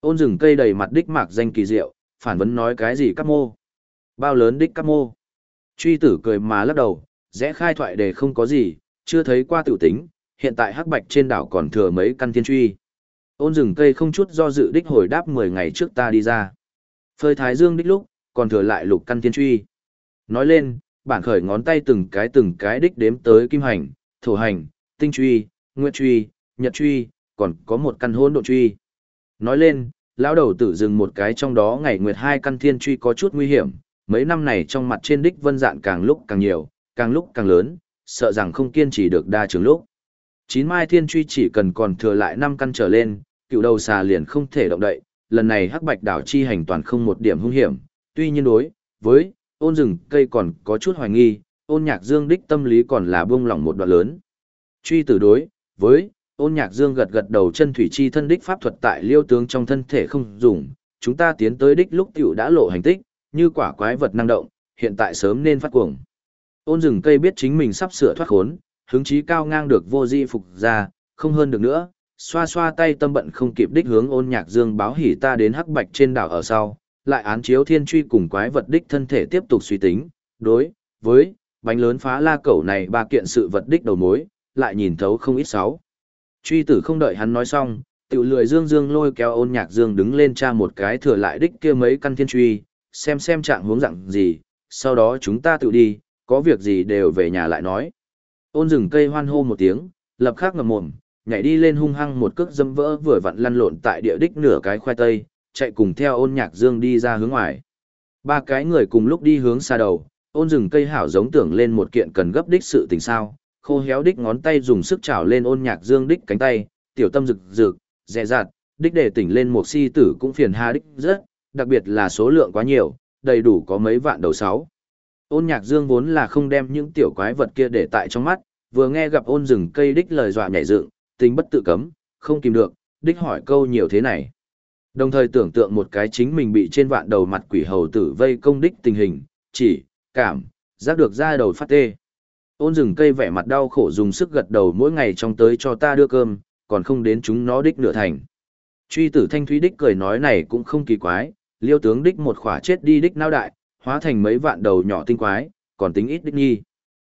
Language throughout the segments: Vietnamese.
Ôn rừng cây đầy mặt đích mạc danh kỳ diệu, phản vấn nói cái gì các mô. Bao lớn đích các mô. Truy tử cười mà lắc đầu, rẽ khai thoại đề không có gì, chưa thấy qua tiểu tính, hiện tại hắc bạch trên đảo còn thừa mấy căn thiên truy. Ôn rừng cây không chút do dự đích hồi đáp 10 ngày trước ta đi ra. Phơi thái dương đích lúc, còn thừa lại lục căn thiên truy. Nói lên, bản khởi ngón tay từng cái từng cái đích đếm tới kim hành, thổ hành, tinh truy, nguyệt truy, nhật truy, còn có một căn hôn độ truy. Nói lên, lão đầu tử dừng một cái trong đó ngày nguyệt hai căn thiên truy có chút nguy hiểm, mấy năm này trong mặt trên đích vân dạn càng lúc càng nhiều, càng lúc càng lớn, sợ rằng không kiên trì được đa trường lúc. Chín mai thiên truy chỉ cần còn thừa lại năm căn trở lên, cựu đầu xà liền không thể động đậy, lần này hắc bạch đảo chi hành toàn không một điểm hung hiểm, tuy nhiên đối với ôn rừng cây còn có chút hoài nghi, ôn nhạc dương đích tâm lý còn là buông lỏng một đoạn lớn. Truy tử đối với ôn nhạc dương gật gật đầu chân thủy chi thân đích pháp thuật tại liêu tướng trong thân thể không dùng, chúng ta tiến tới đích lúc tiểu đã lộ hành tích, như quả quái vật năng động, hiện tại sớm nên phát cuồng. Ôn rừng cây biết chính mình sắp sửa thoát khốn, hứng chí cao ngang được vô di phục ra, không hơn được nữa, xoa xoa tay tâm bận không kịp đích hướng ôn nhạc dương báo hỉ ta đến hắc bạch trên đảo ở sau, lại án chiếu thiên truy cùng quái vật đích thân thể tiếp tục suy tính, đối, với, bánh lớn phá la cẩu này ba kiện sự vật đích đầu mối, lại nhìn thấu không ít sáu. Truy tử không đợi hắn nói xong, tiểu lười dương dương lôi kéo ôn nhạc dương đứng lên tra một cái thừa lại đích kia mấy căn thiên truy, xem xem trạng hướng dạng gì, sau đó chúng ta tự đi, có việc gì đều về nhà lại nói. Ôn rừng cây hoan hô một tiếng, lập khắc ngầm mồm, nhảy đi lên hung hăng một cước dâm vỡ vừa vặn lăn lộn tại địa đích nửa cái khoai tây, chạy cùng theo ôn nhạc dương đi ra hướng ngoài. Ba cái người cùng lúc đi hướng xa đầu, ôn rừng cây hảo giống tưởng lên một kiện cần gấp đích sự tình sao, khô héo đích ngón tay dùng sức chảo lên ôn nhạc dương đích cánh tay, tiểu tâm rực rực, dè dạt, đích để tỉnh lên một si tử cũng phiền ha đích rất, đặc biệt là số lượng quá nhiều, đầy đủ có mấy vạn đầu sáu. Ôn nhạc dương vốn là không đem những tiểu quái vật kia để tại trong mắt, vừa nghe gặp ôn rừng cây đích lời dọa nhảy dựng, tính bất tự cấm, không kìm được, đích hỏi câu nhiều thế này. Đồng thời tưởng tượng một cái chính mình bị trên vạn đầu mặt quỷ hầu tử vây công đích tình hình, chỉ, cảm, giác được ra đầu phát tê. Ôn rừng cây vẻ mặt đau khổ dùng sức gật đầu mỗi ngày trong tới cho ta đưa cơm, còn không đến chúng nó đích nửa thành. Truy tử thanh thúy đích cười nói này cũng không kỳ quái, liêu tướng đích một khỏa chết đi đích nao đại, hóa thành mấy vạn đầu nhỏ tinh quái, còn tính ít đích nhi.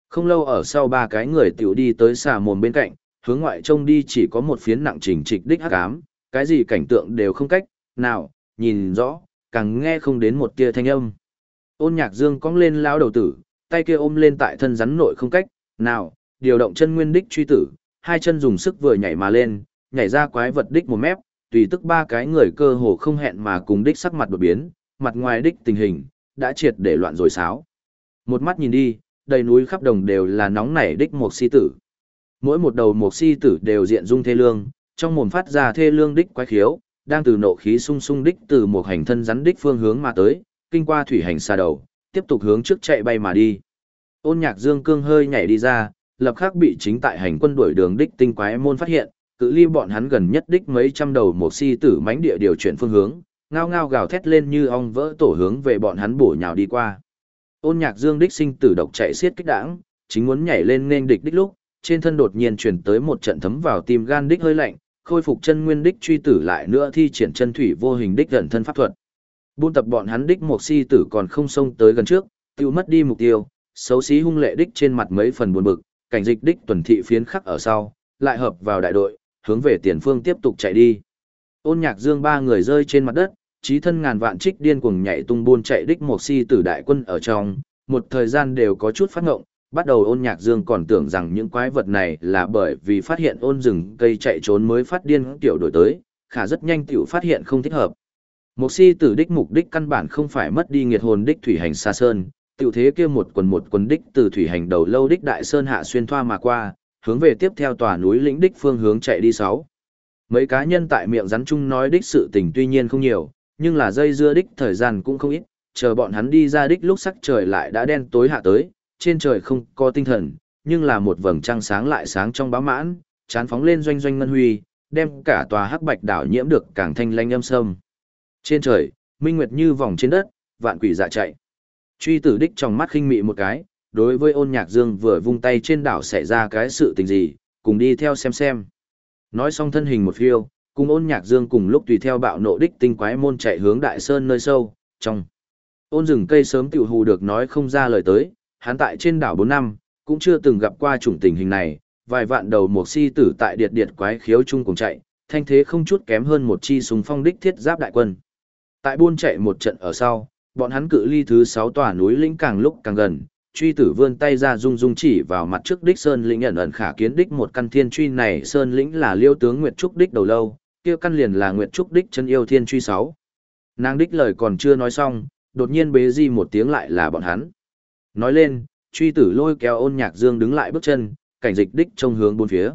Không lâu ở sau ba cái người tiểu đi tới xà mồm bên cạnh, hướng ngoại trông đi chỉ có một phiến nặng trình trịch đích hắc ám, cái gì cảnh tượng đều không cách, nào, nhìn rõ, càng nghe không đến một tia thanh âm. Ôn nhạc dương cong lên lao đầu tử, tay kia ôm lên tại thân rắn nội không cách, nào, điều động chân nguyên đích truy tử, hai chân dùng sức vừa nhảy mà lên, nhảy ra quái vật đích một mép, tùy tức ba cái người cơ hồ không hẹn mà cùng đích sắc mặt đột biến, mặt ngoài đích tình hình, đã triệt để loạn rồi sáo. Một mắt nhìn đi, đầy núi khắp đồng đều là nóng nảy đích một si tử. Mỗi một đầu một si tử đều diện dung thê lương, trong mồm phát ra thê lương đích quái khiếu, đang từ nộ khí sung sung đích từ một hành thân rắn đích phương hướng mà tới, kinh qua thủy hành xa đầu, tiếp tục hướng trước chạy bay mà đi. Ôn nhạc dương cương hơi nhảy đi ra, lập khắc bị chính tại hành quân đuổi đường đích tinh quái môn phát hiện, cự ly bọn hắn gần nhất đích mấy trăm đầu một si tử mánh địa điều chuyển phương hướng, ngao ngao gào thét lên như ong vỡ tổ hướng về bọn hắn bổ nhào đi qua. Ôn nhạc dương đích sinh tử độc chạy xiết kích đảng, chính muốn nhảy lên nên địch đích lúc, trên thân đột nhiên chuyển tới một trận thấm vào tim gan đích hơi lạnh, khôi phục chân nguyên đích truy tử lại nữa thi triển chân thủy vô hình đích gần thân pháp thuật. Buôn tập bọn hắn đích một si tử còn không xông tới gần trước, tiêu mất đi mục tiêu, xấu xí hung lệ đích trên mặt mấy phần buồn bực, cảnh dịch đích tuần thị phiến khắc ở sau, lại hợp vào đại đội, hướng về tiền phương tiếp tục chạy đi. Ôn nhạc dương ba người rơi trên mặt đất, trí thân ngàn vạn trích điên cuồng nhảy tung buôn chạy đích một si tử đại quân ở trong, một thời gian đều có chút phát ngộng, bắt đầu ôn nhạc dương còn tưởng rằng những quái vật này là bởi vì phát hiện ôn rừng cây chạy trốn mới phát điên tiểu đổi tới, khả rất nhanh tiểu phát hiện không thích hợp. Một si tử đích mục đích căn bản không phải mất đi nghiệt hồn đích thủy hành xa sơn, tiểu thế kia một quần một quần đích từ thủy hành đầu lâu đích đại sơn hạ xuyên thoa mà qua, hướng về tiếp theo tòa núi lĩnh đích phương hướng chạy đi sáu. Mấy cá nhân tại miệng rắn chung nói đích sự tình tuy nhiên không nhiều, nhưng là dây dưa đích thời gian cũng không ít, chờ bọn hắn đi ra đích lúc sắc trời lại đã đen tối hạ tới, trên trời không có tinh thần, nhưng là một vầng trăng sáng lại sáng trong bá mãn, chán phóng lên doanh doanh ngân huy, đem cả tòa hắc bạch đảo nhiễm được càng thanh lanh âm sâm. Trên trời, minh nguyệt như vòng trên đất, vạn quỷ dạ chạy. Truy tử đích trong mắt khinh mị một cái, đối với ôn nhạc dương vừa vung tay trên đảo xảy ra cái sự tình gì, cùng đi theo xem xem. Nói xong thân hình một phiêu, cùng ôn nhạc dương cùng lúc tùy theo bạo nộ đích tinh quái môn chạy hướng đại sơn nơi sâu, trong. Ôn rừng cây sớm tiểu hù được nói không ra lời tới, hắn tại trên đảo 4 năm, cũng chưa từng gặp qua chủng tình hình này, vài vạn đầu một si tử tại điệt điệt quái khiếu chung cùng chạy, thanh thế không chút kém hơn một chi súng phong đích thiết giáp đại quân. Tại buôn chạy một trận ở sau, bọn hắn cự ly thứ 6 tòa núi lĩnh càng lúc càng gần, truy tử vươn tay ra rung rung chỉ vào mặt trước đích sơn lĩnh ẩn ẩn khả kiến đích một căn thiên truy này. Sơn lĩnh là liêu tướng nguyệt trúc đích đầu lâu kia căn liền là nguyệt trúc đích chân yêu thiên truy sáu. Nàng đích lời còn chưa nói xong đột nhiên bế di một tiếng lại là bọn hắn. Nói lên truy tử lôi kéo ôn nhạc dương đứng lại bước chân cảnh dịch đích trông hướng bốn phía.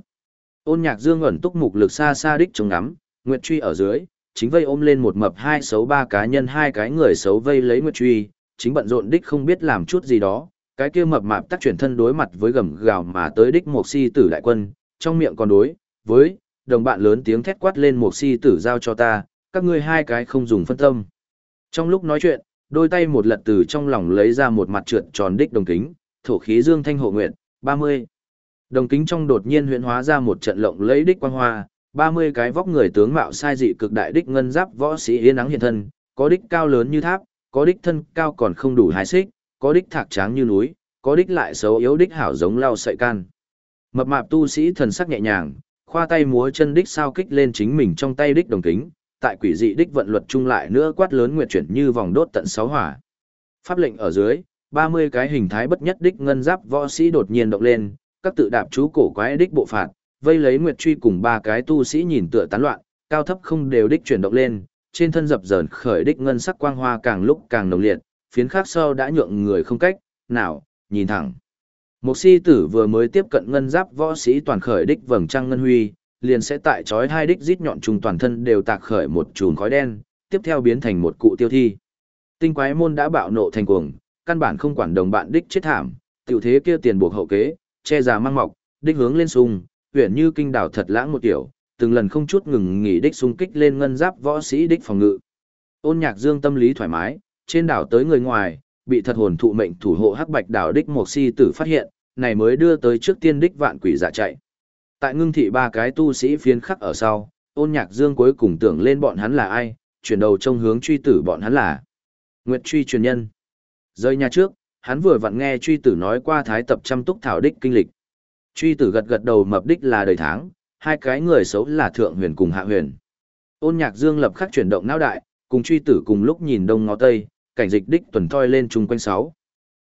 Ôn nhạc dương ẩn túc mục lực xa xa đích trông ngắm nguyệt truy ở dưới chính vây ôm lên một mập hai xấu ba cá nhân hai cái người xấu vây lấy nguyệt truy chính bận rộn đích không biết làm chút gì đó cái kia mập mạp tác chuyển thân đối mặt với gầm gào mà tới đích một si tử đại quân, trong miệng còn đối, với, đồng bạn lớn tiếng thét quát lên một si tử giao cho ta, các ngươi hai cái không dùng phân tâm. Trong lúc nói chuyện, đôi tay một lật từ trong lòng lấy ra một mặt trượt tròn đích đồng kính, thổ khí dương thanh hộ nguyện, 30. Đồng kính trong đột nhiên huyễn hóa ra một trận lộng lấy đích quang hoa, 30 cái vóc người tướng mạo sai dị cực đại đích ngân giáp võ sĩ yên nắng hiện thân, có đích cao lớn như tháp, có đích thân cao còn không đủ hai xích, có đích thạc tráng như núi, có đích lại xấu yếu đích hảo giống lau sợi can. Mập mạp tu sĩ thần sắc nhẹ nhàng, khoa tay múa chân đích sao kích lên chính mình trong tay đích đồng kính, tại quỷ dị đích vận luật chung lại nữa quát lớn nguyệt chuyển như vòng đốt tận sáu hỏa. Pháp lệnh ở dưới, 30 cái hình thái bất nhất đích ngân giáp võ sĩ đột nhiên động lên, các tự đạp chú cổ quái đích bộ phạt, vây lấy nguyệt truy cùng ba cái tu sĩ nhìn tựa tán loạn, cao thấp không đều đích chuyển động lên, trên thân dập dờn khởi đích ngân sắc quang hoa càng lúc càng nồng liệt, phiến khác sau đã nhượng người không cách, nào, nhìn thẳng. Một si tử vừa mới tiếp cận ngân giáp võ sĩ toàn khởi đích vầng trăng ngân huy, liền sẽ tại chói hai đích rít nhọn trùng toàn thân đều tạc khởi một chùm khói đen, tiếp theo biến thành một cụ tiêu thi. Tinh quái môn đã bạo nộ thành cuồng, căn bản không quản đồng bạn đích chết thảm, tiểu thế kia tiền buộc hậu kế, che già mang mọc, đích hướng lên sung, huyền như kinh đảo thật lãng một tiểu, từng lần không chút ngừng nghỉ đích xung kích lên ngân giáp võ sĩ đích phòng ngự. Ôn Nhạc Dương tâm lý thoải mái, trên đảo tới người ngoài, bị thật hồn thụ mệnh thủ hộ hắc bạch đảo đích một si tử phát hiện, này mới đưa tới trước tiên đích vạn quỷ giả chạy. Tại ngưng thị ba cái tu sĩ phiến khắc ở sau, ôn nhạc dương cuối cùng tưởng lên bọn hắn là ai, chuyển đầu trông hướng truy tử bọn hắn là Nguyệt truy truyền nhân. Rơi nhà trước, hắn vừa vặn nghe truy tử nói qua thái tập chăm túc thảo đích kinh lịch. Truy tử gật gật đầu mập đích là đời tháng, hai cái người xấu là thượng huyền cùng hạ huyền. Ôn nhạc dương lập khắc chuyển động não đại, cùng truy tử cùng lúc nhìn đông ngó tây, cảnh dịch đích tuần thoi lên chung quanh sáu.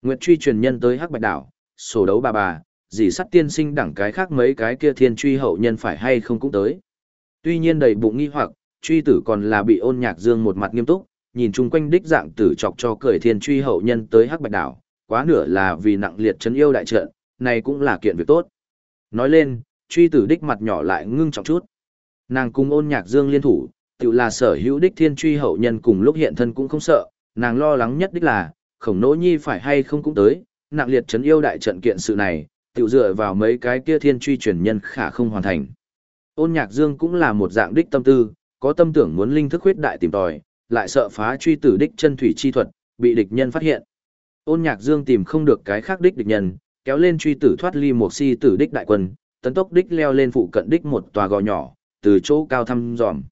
Nguyệt truy truyền nhân tới Hắc Bạch đảo, sổ đấu bà bà, dì sắt tiên sinh đẳng cái khác mấy cái kia thiên truy hậu nhân phải hay không cũng tới. Tuy nhiên đầy bụng nghi hoặc, truy tử còn là bị ôn nhạc dương một mặt nghiêm túc, nhìn chung quanh đích dạng tử chọc cho cười thiên truy hậu nhân tới Hắc Bạch đảo, quá nửa là vì nặng liệt chấn yêu đại trận, này cũng là kiện việc tốt. Nói lên, truy tử đích mặt nhỏ lại ngưng trọng chút. Nàng cùng ôn nhạc dương liên thủ, tự là sở hữu đích thiên truy hậu nhân cùng lúc hiện thân cũng không sợ, nàng lo lắng nhất đích là, khổng nỗ nhi phải hay không cũng tới, nặng liệt chấn yêu đại trận kiện sự này, tự dựa vào mấy cái kia thiên truy truyền nhân khả không hoàn thành. Ôn nhạc dương cũng là một dạng đích tâm tư, có tâm tưởng muốn linh thức huyết đại tìm tòi, lại sợ phá truy tử đích chân thủy chi thuật, bị địch nhân phát hiện. Ôn nhạc dương tìm không được cái khác đích địch nhân, kéo lên truy tử thoát ly một si tử đích đại quân, tấn tốc đích leo lên phụ cận đích một tòa gò nhỏ, từ chỗ cao thăm dòm.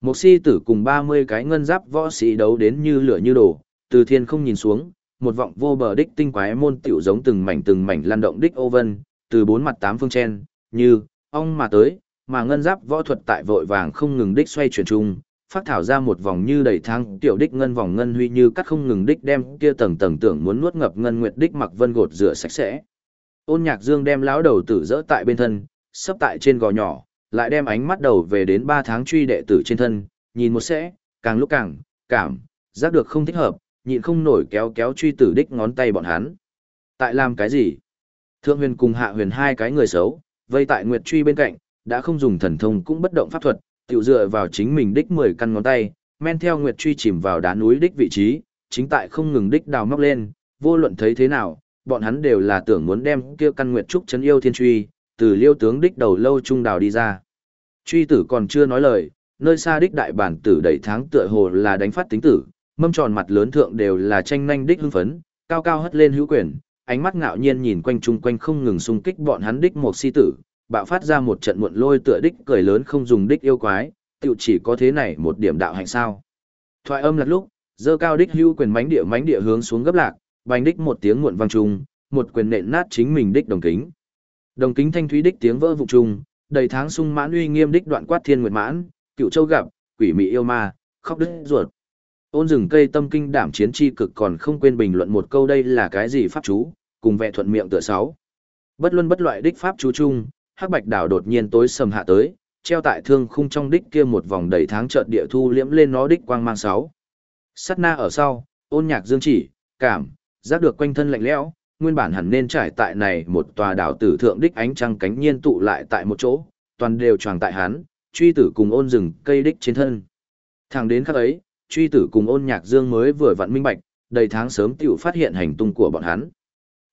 Một si tử cùng 30 cái ngân giáp võ sĩ đấu đến như lửa như đổ, từ thiên không nhìn xuống, một vọng vô bờ đích tinh quái môn tiểu giống từng mảnh từng mảnh lan động đích ô vân, từ bốn mặt tám phương chen, như, ong mà tới, mà ngân giáp võ thuật tại vội vàng không ngừng đích xoay chuyển chung, phát thảo ra một vòng như đầy thang tiểu đích ngân vòng ngân huy như cắt không ngừng đích đem kia tầng tầng tưởng muốn nuốt ngập ngân nguyệt đích mặc vân gột rửa sạch sẽ. Ôn Nhạc Dương đem lão đầu tử dỡ tại bên thân, sấp tại trên gò nhỏ, lại đem ánh mắt đầu về đến ba tháng truy đệ tử trên thân, nhìn một sẽ, càng lúc càng, cảm, giác được không thích hợp, nhịn không nổi kéo kéo truy tử đích ngón tay bọn hắn. Tại làm cái gì? Thượng huyền cùng hạ huyền hai cái người xấu, vây tại nguyệt truy bên cạnh, đã không dùng thần thông cũng bất động pháp thuật, tiểu dựa vào chính mình đích 10 căn ngón tay, men theo nguyệt truy chìm vào đá núi đích vị trí, chính tại không ngừng đích đào móc lên, vô luận thấy thế nào, bọn hắn đều là tưởng muốn đem kia căn nguyệt trúc chấn yêu thiên truy, từ liêu tướng đích đầu lâu trung đào đi ra. Truy tử còn chưa nói lời, nơi xa đích đại bản tử đẩy tháng tựa hồ là đánh phát tính tử, mâm tròn mặt lớn thượng đều là tranh nhanh đích hưng phấn, cao cao hất lên hữu quyền, ánh mắt ngạo nhiên nhìn quanh chung quanh không ngừng xung kích bọn hắn đích một si tử, bạo phát ra một trận muộn lôi tựa đích cười lớn không dùng đích yêu quái, tiểu chỉ có thế này một điểm đạo hạnh sao. Thoại âm lạc lúc, dơ cao đích hưu quyền mánh địa mánh địa hướng xuống gấp lạc, bành đích một tiếng muộn vang trung, một quyền nện nát chính mình đích đồng kính. Đồng kính thanh thúy đích tiếng vỡ vụ trung, đầy tháng sung mãn uy nghiêm đích đoạn quát thiên nguyệt mãn, cựu châu gặp, quỷ mị yêu ma, khóc đứt ruột. Ôn rừng cây tâm kinh đảm chiến chi cực còn không quên bình luận một câu đây là cái gì pháp chú, cùng vẽ thuận miệng tựa sáu. Bất luân bất loại đích pháp chú chung, hắc bạch đảo đột nhiên tối sầm hạ tới, treo tại thương khung trong đích kia một vòng đầy tháng chợt địa thu liễm lên nó đích quang mang sáu. Sát na ở sau, ôn nhạc dương chỉ, cảm, giác được quanh thân lạnh lẽo, nguyên bản hẳn nên trải tại này một tòa đảo tử thượng đích ánh trăng cánh nhiên tụ lại tại một chỗ, toàn đều tròn tại hắn, truy tử cùng ôn rừng cây đích trên thân. Thẳng đến khắc ấy, truy tử cùng ôn nhạc dương mới vừa vặn minh bạch, đầy tháng sớm tiểu phát hiện hành tung của bọn hắn.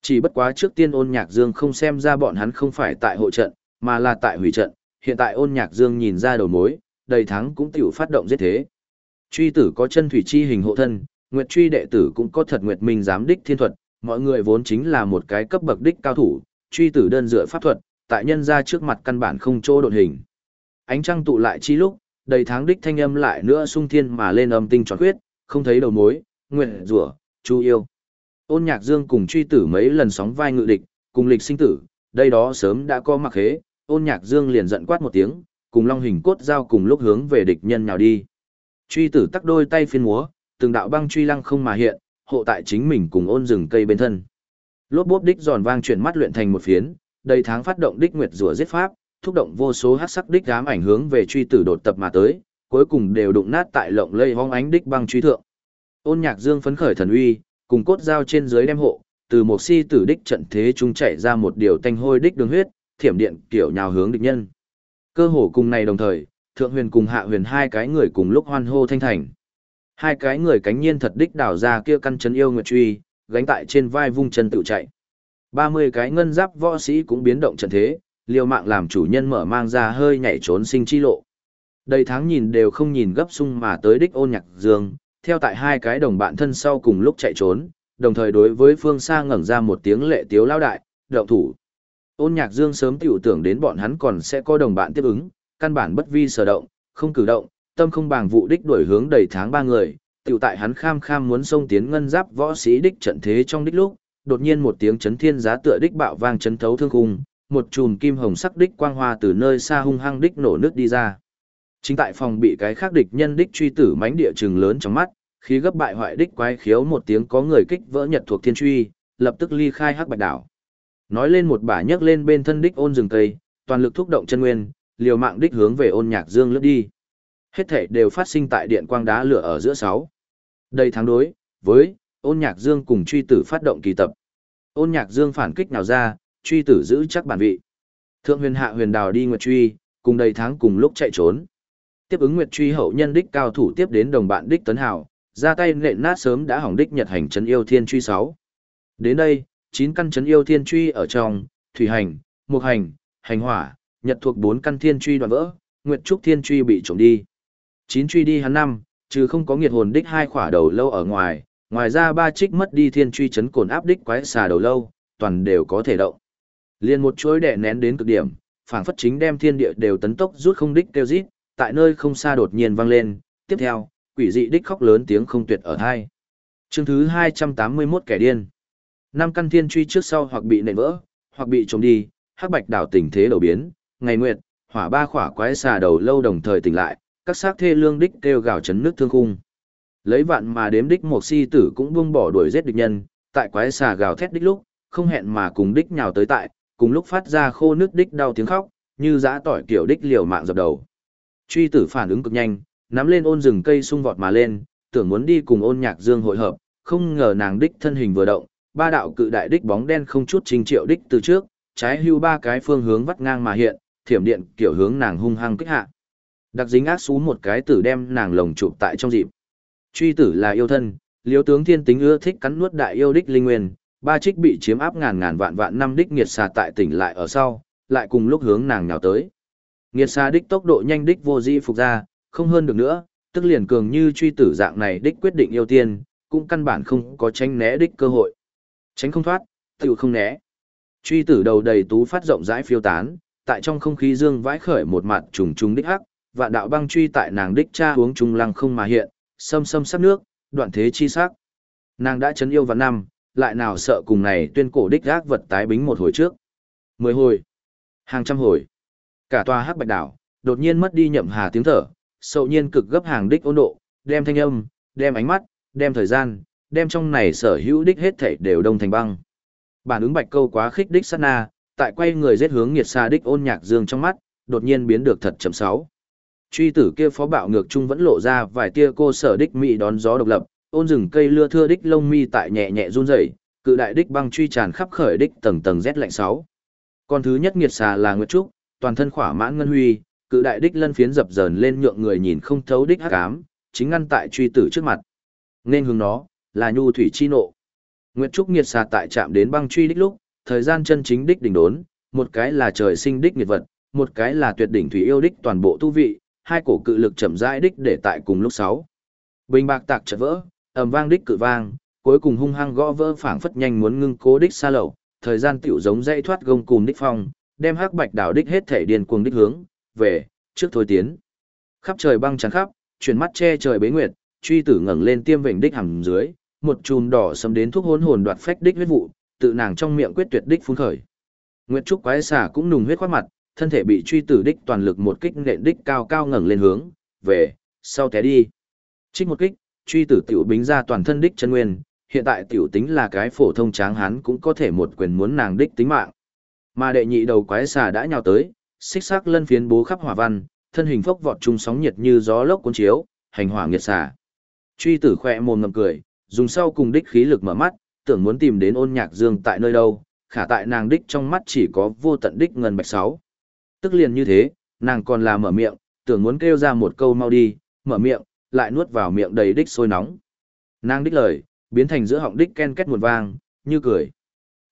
Chỉ bất quá trước tiên ôn nhạc dương không xem ra bọn hắn không phải tại hội trận, mà là tại hủy trận, hiện tại ôn nhạc dương nhìn ra đầu mối, đầy thắng cũng tiểu phát động giết thế. Truy tử có chân thủy chi hình hộ thân, nguyệt truy đệ tử cũng có thật nguyệt minh giám đích thiên thuật, mọi người vốn chính là một cái cấp bậc đích cao thủ, truy tử đơn dựa pháp thuật, tại nhân ra trước mặt căn bản không chỗ đột hình. Ánh trăng tụ lại chi lúc, đầy tháng đích thanh âm lại nữa sung thiên mà lên âm tinh tròn khuyết, không thấy đầu mối, nguyện rủa, chu yêu. Ôn nhạc dương cùng truy tử mấy lần sóng vai ngự địch, cùng lịch sinh tử, đây đó sớm đã có mặc hế, ôn nhạc dương liền giận quát một tiếng, cùng long hình cốt giao cùng lúc hướng về địch nhân nhào đi. Truy tử tắc đôi tay phiên múa, từng đạo băng truy lăng không mà hiện, hộ tại chính mình cùng ôn rừng cây bên thân. Lốp bốp đích giòn vang chuyển mắt luyện thành một phiến, đầy tháng phát động đích nguyệt rùa giết pháp, thúc động vô số hắc sắc đích ám ảnh hướng về truy tử đột tập mà tới, cuối cùng đều đụng nát tại lộng lây hoang ánh đích băng truy thượng. Ôn Nhạc Dương phấn khởi thần uy, cùng cốt dao trên dưới đem hộ, từ một si tử đích trận thế trung chạy ra một điều tanh hôi đích đường huyết, thiểm điện kiểu nhào hướng địch nhân. Cơ hồ cùng này đồng thời, Thượng Huyền cùng Hạ Huyền hai cái người cùng lúc hoan hô thanh thành. Hai cái người cánh nhiên thật đích đảo ra kia căn chấn yêu nguyệt truy, gánh tại trên vai vung chân tự chạy. 30 cái ngân giáp võ sĩ cũng biến động trận thế, liều mạng làm chủ nhân mở mang ra hơi nhảy trốn sinh chi lộ. Đầy tháng nhìn đều không nhìn gấp sung mà tới đích ôn nhạc dương, theo tại hai cái đồng bạn thân sau cùng lúc chạy trốn, đồng thời đối với phương xa ngẩng ra một tiếng lệ tiếu lao đại, động thủ. Ôn nhạc dương sớm tiểu tưởng đến bọn hắn còn sẽ có đồng bạn tiếp ứng, căn bản bất vi sở động, không cử động, tâm không bàng vụ đích đuổi hướng đầy tháng ba người, tiểu tại hắn kham kham muốn xông tiến ngân giáp võ sĩ đích trận thế trong đích lúc, đột nhiên một tiếng chấn thiên giá tựa đích bạo vang chấn thấu thương khung, một chùm kim hồng sắc đích quang hoa từ nơi xa hung hăng đích nổ nước đi ra. Chính tại phòng bị cái khác địch nhân đích truy tử mánh địa trừng lớn trong mắt, khi gấp bại hoại đích quái khiếu một tiếng có người kích vỡ nhật thuộc thiên truy, lập tức ly khai hắc bạch đảo. Nói lên một bả nhấc lên bên thân đích ôn rừng cây, toàn lực thúc động chân nguyên, liều mạng đích hướng về ôn nhạc dương lướt đi. Hết thể đều phát sinh tại điện quang đá lửa ở giữa sáu. Đây tháng đối, với, ôn nhạc dương cùng truy tử phát động kỳ tập. Ôn nhạc dương phản kích nào ra, truy tử giữ chắc bản vị. Thượng huyền hạ huyền đào đi nguyệt truy, cùng đầy tháng cùng lúc chạy trốn. Tiếp ứng nguyệt truy hậu nhân đích cao thủ tiếp đến đồng bạn đích tấn hảo ra tay nện nát sớm đã hỏng đích nhật hành trấn yêu thiên truy 6. Đến đây, 9 căn trấn yêu thiên truy ở trong, thủy hành, mục hành, hành hỏa, nhật thuộc 4 căn thiên truy đoạn vỡ, nguyệt trúc thiên truy bị trộm đi. 9 truy đi hắn năm, trừ không có nghiệt hồn đích hai khỏa đầu lâu ở ngoài, ngoài ra ba trích mất đi thiên truy chấn cồn áp đích quái xà đầu lâu, toàn đều có thể động. Liên một chuỗi đè nén đến cực điểm, phảng phất chính đem thiên địa đều tấn tốc rút không đích kêu rít, tại nơi không xa đột nhiên vang lên, tiếp theo, quỷ dị đích khóc lớn tiếng không tuyệt ở hai. Chương thứ 281 kẻ điên. Năm căn thiên truy trước sau hoặc bị nện vỡ, hoặc bị trống đi, hắc bạch đảo tình thế đầu biến, ngày nguyệt, hỏa ba khỏa quái xà đầu lâu đồng thời tỉnh lại, các xác thê lương đích kêu gào chấn nước thương khung. Lấy vạn mà đếm đích một si tử cũng buông bỏ đuổi giết địch nhân, tại quái xà gào thét đích lúc, không hẹn mà cùng đích nhào tới tại, cùng lúc phát ra khô nước đích đau tiếng khóc, như giã tỏi kiểu đích liều mạng dập đầu. Truy tử phản ứng cực nhanh, nắm lên ôn rừng cây sung vọt mà lên, tưởng muốn đi cùng ôn nhạc dương hội hợp, không ngờ nàng đích thân hình vừa động, ba đạo cự đại đích bóng đen không chút trình triệu đích từ trước, trái hưu ba cái phương hướng vắt ngang mà hiện, thiểm điện kiểu hướng nàng hung hăng kích hạ. Đặc dính ác xú một cái tử đem nàng lồng chụp tại trong dịp. Truy tử là yêu thân, liếu tướng thiên tính ưa thích cắn nuốt đại yêu đích linh nguyên, ba trích bị chiếm áp ngàn ngàn vạn vạn năm đích nghiệt xà tại tỉnh lại ở sau, lại cùng lúc hướng nàng nhào tới. Nghiệt xa đích tốc độ nhanh đích vô di phục ra, không hơn được nữa, tức liền cường như truy tử dạng này đích quyết định ưu tiên, cũng căn bản không có tránh né đích cơ hội. Tránh không thoát, tự không né. Truy tử đầu đầy tú phát rộng rãi phiêu tán, tại trong không khí dương vãi khởi một mặt trùng trùng đích hắc, vạn đạo băng truy tại nàng đích cha uống trùng lăng không mà hiện, sâm sâm sắc nước, đoạn thế chi sắc. Nàng đã chấn yêu vào năm, lại nào sợ cùng này tuyên cổ đích gác vật tái bính một hồi trước. Mười hồi, hàng trăm hồi. Cả tòa hắc bạch đảo, đột nhiên mất đi nhậm hà tiếng thở, sậu nhiên cực gấp hàng đích ôn độ, đem thanh âm, đem ánh mắt, đem thời gian, đem trong này sở hữu đích hết thảy đều đông thành băng. Bản ứng bạch câu quá khích đích sát na, tại quay người giết hướng nghiệt xa đích ôn nhạc dương trong mắt, đột nhiên biến được thật chậm sáu. Truy tử kia phó bạo ngược trung vẫn lộ ra vài tia cô sở đích mỹ đón gió độc lập, ôn rừng cây lưa thưa đích lông mi tại nhẹ nhẹ run rẩy, cự đại đích băng truy tràn khắp khởi đích tầng tầng rét lạnh sáu. Con thứ nhất nghiệt xà là Nguyệt Trúc, toàn thân khỏa mãn ngân huy, cự đại đích lân phiến dập dờn lên nhượng người nhìn không thấu đích hắc ám, chính ngăn tại truy tử trước mặt. Nên hướng nó là nhu thủy chi nộ. Nguyệt Trúc nghiệt xà tại chạm đến băng truy đích lúc, thời gian chân chính đích đỉnh đốn, một cái là trời sinh đích nghiệt vật, một cái là tuyệt đỉnh thủy yêu đích toàn bộ tu vị, hai cổ cự lực chậm rãi đích để tại cùng lúc sáu. Bình bạc tạc chợt vỡ, ầm vang đích cự vang, cuối cùng hung hăng gõ vỡ phảng phất nhanh muốn ngưng cố đích xa lậu, thời gian tiểu giống dây thoát gông cùng đích phong, đem hắc bạch đảo đích hết thể điền cuồng đích hướng về trước thôi tiến. Khắp trời băng trắng khắp, chuyển mắt che trời bế nguyệt, truy tử ngẩng lên tiêm vịnh đích hầm dưới, một chùm đỏ sấm đến thuốc hôn hồn đoạt phách đích huyết vụ, tự nàng trong miệng quyết tuyệt đích phun khởi. Nguyệt trúc quái xả cũng nùng huyết khoát mặt, thân thể bị truy tử đích toàn lực một kích nện đích cao cao ngẩng lên hướng về sau té đi. Trích một kích, truy tử tiểu bính ra toàn thân đích chân nguyên, hiện tại tiểu tính là cái phổ thông tráng hán cũng có thể một quyền muốn nàng đích tính mạng. Mà đệ nhị đầu quái xà đã nhào tới, xích sắc lân phiến bố khắp hỏa văn, thân hình phốc vọt chung sóng nhiệt như gió lốc cuốn chiếu, hành hỏa nghiệt xà. Truy tử khỏe mồm ngậm cười, dùng sau cùng đích khí lực mở mắt, tưởng muốn tìm đến ôn nhạc dương tại nơi đâu, khả tại nàng đích trong mắt chỉ có vô tận đích ngân bạch sáu. Tức liền như thế, nàng còn là mở miệng, tưởng muốn kêu ra một câu mau đi, mở miệng, lại nuốt vào miệng đầy đích sôi nóng. Nàng đích lời, biến thành giữa họng đích ken két một vang, như cười.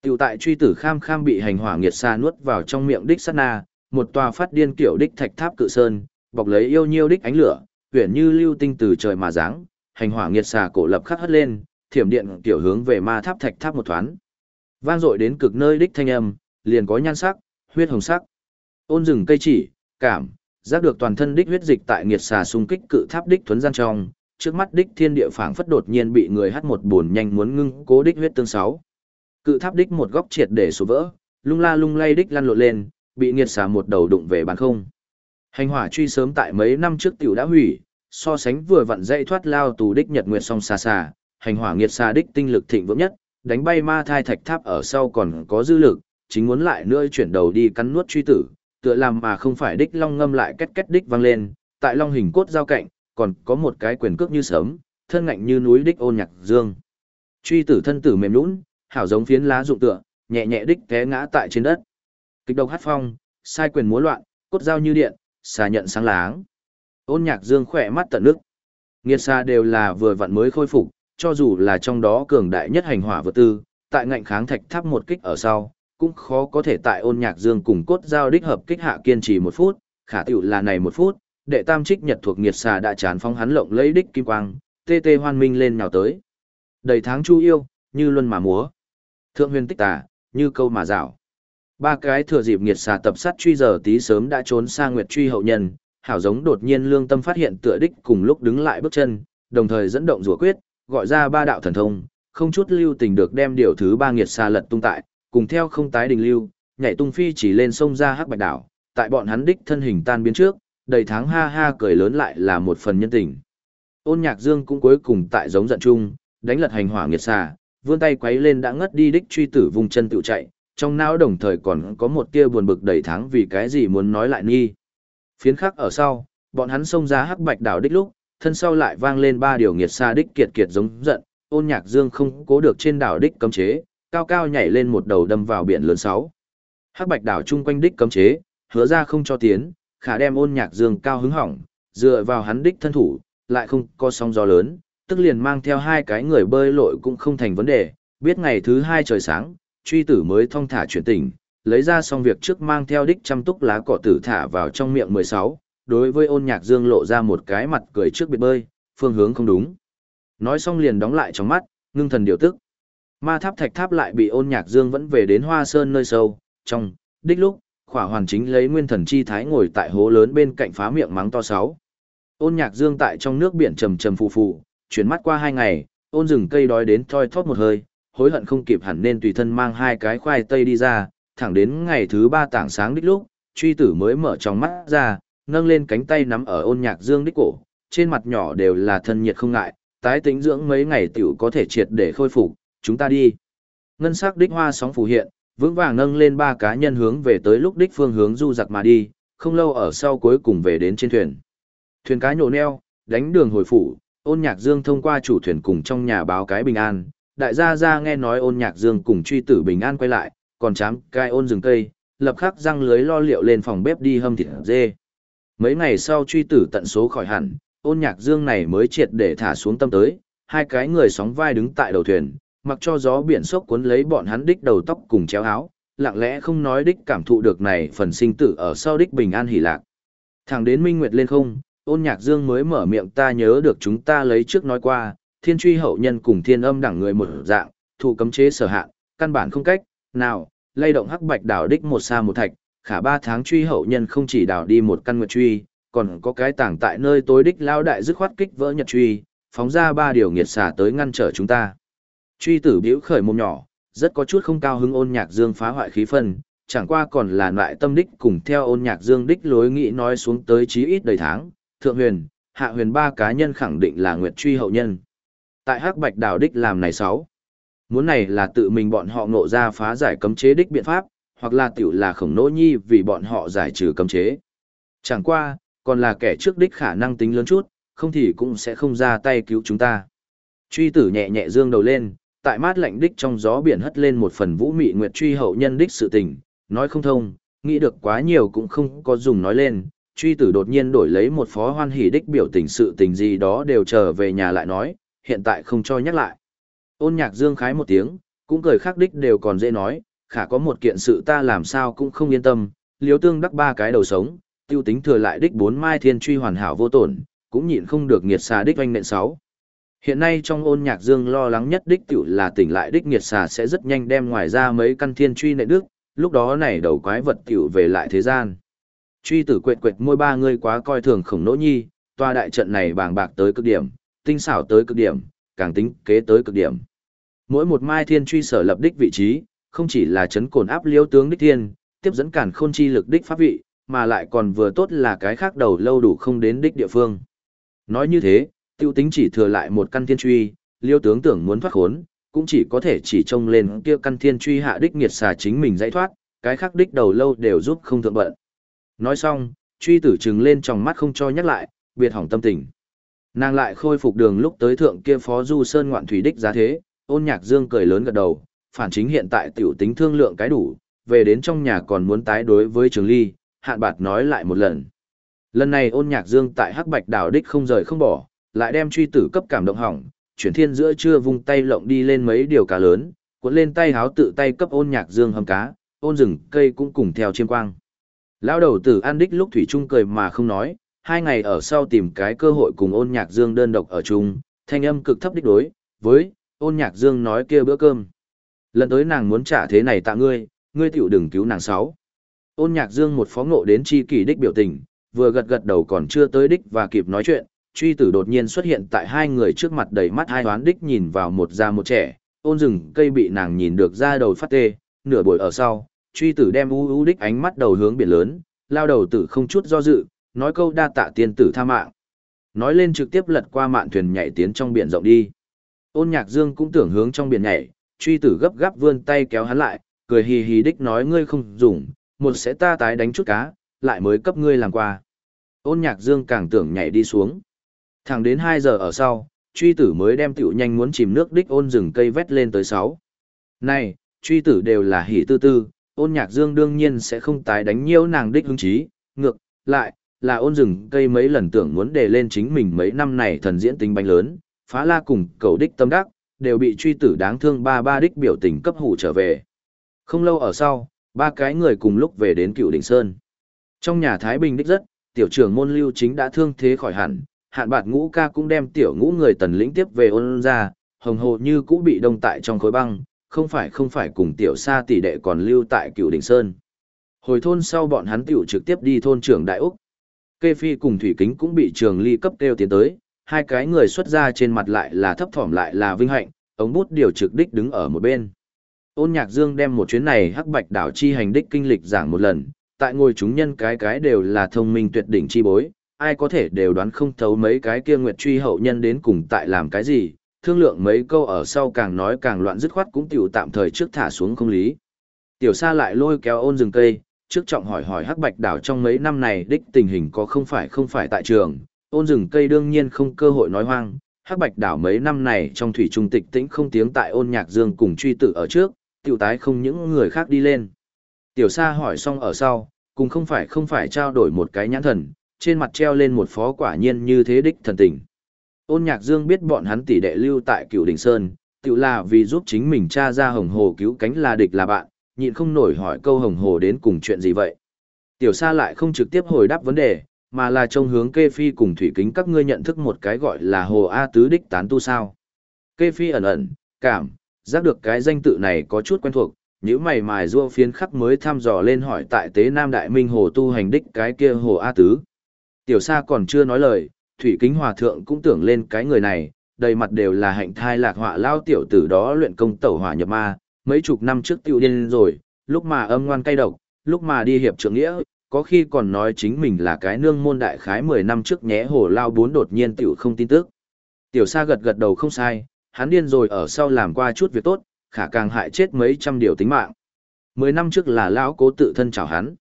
Tiểu tại truy tử kham kham bị hành hỏa nghiệt xa nuốt vào trong miệng đích sát na, một tòa phát điên kiểu đích thạch tháp cự sơn, bọc lấy yêu nhiêu đích ánh lửa, huyền như lưu tinh từ trời mà giáng, hành hỏa nghiệt xà cổ lập khắc hất lên, thiểm điện tiểu hướng về ma tháp thạch tháp một thoáng. Vang dội đến cực nơi đích thanh âm, liền có nhan sắc, huyết hồng sắc. Ôn rừng cây chỉ, cảm, giác được toàn thân đích huyết dịch tại nghiệt xà xung kích cự tháp đích thuấn gian trong, trước mắt đích thiên địa phảng phất đột nhiên bị người hắt một buồn nhanh muốn ngưng cố đích huyết tương sáu. Cự tháp đích một góc triệt để sụp vỡ, lung la lung lay đích lăn lộn lên, bị nghiệt xà một đầu đụng về bàn không. Hành hỏa truy sớm tại mấy năm trước tiểu đã hủy, so sánh vừa vặn dây thoát lao tù đích nhật nguyệt song xa xa, hành hỏa nghiệt xà đích tinh lực thịnh vượng nhất, đánh bay ma thai thạch tháp ở sau còn có dư lực, chính muốn lại nữa chuyển đầu đi cắn nuốt truy tử, tựa làm mà không phải đích long ngâm lại két két đích vang lên, tại long hình cốt giao cạnh, còn có một cái quyền cước như sớm, thân ngạnh như núi đích ôn nhạc dương. Truy tử thân tử mềm nhũn, hảo giống phiến lá rụng tựa, nhẹ nhẹ đích té ngã tại trên đất. Kịch độc hát phong, sai quyền múa loạn, cốt dao như điện, xà nhận sáng láng. Ôn nhạc dương khỏe mắt tận nước. Nghiệt xa đều là vừa vặn mới khôi phục, cho dù là trong đó cường đại nhất hành hỏa vật tư, tại ngạnh kháng thạch tháp một kích ở sau, cũng khó có thể tại ôn nhạc dương cùng cốt giao đích hợp kích hạ kiên trì một phút, khả tiểu là này một phút, đệ tam trích nhật thuộc nghiệt xà đã chán phong hắn lộng lấy đích kim quang, tê tê hoan minh lên nhào tới. Đầy tháng chu yêu, như luân mà múa. Thượng huyền tích tà, như câu mà dạo. Ba cái thừa dịp nghiệt xà tập sát truy giờ tí sớm đã trốn sang nguyệt truy hậu nhân, hảo giống đột nhiên lương tâm phát hiện tựa đích cùng lúc đứng lại bước chân, đồng thời dẫn động rủa quyết, gọi ra ba đạo thần thông, không chút lưu tình được đem điều thứ ba nghiệt xà lật tung tại, cùng theo không tái đình lưu, nhảy tung phi chỉ lên sông ra hắc bạch đảo, tại bọn hắn đích thân hình tan biến trước, đầy tháng ha ha cười lớn lại là một phần nhân tình. Ôn nhạc dương cũng cuối cùng tại giống giận chung, đánh lật hành hỏa nghiệt xà, vươn tay quấy lên đã ngất đi đích truy tử vùng chân tự chạy, trong não đồng thời còn có một tia buồn bực đầy tháng vì cái gì muốn nói lại nghi. Phiến khắc ở sau, bọn hắn xông ra hắc bạch đảo đích lúc, thân sau lại vang lên ba điều nghiệt xa đích kiệt kiệt giống giận, ôn nhạc dương không cố được trên đảo đích cấm chế, cao cao nhảy lên một đầu đâm vào biển lớn sáu. Hắc bạch đảo chung quanh đích cấm chế, hứa ra không cho tiến, khả đem ôn nhạc dương cao hứng hỏng, dựa vào hắn đích thân thủ, lại không có sóng gió lớn, tức liền mang theo hai cái người bơi lội cũng không thành vấn đề, biết ngày thứ hai trời sáng, truy tử mới thong thả chuyển tỉnh, lấy ra xong việc trước mang theo đích chăm túc lá cỏ tử thả vào trong miệng 16, đối với ôn nhạc dương lộ ra một cái mặt cười trước biệt bơi, phương hướng không đúng. Nói xong liền đóng lại trong mắt, ngưng thần điều tức. Ma tháp thạch tháp lại bị ôn nhạc dương vẫn về đến hoa sơn nơi sâu, trong, đích lúc, khỏa hoàn chính lấy nguyên thần chi thái ngồi tại hố lớn bên cạnh phá miệng mắng to sáu. Ôn nhạc dương tại trong nước biển trầm trầm phù phù, chuyển mắt qua hai ngày, ôn rừng cây đói đến thoi thóp một hơi, hối hận không kịp hẳn nên tùy thân mang hai cái khoai tây đi ra, thẳng đến ngày thứ ba tảng sáng đích lúc, truy tử mới mở trong mắt ra, nâng lên cánh tay nắm ở ôn nhạc dương đích cổ, trên mặt nhỏ đều là thân nhiệt không ngại, tái tính dưỡng mấy ngày tiểu có thể triệt để khôi phục, chúng ta đi. Ngân sắc đích hoa sóng phù hiện, vững vàng nâng lên ba cá nhân hướng về tới lúc đích phương hướng du giặc mà đi, không lâu ở sau cuối cùng về đến trên thuyền. Thuyền cá nhổ neo, đánh đường hồi phủ, ôn nhạc dương thông qua chủ thuyền cùng trong nhà báo cái bình an, đại gia ra nghe nói ôn nhạc dương cùng truy tử bình an quay lại, còn chám cai ôn rừng cây, lập khắc răng lưới lo liệu lên phòng bếp đi hâm thịt dê. Mấy ngày sau truy tử tận số khỏi hẳn, ôn nhạc dương này mới triệt để thả xuống tâm tới, hai cái người sóng vai đứng tại đầu thuyền, mặc cho gió biển sốc cuốn lấy bọn hắn đích đầu tóc cùng chéo áo, lặng lẽ không nói đích cảm thụ được này phần sinh tử ở sau đích bình an hỉ lạc. Thẳng đến minh nguyệt lên không, ôn nhạc dương mới mở miệng ta nhớ được chúng ta lấy trước nói qua, thiên truy hậu nhân cùng thiên âm đẳng người một dạng, thụ cấm chế sở hạn, căn bản không cách, nào, lay động hắc bạch đảo đích một xa một thạch, khả ba tháng truy hậu nhân không chỉ đảo đi một căn nguyệt truy, còn có cái tảng tại nơi tối đích lao đại dứt khoát kích vỡ nhật truy, phóng ra ba điều nghiệt xả tới ngăn trở chúng ta. Truy tử biểu khởi mồm nhỏ, rất có chút không cao hứng ôn nhạc dương phá hoại khí phân, chẳng qua còn là loại tâm đích cùng theo ôn nhạc dương đích lối nghĩ nói xuống tới chí ít đầy tháng, thượng huyền, hạ huyền ba cá nhân khẳng định là nguyệt truy hậu nhân. Tại hắc bạch đảo đích làm này sáu. Muốn này là tự mình bọn họ ngộ ra phá giải cấm chế đích biện pháp, hoặc là tiểu là khổng nỗ nhi vì bọn họ giải trừ cấm chế. Chẳng qua, còn là kẻ trước đích khả năng tính lớn chút, không thì cũng sẽ không ra tay cứu chúng ta. Truy tử nhẹ nhẹ dương đầu lên, tại mát lạnh đích trong gió biển hất lên một phần vũ mị nguyệt truy hậu nhân đích sự tình, nói không thông, nghĩ được quá nhiều cũng không có dùng nói lên, truy tử đột nhiên đổi lấy một phó hoan hỉ đích biểu tình sự tình gì đó đều trở về nhà lại nói, hiện tại không cho nhắc lại. Ôn nhạc dương khái một tiếng, cũng cười khắc đích đều còn dễ nói, khả có một kiện sự ta làm sao cũng không yên tâm, liếu tương đắc ba cái đầu sống, tiêu tính thừa lại đích bốn mai thiên truy hoàn hảo vô tổn, cũng nhịn không được nghiệt xà đích oanh nện sáu. Hiện nay trong ôn nhạc dương lo lắng nhất đích tiểu là tỉnh lại đích nghiệt xà sẽ rất nhanh đem ngoài ra mấy căn thiên truy nệ đức, lúc đó này đầu quái vật tiểu về lại thế gian. Truy tử quệt quệt môi ba người quá coi thường khổng nỗ nhi, toa đại trận này bàng bạc tới cực điểm, tinh xảo tới cực điểm, càng tính kế tới cực điểm. Mỗi một mai thiên truy sở lập đích vị trí, không chỉ là chấn cồn áp liêu tướng đích thiên, tiếp dẫn cản khôn chi lực đích pháp vị, mà lại còn vừa tốt là cái khác đầu lâu đủ không đến đích địa phương. Nói như thế, tiêu tính chỉ thừa lại một căn thiên truy, liêu tướng tưởng muốn thoát khốn, cũng chỉ có thể chỉ trông lên kia căn thiên truy hạ đích nghiệt xà chính mình giải thoát, cái khác đích đầu lâu đều giúp không thượng bận. Nói xong, truy tử trừng lên trong mắt không cho nhắc lại, biệt hỏng tâm tình. Nàng lại khôi phục đường lúc tới thượng kia phó du sơn ngoạn thủy đích giá thế, ôn nhạc dương cười lớn gật đầu, phản chính hiện tại tiểu tính thương lượng cái đủ, về đến trong nhà còn muốn tái đối với trường ly, hạn bạt nói lại một lần. Lần này ôn nhạc dương tại hắc bạch đảo đích không rời không bỏ, lại đem truy tử cấp cảm động hỏng, chuyển thiên giữa trưa vung tay lộng đi lên mấy điều cá lớn, cuốn lên tay háo tự tay cấp ôn nhạc dương hầm cá, ôn rừng cây cũng cùng theo chiêm quang. Lão đầu tử an đích lúc thủy trung cười mà không nói, hai ngày ở sau tìm cái cơ hội cùng ôn nhạc dương đơn độc ở chung, thanh âm cực thấp đích đối, với, ôn nhạc dương nói kia bữa cơm. Lần tới nàng muốn trả thế này tạ ngươi, ngươi tiểu đừng cứu nàng sáu. Ôn nhạc dương một phó ngộ đến chi kỷ đích biểu tình, vừa gật gật đầu còn chưa tới đích và kịp nói chuyện, truy tử đột nhiên xuất hiện tại hai người trước mặt đầy mắt hai đoán đích nhìn vào một già một trẻ, ôn rừng cây bị nàng nhìn được ra đầu phát tê, nửa buổi ở sau, truy tử đem u u đích ánh mắt đầu hướng biển lớn, lao đầu tử không chút do dự, nói câu đa tạ tiên tử tha mạng. Nói lên trực tiếp lật qua mạn thuyền nhảy tiến trong biển rộng đi. Ôn nhạc dương cũng tưởng hướng trong biển nhảy, truy tử gấp gáp vươn tay kéo hắn lại, cười hì hì đích nói ngươi không dùng, một sẽ ta tái đánh chút cá, lại mới cấp ngươi làm qua. Ôn nhạc dương càng tưởng nhảy đi xuống. Thẳng đến 2 giờ ở sau, truy tử mới đem tiểu nhanh muốn chìm nước đích ôn rừng cây vét lên tới 6. Này, truy tử đều là hỉ tư tư, ôn nhạc dương đương nhiên sẽ không tái đánh nhiễu nàng đích hứng chí, ngược, lại, là ôn rừng cây mấy lần tưởng muốn đề lên chính mình mấy năm này thần diễn tính bánh lớn, phá la cùng cầu đích tâm đắc, đều bị truy tử đáng thương ba ba đích biểu tình cấp hủ trở về. Không lâu ở sau, ba cái người cùng lúc về đến cựu đỉnh sơn. Trong nhà Thái Bình đích rất, tiểu trưởng môn lưu chính đã thương thế khỏi hẳn, hạn bạt ngũ ca cũng đem tiểu ngũ người tần lĩnh tiếp về ôn ra, hồng hồ như cũ bị đông tại trong khối băng, không phải không phải cùng tiểu sa tỷ đệ còn lưu tại cựu đỉnh sơn. Hồi thôn sau bọn hắn tiểu trực tiếp đi thôn trưởng Đại Úc. Kê Phi cùng Thủy Kính cũng bị trường ly cấp kêu tiến tới, hai cái người xuất ra trên mặt lại là thấp thỏm lại là vinh hạnh, ống bút điều trực đích đứng ở một bên. Ôn Nhạc Dương đem một chuyến này hắc bạch đảo chi hành đích kinh lịch giảng một lần, tại ngôi chúng nhân cái cái đều là thông minh tuyệt đỉnh chi bối, ai có thể đều đoán không thấu mấy cái kia nguyệt truy hậu nhân đến cùng tại làm cái gì, thương lượng mấy câu ở sau càng nói càng loạn dứt khoát cũng tiểu tạm thời trước thả xuống không lý. Tiểu Sa lại lôi kéo ôn rừng cây, trước trọng hỏi hỏi hắc bạch đảo trong mấy năm này đích tình hình có không phải không phải tại trường, ôn rừng cây đương nhiên không cơ hội nói hoang, hắc bạch đảo mấy năm này trong thủy trung tịch tĩnh không tiếng tại ôn nhạc dương cùng truy tử ở trước, tiểu tái không những người khác đi lên. Tiểu Sa hỏi xong ở sau, cùng không phải không phải trao đổi một cái nhãn thần, trên mặt treo lên một phó quả nhiên như thế đích thần tình. Ôn nhạc dương biết bọn hắn tỷ đệ lưu tại cửu đình sơn, tự là vì giúp chính mình cha ra hồng hồ cứu cánh là địch là bạn, nhịn không nổi hỏi câu hồng hồ đến cùng chuyện gì vậy. Tiểu sa lại không trực tiếp hồi đáp vấn đề, mà là trông hướng kê phi cùng thủy kính các ngươi nhận thức một cái gọi là hồ A tứ đích tán tu sao. Kê phi ẩn ẩn, cảm, giác được cái danh tự này có chút quen thuộc, những mày mài rua phiến khắc mới thăm dò lên hỏi tại tế Nam Đại Minh Hồ tu hành đích cái kia Hồ A Tứ. Tiểu Sa còn chưa nói lời, Thủy Kính Hòa Thượng cũng tưởng lên cái người này, đầy mặt đều là hạnh thai lạc họa lao tiểu tử đó luyện công tẩu hỏa nhập ma, mấy chục năm trước tiêu điên rồi, lúc mà âm ngoan cay độc, lúc mà đi hiệp trưởng nghĩa, có khi còn nói chính mình là cái nương môn đại khái 10 năm trước nhé hồ lao bốn đột nhiên tiểu không tin tức. Tiểu Sa gật gật đầu không sai, hắn điên rồi ở sau làm qua chút việc tốt, khả càng hại chết mấy trăm điều tính mạng. Mười năm trước là lão cố tự thân chào hắn.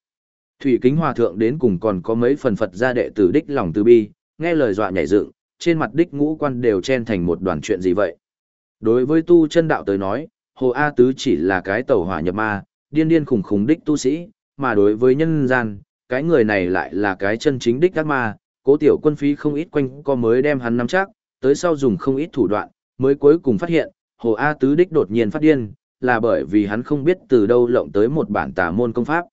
Thủy kính hòa thượng đến cùng còn có mấy phần Phật gia đệ tử đích lòng từ bi, nghe lời dọa nhảy dựng, trên mặt đích ngũ quan đều chen thành một đoàn chuyện gì vậy. Đối với tu chân đạo tới nói, Hồ A Tứ chỉ là cái tẩu hỏa nhập ma, điên điên khủng khủng đích tu sĩ, mà đối với nhân gian, cái người này lại là cái chân chính đích ác ma, cố tiểu quân phí không ít quanh co mới đem hắn nắm chắc, tới sau dùng không ít thủ đoạn, mới cuối cùng phát hiện, Hồ A Tứ Đích đột nhiên phát điên, là bởi vì hắn không biết từ đâu lộng tới một bản tà môn công pháp.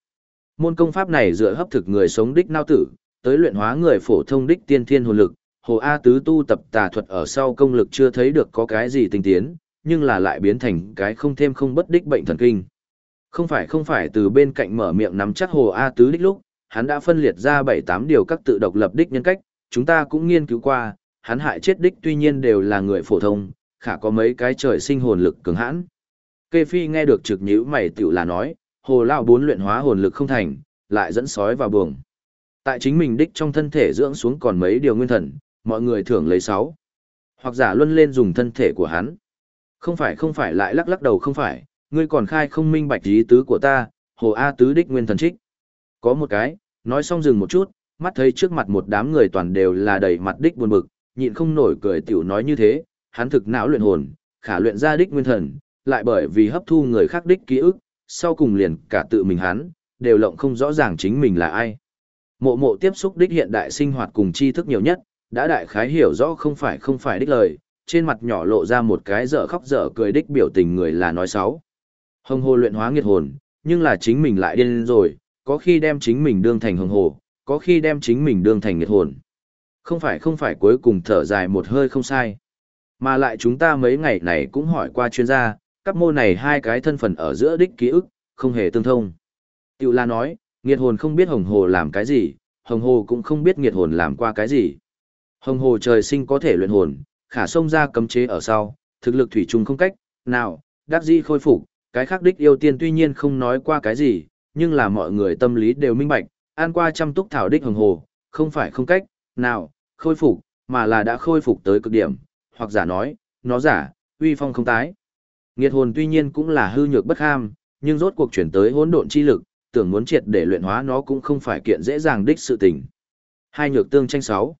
Môn công pháp này dựa hấp thực người sống đích nao tử, tới luyện hóa người phổ thông đích tiên thiên hồn lực. Hồ A Tứ tu tập tà thuật ở sau công lực chưa thấy được có cái gì tinh tiến, nhưng là lại biến thành cái không thêm không bất đích bệnh thần kinh. Không phải không phải từ bên cạnh mở miệng nắm chắc Hồ A Tứ đích lúc, hắn đã phân liệt ra 7-8 điều các tự độc lập đích nhân cách, chúng ta cũng nghiên cứu qua, hắn hại chết đích tuy nhiên đều là người phổ thông, khả có mấy cái trời sinh hồn lực cường hãn. Kê Phi nghe được trực nhữ mày tiểu là nói, hồ lao bốn luyện hóa hồn lực không thành, lại dẫn sói vào buồng. Tại chính mình đích trong thân thể dưỡng xuống còn mấy điều nguyên thần, mọi người thường lấy sáu. Hoặc giả luân lên dùng thân thể của hắn. Không phải không phải lại lắc lắc đầu không phải, ngươi còn khai không minh bạch ý tứ của ta, hồ A tứ đích nguyên thần trích. Có một cái, nói xong dừng một chút, mắt thấy trước mặt một đám người toàn đều là đầy mặt đích buồn bực, nhịn không nổi cười tiểu nói như thế, hắn thực não luyện hồn, khả luyện ra đích nguyên thần, lại bởi vì hấp thu người khác đích ký ức, sau cùng liền cả tự mình hắn, đều lộng không rõ ràng chính mình là ai. Mộ mộ tiếp xúc đích hiện đại sinh hoạt cùng tri thức nhiều nhất, đã đại khái hiểu rõ không phải không phải đích lời, trên mặt nhỏ lộ ra một cái dở khóc dở cười đích biểu tình người là nói xấu. Hồng hồ luyện hóa nghiệt hồn, nhưng là chính mình lại điên rồi, có khi đem chính mình đương thành hồng hồ, có khi đem chính mình đương thành nghiệt hồn. Không phải không phải cuối cùng thở dài một hơi không sai. Mà lại chúng ta mấy ngày này cũng hỏi qua chuyên gia, các mô này hai cái thân phận ở giữa đích ký ức, không hề tương thông. Tiểu la nói, nghiệt hồn không biết hồng hồ làm cái gì, hồng hồ cũng không biết nghiệt hồn làm qua cái gì. Hồng hồ trời sinh có thể luyện hồn, khả sông ra cấm chế ở sau, thực lực thủy chung không cách, nào, đắc di khôi phục, cái khác đích yêu tiên tuy nhiên không nói qua cái gì, nhưng là mọi người tâm lý đều minh bạch, an qua chăm túc thảo đích hồng hồ, không phải không cách, nào, khôi phục, mà là đã khôi phục tới cực điểm, hoặc giả nói, nó giả, uy phong không tái. Nghiệt hồn tuy nhiên cũng là hư nhược bất ham, nhưng rốt cuộc chuyển tới hỗn độn chi lực, tưởng muốn triệt để luyện hóa nó cũng không phải kiện dễ dàng đích sự tình. Hai nhược tương tranh sáu.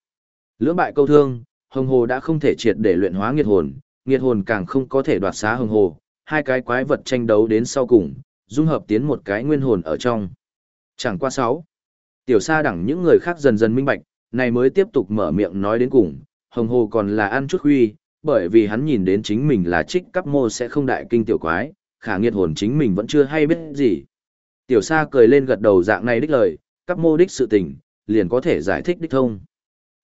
Lưỡng bại câu thương, hồng hồ đã không thể triệt để luyện hóa nghiệt hồn, nghiệt hồn càng không có thể đoạt xá hồng hồ, hai cái quái vật tranh đấu đến sau cùng, dung hợp tiến một cái nguyên hồn ở trong. Chẳng qua sáu. Tiểu sa đẳng những người khác dần dần minh bạch, này mới tiếp tục mở miệng nói đến cùng, hồng hồ còn là ăn chút huy, bởi vì hắn nhìn đến chính mình là trích cấp mô sẽ không đại kinh tiểu quái, khả nghiệt hồn chính mình vẫn chưa hay biết gì. Tiểu sa cười lên gật đầu dạng này đích lời, các mô đích sự tình, liền có thể giải thích đích thông.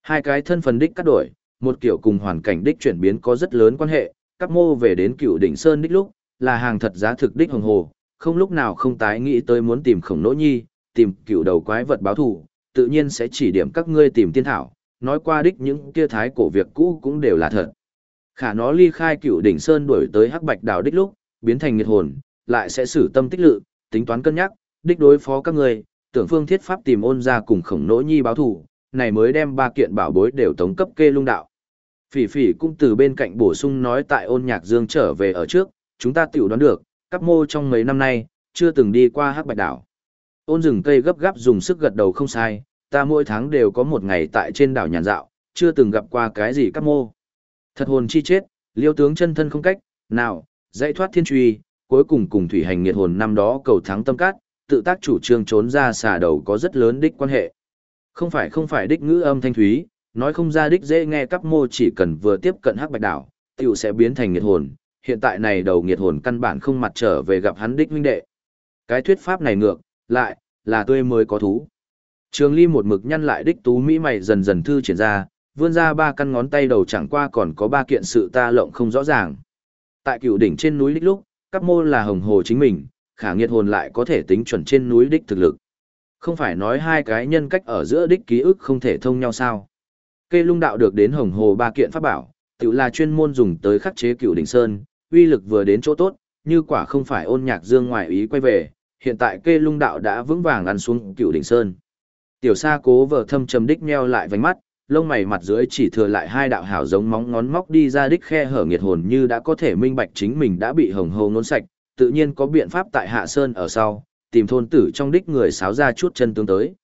Hai cái thân phần đích cắt đổi, một kiểu cùng hoàn cảnh đích chuyển biến có rất lớn quan hệ, Các mô về đến cựu đỉnh sơn đích lúc, là hàng thật giá thực đích hồng hồ, không lúc nào không tái nghĩ tới muốn tìm khổng nỗ nhi, tìm cựu đầu quái vật báo thù, tự nhiên sẽ chỉ điểm các ngươi tìm tiên thảo, nói qua đích những kia thái cổ việc cũ cũng đều là thật. Khả nó ly khai cựu đỉnh sơn đuổi tới hắc bạch đảo đích lúc, biến thành nghiệt hồn, lại sẽ xử tâm tích lự, tính toán cân nhắc, đích đối phó các người tưởng phương thiết pháp tìm ôn ra cùng khổng nỗ nhi báo thủ này mới đem ba kiện bảo bối đều tống cấp kê lung đạo. Phỉ phỉ cũng từ bên cạnh bổ sung nói tại ôn nhạc dương trở về ở trước, chúng ta tiểu đoán được, các mô trong mấy năm nay, chưa từng đi qua hắc bạch đảo. Ôn rừng cây gấp gáp dùng sức gật đầu không sai, ta mỗi tháng đều có một ngày tại trên đảo nhàn dạo, chưa từng gặp qua cái gì các mô. Thật hồn chi chết, liêu tướng chân thân không cách, nào, dãy thoát thiên truy, cuối cùng cùng thủy hành nghiệt hồn năm đó cầu thắng tâm cát, tự tác chủ trương trốn ra xà đầu có rất lớn đích quan hệ. Không phải không phải đích ngữ âm thanh thúy, nói không ra đích dễ nghe các mô chỉ cần vừa tiếp cận hắc bạch đảo, tiểu sẽ biến thành nghiệt hồn, hiện tại này đầu nghiệt hồn căn bản không mặt trở về gặp hắn đích huynh đệ. Cái thuyết pháp này ngược, lại, là tươi mới có thú. Trường Ly một mực nhăn lại đích tú mỹ mày dần dần thư triển ra, vươn ra ba căn ngón tay đầu chẳng qua còn có ba kiện sự ta lộng không rõ ràng. Tại cựu đỉnh trên núi đích lúc, các mô là hồng hồ chính mình, khả nghiệt hồn lại có thể tính chuẩn trên núi đích thực lực. Không phải nói hai cái nhân cách ở giữa đích ký ức không thể thông nhau sao. Kê lung đạo được đến hồng hồ ba kiện pháp bảo, tự là chuyên môn dùng tới khắc chế cựu đỉnh sơn, uy lực vừa đến chỗ tốt, như quả không phải ôn nhạc dương ngoại ý quay về, hiện tại kê lung đạo đã vững vàng ăn xuống cựu đỉnh sơn. Tiểu sa cố vờ thâm trầm đích nheo lại vánh mắt, lông mày mặt dưới chỉ thừa lại hai đạo hảo giống móng ngón móc đi ra đích khe hở nghiệt hồn như đã có thể minh bạch chính mình đã bị hồng hồ nôn sạch, tự nhiên có biện pháp tại hạ sơn ở sau, tìm thôn tử trong đích người sáo ra chút chân tương tới.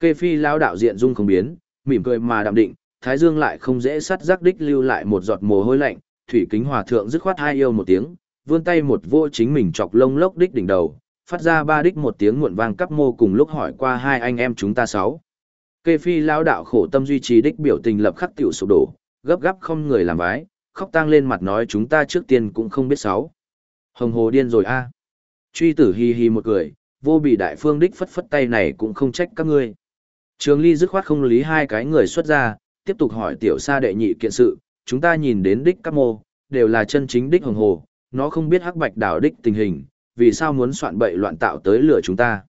Kê phi lao đạo diện dung không biến, mỉm cười mà đạm định, thái dương lại không dễ sắt rắc đích lưu lại một giọt mồ hôi lạnh, thủy kính hòa thượng dứt khoát hai yêu một tiếng, vươn tay một vô chính mình chọc lông lốc đích đỉnh đầu, phát ra ba đích một tiếng muộn vang cắp mô cùng lúc hỏi qua hai anh em chúng ta sáu. Kê phi lao đạo khổ tâm duy trì đích biểu tình lập khắc tiểu sụp đổ, gấp gáp không người làm vái, khóc tang lên mặt nói chúng ta trước tiên cũng không biết sáu. Hồng hồ điên rồi a. Truy tử hi hi một cười, vô bị đại phương đích phất phất tay này cũng không trách các ngươi. Trường ly dứt khoát không lý hai cái người xuất ra, tiếp tục hỏi tiểu sa đệ nhị kiện sự, chúng ta nhìn đến đích các mô, đều là chân chính đích hồng hồ, nó không biết hắc bạch đảo đích tình hình, vì sao muốn soạn bậy loạn tạo tới lửa chúng ta.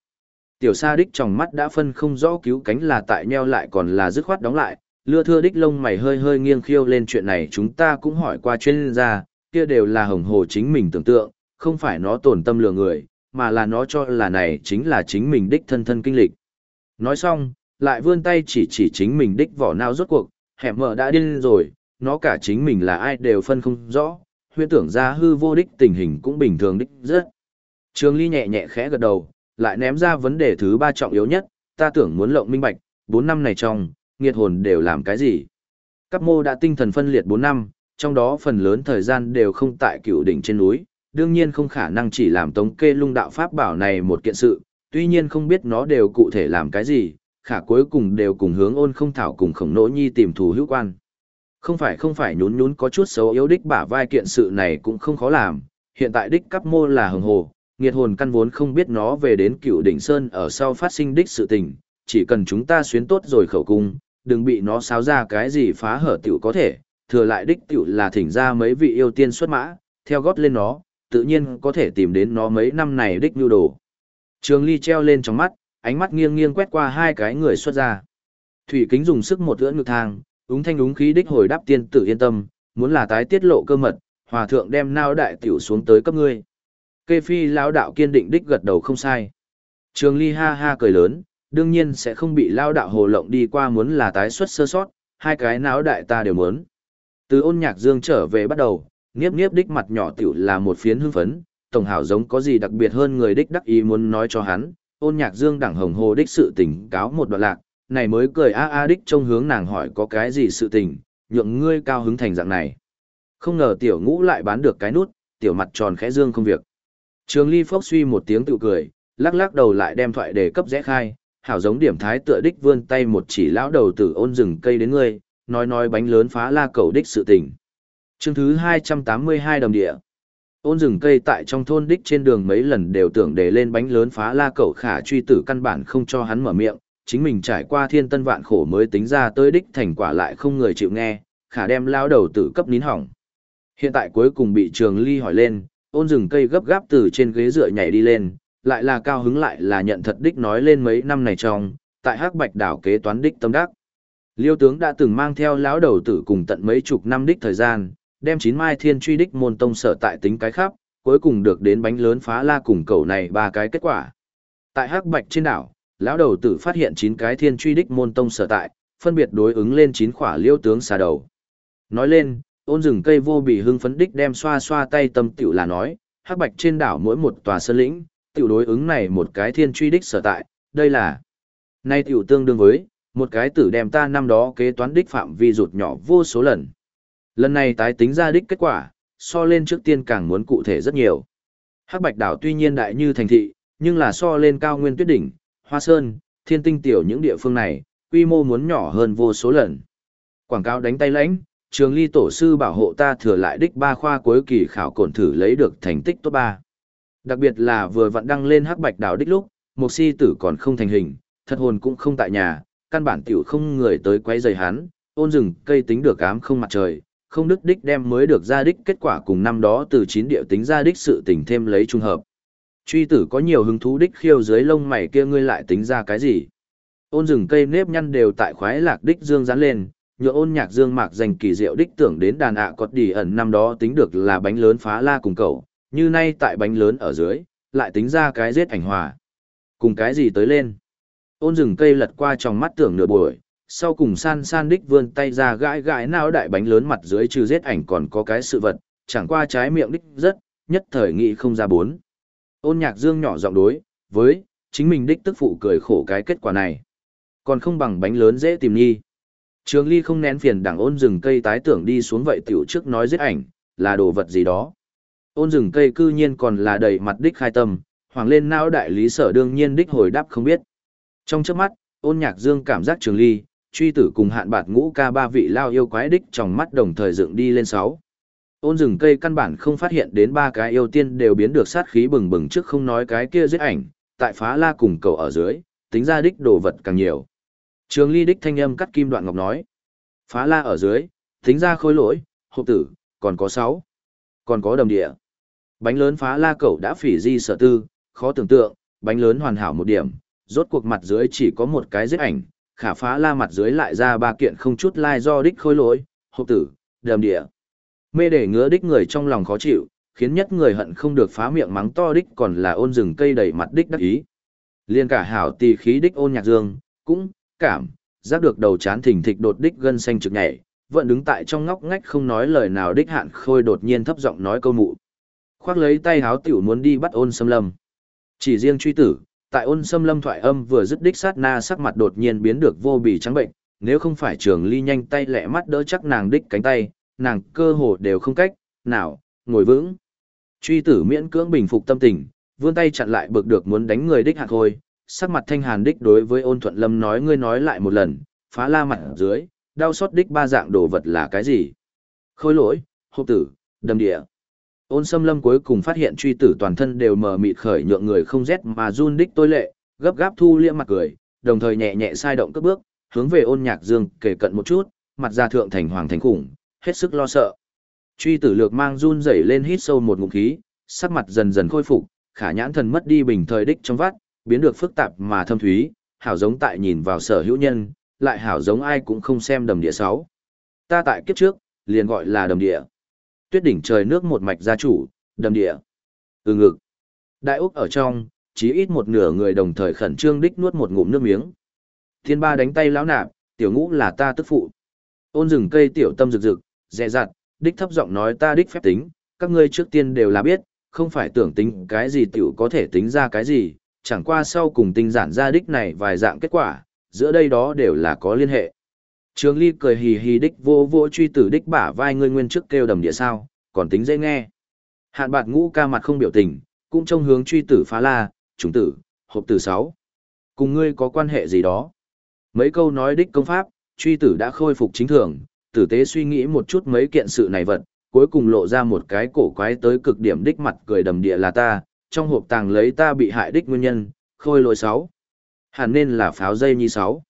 Tiểu sa đích trong mắt đã phân không rõ cứu cánh là tại nheo lại còn là dứt khoát đóng lại, lưa thưa đích lông mày hơi hơi nghiêng khiêu lên chuyện này chúng ta cũng hỏi qua chuyên gia, kia đều là hồng hồ chính mình tưởng tượng, không phải nó tổn tâm lừa người, mà là nó cho là này chính là chính mình đích thân thân kinh lịch. Nói xong, lại vươn tay chỉ chỉ chính mình đích vỏ nao rốt cuộc, hẻm mở đã điên rồi, nó cả chính mình là ai đều phân không rõ, huyễn tưởng ra hư vô đích tình hình cũng bình thường đích rất. Trường Ly nhẹ nhẹ khẽ gật đầu, lại ném ra vấn đề thứ ba trọng yếu nhất, ta tưởng muốn lộng minh bạch, 4 năm này trong, nghiệt hồn đều làm cái gì? Các mô đã tinh thần phân liệt 4 năm, trong đó phần lớn thời gian đều không tại cựu đỉnh trên núi, đương nhiên không khả năng chỉ làm tống kê lung đạo pháp bảo này một kiện sự, tuy nhiên không biết nó đều cụ thể làm cái gì, khả cuối cùng đều cùng hướng ôn không thảo cùng khổng nỗ nhi tìm thù hữu quan. Không phải không phải nhún nhún có chút xấu yếu đích bả vai kiện sự này cũng không khó làm, hiện tại đích cấp mô là hồng hồ, nghiệt hồn căn vốn không biết nó về đến cựu đỉnh sơn ở sau phát sinh đích sự tình, chỉ cần chúng ta xuyến tốt rồi khẩu cung, đừng bị nó xáo ra cái gì phá hở tiểu có thể, thừa lại đích tiểu là thỉnh ra mấy vị yêu tiên xuất mã, theo gót lên nó, tự nhiên có thể tìm đến nó mấy năm này đích nhu đồ. Trường ly treo lên trong mắt, ánh mắt nghiêng nghiêng quét qua hai cái người xuất ra. Thủy kính dùng sức một ưỡn ngực thang, úng thanh úng khí đích hồi đáp tiên tử yên tâm, muốn là tái tiết lộ cơ mật, hòa thượng đem nao đại tiểu xuống tới cấp ngươi. Kê phi lão đạo kiên định đích gật đầu không sai. Trường ly ha ha cười lớn, đương nhiên sẽ không bị lão đạo hồ lộng đi qua muốn là tái xuất sơ sót, hai cái náo đại ta đều muốn. Từ ôn nhạc dương trở về bắt đầu, nghiếp nghiếp đích mặt nhỏ tiểu là một phiến hưng phấn, tổng hảo giống có gì đặc biệt hơn người đích đắc ý muốn nói cho hắn, ôn nhạc dương đẳng hồng hồ đích sự tình cáo một đoạn lạc, này mới cười a a đích trông hướng nàng hỏi có cái gì sự tình, nhượng ngươi cao hứng thành dạng này. Không ngờ tiểu ngũ lại bán được cái nút, tiểu mặt tròn khẽ dương không việc. Trường ly phốc suy một tiếng tự cười, lắc lắc đầu lại đem thoại đề cấp rẽ khai, hảo giống điểm thái tựa đích vươn tay một chỉ lão đầu tử ôn rừng cây đến ngươi, nói nói bánh lớn phá la cầu đích sự tình. Chương thứ 282 đồng địa. Ôn rừng cây tại trong thôn đích trên đường mấy lần đều tưởng để lên bánh lớn phá la cẩu khả truy tử căn bản không cho hắn mở miệng, chính mình trải qua thiên tân vạn khổ mới tính ra tới đích thành quả lại không người chịu nghe, khả đem lão đầu tử cấp nín hỏng. Hiện tại cuối cùng bị trường ly hỏi lên, ôn rừng cây gấp gáp từ trên ghế dựa nhảy đi lên, lại là cao hứng lại là nhận thật đích nói lên mấy năm này trong, tại Hắc Bạch đảo kế toán đích tâm đắc. Liêu tướng đã từng mang theo lão đầu tử cùng tận mấy chục năm đích thời gian, đem chín mai thiên truy đích môn tông sở tại tính cái khắp, cuối cùng được đến bánh lớn phá la cùng cầu này ba cái kết quả. Tại Hắc Bạch trên đảo, lão đầu tử phát hiện chín cái thiên truy đích môn tông sở tại, phân biệt đối ứng lên chín khỏa liêu tướng xà đầu. Nói lên, ôn rừng cây vô bị hưng phấn đích đem xoa xoa tay tâm tiểu là nói, Hắc Bạch trên đảo mỗi một tòa sơn lĩnh, tiểu đối ứng này một cái thiên truy đích sở tại, đây là nay tiểu tương đương với một cái tử đem ta năm đó kế toán đích phạm vi rụt nhỏ vô số lần. Lần này tái tính ra đích kết quả, so lên trước tiên càng muốn cụ thể rất nhiều. Hắc Bạch đảo tuy nhiên đại như thành thị, nhưng là so lên cao nguyên tuyết đỉnh, Hoa Sơn, Thiên Tinh tiểu những địa phương này, quy mô muốn nhỏ hơn vô số lần. Quảng cáo đánh tay lãnh, trường ly tổ sư bảo hộ ta thừa lại đích ba khoa cuối kỳ khảo cổn thử lấy được thành tích tốt ba. Đặc biệt là vừa vặn đăng lên Hắc Bạch đảo đích lúc, một si tử còn không thành hình, thật hồn cũng không tại nhà, căn bản tiểu không người tới quấy rầy hắn, ôn rừng cây tính được ám không mặt trời, không đức đích đem mới được ra đích kết quả cùng năm đó từ chín điệu tính ra đích sự tình thêm lấy trung hợp. Truy tử có nhiều hứng thú đích khiêu dưới lông mày kia ngươi lại tính ra cái gì? Ôn rừng cây nếp nhăn đều tại khoái lạc đích dương dán lên, nhựa ôn nhạc dương mạc dành kỳ diệu đích tưởng đến đàn ạ à cọt đi ẩn năm đó tính được là bánh lớn phá la cùng cậu, như nay tại bánh lớn ở dưới, lại tính ra cái giết ảnh hòa. Cùng cái gì tới lên? Ôn rừng cây lật qua trong mắt tưởng nửa buổi, sau cùng san san đích vươn tay ra gãi gãi nào đại bánh lớn mặt dưới trừ giết ảnh còn có cái sự vật, chẳng qua trái miệng đích rất, nhất thời nghị không ra bốn. Ôn nhạc dương nhỏ giọng đối, với, chính mình đích tức phụ cười khổ cái kết quả này. Còn không bằng bánh lớn dễ tìm nghi. Trường ly không nén phiền đằng ôn rừng cây tái tưởng đi xuống vậy tiểu trước nói giết ảnh, là đồ vật gì đó. Ôn rừng cây cư nhiên còn là đầy mặt đích khai tâm, hoàng lên não đại lý sở đương nhiên đích hồi đáp không biết. Trong chớp mắt, ôn nhạc dương cảm giác trường ly, truy tử cùng hạn bạt ngũ ca ba vị lao yêu quái đích trong mắt đồng thời dựng đi lên sáu. Ôn rừng cây căn bản không phát hiện đến ba cái yêu tiên đều biến được sát khí bừng bừng trước không nói cái kia giết ảnh, tại phá la cùng cầu ở dưới, tính ra đích đồ vật càng nhiều. Trường ly đích thanh âm cắt kim đoạn ngọc nói. Phá la ở dưới, tính ra khối lỗi, hộp tử, còn có sáu, còn có đầm địa. Bánh lớn phá la cậu đã phỉ di sở tư, khó tưởng tượng, bánh lớn hoàn hảo một điểm, rốt cuộc mặt dưới chỉ có một cái giết ảnh, khả phá la mặt dưới lại ra ba kiện không chút lai do đích khôi lỗi, hộp tử, đầm địa. Mê để ngứa đích người trong lòng khó chịu, khiến nhất người hận không được phá miệng mắng to đích còn là ôn rừng cây đầy mặt đích đắc ý. Liên cả hảo tỳ khí đích ôn nhạc dương, cũng, cảm, giác được đầu chán thình thịch đột đích gân xanh trực nhảy, vẫn đứng tại trong ngóc ngách không nói lời nào đích hạn khôi đột nhiên thấp giọng nói câu mụ. Khoác lấy tay háo tiểu muốn đi bắt ôn xâm lâm. Chỉ riêng truy tử, tại ôn xâm lâm thoại âm vừa dứt đích sát na sắc mặt đột nhiên biến được vô bì trắng bệnh, nếu không phải trường ly nhanh tay lẹ mắt đỡ chắc nàng đích cánh tay, nàng cơ hồ đều không cách, nào, ngồi vững. Truy tử miễn cưỡng bình phục tâm tình, vươn tay chặn lại bực được muốn đánh người đích hạc khôi, sắc mặt thanh hàn đích đối với ôn thuận lâm nói ngươi nói lại một lần, phá la mặt dưới, đau xót đích ba dạng đồ vật là cái gì? Khôi lỗi, hộp tử, đầm địa. Ôn xâm lâm cuối cùng phát hiện truy tử toàn thân đều mờ mịt khởi nhượng người không rét mà run đích tôi lệ, gấp gáp thu liễm mặt cười, đồng thời nhẹ nhẹ sai động cất bước, hướng về ôn nhạc dương kể cận một chút, mặt ra thượng thành hoàng thành khủng, hết sức lo sợ. Truy tử lược mang run rẩy lên hít sâu một ngụm khí, sắc mặt dần dần khôi phục, khả nhãn thần mất đi bình thời đích trong vắt, biến được phức tạp mà thâm thúy, hảo giống tại nhìn vào sở hữu nhân, lại hảo giống ai cũng không xem đầm địa sáu. Ta tại kiếp trước, liền gọi là đầm địa. Tuyết đỉnh trời nước một mạch gia chủ, đầm địa. Ừ ngực. Đại Úc ở trong, chí ít một nửa người đồng thời khẩn trương đích nuốt một ngụm nước miếng. Thiên ba đánh tay lão nạp, tiểu ngũ là ta tức phụ. Ôn rừng cây tiểu tâm rực rực, dè dặt, đích thấp giọng nói ta đích phép tính, các ngươi trước tiên đều là biết, không phải tưởng tính cái gì tiểu có thể tính ra cái gì, chẳng qua sau cùng tinh giản ra đích này vài dạng kết quả, giữa đây đó đều là có liên hệ. Trường Ly cười hì hì đích vô vô truy tử đích bả vai ngươi nguyên trước kêu đầm địa sao, còn tính dễ nghe. Hạn bạt ngũ ca mặt không biểu tình, cũng trông hướng truy tử phá la, "Chúng tử, hộp tử sáu. Cùng ngươi có quan hệ gì đó. Mấy câu nói đích công pháp, truy tử đã khôi phục chính thường, tử tế suy nghĩ một chút mấy kiện sự này vật, cuối cùng lộ ra một cái cổ quái tới cực điểm đích mặt cười đầm địa là ta, trong hộp tàng lấy ta bị hại đích nguyên nhân, khôi lỗi sáu. Hẳn nên là pháo dây nhi sáu.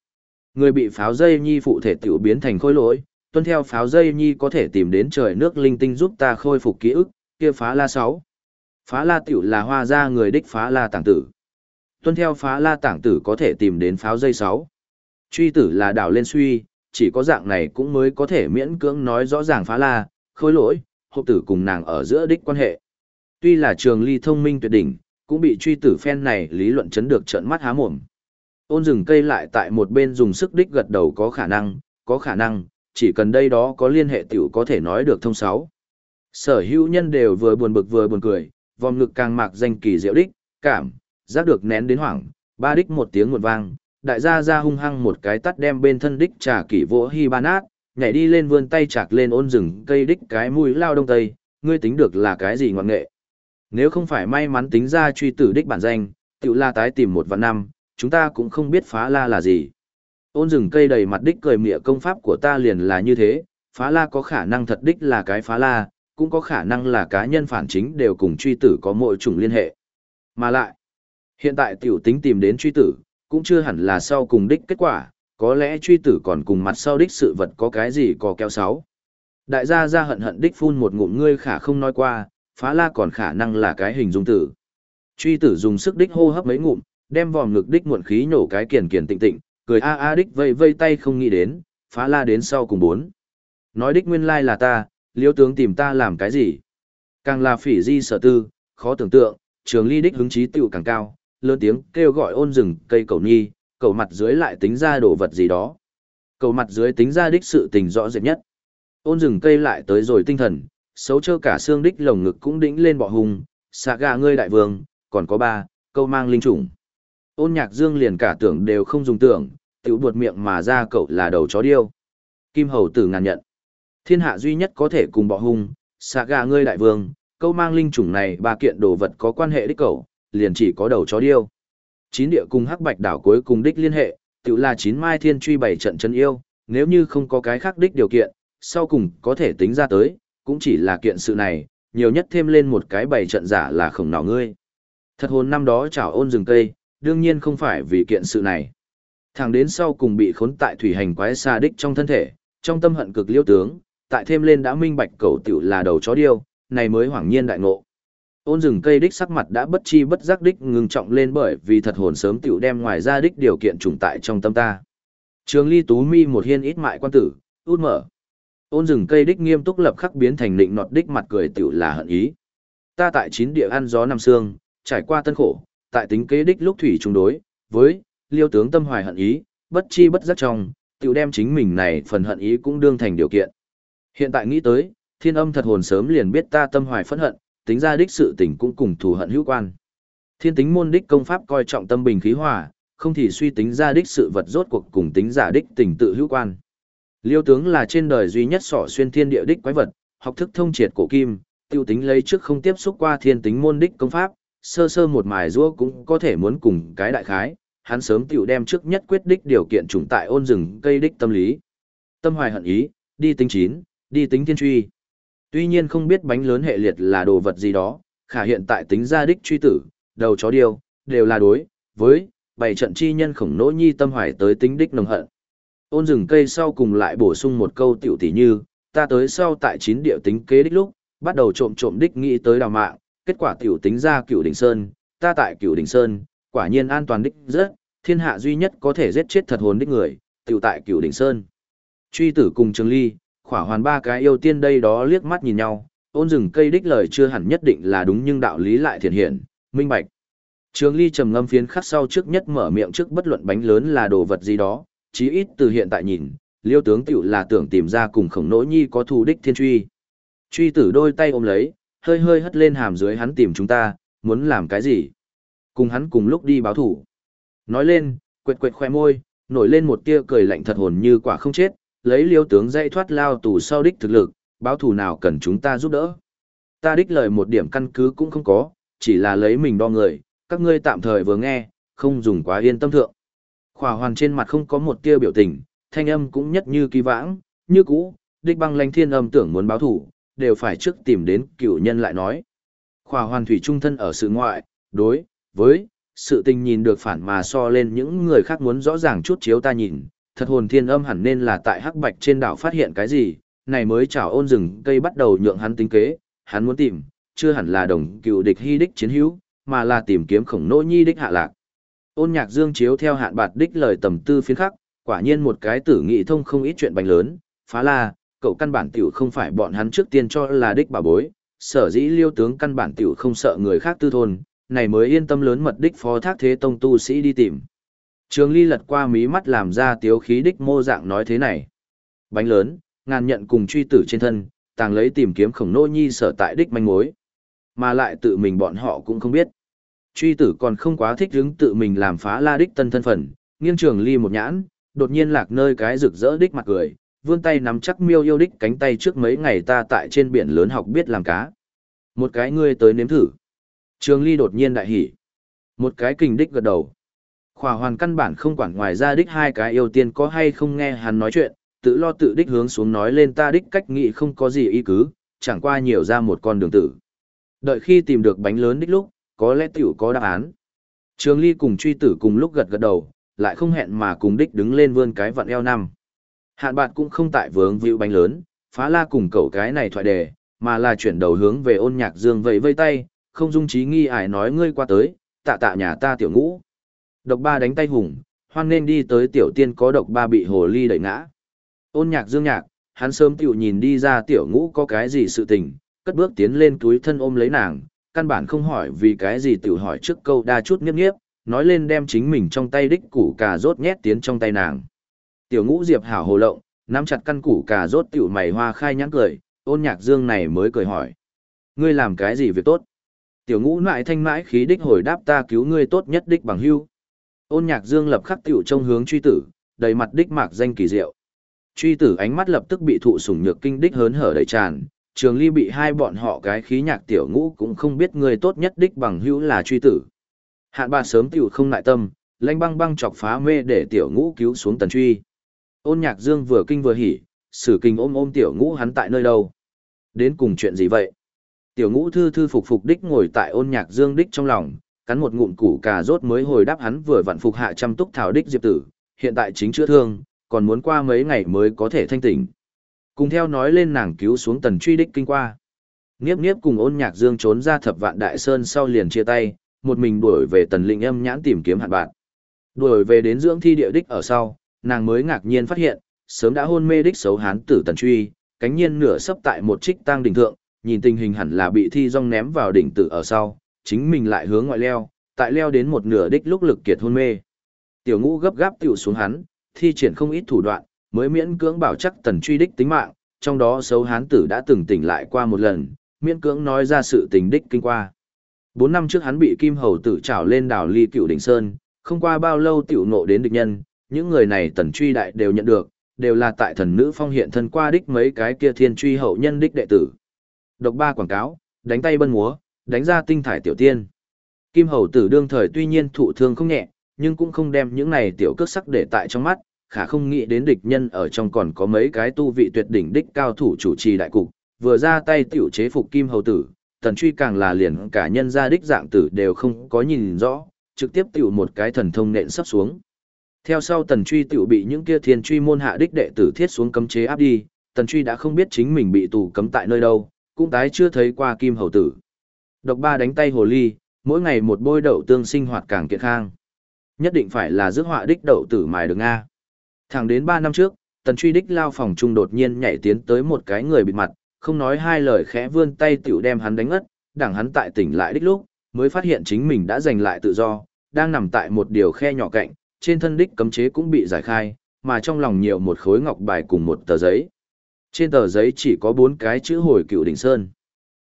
Người bị pháo dây nhi phụ thể tiểu biến thành khôi lỗi, tuân theo pháo dây nhi có thể tìm đến trời nước linh tinh giúp ta khôi phục ký ức, kia phá la sáu. Phá la tiểu là hoa ra người đích phá la tàng tử. Tuân theo phá la tàng tử có thể tìm đến pháo dây 6. Truy tử là đảo lên suy, chỉ có dạng này cũng mới có thể miễn cưỡng nói rõ ràng phá la, khôi lỗi, hộp tử cùng nàng ở giữa đích quan hệ. Tuy là trường ly thông minh tuyệt đỉnh, cũng bị truy tử phen này lý luận chấn được trợn mắt há mồm. Ôn rừng cây lại tại một bên dùng sức đích gật đầu có khả năng, có khả năng, chỉ cần đây đó có liên hệ tiểu có thể nói được thông sáu. Sở hữu nhân đều vừa buồn bực vừa buồn cười, vòng ngực càng mạc danh kỳ diệu đích, cảm, giác được nén đến hoảng, ba đích một tiếng nguồn vang, đại gia ra hung hăng một cái tắt đem bên thân đích trà kỷ vỗ hy ba nát, nhảy đi lên vươn tay chạc lên ôn rừng cây đích cái mũi lao đông tây, ngươi tính được là cái gì ngoạn nghệ. Nếu không phải may mắn tính ra truy tử đích bản danh, tiểu la tái tìm một vạn năm, chúng ta cũng không biết phá la là gì. Ôn rừng cây đầy mặt đích cười mịa công pháp của ta liền là như thế, phá la có khả năng thật đích là cái phá la, cũng có khả năng là cá nhân phản chính đều cùng truy tử có mỗi chủng liên hệ. Mà lại, hiện tại tiểu tính tìm đến truy tử, cũng chưa hẳn là sau cùng đích kết quả, có lẽ truy tử còn cùng mặt sau đích sự vật có cái gì có kéo sáu. Đại gia ra hận hận đích phun một ngụm ngươi khả không nói qua, phá la còn khả năng là cái hình dung tử. Truy tử dùng sức đích hô hấp mấy ngụm, đem vòm ngực đích muộn khí nổ cái kiền kiền tịnh tịnh, cười a a đích vây vây tay không nghĩ đến, phá la đến sau cùng bốn. Nói đích nguyên lai là ta, liêu tướng tìm ta làm cái gì? Càng là phỉ di sở tư, khó tưởng tượng, trường ly đích hứng chí tiểu càng cao, lớn tiếng kêu gọi ôn rừng cây cầu nhi, cầu mặt dưới lại tính ra đồ vật gì đó. Cầu mặt dưới tính ra đích sự tình rõ rệt nhất. Ôn rừng cây lại tới rồi tinh thần, xấu trơ cả xương đích lồng ngực cũng đĩnh lên bọ hùng, xạ gà ngươi đại vương, còn có ba, câu mang linh trùng. Ôn nhạc dương liền cả tưởng đều không dùng tưởng, tiểu buột miệng mà ra cậu là đầu chó điêu. Kim hầu tử ngàn nhận. Thiên hạ duy nhất có thể cùng bọ hung, xạ gà ngươi đại vương, câu mang linh chủng này ba kiện đồ vật có quan hệ đích cậu, liền chỉ có đầu chó điêu. Chín địa cùng hắc bạch đảo cuối cùng đích liên hệ, tiểu là chín mai thiên truy bảy trận chân yêu, nếu như không có cái khác đích điều kiện, sau cùng có thể tính ra tới, cũng chỉ là kiện sự này, nhiều nhất thêm lên một cái bảy trận giả là khổng nỏ ngươi. Thật hồn năm đó chảo ôn rừng cây, đương nhiên không phải vì kiện sự này. thằng đến sau cùng bị khốn tại thủy hành quái xa đích trong thân thể, trong tâm hận cực liêu tướng, tại thêm lên đã minh bạch cầu tiểu là đầu chó điêu, này mới hoảng nhiên đại ngộ. Ôn rừng cây đích sắc mặt đã bất chi bất giác đích ngừng trọng lên bởi vì thật hồn sớm tiểu đem ngoài ra đích điều kiện trùng tại trong tâm ta. Trường ly tú mi một hiên ít mại quan tử, út mở. Ôn rừng cây đích nghiêm túc lập khắc biến thành định nọt đích mặt cười tiểu là hận ý. Ta tại chín địa ăn gió năm xương, trải qua tân khổ, tại tính kế đích lúc thủy trung đối, với, liêu tướng tâm hoài hận ý, bất chi bất giác trong, tiểu đem chính mình này phần hận ý cũng đương thành điều kiện. Hiện tại nghĩ tới, thiên âm thật hồn sớm liền biết ta tâm hoài phẫn hận, tính ra đích sự tình cũng cùng thù hận hữu quan. Thiên tính môn đích công pháp coi trọng tâm bình khí hòa, không thì suy tính ra đích sự vật rốt cuộc cùng tính giả đích tình tự hữu quan. Liêu tướng là trên đời duy nhất sỏ xuyên thiên địa đích quái vật, học thức thông triệt cổ kim, tiêu tính lấy trước không tiếp xúc qua thiên tính môn đích công pháp, sơ sơ một mài rua cũng có thể muốn cùng cái đại khái, hắn sớm tiểu đem trước nhất quyết đích điều kiện trùng tại ôn rừng cây đích tâm lý. Tâm hoài hận ý, đi tính chín, đi tính thiên truy. Tuy nhiên không biết bánh lớn hệ liệt là đồ vật gì đó, khả hiện tại tính ra đích truy tử, đầu chó điêu, đều là đối, với, bảy trận chi nhân khổng nỗ nhi tâm hoài tới tính đích nồng hận. Ôn rừng cây sau cùng lại bổ sung một câu tiểu tỷ như, ta tới sau tại chín địa tính kế đích lúc, bắt đầu trộm trộm đích nghĩ tới đào mạng, kết quả tiểu tính ra cửu đỉnh sơn, ta tại cửu đỉnh sơn, quả nhiên an toàn đích rất, thiên hạ duy nhất có thể giết chết thật hồn đích người, tiểu tại cửu đỉnh sơn. Truy tử cùng Trường Ly, khỏa hoàn ba cái yêu tiên đây đó liếc mắt nhìn nhau, ôn rừng cây đích lời chưa hẳn nhất định là đúng nhưng đạo lý lại thiện hiện, minh bạch. Trường Ly trầm ngâm phiến khắc sau trước nhất mở miệng trước bất luận bánh lớn là đồ vật gì đó, chí ít từ hiện tại nhìn, Liêu tướng tiểu là tưởng tìm ra cùng Khổng Nỗ Nhi có thù đích thiên truy. Truy tử đôi tay ôm lấy, hơi hơi hất lên hàm dưới hắn tìm chúng ta, muốn làm cái gì? Cùng hắn cùng lúc đi báo thủ. Nói lên, quệt quệt khoe môi, nổi lên một tia cười lạnh thật hồn như quả không chết, lấy liêu tướng dây thoát lao tù sau đích thực lực, báo thù nào cần chúng ta giúp đỡ. Ta đích lời một điểm căn cứ cũng không có, chỉ là lấy mình đo người, các ngươi tạm thời vừa nghe, không dùng quá yên tâm thượng. Khỏa hoàn trên mặt không có một tia biểu tình, thanh âm cũng nhất như kỳ vãng, như cũ, Địch băng lãnh thiên âm tưởng muốn báo thù, đều phải trước tìm đến cựu nhân lại nói. Khỏa hoàn thủy trung thân ở sự ngoại, đối, với, sự tình nhìn được phản mà so lên những người khác muốn rõ ràng chút chiếu ta nhìn, thật hồn thiên âm hẳn nên là tại hắc bạch trên đảo phát hiện cái gì, này mới chào ôn rừng cây bắt đầu nhượng hắn tính kế, hắn muốn tìm, chưa hẳn là đồng cựu địch hy đích chiến hữu, mà là tìm kiếm khổng nỗ nhi đích hạ lạc. Ôn nhạc dương chiếu theo hạn bạt đích lời tầm tư phiến khắc, quả nhiên một cái tử nghị thông không ít chuyện bánh lớn, phá là, cậu căn bản tiểu không phải bọn hắn trước tiên cho là đích bà bối, sở dĩ liêu tướng căn bản tiểu không sợ người khác tư thôn, này mới yên tâm lớn mật đích phó thác thế tông tu sĩ đi tìm. Trường ly lật qua mí mắt làm ra tiếu khí đích mô dạng nói thế này. Bánh lớn, ngàn nhận cùng truy tử trên thân, tàng lấy tìm kiếm khổng nô nhi sở tại đích manh mối. Mà lại tự mình bọn họ cũng không biết. Truy tử còn không quá thích hứng tự mình làm phá la đích tân thân phận, nghiêng trường ly một nhãn, đột nhiên lạc nơi cái rực rỡ đích mặt cười, vươn tay nắm chắc miêu yêu đích cánh tay trước mấy ngày ta tại trên biển lớn học biết làm cá. Một cái ngươi tới nếm thử. Trường ly đột nhiên đại hỉ. Một cái kình đích gật đầu. Khỏa hoàn căn bản không quản ngoài ra đích hai cái yêu tiên có hay không nghe hắn nói chuyện, tự lo tự đích hướng xuống nói lên ta đích cách nghĩ không có gì ý cứ, chẳng qua nhiều ra một con đường tử. Đợi khi tìm được bánh lớn đích lúc, có lẽ tiểu có đáp án. Trường Ly cùng truy tử cùng lúc gật gật đầu, lại không hẹn mà cùng đích đứng lên vươn cái vặn eo năm. Hạn bạt cũng không tại vướng víu bánh lớn, phá la cùng cậu cái này thoại đề, mà là chuyển đầu hướng về ôn nhạc dương vẫy vây tay, không dung trí nghi ải nói ngươi qua tới, tạ tạ nhà ta tiểu ngũ. Độc ba đánh tay hùng, hoan nên đi tới tiểu tiên có độc ba bị hồ ly đẩy ngã. Ôn nhạc dương nhạc, hắn sớm tiểu nhìn đi ra tiểu ngũ có cái gì sự tình, cất bước tiến lên túi thân ôm lấy nàng, căn bản không hỏi vì cái gì tiểu hỏi trước câu đa chút nghiếp nghiếp, nói lên đem chính mình trong tay đích củ cà rốt nhét tiến trong tay nàng. Tiểu ngũ diệp hảo hồ lộng, nắm chặt căn củ cà rốt tiểu mày hoa khai nhãn cười, ôn nhạc dương này mới cười hỏi. Ngươi làm cái gì việc tốt? Tiểu ngũ lại thanh mãi khí đích hồi đáp ta cứu ngươi tốt nhất đích bằng hưu. Ôn nhạc dương lập khắc tiểu trong hướng truy tử, đầy mặt đích mạc danh kỳ diệu. Truy tử ánh mắt lập tức bị thụ sủng nhược kinh đích hớn hở đầy tràn, trường ly bị hai bọn họ cái khí nhạc tiểu ngũ cũng không biết người tốt nhất đích bằng hữu là truy tử. Hạn bà sớm tiểu không nại tâm, lanh băng băng chọc phá mê để tiểu ngũ cứu xuống tần truy. Ôn nhạc dương vừa kinh vừa hỉ, sử kinh ôm ôm tiểu ngũ hắn tại nơi đâu. Đến cùng chuyện gì vậy? Tiểu ngũ thư thư phục phục đích ngồi tại ôn nhạc dương đích trong lòng, cắn một ngụm củ cà rốt mới hồi đáp hắn vừa vặn phục hạ chăm túc thảo đích diệp tử, hiện tại chính chữa thương, còn muốn qua mấy ngày mới có thể thanh tỉnh. Cùng theo nói lên nàng cứu xuống tần truy đích kinh qua. Niếp niếp cùng ôn nhạc dương trốn ra thập vạn đại sơn sau liền chia tay, một mình đuổi về tần linh âm nhãn tìm kiếm hạt bạn. Đuổi về đến dưỡng thi địa đích ở sau, nàng mới ngạc nhiên phát hiện, sớm đã hôn mê đích xấu hán tử tần truy, cánh nhiên nửa sấp tại một trích tang đỉnh thượng, nhìn tình hình hẳn là bị thi rong ném vào đỉnh tử ở sau, chính mình lại hướng ngoại leo, tại leo đến một nửa đích lúc lực kiệt hôn mê. Tiểu ngũ gấp gáp tiểu xuống hắn, thi triển không ít thủ đoạn, mới miễn cưỡng bảo chắc tần truy đích tính mạng, trong đó xấu hán tử đã từng tỉnh lại qua một lần, miễn cưỡng nói ra sự tình đích kinh qua. Bốn năm trước hắn bị kim hầu tử trảo lên đảo ly cựu đỉnh sơn, không qua bao lâu tiểu nộ đến địch nhân, những người này tần truy đại đều nhận được, đều là tại thần nữ phong hiện thân qua đích mấy cái kia thiên truy hậu nhân đích đệ tử. Độc ba quảng cáo, đánh tay bân múa, đánh ra tinh thải tiểu tiên. Kim hầu tử đương thời tuy nhiên thụ thương không nhẹ, nhưng cũng không đem những này tiểu cước sắc để tại trong mắt, khả không nghĩ đến địch nhân ở trong còn có mấy cái tu vị tuyệt đỉnh đích cao thủ chủ trì đại cục, vừa ra tay tiểu chế phục kim hầu tử, tần truy càng là liền cả nhân gia đích dạng tử đều không có nhìn rõ, trực tiếp tiểu một cái thần thông nện sắp xuống. Theo sau tần truy tiểu bị những kia thiên truy môn hạ đích đệ tử thiết xuống cấm chế áp đi, tần truy đã không biết chính mình bị tù cấm tại nơi đâu, cũng tái chưa thấy qua kim hầu tử. Độc ba đánh tay hồ ly, mỗi ngày một bôi đậu tương sinh hoạt càng kiện khang. Nhất định phải là rước họa đích đậu tử mài được Nga. Thẳng đến 3 năm trước, tần truy đích lao phòng trung đột nhiên nhảy tiến tới một cái người bịt mặt, không nói hai lời khẽ vươn tay tiểu đem hắn đánh ngất, Đằng hắn tại tỉnh lại đích lúc, mới phát hiện chính mình đã giành lại tự do, đang nằm tại một điều khe nhỏ cạnh, trên thân đích cấm chế cũng bị giải khai, mà trong lòng nhiều một khối ngọc bài cùng một tờ giấy. Trên tờ giấy chỉ có bốn cái chữ hồi cựu đỉnh sơn.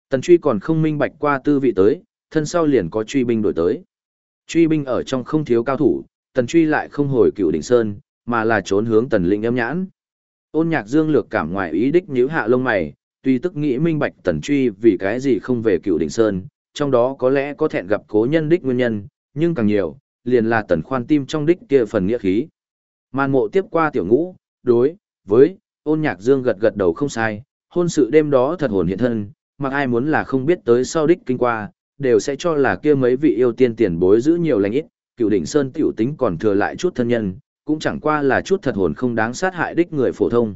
Tần truy còn không minh bạch qua tư vị tới, thân sau liền có truy binh đổi tới. Truy binh ở trong không thiếu cao thủ, tần truy lại không hồi cựu đỉnh sơn, mà là trốn hướng tần linh âm nhãn. Ôn nhạc dương lược cảm ngoài ý đích nhíu hạ lông mày, tuy tức nghĩ minh bạch tần truy vì cái gì không về cựu đỉnh sơn, trong đó có lẽ có thẹn gặp cố nhân đích nguyên nhân, nhưng càng nhiều, liền là tần khoan tim trong đích kia phần nghĩa khí. Màn mộ tiếp qua tiểu ngũ, đối, với, ôn nhạc dương gật gật đầu không sai, hôn sự đêm đó thật hồn hiện thân, mặc ai muốn là không biết tới sau đích kinh qua, đều sẽ cho là kia mấy vị yêu tiên tiền bối giữ nhiều lành ít, cựu đỉnh sơn tiểu tính còn thừa lại chút thân nhân, cũng chẳng qua là chút thật hồn không đáng sát hại đích người phổ thông.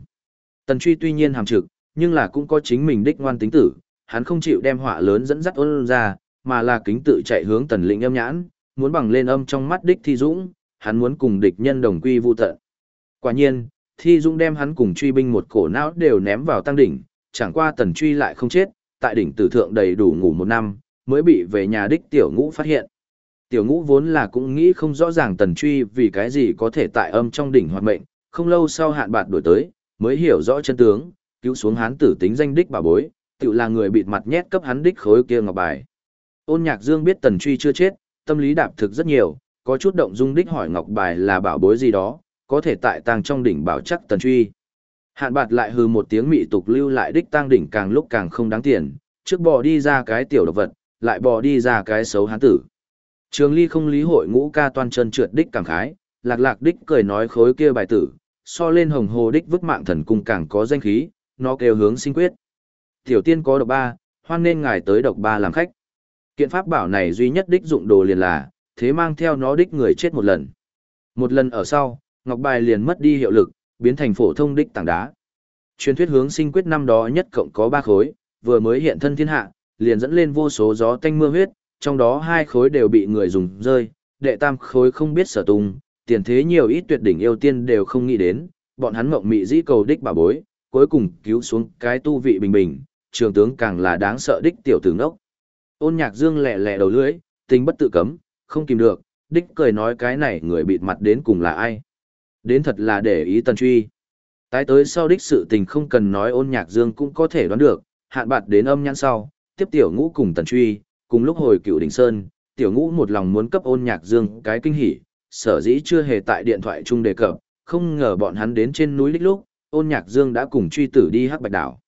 Tần truy tuy nhiên hàm trực, nhưng là cũng có chính mình đích ngoan tính tử, hắn không chịu đem họa lớn dẫn dắt ôn ra, mà là kính tự chạy hướng tần lĩnh âm nhãn, muốn bằng lên âm trong mắt đích thi dũng, hắn muốn cùng địch nhân đồng quy vu tận. Quả nhiên, thi dũng đem hắn cùng truy binh một cổ não đều ném vào tăng đỉnh, chẳng qua tần truy lại không chết, tại đỉnh tử thượng đầy đủ ngủ một năm, mới bị về nhà đích tiểu ngũ phát hiện. Tiểu ngũ vốn là cũng nghĩ không rõ ràng tần truy vì cái gì có thể tại âm trong đỉnh hoạt mệnh, không lâu sau hạn bạt đổi tới, mới hiểu rõ chân tướng, cứu xuống hán tử tính danh đích bà bối, tự là người bịt mặt nhét cấp hắn đích khối kia ngọc bài. Ôn nhạc dương biết tần truy chưa chết, tâm lý đạp thực rất nhiều, có chút động dung đích hỏi ngọc bài là bảo bối gì đó, có thể tại tàng trong đỉnh bảo chắc tần truy. Hạn bạt lại hừ một tiếng mị tục lưu lại đích tang đỉnh càng lúc càng không đáng tiền, trước bò đi ra cái tiểu độc vật, lại bò đi ra cái xấu hán tử. Trường ly không lý hội ngũ ca toan chân trượt đích càng khái, lạc lạc đích cười nói khối kia bài tử, so lên hồng hồ đích vứt mạng thần cung càng có danh khí, nó kêu hướng sinh quyết. Tiểu tiên có độc ba, hoan nên ngài tới độc ba làm khách. Kiện pháp bảo này duy nhất đích dụng đồ liền là, thế mang theo nó đích người chết một lần. Một lần ở sau, ngọc bài liền mất đi hiệu lực, biến thành phổ thông đích tảng đá. Truyền thuyết hướng sinh quyết năm đó nhất cộng có ba khối, vừa mới hiện thân thiên hạ, liền dẫn lên vô số gió tanh mưa huyết, trong đó hai khối đều bị người dùng rơi, đệ tam khối không biết sở tung, tiền thế nhiều ít tuyệt đỉnh yêu tiên đều không nghĩ đến, bọn hắn mộng mị dĩ cầu đích bà bối, cuối cùng cứu xuống cái tu vị bình bình, trường tướng càng là đáng sợ đích tiểu tử ngốc. Ôn nhạc dương lẹ lẹ đầu lưỡi, tình bất tự cấm, không kìm được, đích cười nói cái này người bịt mặt đến cùng là ai. Đến thật là để ý tần truy. Tái tới sau đích sự tình không cần nói ôn nhạc dương cũng có thể đoán được, hạn bạt đến âm nhãn sau, tiếp tiểu ngũ cùng tần truy, cùng lúc hồi cựu đỉnh sơn, tiểu ngũ một lòng muốn cấp ôn nhạc dương cái kinh hỉ, sở dĩ chưa hề tại điện thoại chung đề cập, không ngờ bọn hắn đến trên núi đích lúc, ôn nhạc dương đã cùng truy tử đi hắc bạch đảo.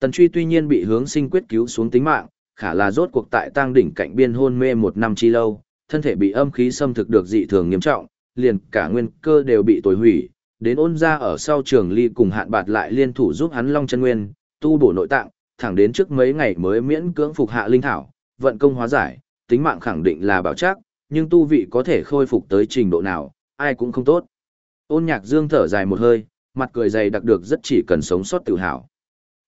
Tần truy tuy nhiên bị hướng sinh quyết cứu xuống tính mạng, khả là rốt cuộc tại tang đỉnh cạnh biên hôn mê một năm chi lâu, thân thể bị âm khí xâm thực được dị thường nghiêm trọng, liền cả nguyên cơ đều bị tồi hủy, đến ôn ra ở sau trường ly cùng hạn bạt lại liên thủ giúp hắn long chân nguyên, tu bổ nội tạng, thẳng đến trước mấy ngày mới miễn cưỡng phục hạ linh thảo, vận công hóa giải, tính mạng khẳng định là bảo chắc, nhưng tu vị có thể khôi phục tới trình độ nào, ai cũng không tốt. Ôn nhạc dương thở dài một hơi, mặt cười dày đặc được rất chỉ cần sống sót tự hào.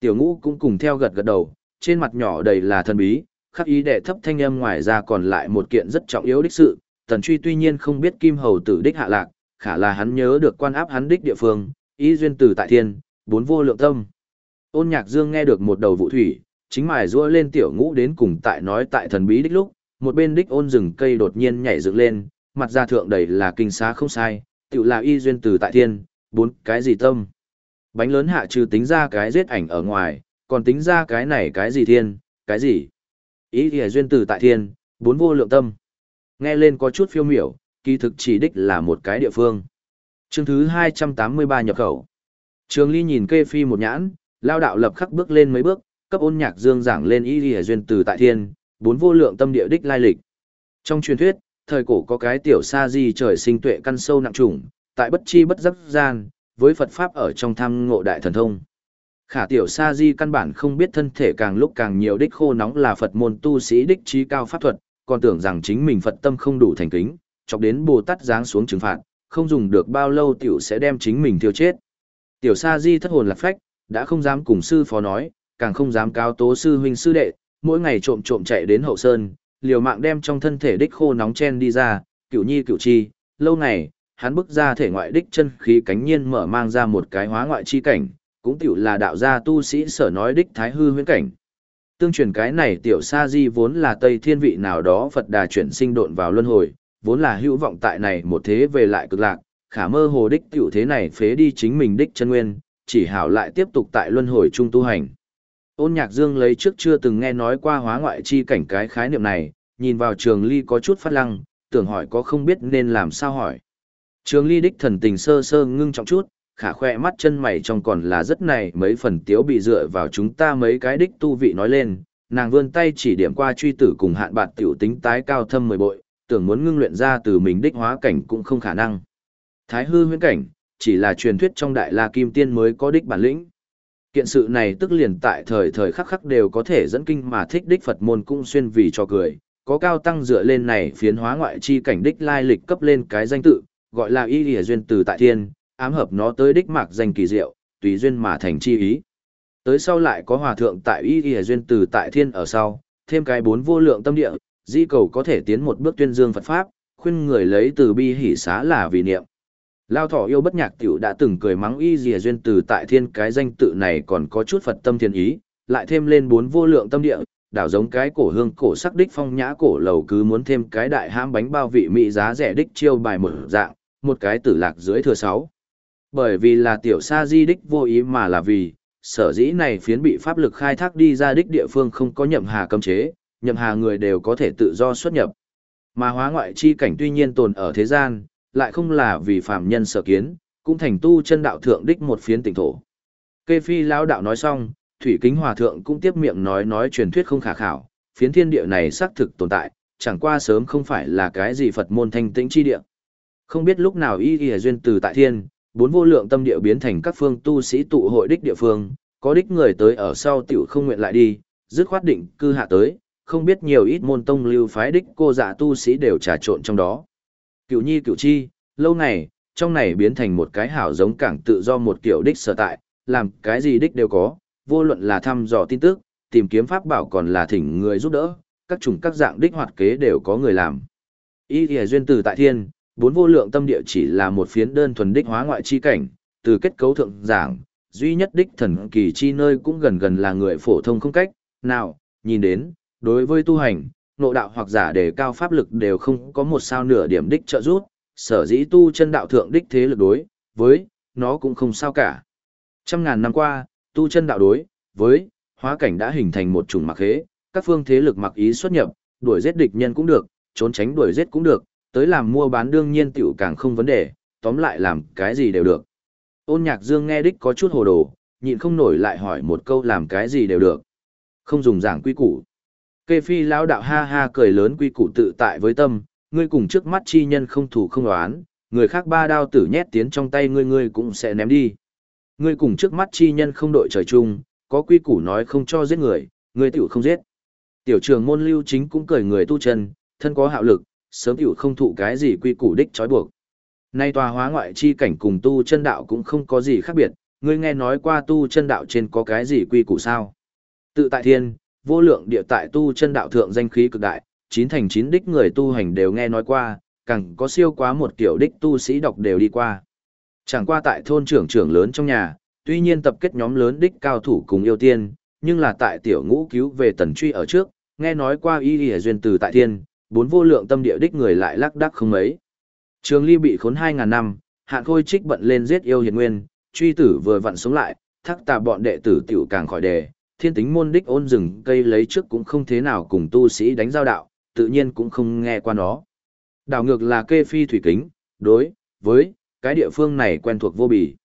Tiểu ngũ cũng cùng theo gật gật đầu, trên mặt nhỏ đầy là thân bí, khắc ý đệ thấp thanh âm ngoài ra còn lại một kiện rất trọng yếu đích sự, tần truy tuy nhiên không biết kim hầu tử đích hạ lạc, khả là hắn nhớ được quan áp hắn đích địa phương, ý duyên tử tại thiên, bốn vô lượng tâm. Ôn nhạc dương nghe được một đầu vụ thủy, chính mài rua lên tiểu ngũ đến cùng tại nói tại thần bí đích lúc, một bên đích ôn rừng cây đột nhiên nhảy dựng lên, mặt ra thượng đầy là kinh xá không sai, tự là y duyên từ tại thiên, bốn cái gì tâm. Bánh lớn hạ trừ tính ra cái giết ảnh ở ngoài, còn tính ra cái này cái gì thiên, cái gì. Ý thì duyên từ tại thiên, bốn vô lượng tâm. Nghe lên có chút phiêu miểu, kỳ thực chỉ đích là một cái địa phương. Chương thứ 283 nhập khẩu. Trường Ly nhìn kê phi một nhãn, lao đạo lập khắc bước lên mấy bước, cấp ôn nhạc dương giảng lên ý lìa duyên từ tại thiên, bốn vô lượng tâm địa đích lai lịch. Trong truyền thuyết, thời cổ có cái tiểu sa di trời sinh tuệ căn sâu nặng trùng, tại bất chi bất giác gian, với Phật Pháp ở trong tham ngộ đại thần thông. Khả tiểu sa di căn bản không biết thân thể càng lúc càng nhiều đích khô nóng là Phật môn tu sĩ đích trí cao pháp thuật, còn tưởng rằng chính mình Phật tâm không đủ thành kính, chọc đến Bồ Tát giáng xuống trừng phạt, không dùng được bao lâu tiểu sẽ đem chính mình tiêu chết. Tiểu sa di thất hồn lạc phách, đã không dám cùng sư phó nói, càng không dám cáo tố sư huynh sư đệ, mỗi ngày trộm trộm chạy đến hậu sơn, liều mạng đem trong thân thể đích khô nóng chen đi ra, cửu nhi cửu chi, lâu ngày, hắn bức ra thể ngoại đích chân khí cánh nhiên mở mang ra một cái hóa ngoại chi cảnh, cũng tiểu là đạo gia tu sĩ sở nói đích thái hư huyễn cảnh. Tương truyền cái này tiểu sa di vốn là tây thiên vị nào đó Phật đà chuyển sinh độn vào luân hồi, vốn là hữu vọng tại này một thế về lại cực lạc, khả mơ hồ đích tiểu thế này phế đi chính mình đích chân nguyên, chỉ hảo lại tiếp tục tại luân hồi trung tu hành. Ôn nhạc dương lấy trước chưa từng nghe nói qua hóa ngoại chi cảnh cái khái niệm này, nhìn vào trường ly có chút phát lăng, tưởng hỏi có không biết nên làm sao hỏi. Trường ly đích thần tình sơ sơ ngưng trọng chút, khả khoe mắt chân mày trong còn là rất này mấy phần tiếu bị dựa vào chúng ta mấy cái đích tu vị nói lên, nàng vươn tay chỉ điểm qua truy tử cùng hạn bạt tiểu tính tái cao thâm mười bội, tưởng muốn ngưng luyện ra từ mình đích hóa cảnh cũng không khả năng. Thái hư huyễn cảnh, chỉ là truyền thuyết trong đại la kim tiên mới có đích bản lĩnh. Kiện sự này tức liền tại thời thời khắc khắc đều có thể dẫn kinh mà thích đích Phật môn cũng xuyên vì cho cười, có cao tăng dựa lên này phiến hóa ngoại chi cảnh đích lai lịch cấp lên cái danh tự, gọi là y lìa duyên từ tại thiên, ám hợp nó tới đích mạc danh kỳ diệu, tùy duyên mà thành chi ý. Tới sau lại có hòa thượng tại y lìa duyên từ tại thiên ở sau, thêm cái bốn vô lượng tâm địa, di cầu có thể tiến một bước tuyên dương Phật Pháp, khuyên người lấy từ bi hỷ xá là vì niệm. Lao thỏ yêu bất nhạc tiểu đã từng cười mắng y dìa duyên từ tại thiên cái danh tự này còn có chút Phật tâm thiên ý, lại thêm lên bốn vô lượng tâm địa, đảo giống cái cổ hương cổ sắc đích phong nhã cổ lầu cứ muốn thêm cái đại ham bánh bao vị mỹ giá rẻ đích chiêu bài một dạng, một cái tử lạc dưới thừa sáu. Bởi vì là tiểu sa di đích vô ý mà là vì, sở dĩ này phiến bị pháp lực khai thác đi ra đích địa phương không có nhậm hà cấm chế, nhậm hà người đều có thể tự do xuất nhập. Mà hóa ngoại chi cảnh tuy nhiên tồn ở thế gian, lại không là vì phàm nhân sở kiến, cũng thành tu chân đạo thượng đích một phiến tỉnh thổ. Kê phi lão đạo nói xong, Thủy Kính Hòa Thượng cũng tiếp miệng nói nói truyền thuyết không khả khảo, phiến thiên địa này xác thực tồn tại, chẳng qua sớm không phải là cái gì Phật môn thanh tĩnh chi địa. Không biết lúc nào y y duyên từ tại thiên, bốn vô lượng tâm địa biến thành các phương tu sĩ tụ hội đích địa phương, có đích người tới ở sau tiểu không nguyện lại đi, dứt khoát định cư hạ tới, không biết nhiều ít môn tông lưu phái đích cô dạ tu sĩ đều trà trộn trong đó. Cựu nhi cựu chi, lâu này, trong này biến thành một cái hảo giống cảng tự do một kiểu đích sở tại, làm cái gì đích đều có, vô luận là thăm dò tin tức, tìm kiếm pháp bảo còn là thỉnh người giúp đỡ, các chủng các dạng đích hoạt kế đều có người làm. Ý thìa duyên từ tại thiên, bốn vô lượng tâm địa chỉ là một phiến đơn thuần đích hóa ngoại chi cảnh, từ kết cấu thượng giảng, duy nhất đích thần kỳ chi nơi cũng gần gần là người phổ thông không cách, nào, nhìn đến, đối với tu hành, nộ đạo hoặc giả đề cao pháp lực đều không có một sao nửa điểm đích trợ giúp, sở dĩ tu chân đạo thượng đích thế lực đối, với, nó cũng không sao cả. Trăm ngàn năm qua, tu chân đạo đối, với, hóa cảnh đã hình thành một chủng mặc hế, các phương thế lực mặc ý xuất nhập, đuổi giết địch nhân cũng được, trốn tránh đuổi giết cũng được, tới làm mua bán đương nhiên tiểu càng không vấn đề, tóm lại làm cái gì đều được. Ôn nhạc dương nghe đích có chút hồ đồ, nhịn không nổi lại hỏi một câu làm cái gì đều được. Không dùng giảng quy củ. Kê phi lão đạo ha ha cười lớn quy củ tự tại với tâm, ngươi cùng trước mắt chi nhân không thủ không đoán, người khác ba đao tử nhét tiến trong tay ngươi ngươi cũng sẽ ném đi. Ngươi cùng trước mắt chi nhân không đội trời chung, có quy củ nói không cho giết người, ngươi tiểu không giết. Tiểu trường môn lưu chính cũng cười người tu chân, thân có hạo lực, sớm tiểu không thụ cái gì quy củ đích trói buộc. Nay tòa hóa ngoại chi cảnh cùng tu chân đạo cũng không có gì khác biệt, ngươi nghe nói qua tu chân đạo trên có cái gì quy củ sao? Tự tại thiên, vô lượng địa tại tu chân đạo thượng danh khí cực đại, chín thành chín đích người tu hành đều nghe nói qua, càng có siêu quá một kiểu đích tu sĩ đọc đều đi qua. Chẳng qua tại thôn trưởng trưởng lớn trong nhà, tuy nhiên tập kết nhóm lớn đích cao thủ cùng yêu tiên, nhưng là tại tiểu ngũ cứu về tần truy ở trước, nghe nói qua y y duyên từ tại thiên, bốn vô lượng tâm địa đích người lại lắc đắc không mấy. Trường ly bị khốn hai ngàn năm, hạn khôi trích bận lên giết yêu hiền nguyên, truy tử vừa vặn sống lại, thắc tà bọn đệ tử tiểu càng khỏi đề, thiên tính môn đích ôn rừng cây lấy trước cũng không thế nào cùng tu sĩ đánh giao đạo, tự nhiên cũng không nghe qua nó. Đảo ngược là kê phi thủy kính, đối, với, cái địa phương này quen thuộc vô bì.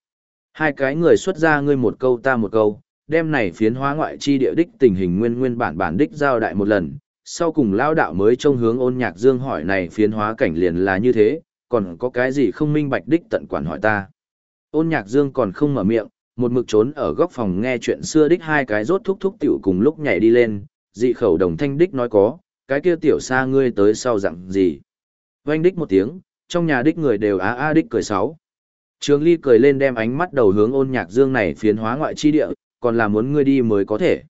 Hai cái người xuất ra ngươi một câu ta một câu, đem này phiến hóa ngoại chi địa đích tình hình nguyên nguyên bản bản đích giao đại một lần, sau cùng lao đạo mới trông hướng ôn nhạc dương hỏi này phiến hóa cảnh liền là như thế, còn có cái gì không minh bạch đích tận quản hỏi ta. Ôn nhạc dương còn không mở miệng, một mực trốn ở góc phòng nghe chuyện xưa đích hai cái rốt thúc thúc tiểu cùng lúc nhảy đi lên, dị khẩu đồng thanh đích nói có, cái kia tiểu xa ngươi tới sau dặn gì. Vanh đích một tiếng, trong nhà đích người đều á a đích cười sáu. Trường Ly cười lên đem ánh mắt đầu hướng ôn nhạc dương này phiến hóa ngoại chi địa, còn là muốn ngươi đi mới có thể.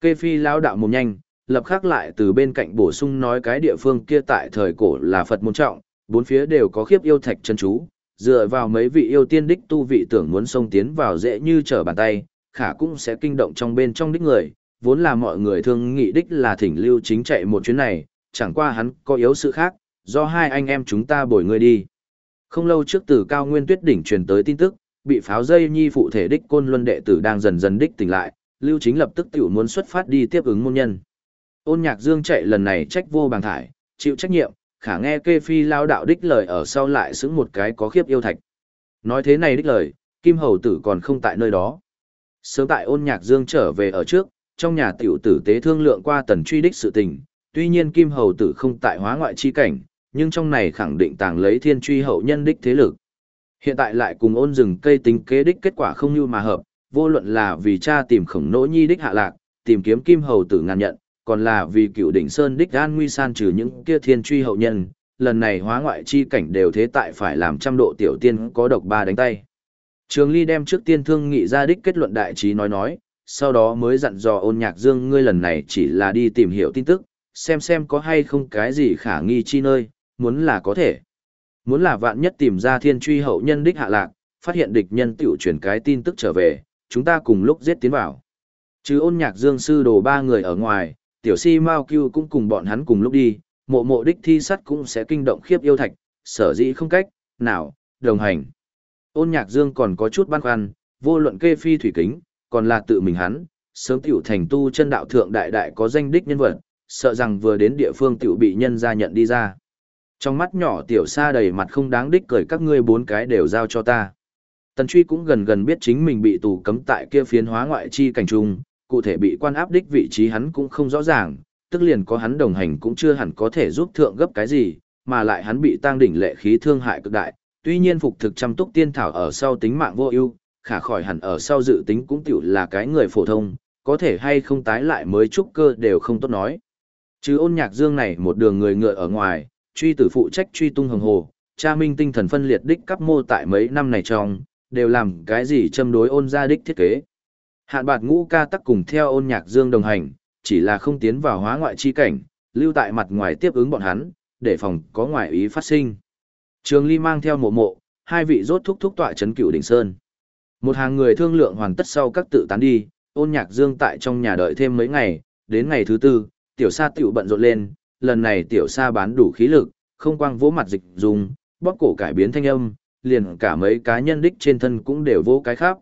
Kê phi lão đạo mồm nhanh, lập khắc lại từ bên cạnh bổ sung nói cái địa phương kia tại thời cổ là Phật môn trọng, bốn phía đều có khiếp yêu thạch chân chú, dựa vào mấy vị yêu tiên đích tu vị tưởng muốn xông tiến vào dễ như trở bàn tay, khả cũng sẽ kinh động trong bên trong đích người, vốn là mọi người thương nghị đích là thỉnh lưu chính chạy một chuyến này, chẳng qua hắn có yếu sự khác, do hai anh em chúng ta bồi người đi. Không lâu trước từ cao nguyên tuyết đỉnh truyền tới tin tức, bị pháo dây nhi phụ thể đích côn luân đệ tử đang dần dần đích tỉnh lại, lưu chính lập tức tiểu muốn xuất phát đi tiếp ứng môn nhân. Ôn nhạc dương chạy lần này trách vô bằng thải, chịu trách nhiệm, khả nghe kê phi lao đạo đích lời ở sau lại xứng một cái có khiếp yêu thạch. Nói thế này đích lời, kim hầu tử còn không tại nơi đó. Sớm tại ôn nhạc dương trở về ở trước, trong nhà tiểu tử tế thương lượng qua tần truy đích sự tình, tuy nhiên kim hầu tử không tại hóa ngoại chi cảnh, nhưng trong này khẳng định tàng lấy thiên truy hậu nhân đích thế lực. Hiện tại lại cùng ôn rừng cây tính kế đích kết quả không như mà hợp, vô luận là vì cha tìm khổng nỗ nhi đích hạ lạc, tìm kiếm kim hầu tử ngàn nhận, còn là vì cựu đỉnh sơn đích an nguy san trừ những kia thiên truy hậu nhân, lần này hóa ngoại chi cảnh đều thế tại phải làm trăm độ tiểu tiên có độc ba đánh tay. Trường Ly đem trước tiên thương nghị ra đích kết luận đại trí nói nói, sau đó mới dặn dò ôn nhạc dương ngươi lần này chỉ là đi tìm hiểu tin tức, xem xem có hay không cái gì khả nghi chi nơi, muốn là có thể. Muốn là vạn nhất tìm ra thiên truy hậu nhân đích hạ lạc, phát hiện địch nhân tiểu chuyển cái tin tức trở về, chúng ta cùng lúc giết tiến vào. Chứ ôn nhạc dương sư đồ ba người ở ngoài, tiểu si Mao Cưu cũng cùng bọn hắn cùng lúc đi, mộ mộ đích thi sắt cũng sẽ kinh động khiếp yêu thạch, sở dĩ không cách, nào, đồng hành. Ôn nhạc dương còn có chút băn khoăn, vô luận kê phi thủy kính, còn là tự mình hắn, sớm tiểu thành tu chân đạo thượng đại đại có danh đích nhân vật, sợ rằng vừa đến địa phương tiểu bị nhân gia nhận đi ra. Trong mắt nhỏ tiểu sa đầy mặt không đáng đích cười các ngươi bốn cái đều giao cho ta. Tần truy cũng gần gần biết chính mình bị tù cấm tại kia phiến hóa ngoại chi cảnh trung, cụ thể bị quan áp đích vị trí hắn cũng không rõ ràng, tức liền có hắn đồng hành cũng chưa hẳn có thể giúp thượng gấp cái gì, mà lại hắn bị tăng đỉnh lệ khí thương hại cực đại, tuy nhiên phục thực chăm túc tiên thảo ở sau tính mạng vô ưu, khả khỏi hẳn ở sau dự tính cũng tiểu là cái người phổ thông, có thể hay không tái lại mới trúc cơ đều không tốt nói. Chứ ôn nhạc dương này một đường người ngựa ở ngoài, truy tử phụ trách truy tung hồng hồ, cha minh tinh thần phân liệt đích cấp mô tại mấy năm này trong, đều làm cái gì châm đối ôn gia đích thiết kế. Hạn bạt ngũ ca tắc cùng theo ôn nhạc dương đồng hành, chỉ là không tiến vào hóa ngoại chi cảnh, lưu tại mặt ngoài tiếp ứng bọn hắn, để phòng có ngoại ý phát sinh. Trường Ly mang theo mộ mộ, hai vị rốt thúc thúc tọa chấn cựu đỉnh sơn. Một hàng người thương lượng hoàn tất sau các tự tán đi, ôn nhạc dương tại trong nhà đợi thêm mấy ngày, đến ngày thứ tư, tiểu sa tiểu bận rộn lên, lần này tiểu sa bán đủ khí lực, không quang vỗ mặt dịch dùng, bóp cổ cải biến thanh âm, liền cả mấy cá nhân đích trên thân cũng đều vỗ cái khác.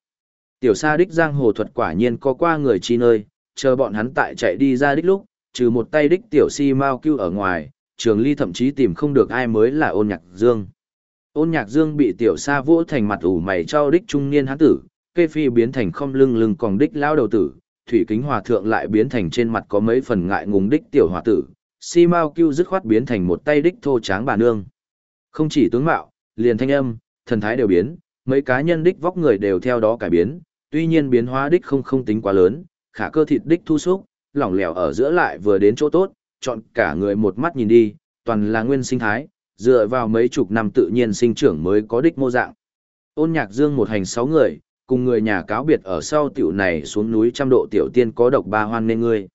Tiểu sa đích giang hồ thuật quả nhiên có qua người chi nơi, chờ bọn hắn tại chạy đi ra đích lúc, trừ một tay đích tiểu si mau cưu ở ngoài, trường ly thậm chí tìm không được ai mới là ôn nhạc dương. Ôn nhạc dương bị tiểu sa vỗ thành mặt ủ mày cho đích trung niên hán tử, kê phi biến thành không lưng lưng còn đích lao đầu tử, thủy kính hòa thượng lại biến thành trên mặt có mấy phần ngại ngùng đích tiểu hòa tử, si mau cưu dứt khoát biến thành một tay đích thô tráng bà nương. Không chỉ tướng mạo, liền thanh âm, thần thái đều biến, mấy cá nhân đích vóc người đều theo đó cải biến, tuy nhiên biến hóa đích không không tính quá lớn, khả cơ thịt đích thu xúc, lỏng lẻo ở giữa lại vừa đến chỗ tốt, chọn cả người một mắt nhìn đi, toàn là nguyên sinh thái, dựa vào mấy chục năm tự nhiên sinh trưởng mới có đích mô dạng. Ôn nhạc dương một hành sáu người, cùng người nhà cáo biệt ở sau tiểu này xuống núi trăm độ tiểu tiên có độc ba hoan nên ngươi.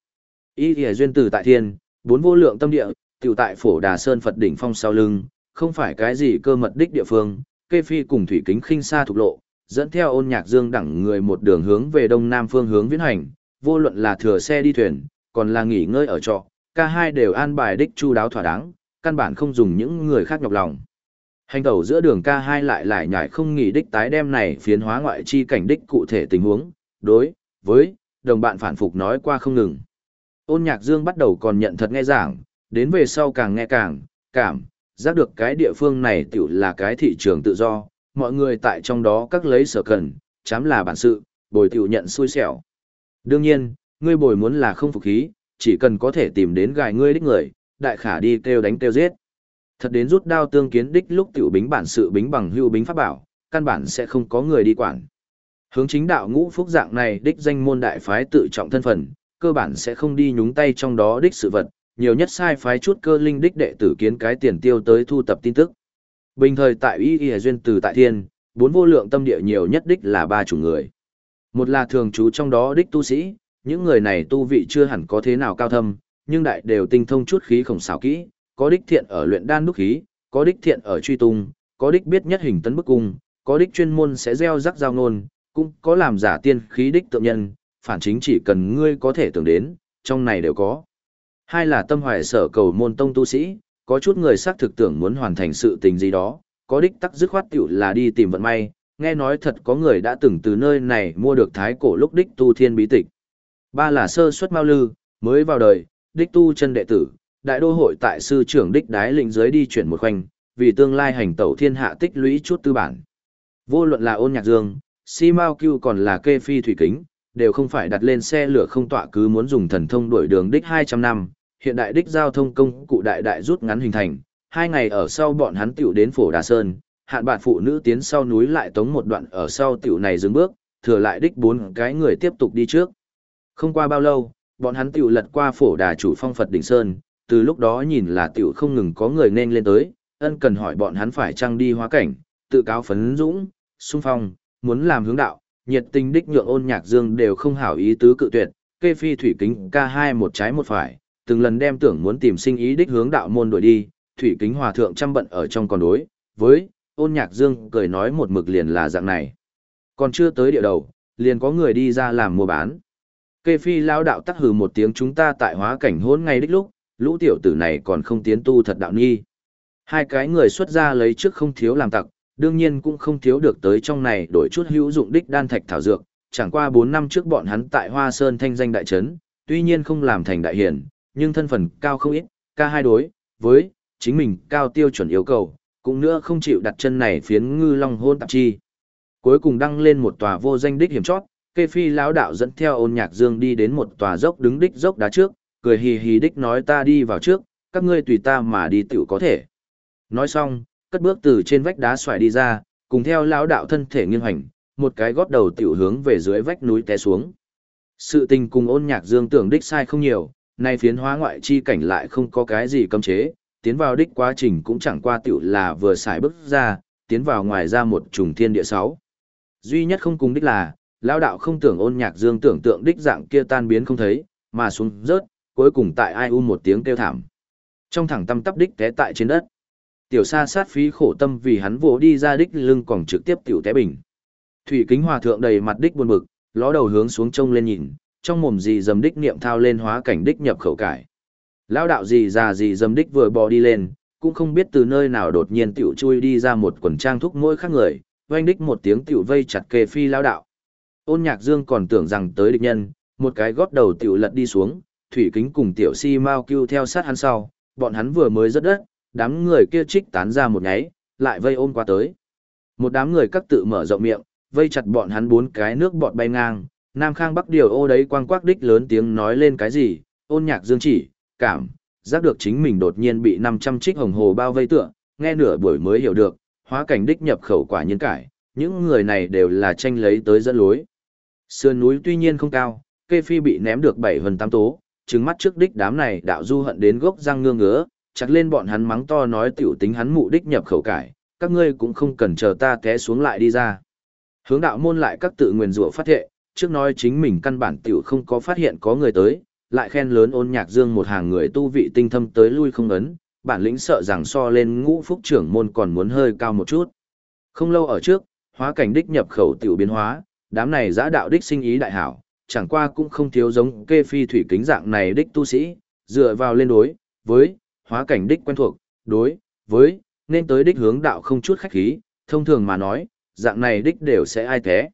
Ý thì duyên tử tại thiên, bốn vô lượng tâm địa, tiểu tại phổ đà sơn Phật đỉnh phong sau lưng, không phải cái gì cơ mật đích địa phương, kê phi cùng thủy kính khinh xa thuộc lộ, dẫn theo ôn nhạc dương đẳng người một đường hướng về đông nam phương hướng viễn hành, vô luận là thừa xe đi thuyền, còn là nghỉ ngơi ở trọ, cả hai đều an bài đích chu đáo thỏa đáng, căn bản không dùng những người khác nhọc lòng. Hành tẩu giữa đường ca hai lại lại nhảy không nghỉ đích tái đem này phiến hóa ngoại chi cảnh đích cụ thể tình huống, đối, với, đồng bạn phản phục nói qua không ngừng. Ôn nhạc dương bắt đầu còn nhận thật nghe giảng, đến về sau càng nghe càng, cảm, giác được cái địa phương này tiểu là cái thị trường tự do, mọi người tại trong đó các lấy sở cần, chám là bản sự, bồi tiểu nhận xui xẻo. Đương nhiên, ngươi bồi muốn là không phục khí, chỉ cần có thể tìm đến gài ngươi đích người, đại khả đi kêu đánh kêu giết. Thật đến rút đao tương kiến đích lúc tiểu bính bản sự bính bằng hưu bính pháp bảo, căn bản sẽ không có người đi quản. Hướng chính đạo ngũ phúc dạng này đích danh môn đại phái tự trọng thân phận, cơ bản sẽ không đi nhúng tay trong đó đích sự vật, nhiều nhất sai phái chút cơ linh đích đệ tử kiến cái tiền tiêu tới thu tập tin tức. Bình thời tại Y Y Duyên từ tại thiên, bốn vô lượng tâm địa nhiều nhất đích là ba chủng người. Một là thường trú trong đó đích tu sĩ, những người này tu vị chưa hẳn có thế nào cao thâm, nhưng đại đều tinh thông chút khí khổng xảo kỹ, có đích thiện ở luyện đan đúc khí, có đích thiện ở truy tung, có đích biết nhất hình tấn bức cung, có đích chuyên môn sẽ gieo rắc giao ngôn, cũng có làm giả tiên khí đích tượng nhân, phản chính chỉ cần ngươi có thể tưởng đến, trong này đều có. Hai là tâm hoài sở cầu môn tông tu sĩ, có chút người xác thực tưởng muốn hoàn thành sự tình gì đó, có đích tắc dứt khoát tiểu là đi tìm vận may, nghe nói thật có người đã từng từ nơi này mua được thái cổ lúc đích tu thiên bí tịch. Ba là sơ xuất mao lư, mới vào đời, đích tu chân đệ tử, đại đô hội tại sư trưởng đích đái lĩnh giới đi chuyển một khoanh, vì tương lai hành tẩu thiên hạ tích lũy chút tư bản. Vô luận là ôn nhạc dương, si mao cưu còn là kê phi thủy kính, đều không phải đặt lên xe lửa không tọa cứ muốn dùng thần thông đuổi đường đích 200 năm, hiện đại đích giao thông công cụ đại đại rút ngắn hình thành, hai ngày ở sau bọn hắn tiểu đến phổ Đà Sơn, hạn bạn phụ nữ tiến sau núi lại tống một đoạn ở sau tiểu này dừng bước, thừa lại đích bốn cái người tiếp tục đi trước. Không qua bao lâu, bọn hắn tiểu lật qua phổ đà chủ phong Phật đỉnh Sơn, từ lúc đó nhìn là tiểu không ngừng có người nên lên tới, ân cần hỏi bọn hắn phải trăng đi hóa cảnh, tự cáo phấn dũng, xung phong, muốn làm hướng đạo, nhiệt tình đích nhượng ôn nhạc dương đều không hảo ý tứ cự tuyệt, kê phi thủy kính ca hai một trái một phải, từng lần đem tưởng muốn tìm sinh ý đích hướng đạo môn đổi đi, thủy kính hòa thượng chăm bận ở trong còn đối, với, ôn nhạc dương cười nói một mực liền là dạng này. Còn chưa tới địa đầu, liền có người đi ra làm mua bán. Kê phi lao đạo tắc hừ một tiếng chúng ta tại hóa cảnh hôn ngay đích lúc, lũ tiểu tử này còn không tiến tu thật đạo nghi. Hai cái người xuất ra lấy trước không thiếu làm tặc, đương nhiên cũng không thiếu được tới trong này đổi chút hữu dụng đích đan thạch thảo dược, chẳng qua 4 năm trước bọn hắn tại Hoa Sơn thanh danh đại trấn, tuy nhiên không làm thành đại hiển, nhưng thân phận cao không ít, ca hai đối, với, chính mình cao tiêu chuẩn yêu cầu, cũng nữa không chịu đặt chân này phiến ngư long hôn tạp chi. Cuối cùng đăng lên một tòa vô danh đích hiểm chót, kê phi lão đạo dẫn theo ôn nhạc dương đi đến một tòa dốc đứng đích dốc đá trước, cười hì hì đích nói ta đi vào trước, các ngươi tùy ta mà đi tiểu có thể. Nói xong, cất bước từ trên vách đá xoài đi ra, cùng theo lão đạo thân thể nghiêng hành, một cái gót đầu tiểu hướng về dưới vách núi té xuống. Sự tình cùng ôn nhạc dương tưởng đích sai không nhiều, nay phiến hóa ngoại chi cảnh lại không có cái gì cấm chế, tiến vào đích quá trình cũng chẳng qua tiểu là vừa xài bước ra, tiến vào ngoài ra một trùng thiên địa sáu. Duy nhất không cùng đích là, lão đạo không tưởng ôn nhạc dương tưởng tượng đích dạng kia tan biến không thấy, mà xuống rớt, cuối cùng tại ai u một tiếng kêu thảm. Trong thẳng tâm tắp đích té tại trên đất. Tiểu sa sát phí khổ tâm vì hắn vỗ đi ra đích lưng còn trực tiếp tiểu té bình. Thủy kính hòa thượng đầy mặt đích buồn bực, ló đầu hướng xuống trông lên nhìn, trong mồm gì dầm đích niệm thao lên hóa cảnh đích nhập khẩu cải. Lão đạo gì già gì dầm đích vừa bò đi lên, cũng không biết từ nơi nào đột nhiên tiểu chui đi ra một quần trang thúc mỗi khác người, oanh đích một tiếng tiểu vây chặt kề phi lão đạo. Ôn nhạc dương còn tưởng rằng tới địch nhân, một cái gót đầu tiểu lật đi xuống, thủy kính cùng tiểu si mau kêu theo sát hắn sau, bọn hắn vừa mới rớt đất, đám người kia trích tán ra một nháy, lại vây ôm qua tới. Một đám người các tự mở rộng miệng, vây chặt bọn hắn bốn cái nước bọt bay ngang, Nam Khang Bắc điều ô đấy quang quắc đích lớn tiếng nói lên cái gì, ôn nhạc dương chỉ, cảm, giác được chính mình đột nhiên bị 500 trích hồng hồ bao vây tựa, nghe nửa buổi mới hiểu được, hóa cảnh đích nhập khẩu quả nhân cải, những người này đều là tranh lấy tới dẫn lối. Sườn núi tuy nhiên không cao, kê phi bị ném được 7 phần 8 tố, trứng mắt trước đích đám này đạo du hận đến gốc răng ngương ngứa, chặt lên bọn hắn mắng to nói tiểu tính hắn mụ đích nhập khẩu cải, các ngươi cũng không cần chờ ta té xuống lại đi ra. Hướng đạo môn lại các tự nguyền rủa phát thệ, trước nói chính mình căn bản tiểu không có phát hiện có người tới, lại khen lớn ôn nhạc dương một hàng người tu vị tinh thâm tới lui không ấn, bản lĩnh sợ rằng so lên ngũ phúc trưởng môn còn muốn hơi cao một chút. Không lâu ở trước, hóa cảnh đích nhập khẩu tiểu biến hóa, đám này giã đạo đích sinh ý đại hảo, chẳng qua cũng không thiếu giống kê phi thủy kính dạng này đích tu sĩ, dựa vào lên đối, với, hóa cảnh đích quen thuộc, đối, với, nên tới đích hướng đạo không chút khách khí, thông thường mà nói, dạng này đích đều sẽ ai thế.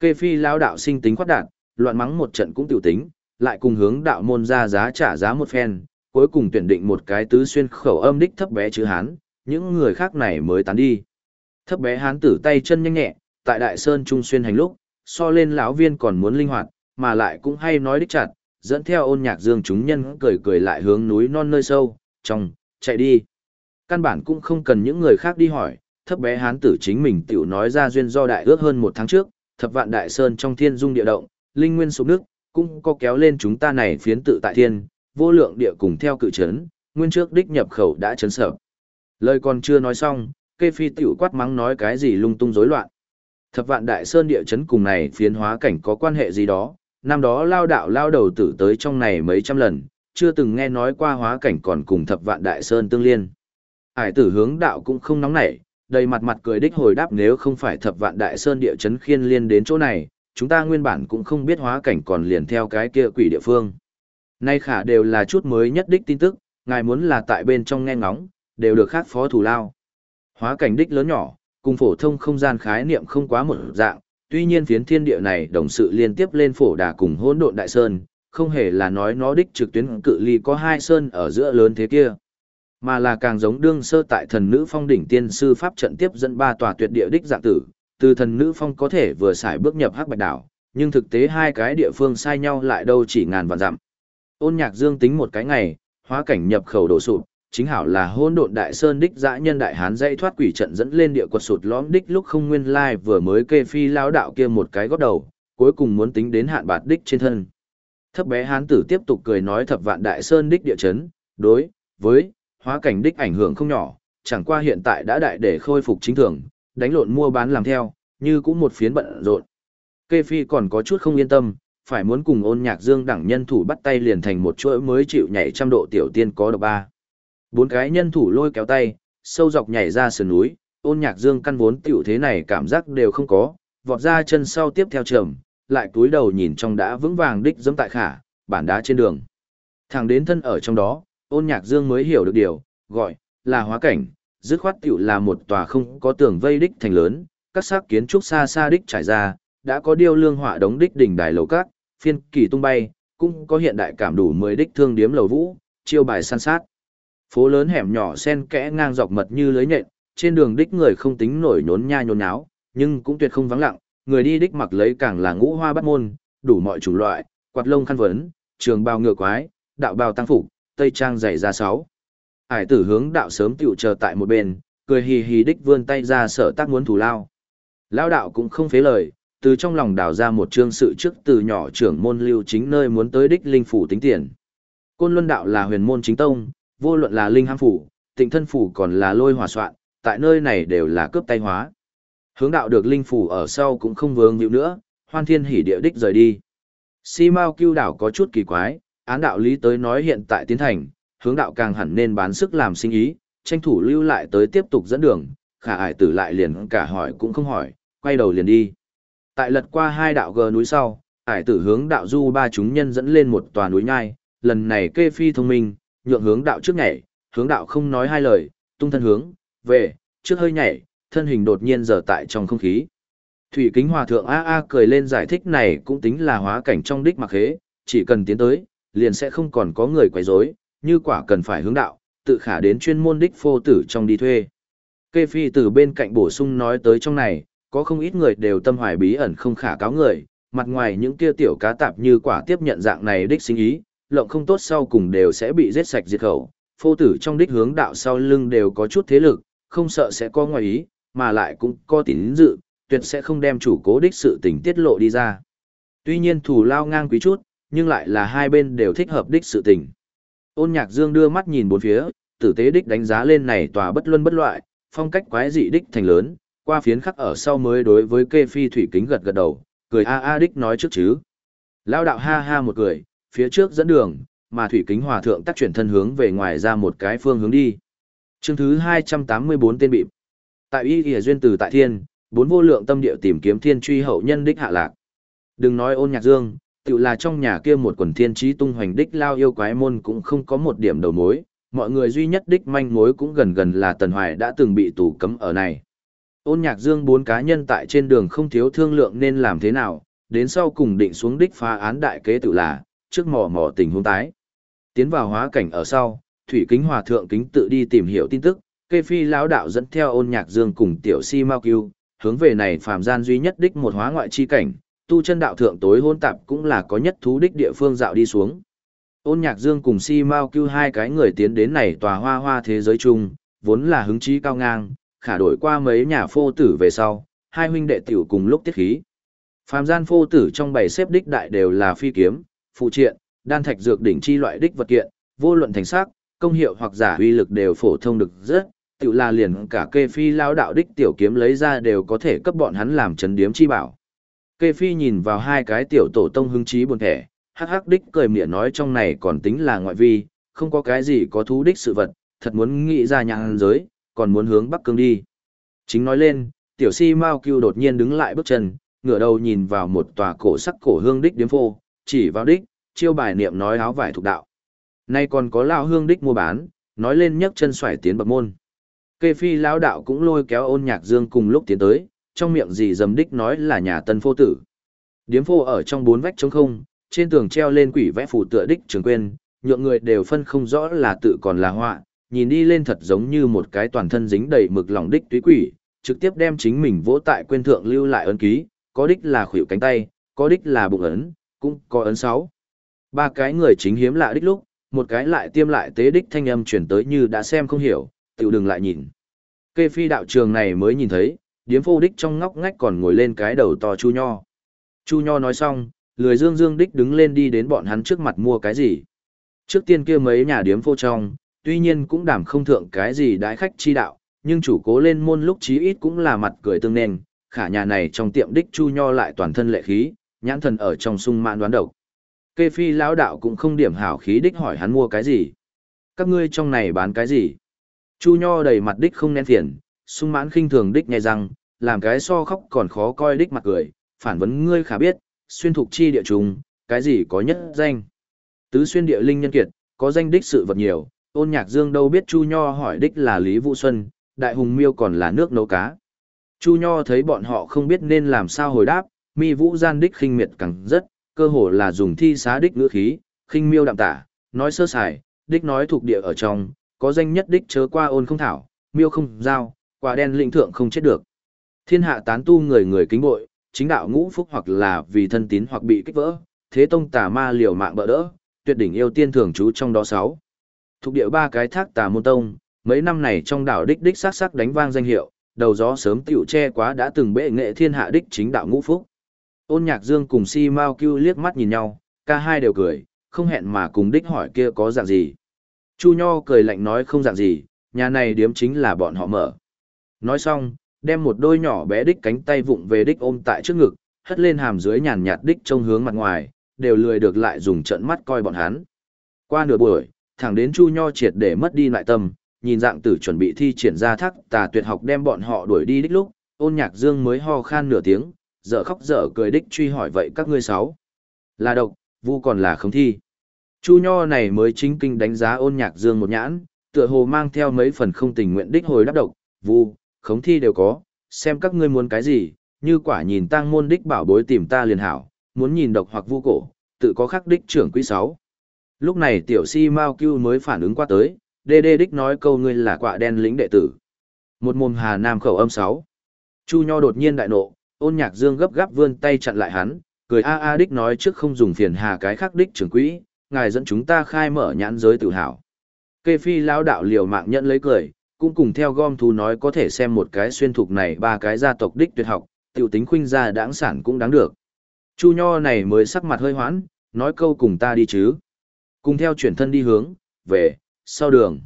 Kê phi lao đạo sinh tính khoát đạt, loạn mắng một trận cũng tiểu tính, lại cùng hướng đạo môn ra giá trả giá một phen, cuối cùng tuyển định một cái tứ xuyên khẩu âm đích thấp bé chữ hán, những người khác này mới tán đi. Thấp bé hán tử tay chân nhanh nhẹ, tại đại sơn trung xuyên hành lúc, so lên lão viên còn muốn linh hoạt, mà lại cũng hay nói đích chặt, dẫn theo ôn nhạc dương chúng nhân cười cười lại hướng núi non nơi sâu, trong, chạy đi. Căn bản cũng không cần những người khác đi hỏi, thấp bé hán tử chính mình tiểu nói ra duyên do đại ước hơn một tháng trước, thập vạn đại sơn trong thiên dung địa động, linh nguyên sụp nước, cũng có kéo lên chúng ta này phiến tự tại thiên, vô lượng địa cùng theo cự chấn, nguyên trước đích nhập khẩu đã chấn sợ. Lời còn chưa nói xong, kê phi tiểu quát mắng nói cái gì lung tung rối loạn. Thập vạn đại sơn địa chấn cùng này phiến hóa cảnh có quan hệ gì đó, năm đó lao đạo lao đầu tử tới trong này mấy trăm lần, chưa từng nghe nói qua hóa cảnh còn cùng thập vạn đại sơn tương liên. Hải tử hướng đạo cũng không nóng nảy, đầy mặt mặt cười đích hồi đáp nếu không phải thập vạn đại sơn địa chấn khiên liên đến chỗ này, chúng ta nguyên bản cũng không biết hóa cảnh còn liền theo cái kia quỷ địa phương. Nay khả đều là chút mới nhất đích tin tức, ngài muốn là tại bên trong nghe ngóng, đều được khác phó thủ lao. Hóa cảnh đích lớn nhỏ, cùng phổ thông không gian khái niệm không quá một dạng, tuy nhiên phiến thiên địa này đồng sự liên tiếp lên phổ đà cùng hỗn độn đại sơn, không hề là nói nó đích trực tuyến cự ly có hai sơn ở giữa lớn thế kia, mà là càng giống đương sơ tại thần nữ phong đỉnh tiên sư pháp trận tiếp dẫn ba tòa tuyệt địa đích dạng tử, từ thần nữ phong có thể vừa xài bước nhập hắc bạch đảo, nhưng thực tế hai cái địa phương sai nhau lại đâu chỉ ngàn vạn dặm. Ôn Nhạc Dương tính một cái ngày, hóa cảnh nhập khẩu đổ sụp, chính hảo là hôn độn đại sơn đích dã nhân đại hán dây thoát quỷ trận dẫn lên địa quật sụt lõm đích lúc không nguyên lai vừa mới kê phi lao đạo kia một cái gót đầu, cuối cùng muốn tính đến hạn bạt đích trên thân. Thấp bé hán tử tiếp tục cười nói thập vạn đại sơn đích địa chấn, đối, với, hóa cảnh đích ảnh hưởng không nhỏ, chẳng qua hiện tại đã đại để khôi phục chính thường, đánh lộn mua bán làm theo, như cũng một phiến bận rộn. Kê Phi còn có chút không yên tâm, phải muốn cùng ôn nhạc dương đẳng nhân thủ bắt tay liền thành một chuỗi mới chịu nhảy trăm độ tiểu tiên có độc ba. Bốn cái nhân thủ lôi kéo tay, sâu dọc nhảy ra sườn núi, ôn nhạc dương căn vốn tiểu thế này cảm giác đều không có, vọt ra chân sau tiếp theo trầm, lại túi đầu nhìn trong đã vững vàng đích dẫm tại khả, bản đá trên đường. Thẳng đến thân ở trong đó, ôn nhạc dương mới hiểu được điều, gọi, là hóa cảnh, dứt khoát tiểu là một tòa không có tường vây đích thành lớn, các xác kiến trúc xa xa đích trải ra, đã có điêu lương họa đống đích đỉnh đài lầu các, phiên kỳ tung bay, cũng có hiện đại cảm đủ mười đích thương điếm lầu vũ, chiêu bài san sát. Phố lớn hẻm nhỏ sen kẽ ngang dọc mật như lưới nhện, trên đường đích người không tính nổi nhốn nha nhốn nháo, nhưng cũng tuyệt không vắng lặng, người đi đích mặc lấy càng là ngũ hoa bắt môn, đủ mọi chủng loại, quạt lông khăn vấn, trường bào ngựa quái, đạo bào tăng phục, tây trang dày ra sáu. Hải tử hướng đạo sớm tiểu chờ tại một bên, cười hì hì đích vươn tay ra sở tác muốn thủ lao. Lao đạo cũng không phế lời, từ trong lòng đào ra một chương sự trước từ nhỏ trưởng môn lưu chính nơi muốn tới đích linh phủ tính tiền. Côn Luân đạo là huyền môn chính tông, vô luận là linh ham phủ, tịnh thân phủ còn là lôi hòa soạn, tại nơi này đều là cướp tay hóa. Hướng đạo được linh phủ ở sau cũng không vướng hữu nữa, hoan thiên hỉ địa đích rời đi. Si Mao Cưu đảo có chút kỳ quái, án đạo lý tới nói hiện tại tiến thành, hướng đạo càng hẳn nên bán sức làm sinh ý, tranh thủ lưu lại tới tiếp tục dẫn đường, khả ải tử lại liền cả hỏi cũng không hỏi, quay đầu liền đi. Tại lật qua hai đạo gờ núi sau, ải tử hướng đạo du ba chúng nhân dẫn lên một tòa núi nhai, lần này kê phi thông minh, nhượng hướng đạo trước nhảy, hướng đạo không nói hai lời, tung thân hướng, về, trước hơi nhảy, thân hình đột nhiên giờ tại trong không khí. Thủy kính hòa thượng A A cười lên giải thích này cũng tính là hóa cảnh trong đích mặc hế, chỉ cần tiến tới, liền sẽ không còn có người quấy rối, như quả cần phải hướng đạo, tự khả đến chuyên môn đích phô tử trong đi thuê. Kê Phi từ bên cạnh bổ sung nói tới trong này, có không ít người đều tâm hoài bí ẩn không khả cáo người, mặt ngoài những kia tiểu cá tạp như quả tiếp nhận dạng này đích sinh ý, lộng không tốt sau cùng đều sẽ bị giết sạch diệt khẩu. Phô tử trong đích hướng đạo sau lưng đều có chút thế lực, không sợ sẽ có ngoài ý, mà lại cũng có tín dự, tuyệt sẽ không đem chủ cố đích sự tình tiết lộ đi ra. Tuy nhiên thủ lao ngang quý chút, nhưng lại là hai bên đều thích hợp đích sự tình. Ôn nhạc dương đưa mắt nhìn bốn phía, tử tế đích đánh giá lên này tòa bất luân bất loại, phong cách quái dị đích thành lớn, qua phiến khắc ở sau mới đối với kê phi thủy kính gật gật đầu, cười a a đích nói trước chứ. Lao đạo ha ha một cười, phía trước dẫn đường, mà thủy kính hòa thượng tác chuyển thân hướng về ngoài ra một cái phương hướng đi. Chương thứ 284 tên bịp. Tại y y duyên từ tại thiên, bốn vô lượng tâm địa tìm kiếm thiên truy hậu nhân đích hạ lạc. Đừng nói ôn nhạc dương, tự là trong nhà kia một quần thiên trí tung hoành đích lao yêu quái môn cũng không có một điểm đầu mối, mọi người duy nhất đích manh mối cũng gần gần là Tần Hoài đã từng bị tù cấm ở này. Ôn nhạc dương bốn cá nhân tại trên đường không thiếu thương lượng nên làm thế nào, đến sau cùng định xuống đích phá án đại kế tự là, trước mò mò tình huống tái. Tiến vào hóa cảnh ở sau, Thủy Kính Hòa Thượng Kính tự đi tìm hiểu tin tức, kê phi lão đạo dẫn theo ôn nhạc dương cùng tiểu si mau cứu, hướng về này phàm gian duy nhất đích một hóa ngoại chi cảnh, tu chân đạo thượng tối hôn tạp cũng là có nhất thú đích địa phương dạo đi xuống. Ôn nhạc dương cùng si mao cứu hai cái người tiến đến này tòa hoa hoa thế giới chung, vốn là hứng chí cao ngang, khả đổi qua mấy nhà phô tử về sau, hai huynh đệ tiểu cùng lúc tiết khí. Phàm gian phô tử trong bảy xếp đích đại đều là phi kiếm, phụ triện, đan thạch dược đỉnh chi loại đích vật kiện, vô luận thành sắc, công hiệu hoặc giả uy lực đều phổ thông được rất, tiểu là liền cả kê phi lao đạo đích tiểu kiếm lấy ra đều có thể cấp bọn hắn làm chấn điếm chi bảo. Kê phi nhìn vào hai cái tiểu tổ tông hứng chí buồn thẻ, hắc hắc đích cười mỉa nói trong này còn tính là ngoại vi, không có cái gì có thú đích sự vật, thật muốn nghĩ ra nhãn giới, còn muốn hướng Bắc Cương đi. Chính nói lên, tiểu si Mao Cưu đột nhiên đứng lại bước chân, ngửa đầu nhìn vào một tòa cổ sắc cổ hương đích điếm phô, chỉ vào đích, chiêu bài niệm nói áo vải thuộc đạo. Nay còn có lão hương đích mua bán, nói lên nhấc chân xoải tiến bậc môn. Kê phi lão đạo cũng lôi kéo ôn nhạc dương cùng lúc tiến tới, trong miệng gì dầm đích nói là nhà tân phô tử. Điếm phô ở trong bốn vách trống không, trên tường treo lên quỷ vẽ phù tựa đích trường quên, nhượng người đều phân không rõ là tự còn là họa, nhìn đi lên thật giống như một cái toàn thân dính đầy mực lòng đích túy quỷ, trực tiếp đem chính mình vỗ tại quên thượng lưu lại ấn ký, có đích là khuỷu cánh tay, có đích là bụng ấn, cũng có ấn sáu. Ba cái người chính hiếm lạ đích lúc, một cái lại tiêm lại tế đích thanh âm chuyển tới như đã xem không hiểu, tiểu đừng lại nhìn. Kê phi đạo trường này mới nhìn thấy, điếm phô đích trong ngóc ngách còn ngồi lên cái đầu to chu nho. Chu nho nói xong, lười dương dương đích đứng lên đi đến bọn hắn trước mặt mua cái gì. Trước tiên kia mấy nhà điếm phô trong, tuy nhiên cũng đảm không thượng cái gì đái khách chi đạo, nhưng chủ cố lên môn lúc chí ít cũng là mặt cười tương nên, khả nhà này trong tiệm đích chu nho lại toàn thân lệ khí, nhãn thần ở trong sung mãn đoán độc. Kê phi lão đạo cũng không điểm hảo khí đích hỏi hắn mua cái gì. Các ngươi trong này bán cái gì? Chu nho đầy mặt đích không nén phiền, sung mãn khinh thường đích nghe rằng, làm cái so khóc còn khó coi đích mặt cười, phản vấn ngươi khả biết, xuyên thục chi địa trùng, cái gì có nhất danh. Tứ xuyên địa linh nhân kiệt, có danh đích sự vật nhiều, ôn nhạc dương đâu biết Chu Nho hỏi đích là Lý Vũ Xuân, đại hùng miêu còn là nước nấu cá. Chu Nho thấy bọn họ không biết nên làm sao hồi đáp, mi vũ gian đích khinh miệt càng rất, cơ hồ là dùng thi xá đích ngữ khí, khinh miêu đạm tả, nói sơ sài, đích nói thuộc địa ở trong, có danh nhất đích chớ qua ôn không thảo, miêu không giao, quả đen lĩnh thượng không chết được. Thiên hạ tán tu người người kính bội, chính đạo ngũ phúc hoặc là vì thân tín hoặc bị kích vỡ, thế tông tà ma liều mạng bỡ đỡ, tuyệt đỉnh yêu tiên thường trú trong đó sáu. Thuộc địa ba cái thác tà môn tông, mấy năm này trong đảo đích đích sắc sắc đánh vang danh hiệu, đầu gió sớm tiểu che quá đã từng bệ nghệ thiên hạ đích chính đạo ngũ phúc. Ôn nhạc dương cùng si mau kêu liếc mắt nhìn nhau, cả hai đều cười, không hẹn mà cùng đích hỏi kia có dạng gì. Chu Nho cười lạnh nói không dạng gì, nhà này điếm chính là bọn họ mở. Nói xong, đem một đôi nhỏ bé đích cánh tay vụng về đích ôm tại trước ngực, hất lên hàm dưới nhàn nhạt đích trông hướng mặt ngoài, đều lười được lại dùng trận mắt coi bọn hắn. Qua nửa buổi, thẳng đến Chu Nho triệt để mất đi lại tâm, nhìn dạng tử chuẩn bị thi triển ra thác tà tuyệt học đem bọn họ đuổi đi đích lúc, ôn nhạc dương mới ho khan nửa tiếng, dở khóc dở cười đích truy hỏi vậy các ngươi sáu. Là độc, vu còn là không thi. Chu Nho này mới chính kinh đánh giá ôn nhạc dương một nhãn, tựa hồ mang theo mấy phần không tình nguyện đích hồi đáp độc, vu, khống thi đều có, xem các ngươi muốn cái gì, như quả nhìn tăng môn đích bảo bối tìm ta liền hảo, muốn nhìn độc hoặc vu cổ, tự có khắc đích trưởng quý sáu. Lúc này tiểu si Mao Cưu mới phản ứng qua tới, đê đê đích nói câu ngươi là quạ đen lĩnh đệ tử. Một mồm hà nam khẩu âm sáu. Chu Nho đột nhiên đại nộ, ôn nhạc dương gấp gáp vươn tay chặn lại hắn, cười a a đích nói trước không dùng phiền hà cái khắc đích trưởng quỹ, ngài dẫn chúng ta khai mở nhãn giới tự hào. Kê phi lão đạo liều mạng nhận lấy cười, cũng cùng theo gom thú nói có thể xem một cái xuyên thục này ba cái gia tộc đích tuyệt học, tiểu tính khuynh gia đáng sản cũng đáng được. Chu Nho này mới sắc mặt hơi hoãn, nói câu cùng ta đi chứ. Cùng theo chuyển thân đi hướng, về, sau đường.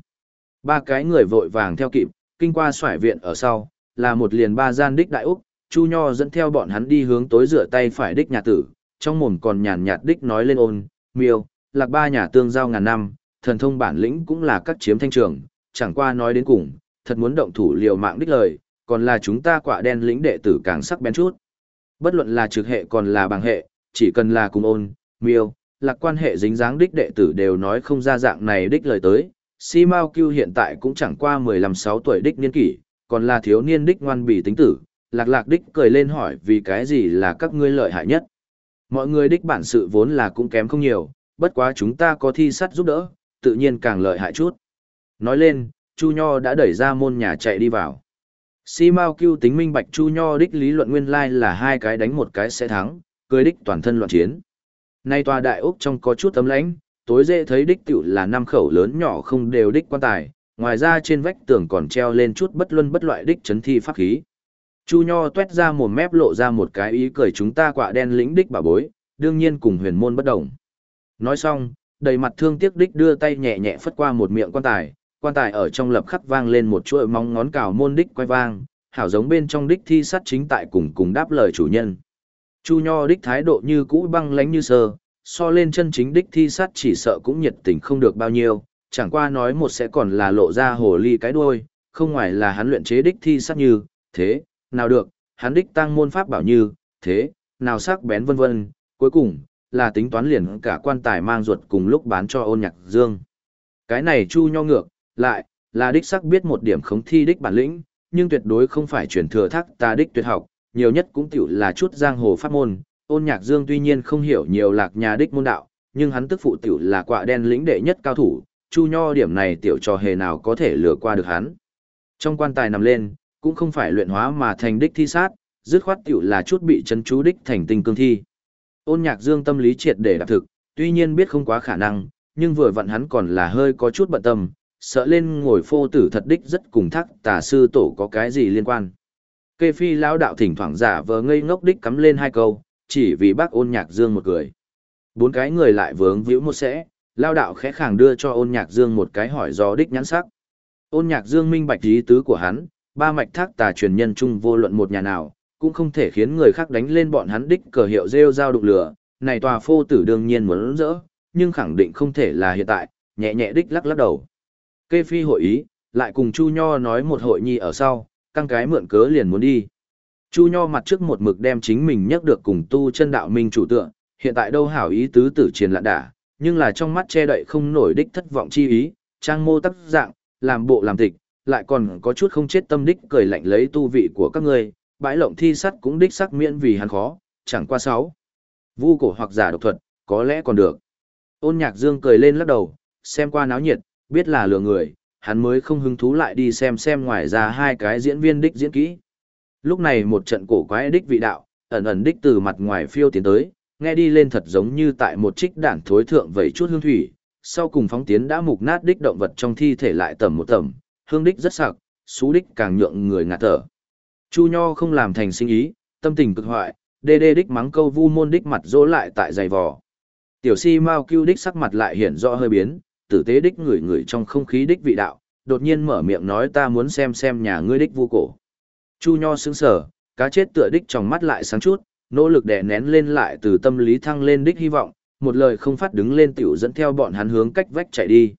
Ba cái người vội vàng theo kịp, kinh qua xoải viện ở sau, là một liền ba gian đích đại Úc, Chu Nho dẫn theo bọn hắn đi hướng tối rửa tay phải đích nhà tử, trong mồm còn nhàn nhạt đích nói lên ôn, miêu, lạc ba nhà tương giao ngàn năm, thần thông bản lĩnh cũng là các chiếm thanh trường, chẳng qua nói đến cùng, thật muốn động thủ liều mạng đích lời, còn là chúng ta quả đen lĩnh đệ tử càng sắc bén chút. Bất luận là trực hệ còn là bằng hệ, chỉ cần là cùng ôn, miêu, lạc quan hệ dính dáng đích đệ tử đều nói không ra dạng này đích lời tới. Si Mao Cưu hiện tại cũng chẳng qua 15-6 tuổi đích niên kỷ, còn là thiếu niên đích ngoan bỉ tính tử, lạc lạc đích cười lên hỏi vì cái gì là các ngươi lợi hại nhất. Mọi người đích bản sự vốn là cũng kém không nhiều, bất quá chúng ta có thi sắt giúp đỡ, tự nhiên càng lợi hại chút. Nói lên, Chu Nho đã đẩy ra môn nhà chạy đi vào. Si Mao Cưu tính minh bạch Chu Nho đích lý luận nguyên lai là hai cái đánh một cái sẽ thắng, cười đích toàn thân loạn chiến. Nay tòa đại ốc trong có chút tấm lãnh, tối dễ thấy đích tiểu là năm khẩu lớn nhỏ không đều đích quan tài, ngoài ra trên vách tường còn treo lên chút bất luân bất loại đích chấn thi pháp khí. Chu Nho tuét ra một mép lộ ra một cái ý cười chúng ta quạ đen lĩnh đích bà bối, đương nhiên cùng huyền môn bất đồng. Nói xong, đầy mặt thương tiếc đích đưa tay nhẹ nhẹ phất qua một miệng quan tài, quan tài ở trong lập khắc vang lên một chuỗi móng ngón cào môn đích quay vang, hảo giống bên trong đích thi sắt chính tại cùng cùng đáp lời chủ nhân. Chu Nho đích thái độ như cũ băng lánh như sơ, so lên chân chính đích thi sắt chỉ sợ cũng nhiệt tình không được bao nhiêu, chẳng qua nói một sẽ còn là lộ ra hồ ly cái đuôi, không ngoài là hắn luyện chế đích thi sắt như, thế, nào được, hắn đích tăng môn pháp bảo như, thế, nào sắc bén vân vân, cuối cùng, là tính toán liền cả quan tài mang ruột cùng lúc bán cho ôn nhạc dương. Cái này chu nho ngược, lại, là đích sắc biết một điểm khống thi đích bản lĩnh, nhưng tuyệt đối không phải truyền thừa thác ta đích tuyệt học, nhiều nhất cũng tiểu là chút giang hồ pháp môn. Ôn nhạc dương tuy nhiên không hiểu nhiều lạc nhà đích môn đạo, nhưng hắn tức phụ tiểu là quạ đen lĩnh đệ nhất cao thủ, chu nho điểm này tiểu trò hề nào có thể lừa qua được hắn. Trong quan tài nằm lên, cũng không phải luyện hóa mà thành đích thi sát, dứt khoát tiểu là chút bị chân chú đích thành tinh cương thi. Ôn nhạc dương tâm lý triệt để đạt thực, tuy nhiên biết không quá khả năng, nhưng vừa vặn hắn còn là hơi có chút bận tâm, sợ lên ngồi phô tử thật đích rất cùng thắc tà sư tổ có cái gì liên quan. Kê phi lão đạo thỉnh thoảng giả vờ ngây ngốc đích cắm lên hai câu, chỉ vì bác ôn nhạc dương một người. Bốn cái người lại vướng víu một sẽ, lao đạo khẽ khàng đưa cho ôn nhạc dương một cái hỏi do đích nhãn sắc. Ôn nhạc dương minh bạch ý tứ của hắn, ba mạch thác tà truyền nhân chung vô luận một nhà nào, cũng không thể khiến người khác đánh lên bọn hắn đích cờ hiệu rêu dao đục lửa, này tòa phô tử đương nhiên muốn rỡ, nhưng khẳng định không thể là hiện tại, nhẹ nhẹ đích lắc lắc đầu. Kê phi hội ý, lại cùng Chu Nho nói một hội nhi ở sau, căng cái mượn cớ liền muốn đi. Chu Nho mặt trước một mực đem chính mình nhắc được cùng tu chân đạo minh chủ tượng, hiện tại đâu hảo ý tứ tử triền lạ đả, nhưng là trong mắt che đậy không nổi đích thất vọng chi ý, trang mô tác dạng, làm bộ làm tịch, lại còn có chút không chết tâm đích cười lạnh lấy tu vị của các ngươi, bãi lộng thi sắt cũng đích sắc miễn vì hắn khó, chẳng qua sáu. Vu cổ hoặc giả độc thuật, có lẽ còn được. Ôn nhạc dương cười lên lắc đầu, xem qua náo nhiệt, biết là lừa người, hắn mới không hứng thú lại đi xem xem ngoài ra hai cái diễn viên đích diễn kỹ. Lúc này một trận cổ quái đích vị đạo, ẩn ẩn đích từ mặt ngoài phiêu tiến tới, nghe đi lên thật giống như tại một trích đảng thối thượng vẩy chút hương thủy, sau cùng phóng tiến đã mục nát đích động vật trong thi thể lại tầm một tầm, hương đích rất sặc, xú đích càng nhượng người ngạt thở. Chu Nho không làm thành sinh ý, tâm tình cực hoại, đê đê đích mắng câu vu môn đích mặt dỗ lại tại giày vò. Tiểu si mau cưu đích sắc mặt lại hiện rõ hơi biến, tử tế đích ngửi ngửi trong không khí đích vị đạo, đột nhiên mở miệng nói ta muốn xem xem nhà ngươi đích vu cổ. Chu Nho sững sờ, cá chết tựa đích trong mắt lại sáng chút, nỗ lực đè nén lên lại từ tâm lý thăng lên đích hy vọng, một lời không phát đứng lên tiểu dẫn theo bọn hắn hướng cách vách chạy đi.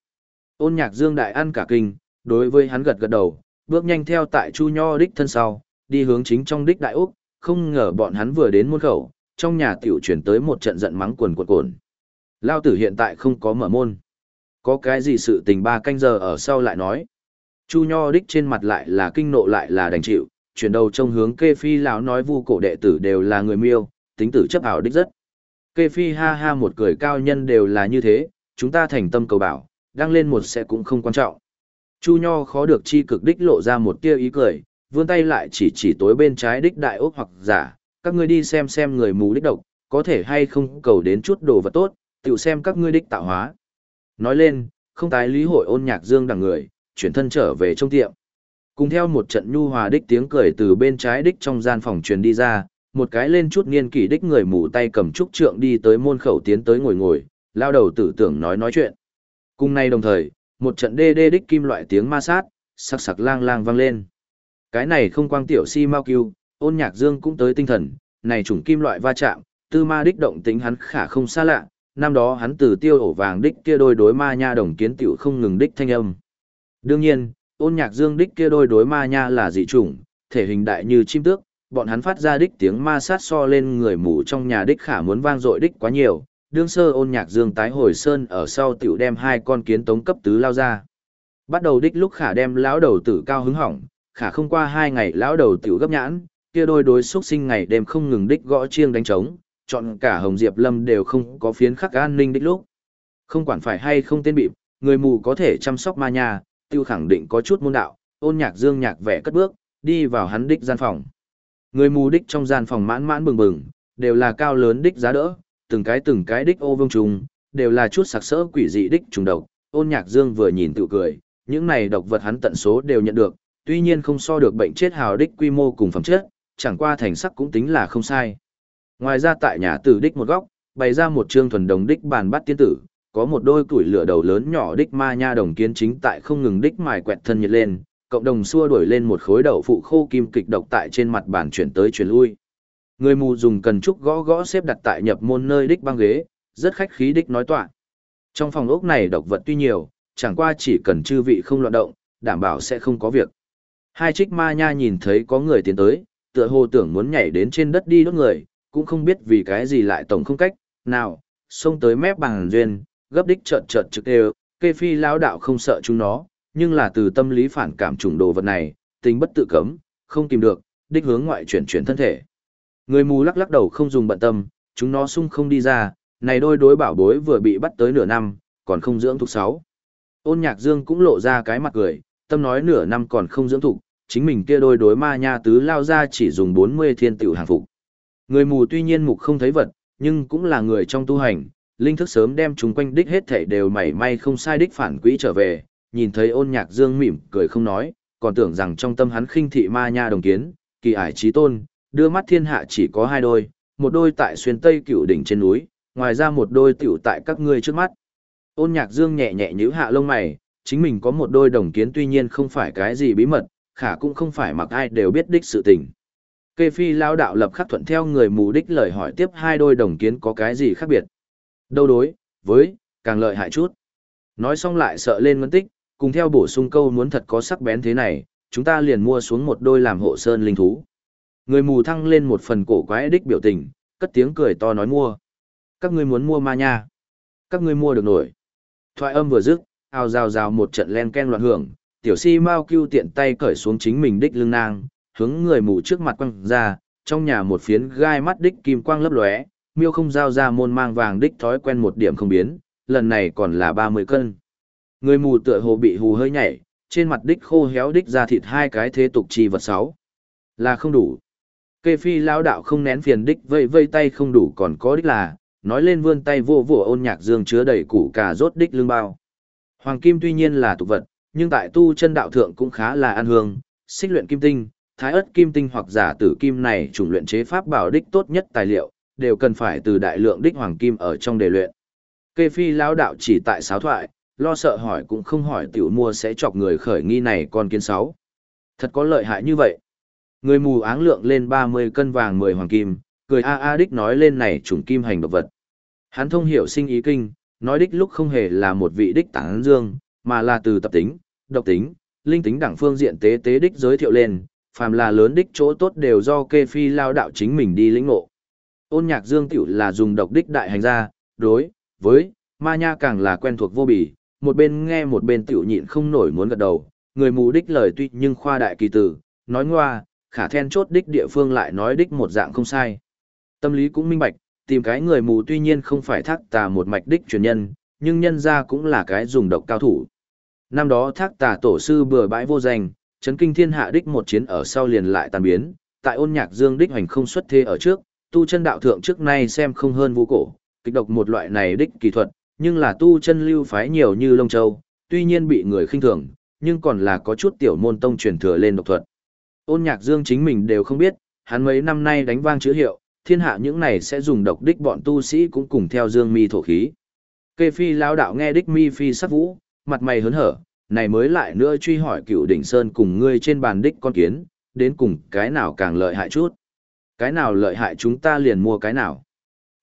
Ôn nhạc dương đại ăn cả kinh, đối với hắn gật gật đầu, bước nhanh theo tại Chu Nho đích thân sau, đi hướng chính trong đích đại úc, không ngờ bọn hắn vừa đến môn khẩu, trong nhà tiểu chuyển tới một trận giận mắng quần quật cồn. Lao tử hiện tại không có mở môn. Có cái gì sự tình ba canh giờ ở sau lại nói. Chu Nho đích trên mặt lại là kinh nộ lại là đành chịu, chuyển đầu trông hướng kê phi lão nói vu cổ đệ tử đều là người miêu, tính tử chấp ảo đích rất. Kê phi ha ha một cười cao nhân đều là như thế, chúng ta thành tâm cầu bảo, đăng lên một sẽ cũng không quan trọng. Chu Nho khó được chi cực đích lộ ra một tia ý cười, vươn tay lại chỉ chỉ tối bên trái đích đại ốc hoặc giả, các ngươi đi xem xem người mù đích độc, có thể hay không cầu đến chút đồ vật tốt, tự xem các ngươi đích tạo hóa. Nói lên, không tái lý hội ôn nhạc dương đằng người, chuyển thân trở về trong tiệm. Cùng theo một trận nhu hòa đích tiếng cười từ bên trái đích trong gian phòng truyền đi ra, một cái lên chút niên kỷ đích người mù tay cầm trúc trượng đi tới môn khẩu tiến tới ngồi ngồi, lao đầu tử tưởng nói nói chuyện. Cùng nay đồng thời, một trận đê đê đích kim loại tiếng ma sát, sặc sặc lang lang vang lên. Cái này không quang tiểu si mau cứu, ôn nhạc dương cũng tới tinh thần, này chủng kim loại va chạm, tư ma đích động tính hắn khả không xa lạ, năm đó hắn từ tiêu ổ vàng đích kia đôi đối ma nha đồng kiến tiểu không ngừng đích thanh âm. Đương nhiên, ôn nhạc dương đích kia đôi đối ma nha là dị chủng, thể hình đại như chim tước, bọn hắn phát ra đích tiếng ma sát so lên người mù trong nhà đích khả muốn vang dội đích quá nhiều. Đương sơ ôn nhạc dương tái hồi sơn ở sau tiểu đem hai con kiến tống cấp tứ lao ra. Bắt đầu đích lúc khả đem lão đầu tử cao hứng hỏng, khả không qua hai ngày lão đầu tiểu gấp nhãn, kia đôi đối xuất sinh ngày đêm không ngừng đích gõ chiêng đánh trống, chọn cả Hồng Diệp Lâm đều không có phiến khắc an ninh đích lúc. Không quản phải hay không tên bịp, người mù có thể chăm sóc ma nhà, tiêu khẳng định có chút môn đạo, ôn nhạc dương nhạc vẻ cất bước, đi vào hắn đích gian phòng. Người mù đích trong gian phòng mãn mãn bừng bừng, đều là cao lớn đích giá đỡ, từng cái từng cái đích ô vương trùng, đều là chút sặc sỡ quỷ dị đích trùng độc. Ôn nhạc dương vừa nhìn tự cười, những này độc vật hắn tận số đều nhận được, tuy nhiên không so được bệnh chết hào đích quy mô cùng phẩm chất, chẳng qua thành sắc cũng tính là không sai. Ngoài ra tại nhà tử đích một góc, bày ra một trương thuần đồng đích bàn bắt tiên tử, có một đôi củi lửa đầu lớn nhỏ đích ma nha đồng kiến chính tại không ngừng đích mài quẹt thân nhiệt lên, cộng đồng xua đuổi lên một khối đậu phụ khô kim kịch độc tại trên mặt bàn chuyển tới chuyển lui. Người mù dùng cần trúc gõ gõ xếp đặt tại nhập môn nơi đích băng ghế, rất khách khí đích nói tọa. Trong phòng ốc này độc vật tuy nhiều, chẳng qua chỉ cần chư vị không loạn động, đảm bảo sẽ không có việc. Hai trích ma nha nhìn thấy có người tiến tới, tựa hồ tưởng muốn nhảy đến trên đất đi đốt người, cũng không biết vì cái gì lại tổng không cách, nào, xông tới mép bằng duyên, gấp đích trợn trợn trực đều, kê phi lão đạo không sợ chúng nó, nhưng là từ tâm lý phản cảm trùng đồ vật này, tính bất tự cấm, không tìm được, đích hướng ngoại chuyển chuyển thân thể. Người mù lắc lắc đầu không dùng bận tâm, chúng nó sung không đi ra, này đôi đối bảo bối vừa bị bắt tới nửa năm, còn không dưỡng thuộc sáu. Ôn nhạc dương cũng lộ ra cái mặt cười, tâm nói nửa năm còn không dưỡng thục, chính mình kia đôi đối ma nha tứ lao ra chỉ dùng 40 thiên tiểu hàng phục. Người mù tuy nhiên mục không thấy vật, nhưng cũng là người trong tu hành, linh thức sớm đem chúng quanh đích hết thảy đều mảy may không sai đích phản quỹ trở về, nhìn thấy ôn nhạc dương mỉm cười không nói, còn tưởng rằng trong tâm hắn khinh thị ma nha đồng kiến, kỳ ải trí tôn, đưa mắt thiên hạ chỉ có hai đôi, một đôi tại xuyên tây cựu đỉnh trên núi, ngoài ra một đôi tiểu tại các ngươi trước mắt. Ôn nhạc dương nhẹ nhẹ nhíu hạ lông mày, chính mình có một đôi đồng kiến tuy nhiên không phải cái gì bí mật, khả cũng không phải mặc ai đều biết đích sự tình. Kê phi lao đạo lập khắc thuận theo người mù đích lời hỏi tiếp hai đôi đồng kiến có cái gì khác biệt. Đâu đối, với, càng lợi hại chút. Nói xong lại sợ lên ngân tích, cùng theo bổ sung câu muốn thật có sắc bén thế này, chúng ta liền mua xuống một đôi làm hộ sơn linh thú. Người mù thăng lên một phần cổ quái đích biểu tình, cất tiếng cười to nói mua. Các ngươi muốn mua ma nha. Các ngươi mua được nổi. Thoại âm vừa dứt, ào rào rào một trận len ken loạn hưởng, tiểu si mau cưu tiện tay cởi xuống chính mình đích lưng nang, hướng người mù trước mặt quăng ra, trong nhà một phiến gai mắt đích kim quang lấp lóe, miêu không giao ra môn mang vàng đích thói quen một điểm không biến, lần này còn là 30 cân. Người mù tựa hồ bị hù hơi nhảy, trên mặt đích khô héo đích ra thịt hai cái thế tục chi vật sáu. Là không đủ. Kê phi lão đạo không nén phiền đích vây vây tay không đủ còn có đích là, nói lên vươn tay vô vô ôn nhạc dương chứa đầy củ cà rốt đích lương bao. Hoàng kim tuy nhiên là tục vật, nhưng tại tu chân đạo thượng cũng khá là an hương, xích luyện kim tinh, thái ớt kim tinh hoặc giả tử kim này chủng luyện chế pháp bảo đích tốt nhất tài liệu, đều cần phải từ đại lượng đích hoàng kim ở trong đề luyện. Kê phi lão đạo chỉ tại sáo thoại, lo sợ hỏi cũng không hỏi tiểu mua sẽ chọc người khởi nghi này con kiến sáu. Thật có lợi hại như vậy. Người mù áng lượng lên 30 cân vàng 10 hoàng kim, cười a a đích nói lên này chủng kim hành độc vật. Hắn thông hiểu sinh ý kinh, nói đích lúc không hề là một vị đích tảng dương, mà là từ tập tính, độc tính, linh tính đẳng phương diện tế tế đích giới thiệu lên, phàm là lớn đích chỗ tốt đều do kê phi lao đạo chính mình đi lĩnh ngộ. Ôn nhạc dương tiểu là dùng độc đích đại hành ra, đối, với, ma nha càng là quen thuộc vô bì, một bên nghe một bên tiểu nhịn không nổi muốn gật đầu, người mù đích lời tuy nhưng khoa đại kỳ tử, nói ngoa, khả then chốt đích địa phương lại nói đích một dạng không sai. Tâm lý cũng minh bạch, tìm cái người mù tuy nhiên không phải thác tà một mạch đích truyền nhân, nhưng nhân ra cũng là cái dùng độc cao thủ. Năm đó thác tà tổ sư bừa bãi vô danh, chấn kinh thiên hạ đích một chiến ở sau liền lại tàn biến, tại ôn nhạc dương đích hoành không xuất thế ở trước, tu chân đạo thượng trước nay xem không hơn vũ cổ, kịch độc một loại này đích kỳ thuật, nhưng là tu chân lưu phái nhiều như Long Châu, tuy nhiên bị người khinh thường, nhưng còn là có chút tiểu môn tông truyền thừa lên độc thuật. Ôn nhạc dương chính mình đều không biết, hắn mấy năm nay đánh vang chữ hiệu, thiên hạ những này sẽ dùng độc đích bọn tu sĩ cũng cùng theo dương mi thổ khí. Kê phi lao đạo nghe đích mi phi sắc vũ, mặt mày hớn hở, này mới lại nữa truy hỏi cựu đỉnh sơn cùng ngươi trên bàn đích con kiến, đến cùng cái nào càng lợi hại chút. Cái nào lợi hại chúng ta liền mua cái nào.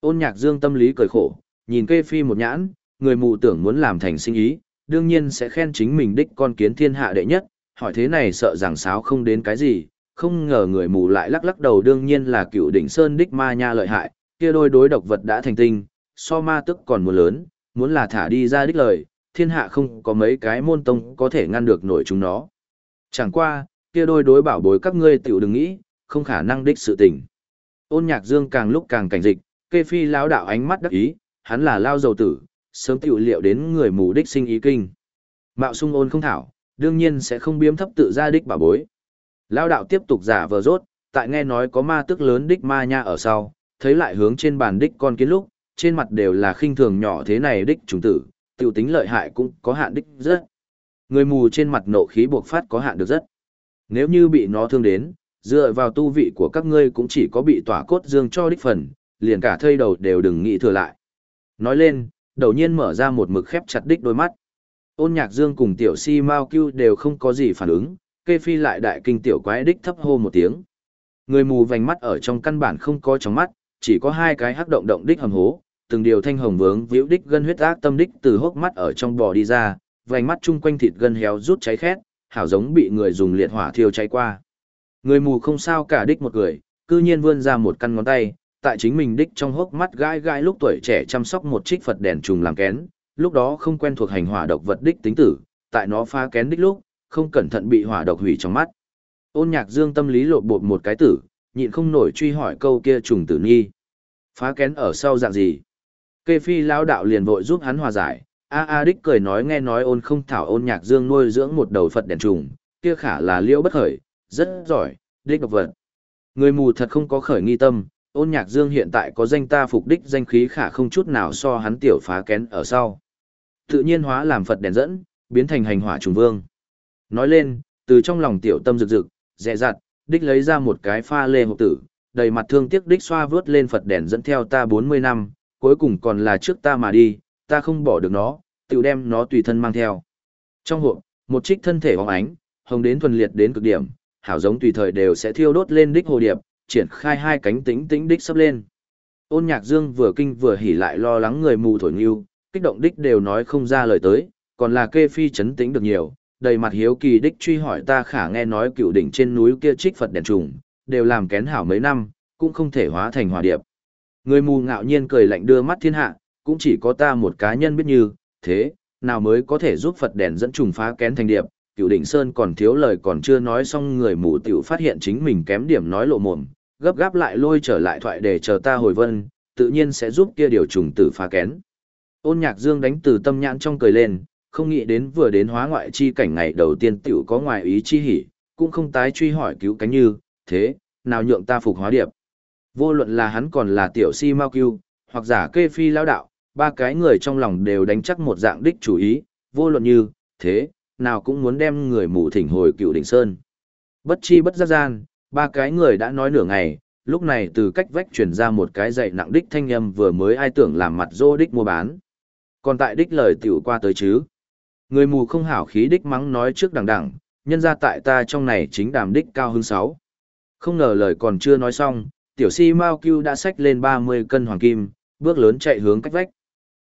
Ôn nhạc dương tâm lý cười khổ, nhìn kê phi một nhãn, người mù tưởng muốn làm thành sinh ý, đương nhiên sẽ khen chính mình đích con kiến thiên hạ đệ nhất, hỏi thế này sợ rằng sáo không đến cái gì, không ngờ người mù lại lắc lắc đầu đương nhiên là cựu đỉnh sơn đích ma nha lợi hại, kia đôi đối độc vật đã thành tinh, so ma tức còn muốn lớn, muốn là thả đi ra đích lời, thiên hạ không có mấy cái môn tông có thể ngăn được nổi chúng nó. Chẳng qua, kia đôi đối bảo bối các ngươi tiểu đừng nghĩ, không khả năng đích sự tình. Ôn nhạc dương càng lúc càng cảnh dịch, kê phi lão đạo ánh mắt đắc ý, hắn là lao dầu tử, sớm tiểu liệu đến người mù đích sinh ý kinh. Mạo sung ôn không thảo, đương nhiên sẽ không biếm thấp tự ra đích bảo bối. Lao đạo tiếp tục giả vờ rốt, tại nghe nói có ma tức lớn đích ma nha ở sau, thấy lại hướng trên bàn đích con kiến lúc, trên mặt đều là khinh thường nhỏ thế này đích trùng tử, tiểu tính lợi hại cũng có hạn đích rất. Người mù trên mặt nộ khí buộc phát có hạn được rất. Nếu như bị nó thương đến, dựa vào tu vị của các ngươi cũng chỉ có bị tỏa cốt dương cho đích phần, liền cả thây đầu đều đừng nghĩ thừa lại. Nói lên, đầu nhiên mở ra một mực khép chặt đích đôi mắt. Ôn nhạc dương cùng tiểu si mau cưu đều không có gì phản ứng, kê phi lại đại kinh tiểu quái đích thấp hô một tiếng. Người mù vành mắt ở trong căn bản không có trong mắt, chỉ có hai cái hắc động động đích hầm hố, từng điều thanh hồng vướng víu đích gân huyết ác tâm đích từ hốc mắt ở trong bò đi ra, vành mắt chung quanh thịt gân héo rút cháy khét, hảo giống bị người dùng liệt hỏa thiêu cháy qua. Người mù không sao cả đích một người, cư nhiên vươn ra một căn ngón tay, tại chính mình đích trong hốc mắt gai gai lúc tuổi trẻ chăm sóc một trích Phật đèn trùng làm kén, lúc đó không quen thuộc hành hỏa độc vật đích tính tử, tại nó phá kén đích lúc, không cẩn thận bị hỏa độc hủy trong mắt. Ôn nhạc dương tâm lý lộn bột một cái tử, nhịn không nổi truy hỏi câu kia trùng tử nghi. Phá kén ở sau dạng gì? Kê phi lão đạo liền vội giúp hắn hòa giải, a a đích cười nói nghe nói ôn không thảo ôn nhạc dương nuôi dưỡng một đầu Phật đèn trùng, kia khả là liễu bất khởi, rất giỏi, đích độc vật. Người mù thật không có khởi nghi tâm, ôn nhạc dương hiện tại có danh ta phục đích danh khí khả không chút nào so hắn tiểu phá kén ở sau. Tự nhiên hóa làm Phật đèn dẫn, biến thành hành hỏa trùng vương. Nói lên, từ trong lòng tiểu tâm rực rực, dẹ dặt, đích lấy ra một cái pha lê hộp tử, đầy mặt thương tiếc đích xoa vướt lên Phật đèn dẫn theo ta 40 năm, cuối cùng còn là trước ta mà đi, ta không bỏ được nó, tiểu đem nó tùy thân mang theo. Trong hộp, một trích thân thể hóng ánh, hồng đến thuần liệt đến cực điểm, hảo giống tùy thời đều sẽ thiêu đốt lên đích hồ điệp, triển khai hai cánh tính tĩnh đích sắp lên. Ôn nhạc dương vừa kinh vừa hỉ lại lo lắng người mù thổi nghiêu, kích động đích đều nói không ra lời tới, còn là kê phi chấn tĩnh được nhiều, đầy mặt hiếu kỳ đích truy hỏi ta khả nghe nói cựu đỉnh trên núi kia trích Phật đèn trùng, đều làm kén hảo mấy năm, cũng không thể hóa thành hòa điệp. Người mù ngạo nhiên cười lạnh đưa mắt thiên hạ, cũng chỉ có ta một cá nhân biết như, thế, nào mới có thể giúp Phật đèn dẫn trùng phá kén thành điệp, cựu đỉnh sơn còn thiếu lời còn chưa nói xong người mù tiểu phát hiện chính mình kém điểm nói lộ mồm, gấp gáp lại lôi trở lại thoại để chờ ta hồi vân, tự nhiên sẽ giúp kia điều trùng tử phá kén. Ôn nhạc dương đánh từ tâm nhãn trong cười lên, không nghĩ đến vừa đến hóa ngoại chi cảnh ngày đầu tiên tiểu có ngoài ý chi hỉ, cũng không tái truy hỏi cứu cánh như, thế, nào nhượng ta phục hóa điệp. Vô luận là hắn còn là tiểu si mau cưu, hoặc giả kê phi lao đạo, ba cái người trong lòng đều đánh chắc một dạng đích chủ ý, vô luận như, thế, nào cũng muốn đem người mù thỉnh hồi cựu đỉnh sơn. Bất chi bất giác gian, ba cái người đã nói nửa ngày, lúc này từ cách vách truyền ra một cái dạy nặng đích thanh âm vừa mới ai tưởng làm mặt dô đích mua bán. Còn tại đích lời tiểu qua tới chứ. Người mù không hảo khí đích mắng nói trước đằng đẳng, nhân ra tại ta trong này chính đàm đích cao hơn sáu. Không ngờ lời còn chưa nói xong, tiểu si Mao Cưu đã xách lên 30 cân hoàng kim, bước lớn chạy hướng cách vách.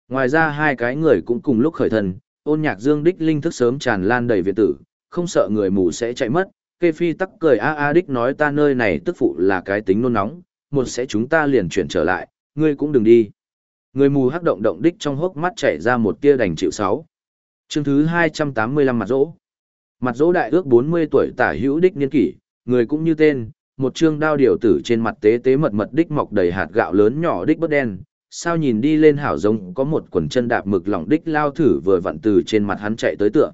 Ngoài ra hai cái người cũng cùng lúc khởi thần, ôn nhạc dương đích linh thức sớm tràn lan đầy viện tử, không sợ người mù sẽ chạy mất. Kê phi tắc cười a a đích nói ta nơi này tức phụ là cái tính nôn nóng, một sẽ chúng ta liền chuyển trở lại, ngươi cũng đừng đi. Người mù hắc động động đích trong hốc mắt chảy ra một tia đành chịu sáu. Chương thứ 285 mặt rỗ. Mặt rỗ đại ước 40 tuổi tả hữu đích niên kỷ, người cũng như tên, một chương đao điều tử trên mặt tế tế mật mật đích mọc đầy hạt gạo lớn nhỏ đích bớt đen, sao nhìn đi lên hảo giống có một quần chân đạp mực lỏng đích lao thử vừa vặn từ trên mặt hắn chạy tới tựa.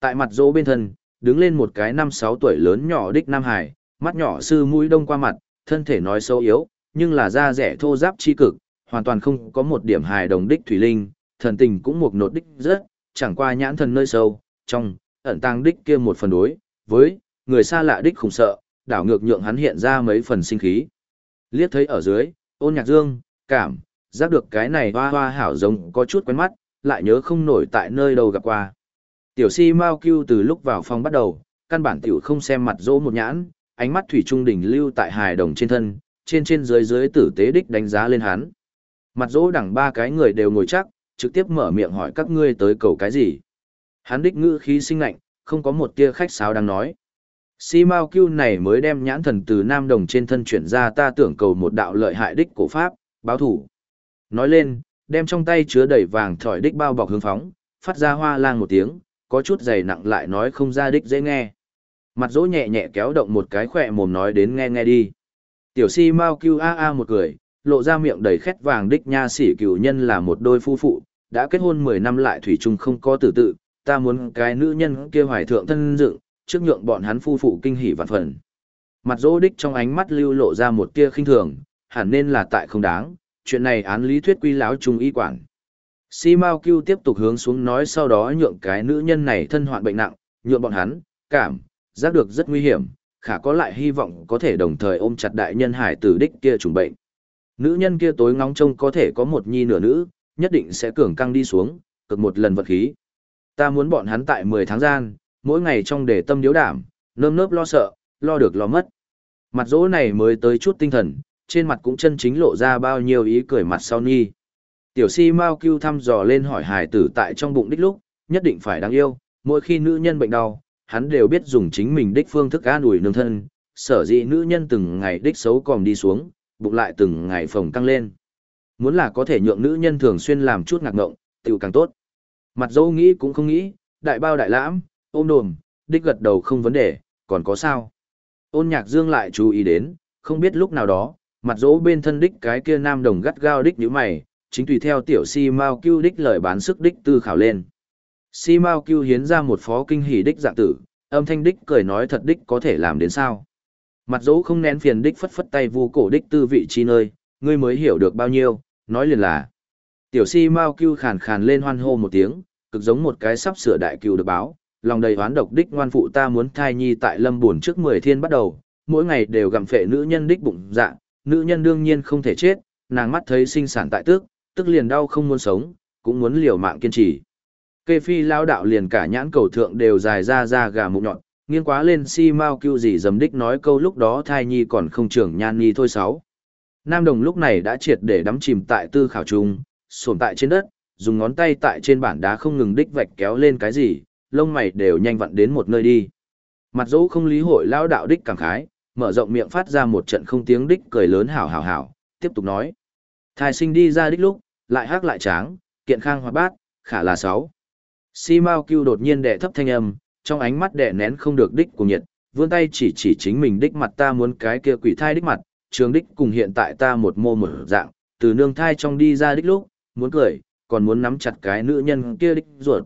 Tại mặt dỗ bên thân, đứng lên một cái năm sáu tuổi lớn nhỏ đích Nam Hải, mắt nhỏ sư mũi đông qua mặt, thân thể nói xấu yếu, nhưng là da rẻ thô giáp chi cực, hoàn toàn không có một điểm hài đồng đích thủy linh, thần tình cũng một nột đích rất, chẳng qua nhãn thần nơi sâu, trong, ẩn tàng đích kia một phần đối, với, người xa lạ đích khủng sợ, đảo ngược nhượng hắn hiện ra mấy phần sinh khí. Liếc thấy ở dưới, ôn nhạc dương, cảm, giác được cái này hoa hoa hảo giống có chút quen mắt, lại nhớ không nổi tại nơi đâu gặp qua. Tiểu si Mao kêu từ lúc vào phòng bắt đầu, căn bản tiểu không xem mặt dỗ một nhãn, ánh mắt thủy trung đỉnh lưu tại hài đồng trên thân, trên trên dưới dưới tử tế đích đánh giá lên hắn. Mặt dỗ đẳng ba cái người đều ngồi chắc, trực tiếp mở miệng hỏi các ngươi tới cầu cái gì. Hắn đích ngữ khí sinh lạnh, không có một tia khách sáo đang nói. Si Mao Cưu này mới đem nhãn thần từ Nam Đồng trên thân chuyển ra ta tưởng cầu một đạo lợi hại đích cổ pháp, báo thủ. Nói lên, đem trong tay chứa đầy vàng thỏi đích bao bọc hướng phóng, phát ra hoa lang một tiếng, có chút dày nặng lại nói không ra đích dễ nghe. Mặt dỗ nhẹ nhẹ kéo động một cái khỏe mồm nói đến nghe nghe đi. Tiểu si mau kêu a a một cười, lộ ra miệng đầy khét vàng đích nha sĩ cửu nhân là một đôi phu phụ, đã kết hôn 10 năm lại thủy chung không có tử tự, ta muốn cái nữ nhân kia hoài thượng thân dựng, trước nhượng bọn hắn phu phụ kinh hỉ vạn phần. Mặt dỗ đích trong ánh mắt lưu lộ ra một tia khinh thường, hẳn nên là tại không đáng, chuyện này án lý thuyết quy láo trung y quản. Si Mao Cưu tiếp tục hướng xuống nói sau đó nhượng cái nữ nhân này thân hoạn bệnh nặng, nhượng bọn hắn, cảm, giác được rất nguy hiểm, khả có lại hy vọng có thể đồng thời ôm chặt đại nhân hải tử đích kia trùng bệnh. Nữ nhân kia tối ngóng trông có thể có một nhi nửa nữ, nhất định sẽ cường căng đi xuống, cực một lần vật khí. Ta muốn bọn hắn tại 10 tháng gian, mỗi ngày trong để tâm điếu đảm, nơm nớp lo sợ, lo được lo mất. Mặt dỗ này mới tới chút tinh thần, trên mặt cũng chân chính lộ ra bao nhiêu ý cười mặt sau nhi. Tiểu si mau kêu thăm dò lên hỏi hài tử tại trong bụng đích lúc, nhất định phải đáng yêu, mỗi khi nữ nhân bệnh đau, hắn đều biết dùng chính mình đích phương thức an ủi nương thân, sở dĩ nữ nhân từng ngày đích xấu còm đi xuống, bụng lại từng ngày phồng căng lên. Muốn là có thể nhượng nữ nhân thường xuyên làm chút ngạc ngộng, tiểu càng tốt. Mặt dâu nghĩ cũng không nghĩ, đại bao đại lãm, ôm đồm, đích gật đầu không vấn đề, còn có sao. Ôn nhạc dương lại chú ý đến, không biết lúc nào đó, mặt dỗ bên thân đích cái kia nam đồng gắt gao đích như mày, chính tùy theo tiểu si mau cưu đích lời bán sức đích tư khảo lên. Si mau cưu hiến ra một phó kinh hỉ đích dạng tử, âm thanh đích cười nói thật đích có thể làm đến sao. Mặt dỗ không nén phiền đích phất phất tay vu cổ đích tư vị chi nơi, ngươi mới hiểu được bao nhiêu, nói liền là. Tiểu si mau cưu khàn khàn lên hoan hô một tiếng, cực giống một cái sắp sửa đại cừu được báo, lòng đầy oán độc đích ngoan phụ ta muốn thai nhi tại lâm buồn trước mười thiên bắt đầu, mỗi ngày đều gặm phệ nữ nhân đích bụng dạ, nữ nhân đương nhiên không thể chết, nàng mắt thấy sinh sản tại tước, tức liền đau không muốn sống, cũng muốn liều mạng kiên trì. Kê phi lao đạo liền cả nhãn cầu thượng đều dài ra ra gà mụn nhọn, nghiêng quá lên si mau kêu gì dầm đích nói câu lúc đó thai nhi còn không trưởng nhan nhi thôi sáu. Nam đồng lúc này đã triệt để đắm chìm tại tư khảo trung, sồn tại trên đất, dùng ngón tay tại trên bản đá không ngừng đích vạch kéo lên cái gì, lông mày đều nhanh vặn đến một nơi đi. Mặt dỗ không lý hội lao đạo đích cảm khái, mở rộng miệng phát ra một trận không tiếng đích cười lớn hảo hảo hảo, tiếp tục nói. Thai sinh đi ra đích lúc, lại hắc lại tráng, kiện khang hoa bát, khả là sáu. Si Mao Cưu đột nhiên đệ thấp thanh âm, trong ánh mắt đệ nén không được đích của nhiệt, vươn tay chỉ chỉ chính mình đích mặt ta muốn cái kia quỷ thai đích mặt, trường đích cùng hiện tại ta một mô một dạng, từ nương thai trong đi ra đích lúc, muốn cười, còn muốn nắm chặt cái nữ nhân kia đích ruột.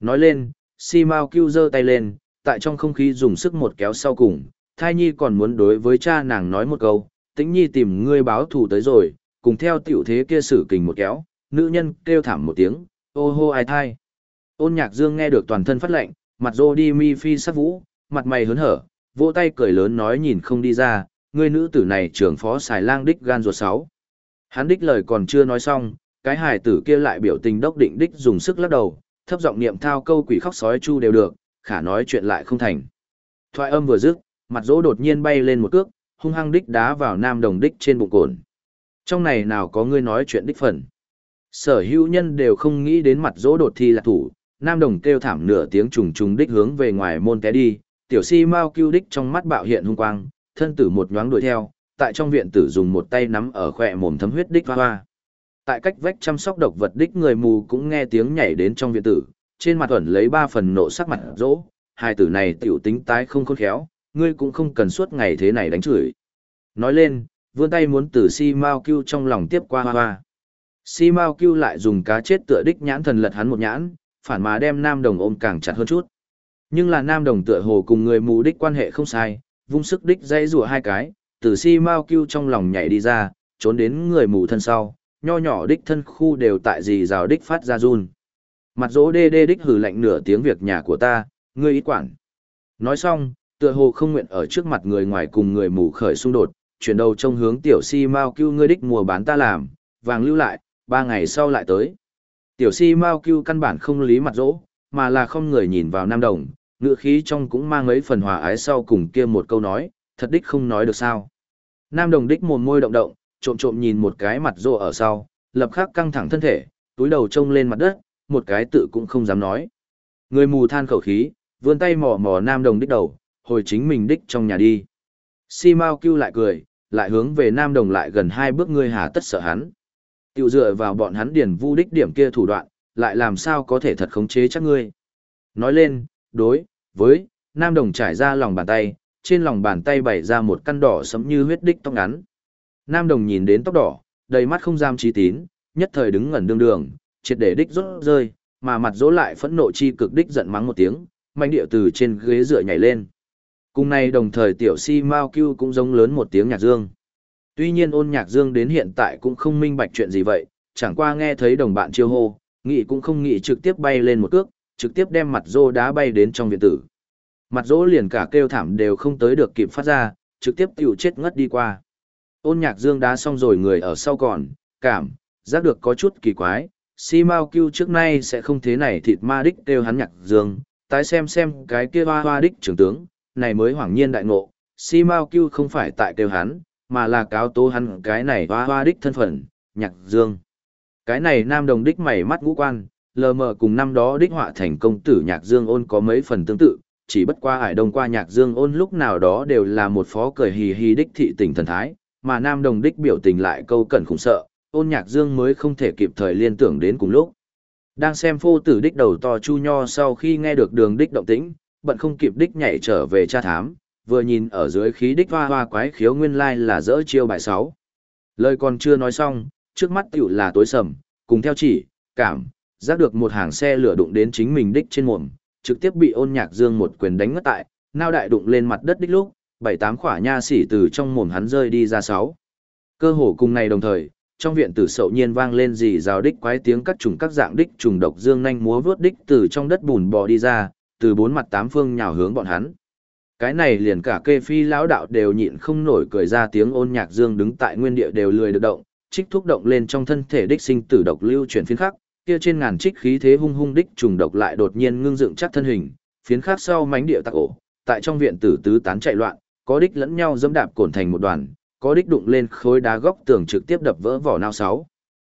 Nói lên, Si Mao Cưu giơ tay lên, tại trong không khí dùng sức một kéo sau cùng, thai nhi còn muốn đối với cha nàng nói một câu, tĩnh nhi tìm ngươi báo thù tới rồi, cùng theo tiểu thế kia sử kình một kéo, nữ nhân kêu thảm một tiếng, ô hô ai thai. Ôn nhạc dương nghe được toàn thân phát lệnh, mặt rô đi mi phi sắc vũ, mặt mày hớn hở, vỗ tay cười lớn nói nhìn không đi ra, ngươi nữ tử này trưởng phó xài lang đích gan ruột sáu. Hắn đích lời còn chưa nói xong, cái hài tử kia lại biểu tình đốc định đích dùng sức lắc đầu, thấp giọng niệm thao câu quỷ khóc sói chu đều được, khả nói chuyện lại không thành. Thoại âm vừa dứt, mặt rỗ đột nhiên bay lên một cước, hung hăng đích đá vào nam đồng đích trên bụng cồn. Trong này nào có ngươi nói chuyện đích phần. Sở hữu nhân đều không nghĩ đến mặt rỗ đột thi là thủ, nam đồng kêu thảm nửa tiếng trùng trùng đích hướng về ngoài môn té đi, tiểu si mau kêu đích trong mắt bạo hiện hung quang, thân tử một nhoáng đuổi theo, tại trong viện tử dùng một tay nắm ở khỏe mồm thấm huyết đích hoa hoa. Tại cách vách chăm sóc độc vật đích người mù cũng nghe tiếng nhảy đến trong viện tử, trên mặt thuần lấy ba phần nộ sắc mặt rỗ, hai tử này tiểu tính tái không khôn khéo, ngươi cũng không cần suốt ngày thế này đánh chửi. Nói lên, vươn tay muốn từ si mao kêu trong lòng tiếp qua hoa hoa. Si mao kêu lại dùng cá chết tựa đích nhãn thần lật hắn một nhãn, phản mà đem nam đồng ôm càng chặt hơn chút. Nhưng là nam đồng tựa hồ cùng người mù đích quan hệ không sai, vung sức đích dây rùa hai cái, từ si mao kêu trong lòng nhảy đi ra, trốn đến người mù thân sau, nho nhỏ đích thân khu đều tại gì rào đích phát ra run. Mặt dỗ đê đê đích hử lạnh nửa tiếng việc nhà của ta, ngươi ít quản. Nói xong, tựa hồ không nguyện ở trước mặt người ngoài cùng người mù khởi xung đột, chuyển đầu trông hướng tiểu si mau kêu ngươi đích mùa bán ta làm, vàng lưu lại, ba ngày sau lại tới. Tiểu si mau kêu căn bản không lý mặt dỗ, mà là không người nhìn vào nam đồng, ngựa khí trong cũng mang ấy phần hòa ái sau cùng kia một câu nói, thật đích không nói được sao. Nam đồng đích mồm môi động động, trộm trộm nhìn một cái mặt rô ở sau, lập khắc căng thẳng thân thể, túi đầu trông lên mặt đất, một cái tự cũng không dám nói. Người mù than khẩu khí, vươn tay mò mò nam đồng đích đầu, hồi chính mình đích trong nhà đi. Si Mao kêu lại cười, lại hướng về nam đồng lại gần hai bước ngươi hà tất sợ hắn. Tiểu dựa vào bọn hắn điển vu đích điểm kia thủ đoạn, lại làm sao có thể thật khống chế chắc ngươi. Nói lên, đối, với, nam đồng trải ra lòng bàn tay, trên lòng bàn tay bày ra một căn đỏ sẫm như huyết đích tóc ngắn. Nam đồng nhìn đến tóc đỏ, đầy mắt không giam trí tín, nhất thời đứng ngẩn đương đường, triệt để đích rốt rơi, mà mặt dỗ lại phẫn nộ chi cực đích giận mắng một tiếng, mạnh địa từ trên ghế dựa nhảy lên. Cùng này đồng thời tiểu si Mao Cưu cũng giống lớn một tiếng nhạc dương. Tuy nhiên ôn nhạc dương đến hiện tại cũng không minh bạch chuyện gì vậy, chẳng qua nghe thấy đồng bạn chiêu hô, nghị cũng không nghĩ trực tiếp bay lên một cước, trực tiếp đem mặt dỗ đá bay đến trong viện tử. Mặt dỗ liền cả kêu thảm đều không tới được kịp phát ra, trực tiếp tiểu chết ngất đi qua. Ôn nhạc dương đá xong rồi người ở sau còn, cảm, giác được có chút kỳ quái, si mao kêu trước nay sẽ không thế này thịt ma đích kêu hắn nhạc dương, tái xem xem cái kia hoa hoa đích trưởng tướng, này mới hoảng nhiên đại ngộ, si mao kêu không phải tại kêu hắn, mà là cáo tố hắn cái này hoa hoa đích thân phận, nhạc dương. Cái này nam đồng đích mày mắt ngũ quan, lờ mờ cùng năm đó đích họa thành công tử nhạc dương ôn có mấy phần tương tự, chỉ bất qua ải đông qua nhạc dương ôn lúc nào đó đều là một phó cười hì hì đích thị tình thần thái, mà nam đồng đích biểu tình lại câu cẩn khủng sợ, ôn nhạc dương mới không thể kịp thời liên tưởng đến cùng lúc. Đang xem phô tử đích đầu to chu nho sau khi nghe được đường đích động tĩnh, bận không kịp đích nhảy trở về tra thám, vừa nhìn ở dưới khí đích hoa hoa quái khiếu nguyên lai là dỡ chiêu bài sáu. Lời còn chưa nói xong, trước mắt tiểu là tối sầm, cùng theo chỉ, cảm, giác được một hàng xe lửa đụng đến chính mình đích trên mồm, trực tiếp bị ôn nhạc dương một quyền đánh ngất tại, nao đại đụng lên mặt đất đích lúc, bảy tám khỏa nha xỉ từ trong mồm hắn rơi đi ra sáu. Cơ hồ cùng này đồng thời, trong viện tử sậu nhiên vang lên gì rào đích quái tiếng các trùng các dạng đích trùng độc dương nhanh múa vớt đích từ trong đất bùn bò đi ra, từ bốn mặt tám phương nhào hướng bọn hắn. Cái này liền cả kê phi lão đạo đều nhịn không nổi cười ra tiếng ôn nhạc dương đứng tại nguyên địa đều lười được động, trích thúc động lên trong thân thể đích sinh tử độc lưu chuyển phiến khắc, kia trên ngàn trích khí thế hung hung đích trùng độc lại đột nhiên ngưng dựng chắc thân hình, phiến khắc sau mánh địa tạc ổ, tại trong viện tử tứ tán chạy loạn, có đích lẫn nhau dẫm đạp cồn thành một đoàn, có đích đụng lên khối đá góc tường trực tiếp đập vỡ vỏ nao sáu.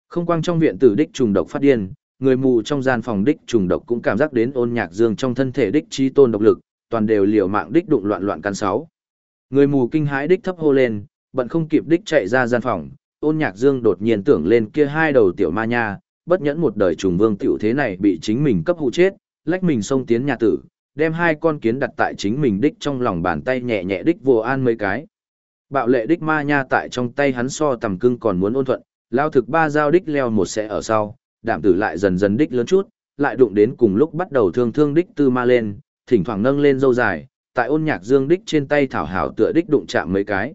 Không quang trong viện tử đích trùng độc phát điên, người mù trong gian phòng đích trùng độc cũng cảm giác đến ôn nhạc dương trong thân thể đích trí tôn độc lực, toàn đều liều mạng đích đụng loạn loạn căn sáu. Người mù kinh hãi đích thấp hô lên, bận không kịp đích chạy ra gian phòng, ôn nhạc dương đột nhiên tưởng lên kia hai đầu tiểu ma nha, bất nhẫn một đời trùng vương tiểu thế này bị chính mình cấp hụ chết, lách mình xông tiến nhà tử, đem hai con kiến đặt tại chính mình đích trong lòng bàn tay nhẹ nhẹ đích vô an mấy cái. Bạo lệ đích ma nha tại trong tay hắn so tầm cưng còn muốn ôn thuận, lao thực ba dao đích leo một sẽ ở sau, đảm tử lại dần dần đích lớn chút, lại đụng đến cùng lúc bắt đầu thương thương đích tư ma lên, thỉnh thoảng nâng lên dâu dài, tại ôn nhạc dương đích trên tay thảo hảo tựa đích đụng chạm mấy cái.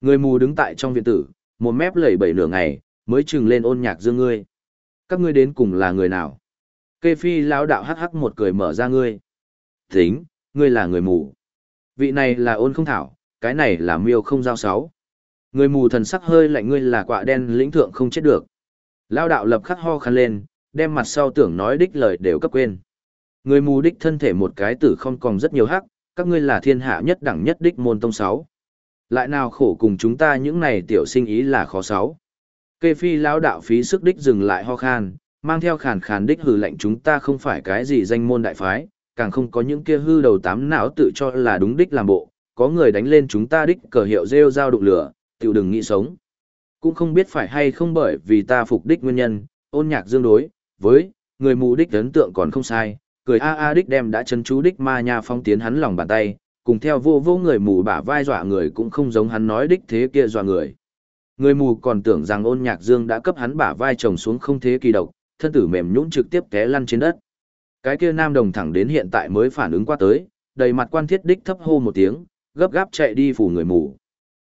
Người mù đứng tại trong viện tử, một mép lẩy bẩy nửa ngày, mới chừng lên ôn nhạc dương ngươi. Các ngươi đến cùng là người nào? Kê phi lão đạo hắc hắc một cười mở ra ngươi. Tính, ngươi là người mù. Vị này là ôn không thảo, cái này là miêu không giao sáu. Người mù thần sắc hơi lạnh ngươi là quạ đen lĩnh thượng không chết được. Lao đạo lập khắc ho khăn lên, đem mặt sau tưởng nói đích lời đều cấp quên. Người mù đích thân thể một cái tử không còn rất nhiều hắc, các ngươi là thiên hạ nhất đẳng nhất đích môn tông sáu. Lại nào khổ cùng chúng ta những này tiểu sinh ý là khó sáu. Kê phi lão đạo phí sức đích dừng lại ho khan, mang theo khàn khàn đích hừ lệnh chúng ta không phải cái gì danh môn đại phái, càng không có những kia hư đầu tám não tự cho là đúng đích làm bộ, có người đánh lên chúng ta đích cờ hiệu rêu dao đụng lửa, tiểu đừng nghĩ sống. Cũng không biết phải hay không bởi vì ta phục đích nguyên nhân, ôn nhạc dương đối, với, người mù đích ấn tượng còn không sai, cười a a đích đem đã chân chú đích ma nha phong tiến hắn lòng bàn tay, cùng theo vô vô người mù bả vai dọa người cũng không giống hắn nói đích thế kia dọa người. Người mù còn tưởng rằng ôn nhạc dương đã cấp hắn bả vai chồng xuống không thế kỳ độc, thân tử mềm nhũn trực tiếp té lăn trên đất. Cái kia nam đồng thẳng đến hiện tại mới phản ứng qua tới, đầy mặt quan thiết đích thấp hô một tiếng, gấp gáp chạy đi phủ người mù.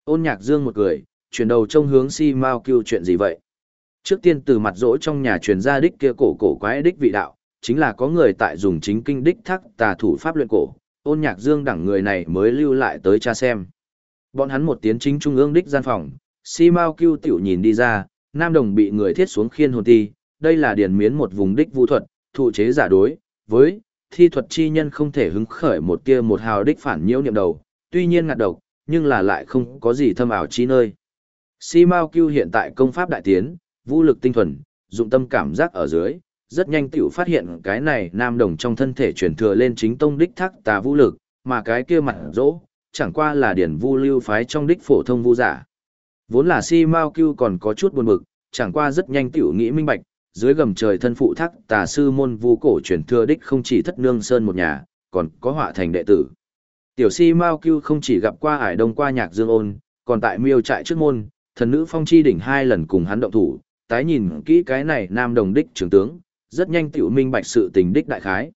Ôn nhạc dương một cười, chuyển đầu trông hướng si mau kêu chuyện gì vậy. Trước tiên từ mặt rỗ trong nhà truyền ra đích kia cổ cổ quái đích vị đạo, chính là có người tại dùng chính kinh đích thắc tà thủ pháp luyện cổ, ôn nhạc dương đẳng người này mới lưu lại tới cha xem. Bọn hắn một tiến chính trung ương đích gian phòng, si mau kêu tiểu nhìn đi ra, nam đồng bị người thiết xuống khiên hồn ti, đây là điển miến một vùng đích vũ thuật, thụ chế giả đối, với, thi thuật chi nhân không thể hứng khởi một tia một hào đích phản nhiễu niệm đầu, tuy nhiên ngạt độc, nhưng là lại không có gì thâm ảo chi nơi. Si Mao Cưu hiện tại công pháp đại tiến, vũ lực tinh thuần, dụng tâm cảm giác ở dưới, rất nhanh tiểu phát hiện cái này nam đồng trong thân thể truyền thừa lên chính tông đích thác tà vũ lực, mà cái kia mặt rỗ, chẳng qua là điển vu lưu phái trong đích phổ thông vu giả. Vốn là Si Mao Cưu còn có chút buồn bực, chẳng qua rất nhanh tiểu nghĩ minh bạch, dưới gầm trời thân phụ thắc tà sư môn vu cổ truyền thừa đích không chỉ thất nương sơn một nhà, còn có họa thành đệ tử. Tiểu si Mao Cưu không chỉ gặp qua ải đông qua nhạc dương ôn, còn tại miêu trại trước môn, thần nữ phong chi đỉnh hai lần cùng hắn động thủ, tái nhìn kỹ cái này nam đồng đích trưởng tướng, rất nhanh tiểu minh bạch sự tình đích đại khái.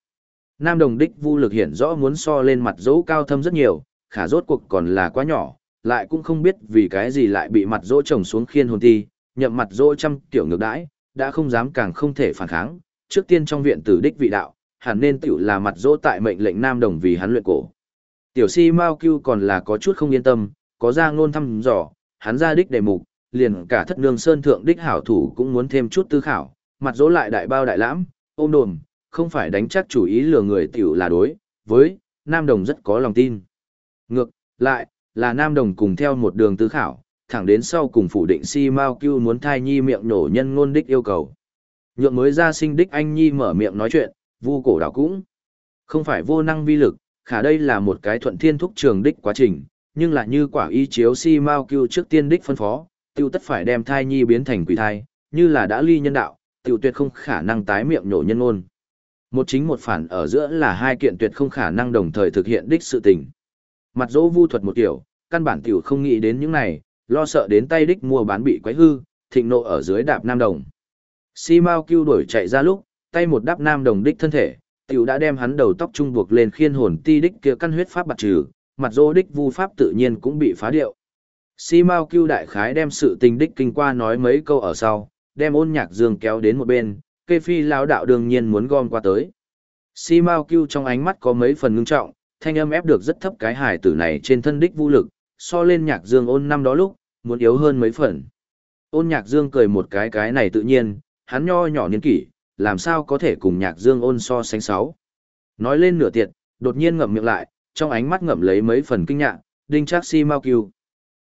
Nam đồng đích vu lực hiện rõ muốn so lên mặt dỗ cao thâm rất nhiều, khả rốt cuộc còn là quá nhỏ, lại cũng không biết vì cái gì lại bị mặt dỗ trồng xuống khiên hồn thi nhậm mặt dỗ trăm tiểu ngược đãi, đã không dám càng không thể phản kháng, trước tiên trong viện tử đích vị đạo, hẳn nên tiểu là mặt dỗ tại mệnh lệnh nam đồng vì hắn luyện cổ. Tiểu si Mao Cưu còn là có chút không yên tâm, có ra ngôn thăm dò, hắn ra đích đề mục, liền cả thất nương sơn thượng đích hảo thủ cũng muốn thêm chút tư khảo, mặt dỗ lại đại bao đại lãm, ôm đồn, không phải đánh chắc chủ ý lừa người tiểu là đối, với, Nam Đồng rất có lòng tin. Ngược, lại, là Nam Đồng cùng theo một đường tư khảo, thẳng đến sau cùng phủ định si Mao Cưu muốn thai nhi miệng nổ nhân ngôn đích yêu cầu. Nhượng mới ra sinh đích anh nhi mở miệng nói chuyện, vu cổ đảo cũng. Không phải vô năng vi lực, khả đây là một cái thuận thiên thúc trường đích quá trình, nhưng là như quả y chiếu si Mao Cưu trước tiên đích phân phó, tiêu tất phải đem thai nhi biến thành quỷ thai, như là đã ly nhân đạo, tiêu tuyệt không khả năng tái miệng nổ nhân ngôn. Một chính một phản ở giữa là hai kiện tuyệt không khả năng đồng thời thực hiện đích sự tình. Mặt dỗ vu thuật một kiểu, căn bản tiểu không nghĩ đến những này, lo sợ đến tay đích mua bán bị quấy hư, thịnh nộ ở dưới đạp nam đồng. Si Mao Cưu đuổi chạy ra lúc, tay một đáp nam đồng đích thân thể, tiểu đã đem hắn đầu tóc trung buộc lên khiên hồn ti đích kia căn huyết pháp bạt trừ, mặt dô đích vu pháp tự nhiên cũng bị phá điệu. Si Mao Cưu đại khái đem sự tình đích kinh qua nói mấy câu ở sau, đem ôn nhạc dương kéo đến một bên, kê phi lão đạo đương nhiên muốn gom qua tới. Si Mao Cưu trong ánh mắt có mấy phần ngưng trọng, thanh âm ép được rất thấp cái hải tử này trên thân đích vũ lực, so lên nhạc dương ôn năm đó lúc, muốn yếu hơn mấy phần. Ôn nhạc dương cười một cái cái này tự nhiên, hắn nho nhỏ niên kỷ, làm sao có thể cùng nhạc dương ôn so sánh sáu. Nói lên nửa tiệt, đột nhiên ngậm miệng lại, trong ánh mắt ngậm lấy mấy phần kinh ngạc, đinh chắc si mau kiêu.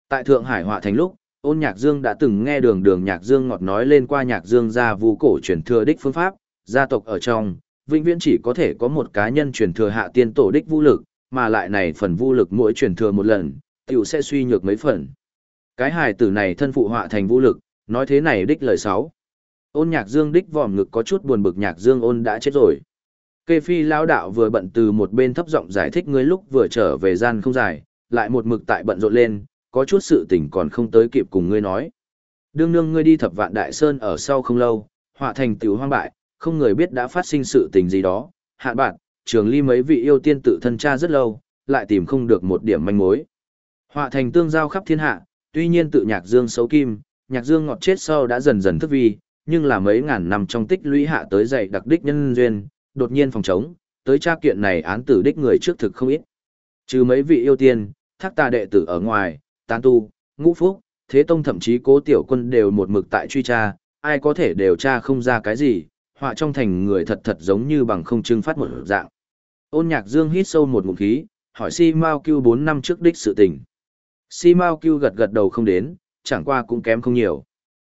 Tại Thượng Hải họa thành lúc, ôn nhạc dương đã từng nghe đường đường nhạc dương ngọt nói lên qua nhạc dương gia vu cổ truyền thừa đích phương pháp, gia tộc ở trong, vĩnh viễn chỉ có thể có một cá nhân truyền thừa hạ tiên tổ đích vũ lực, mà lại này phần vũ lực mỗi truyền thừa một lần, tiểu sẽ suy nhược mấy phần. Cái hài tử này thân phụ họa thành vũ lực, nói thế này đích lời sáu. Ôn nhạc dương đích vòm ngực có chút buồn bực nhạc dương ôn đã chết rồi. Kê phi lao đạo vừa bận từ một bên thấp giọng giải thích ngươi lúc vừa trở về gian không dài, lại một mực tại bận rộn lên, có chút sự tình còn không tới kịp cùng ngươi nói. Đương nương ngươi đi thập vạn đại sơn ở sau không lâu, họa thành tiểu hoang bại, không người biết đã phát sinh sự tình gì đó, hạn bạn, trường ly mấy vị yêu tiên tự thân cha rất lâu, lại tìm không được một điểm manh mối. Họa thành tương giao khắp thiên hạ, tuy nhiên tự nhạc dương xấu kim, nhạc dương ngọt chết sau đã dần dần thức vi, nhưng là mấy ngàn năm trong tích lũy hạ tới dạy đặc đích nhân duyên, đột nhiên phòng chống, tới tra kiện này án tử đích người trước thực không ít. Trừ mấy vị yêu tiên, thác tà đệ tử ở ngoài, tán tu, ngũ phúc, thế tông thậm chí cố tiểu quân đều một mực tại truy tra, ai có thể đều tra không ra cái gì, họa trong thành người thật thật giống như bằng không trưng phát một dạng. Ôn nhạc dương hít sâu một ngụm khí, hỏi si mao cưu 4 năm trước đích sự tình. Si mao cưu gật gật đầu không đến, chẳng qua cũng kém không nhiều.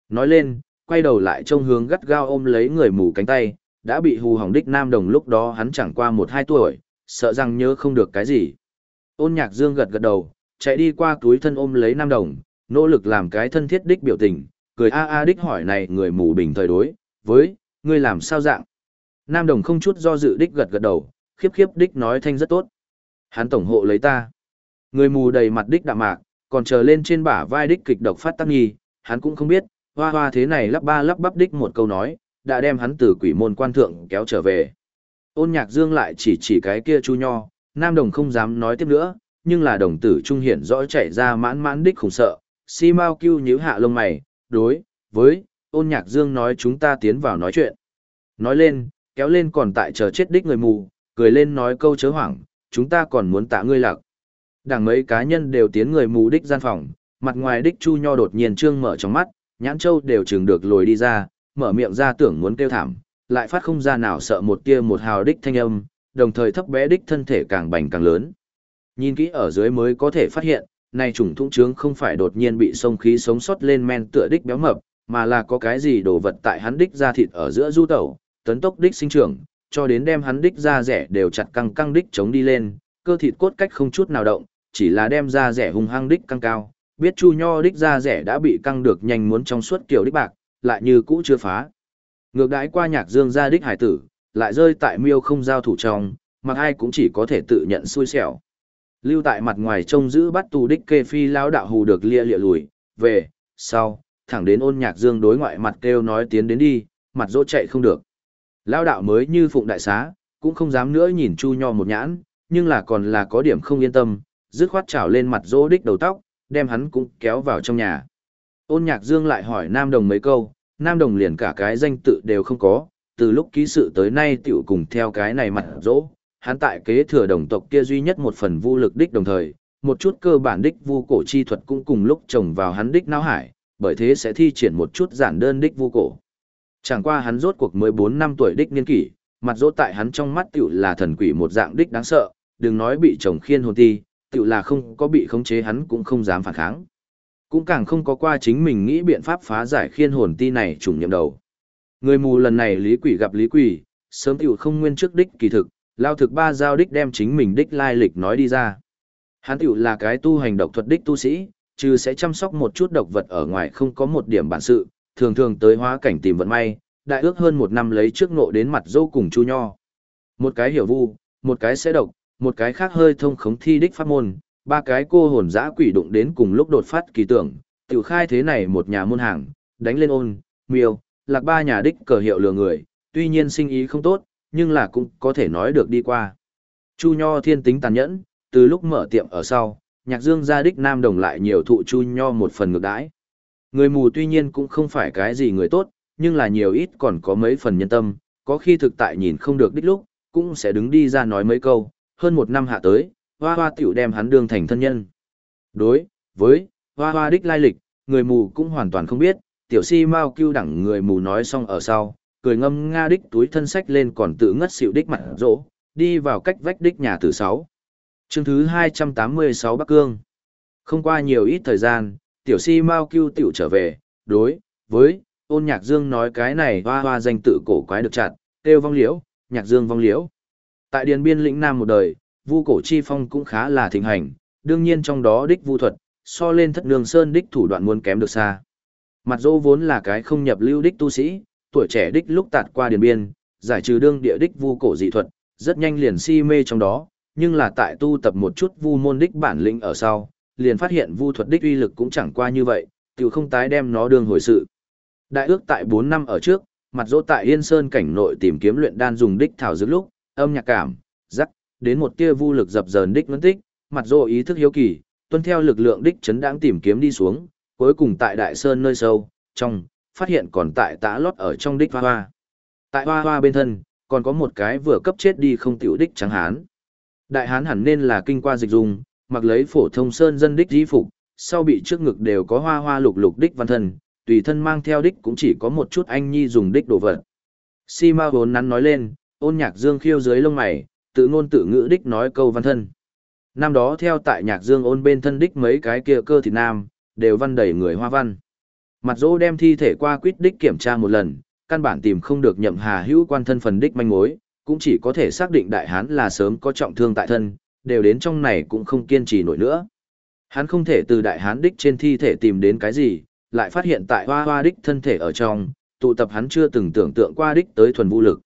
Nói lên, quay đầu lại trông hướng gắt gao ôm lấy người mù cánh tay, đã bị hù hỏng đích nam đồng lúc đó hắn chẳng qua một hai tuổi, sợ rằng nhớ không được cái gì. Ôn nhạc dương gật gật đầu, chạy đi qua túi thân ôm lấy nam đồng, nỗ lực làm cái thân thiết đích biểu tình, cười a a đích hỏi này người mù bình thời đối, với, ngươi làm sao dạng. Nam đồng không chút do dự đích gật gật đầu, khiếp khiếp đích nói thanh rất tốt. Hắn tổng hộ lấy ta. Người mù đầy mặt đích đạm mạc, còn chờ lên trên bả vai đích kịch độc phát tác nghi, hắn cũng không biết, hoa hoa thế này lắp ba lắp bắp đích một câu nói, đã đem hắn từ quỷ môn quan thượng kéo trở về. Ôn nhạc dương lại chỉ chỉ cái kia chu nho, nam đồng không dám nói tiếp nữa, nhưng là đồng tử trung hiển rõ chạy ra mãn mãn đích khủng sợ, si mau kêu nhíu hạ lông mày, đối, với, ôn nhạc dương nói chúng ta tiến vào nói chuyện. Nói lên, kéo lên còn tại chờ chết đích người mù, cười lên nói câu chớ hoảng, chúng ta còn muốn tạ ngươi lạc. Đảng mấy cá nhân đều tiến người mù đích gian phòng, mặt ngoài đích chu nho đột nhiên trương mở trong mắt, nhãn châu đều chừng được lồi đi ra, mở miệng ra tưởng muốn kêu thảm, lại phát không ra nào sợ một tia một hào đích thanh âm, đồng thời thấp bé đích thân thể càng bành càng lớn. Nhìn kỹ ở dưới mới có thể phát hiện, này trùng thũng trướng không phải đột nhiên bị sông khí sống sót lên men tựa đích béo mập, mà là có cái gì đồ vật tại hắn đích ra thịt ở giữa du tẩu, tấn tốc đích sinh trưởng, cho đến đem hắn đích ra rẻ đều chặt căng căng đích chống đi lên, cơ thịt cốt cách không chút nào động, chỉ là đem ra rẻ hung hăng đích căng cao, biết chu nho đích ra rẻ đã bị căng được nhanh muốn trong suốt kiểu đích bạc, lại như cũ chưa phá. Ngược đãi qua nhạc dương ra đích hải tử, lại rơi tại miêu không giao thủ trong, mặc ai cũng chỉ có thể tự nhận xui xẻo. Lưu tại mặt ngoài trông giữ bắt tù đích kê phi lão đạo hù được lia lịa lùi, về, sau, thẳng đến ôn nhạc dương đối ngoại mặt kêu nói tiến đến đi, mặt dỗ chạy không được. Lão đạo mới như phụng đại xá, cũng không dám nữa nhìn chu nho một nhãn, nhưng là còn là có điểm không yên tâm, dứt khoát chảo lên mặt dỗ đích đầu tóc, đem hắn cũng kéo vào trong nhà. Ôn nhạc dương lại hỏi Nam Đồng mấy câu, Nam Đồng liền cả cái danh tự đều không có, từ lúc ký sự tới nay tiểu cùng theo cái này mặt dỗ, hắn tại kế thừa đồng tộc kia duy nhất một phần vu lực đích đồng thời, một chút cơ bản đích vu cổ chi thuật cũng cùng lúc trồng vào hắn đích não hải, bởi thế sẽ thi triển một chút giản đơn đích vu cổ. Chẳng qua hắn rốt cuộc 14 năm tuổi đích niên kỷ, mặt dỗ tại hắn trong mắt tiểu là thần quỷ một dạng đích đáng sợ, đừng nói bị chồng khiên hồn ti, tiểu là không có bị khống chế hắn cũng không dám phản kháng. Cũng càng không có qua chính mình nghĩ biện pháp phá giải khiên hồn ti này trùng nhiệm đầu. Người mù lần này lý quỷ gặp lý quỷ, sớm tiểu không nguyên trước đích kỳ thực, lao thực ba giao đích đem chính mình đích lai lịch nói đi ra. Hắn tiểu là cái tu hành độc thuật đích tu sĩ, trừ sẽ chăm sóc một chút độc vật ở ngoài không có một điểm bản sự, thường thường tới hóa cảnh tìm vận may, đại ước hơn một năm lấy trước ngộ đến mặt dâu cùng chu nho. Một cái hiểu vu, một cái sẽ độc, một cái khác hơi thông khống thi đích pháp môn, ba cái cô hồn dã quỷ đụng đến cùng lúc đột phát kỳ tưởng, tiểu khai thế này một nhà môn hàng, đánh lên ôn, miêu, lạc ba nhà đích cờ hiệu lừa người, tuy nhiên sinh ý không tốt, nhưng là cũng có thể nói được đi qua. Chu Nho thiên tính tàn nhẫn, từ lúc mở tiệm ở sau, nhạc dương gia đích nam đồng lại nhiều thụ Chu Nho một phần ngược đãi. Người mù tuy nhiên cũng không phải cái gì người tốt, nhưng là nhiều ít còn có mấy phần nhân tâm, có khi thực tại nhìn không được đích lúc, cũng sẽ đứng đi ra nói mấy câu, hơn một năm hạ tới, hoa hoa tiểu đem hắn đương thành thân nhân. Đối, với, hoa hoa đích lai lịch, người mù cũng hoàn toàn không biết, tiểu si mau kêu đẳng người mù nói xong ở sau, cười ngâm nga đích túi thân sách lên còn tự ngất xỉu đích mặt rỗ, đi vào cách vách đích nhà thứ sáu. Chương thứ 286 Bắc Cương. Không qua nhiều ít thời gian, tiểu si Mao Cưu tiểu trở về, đối, với, ôn nhạc dương nói cái này hoa hoa danh tự cổ quái được chặt, têu vong liễu, nhạc dương vong liễu. Tại Điền Biên lĩnh Nam một đời, vu cổ chi phong cũng khá là thịnh hành, đương nhiên trong đó đích vu thuật, so lên thất nương sơn đích thủ đoạn muốn kém được xa. Mặt dỗ vốn là cái không nhập lưu đích tu sĩ, tuổi trẻ đích lúc tạt qua Điền Biên, giải trừ đương địa đích vu cổ dị thuật, rất nhanh liền si mê trong đó, nhưng là tại tu tập một chút vu môn đích bản lĩnh ở sau, liền phát hiện vu thuật đích uy lực cũng chẳng qua như vậy, tiểu không tái đem nó đương hồi sự. Đại ước tại 4 năm ở trước, mặt dỗ tại Yên Sơn cảnh nội tìm kiếm luyện đan dùng đích thảo dược lúc, âm nhạc cảm, rắc, đến một tia vu lực dập dờn đích vấn tích, mặt dỗ ý thức hiếu kỳ, tuân theo lực lượng đích chấn đáng tìm kiếm đi xuống, cuối cùng tại Đại Sơn nơi sâu, trong, phát hiện còn tại tã lót ở trong đích hoa hoa. Tại hoa hoa bên thân, còn có một cái vừa cấp chết đi không tiểu đích trắng hán. Đại hán hẳn nên là kinh qua dịch dùng, mặc lấy phổ thông sơn dân đích di phục, sau bị trước ngực đều có hoa hoa lục lục đích văn thân, tùy thân mang theo đích cũng chỉ có một chút anh nhi dùng đích đồ vật. Si ma vốn nắn nói lên, ôn nhạc dương khiêu dưới lông mày, tự ngôn tự ngữ đích nói câu văn thân. Năm đó theo tại nhạc dương ôn bên thân đích mấy cái kia cơ thịt nam, đều văn đầy người hoa văn. Mặt dỗ đem thi thể qua quyết đích kiểm tra một lần, căn bản tìm không được nhậm hà hữu quan thân phần đích manh mối, cũng chỉ có thể xác định đại hán là sớm có trọng thương tại thân, đều đến trong này cũng không kiên trì nổi nữa. Hắn không thể từ đại hán đích trên thi thể tìm đến cái gì, lại phát hiện tại hoa hoa đích thân thể ở trong, tụ tập hắn chưa từng tưởng tượng qua đích tới thuần vũ lực.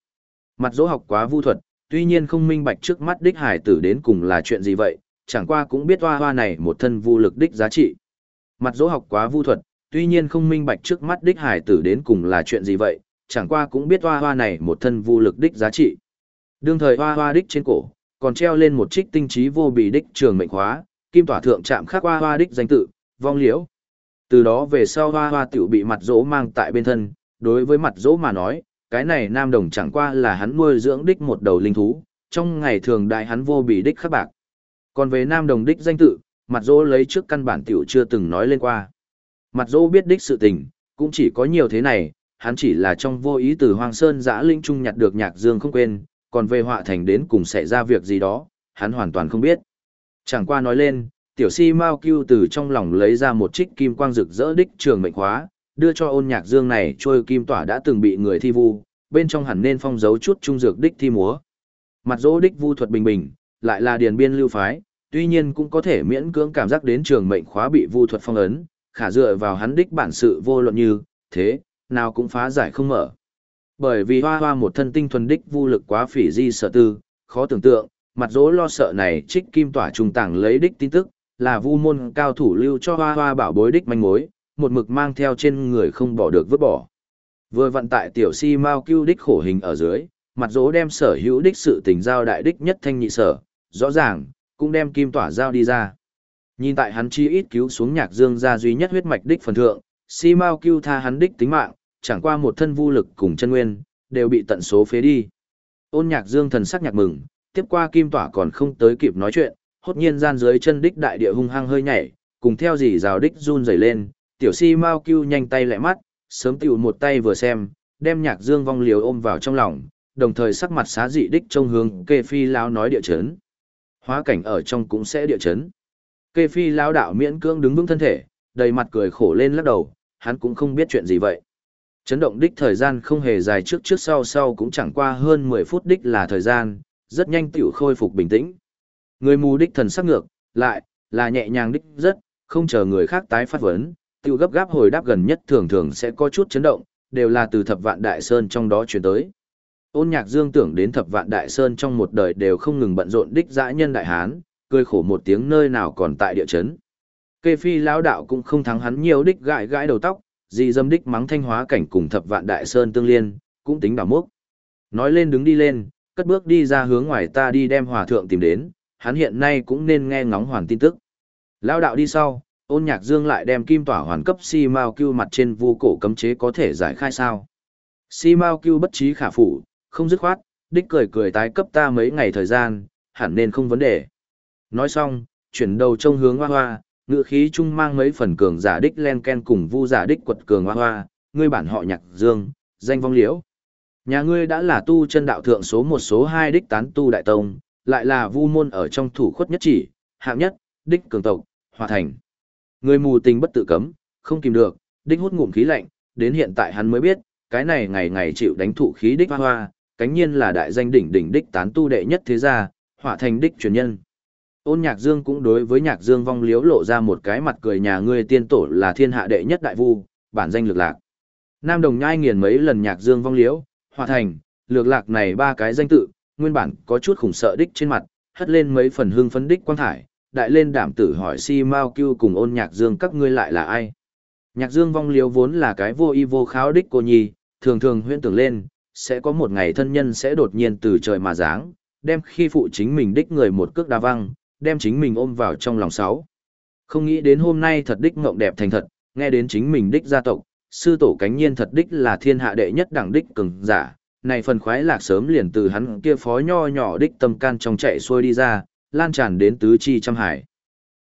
Mặt dỗ học quá vu thuật, tuy nhiên không minh bạch trước mắt đích hải tử đến cùng là chuyện gì vậy, chẳng qua cũng biết hoa hoa này một thân vu lực đích giá trị. Mặt dỗ học quá vu thuật, tuy nhiên không minh bạch trước mắt đích hải tử đến cùng là chuyện gì vậy, chẳng qua cũng biết hoa hoa này một thân vu lực đích giá trị. Đương thời hoa hoa đích trên cổ, còn treo lên một trích tinh trí vô bì đích trường mệnh khóa, kim tỏa thượng chạm khắc hoa hoa đích danh tự, vong liễu. Từ đó về sau hoa hoa tiểu bị mặt dỗ mang tại bên thân, đối với mặt dỗ mà nói, cái này nam đồng chẳng qua là hắn nuôi dưỡng đích một đầu linh thú, trong ngày thường đại hắn vô bị đích khắc bạc. Còn về nam đồng đích danh tự, mặt dỗ lấy trước căn bản tiểu chưa từng nói lên qua. Mặt dỗ biết đích sự tình, cũng chỉ có nhiều thế này, hắn chỉ là trong vô ý từ Hoàng Sơn giã linh trung nhặt được nhạc dương không quên, còn về họa thành đến cùng xảy ra việc gì đó, hắn hoàn toàn không biết. Chẳng qua nói lên, tiểu si Mao Cưu từ trong lòng lấy ra một trích kim quang rực rỡ đích trường mệnh khóa, đưa cho ôn nhạc dương này trôi kim tỏa đã từng bị người thi vu, bên trong hẳn nên phong dấu chút trung dược đích thi múa. Mặt dỗ đích vu thuật bình bình, lại là điền biên lưu phái, tuy nhiên cũng có thể miễn cưỡng cảm giác đến trường mệnh khóa bị vu thuật phong ấn, khả dựa vào hắn đích bản sự vô luận như, thế, nào cũng phá giải không mở. Bởi vì hoa hoa một thân tinh thuần đích vu lực quá phỉ di sở tư, khó tưởng tượng, mặt dỗ lo sợ này trích kim tỏa trùng tảng lấy đích tin tức, là vu môn cao thủ lưu cho hoa hoa bảo bối đích manh mối, một mực mang theo trên người không bỏ được vứt bỏ. Vừa vận tại tiểu si mau cưu đích khổ hình ở dưới, mặt dỗ đem sở hữu đích sự tình giao đại đích nhất thanh nhị sở, rõ ràng, cũng đem kim tỏa giao đi ra. Nhìn tại hắn chi ít cứu xuống nhạc dương ra duy nhất huyết mạch đích phần thượng, si mau cưu tha hắn đích tính mạng, chẳng qua một thân vô lực cùng chân nguyên, đều bị tận số phế đi. Ôn nhạc dương thần sắc nhạc mừng, tiếp qua kim tỏa còn không tới kịp nói chuyện, hốt nhiên gian dưới chân đích đại địa hung hăng hơi nhảy, cùng theo dì rào đích run rẩy lên, tiểu si mau cưu nhanh tay lẹ mắt, sớm tiểu một tay vừa xem, đem nhạc dương vong liều ôm vào trong lòng, đồng thời sắc mặt xá dị đích trông hướng kê phi lão nói địa chấn. Hóa cảnh ở trong cũng sẽ địa chấn. Kê phi lão đạo miễn cưỡng đứng vững thân thể, đầy mặt cười khổ lên lắc đầu, hắn cũng không biết chuyện gì vậy. Chấn động đích thời gian không hề dài trước trước sau sau cũng chẳng qua hơn 10 phút đích là thời gian, rất nhanh tiểu khôi phục bình tĩnh. Người mù đích thần sắc ngược, lại, là nhẹ nhàng đích rất, không chờ người khác tái phát vấn, tiêu gấp gáp hồi đáp gần nhất thường thường sẽ có chút chấn động, đều là từ thập vạn đại sơn trong đó chuyển tới. Ôn nhạc dương tưởng đến thập vạn đại sơn trong một đời đều không ngừng bận rộn đích dã nhân đại hán, cười khổ một tiếng nơi nào còn tại địa chấn. Kê phi lão đạo cũng không thắng hắn nhiều đích gãi gãi đầu tóc, gì dâm đích mắng thanh hóa cảnh cùng thập vạn đại sơn tương liên, cũng tính đảo mốc. Nói lên đứng đi lên, cất bước đi ra hướng ngoài ta đi đem hòa thượng tìm đến, hắn hiện nay cũng nên nghe ngóng hoàn tin tức. lão đạo đi sau, ôn nhạc dương lại đem kim tỏa hoàn cấp si mao cưu mặt trên vu cổ cấm chế có thể giải khai sao. Si mao cưu bất trí khả phủ, không dứt khoát, đích cười cười tái cấp ta mấy ngày thời gian, hẳn nên không vấn đề. Nói xong, chuyển đầu trông hướng hoa hoa, ngự khí trung mang mấy phần cường giả đích len ken cùng vu giả đích quật cường hoa hoa, ngươi bản họ nhạc dương, danh vong liễu. Nhà ngươi đã là tu chân đạo thượng số một số hai đích tán tu đại tông, lại là vu môn ở trong thủ khuất nhất chỉ, hạng nhất, đích cường tộc, hòa thành. Người mù tình bất tự cấm, không kìm được, đích hút ngụm khí lạnh, đến hiện tại hắn mới biết, cái này ngày ngày chịu đánh thụ khí đích hoa hoa, cánh nhiên là đại danh đỉnh đỉnh đích tán tu đệ nhất thế gia, hỏa thành đích truyền nhân. Ôn Nhạc Dương cũng đối với Nhạc Dương vong liếu lộ ra một cái mặt cười nhà ngươi tiên tổ là thiên hạ đệ nhất đại vu, bản danh lược lạc. Nam Đồng nhai nghiền mấy lần Nhạc Dương vong liếu, hỏa thành, lược lạc này ba cái danh tự, nguyên bản có chút khủng sợ đích trên mặt, hất lên mấy phần hương phấn đích quang thải, đại lên đảm tử hỏi si mao cưu cùng ôn Nhạc Dương các ngươi lại là ai. Nhạc Dương vong liếu vốn là cái vô y vô kháo đích cô nhi, thường thường huyễn tưởng lên, sẽ có một ngày thân nhân sẽ đột nhiên từ trời mà giáng, đem khi phụ chính mình đích người một cước đa văng, đem chính mình ôm vào trong lòng sáu. Không nghĩ đến hôm nay thật đích ngộng đẹp thành thật, nghe đến chính mình đích gia tộc, sư tổ cánh nhiên thật đích là thiên hạ đệ nhất đẳng đích cường giả, này phần khoái lạc sớm liền từ hắn kia phó nho nhỏ đích tâm can trong chạy xuôi đi ra, lan tràn đến tứ chi trăm hải.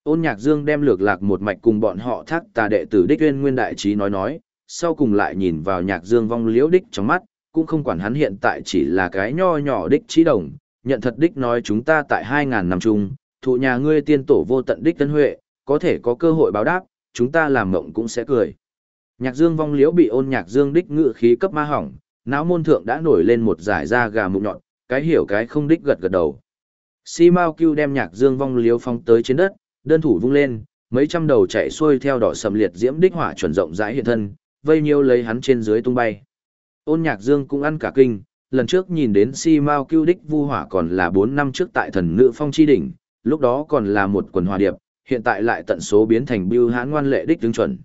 Ôn nhạc dương đem lược lạc một mạch cùng bọn họ thác tà đệ tử đích uyên nguyên đại trí nói nói, sau cùng lại nhìn vào nhạc dương vong liễu đích trong mắt, cũng không quản hắn hiện tại chỉ là cái nho nhỏ đích trí đồng, nhận thật đích nói chúng ta tại 2000 năm chung, thụ nhà ngươi tiên tổ vô tận đích tân huệ, có thể có cơ hội báo đáp, chúng ta làm mộng cũng sẽ cười. Nhạc dương vong liễu bị ôn nhạc dương đích ngự khí cấp ma hỏng, não môn thượng đã nổi lên một giải da gà mụn nhọn, cái hiểu cái không đích gật gật đầu. Si Mao Cưu đem nhạc dương vong Liếu phong tới trên đất, đơn thủ vung lên, mấy trăm đầu chạy xuôi theo đỏ sầm liệt diễm đích hỏa chuẩn rộng rãi hiện thân, vây nhiêu lấy hắn trên dưới tung bay. Ôn nhạc dương cũng ăn cả kinh, lần trước nhìn đến si mao cưu đích vu hỏa còn là 4 năm trước tại thần nữ phong chi đỉnh, lúc đó còn là một quần hòa điệp, hiện tại lại tận số biến thành bưu hãn ngoan lệ đích tướng chuẩn.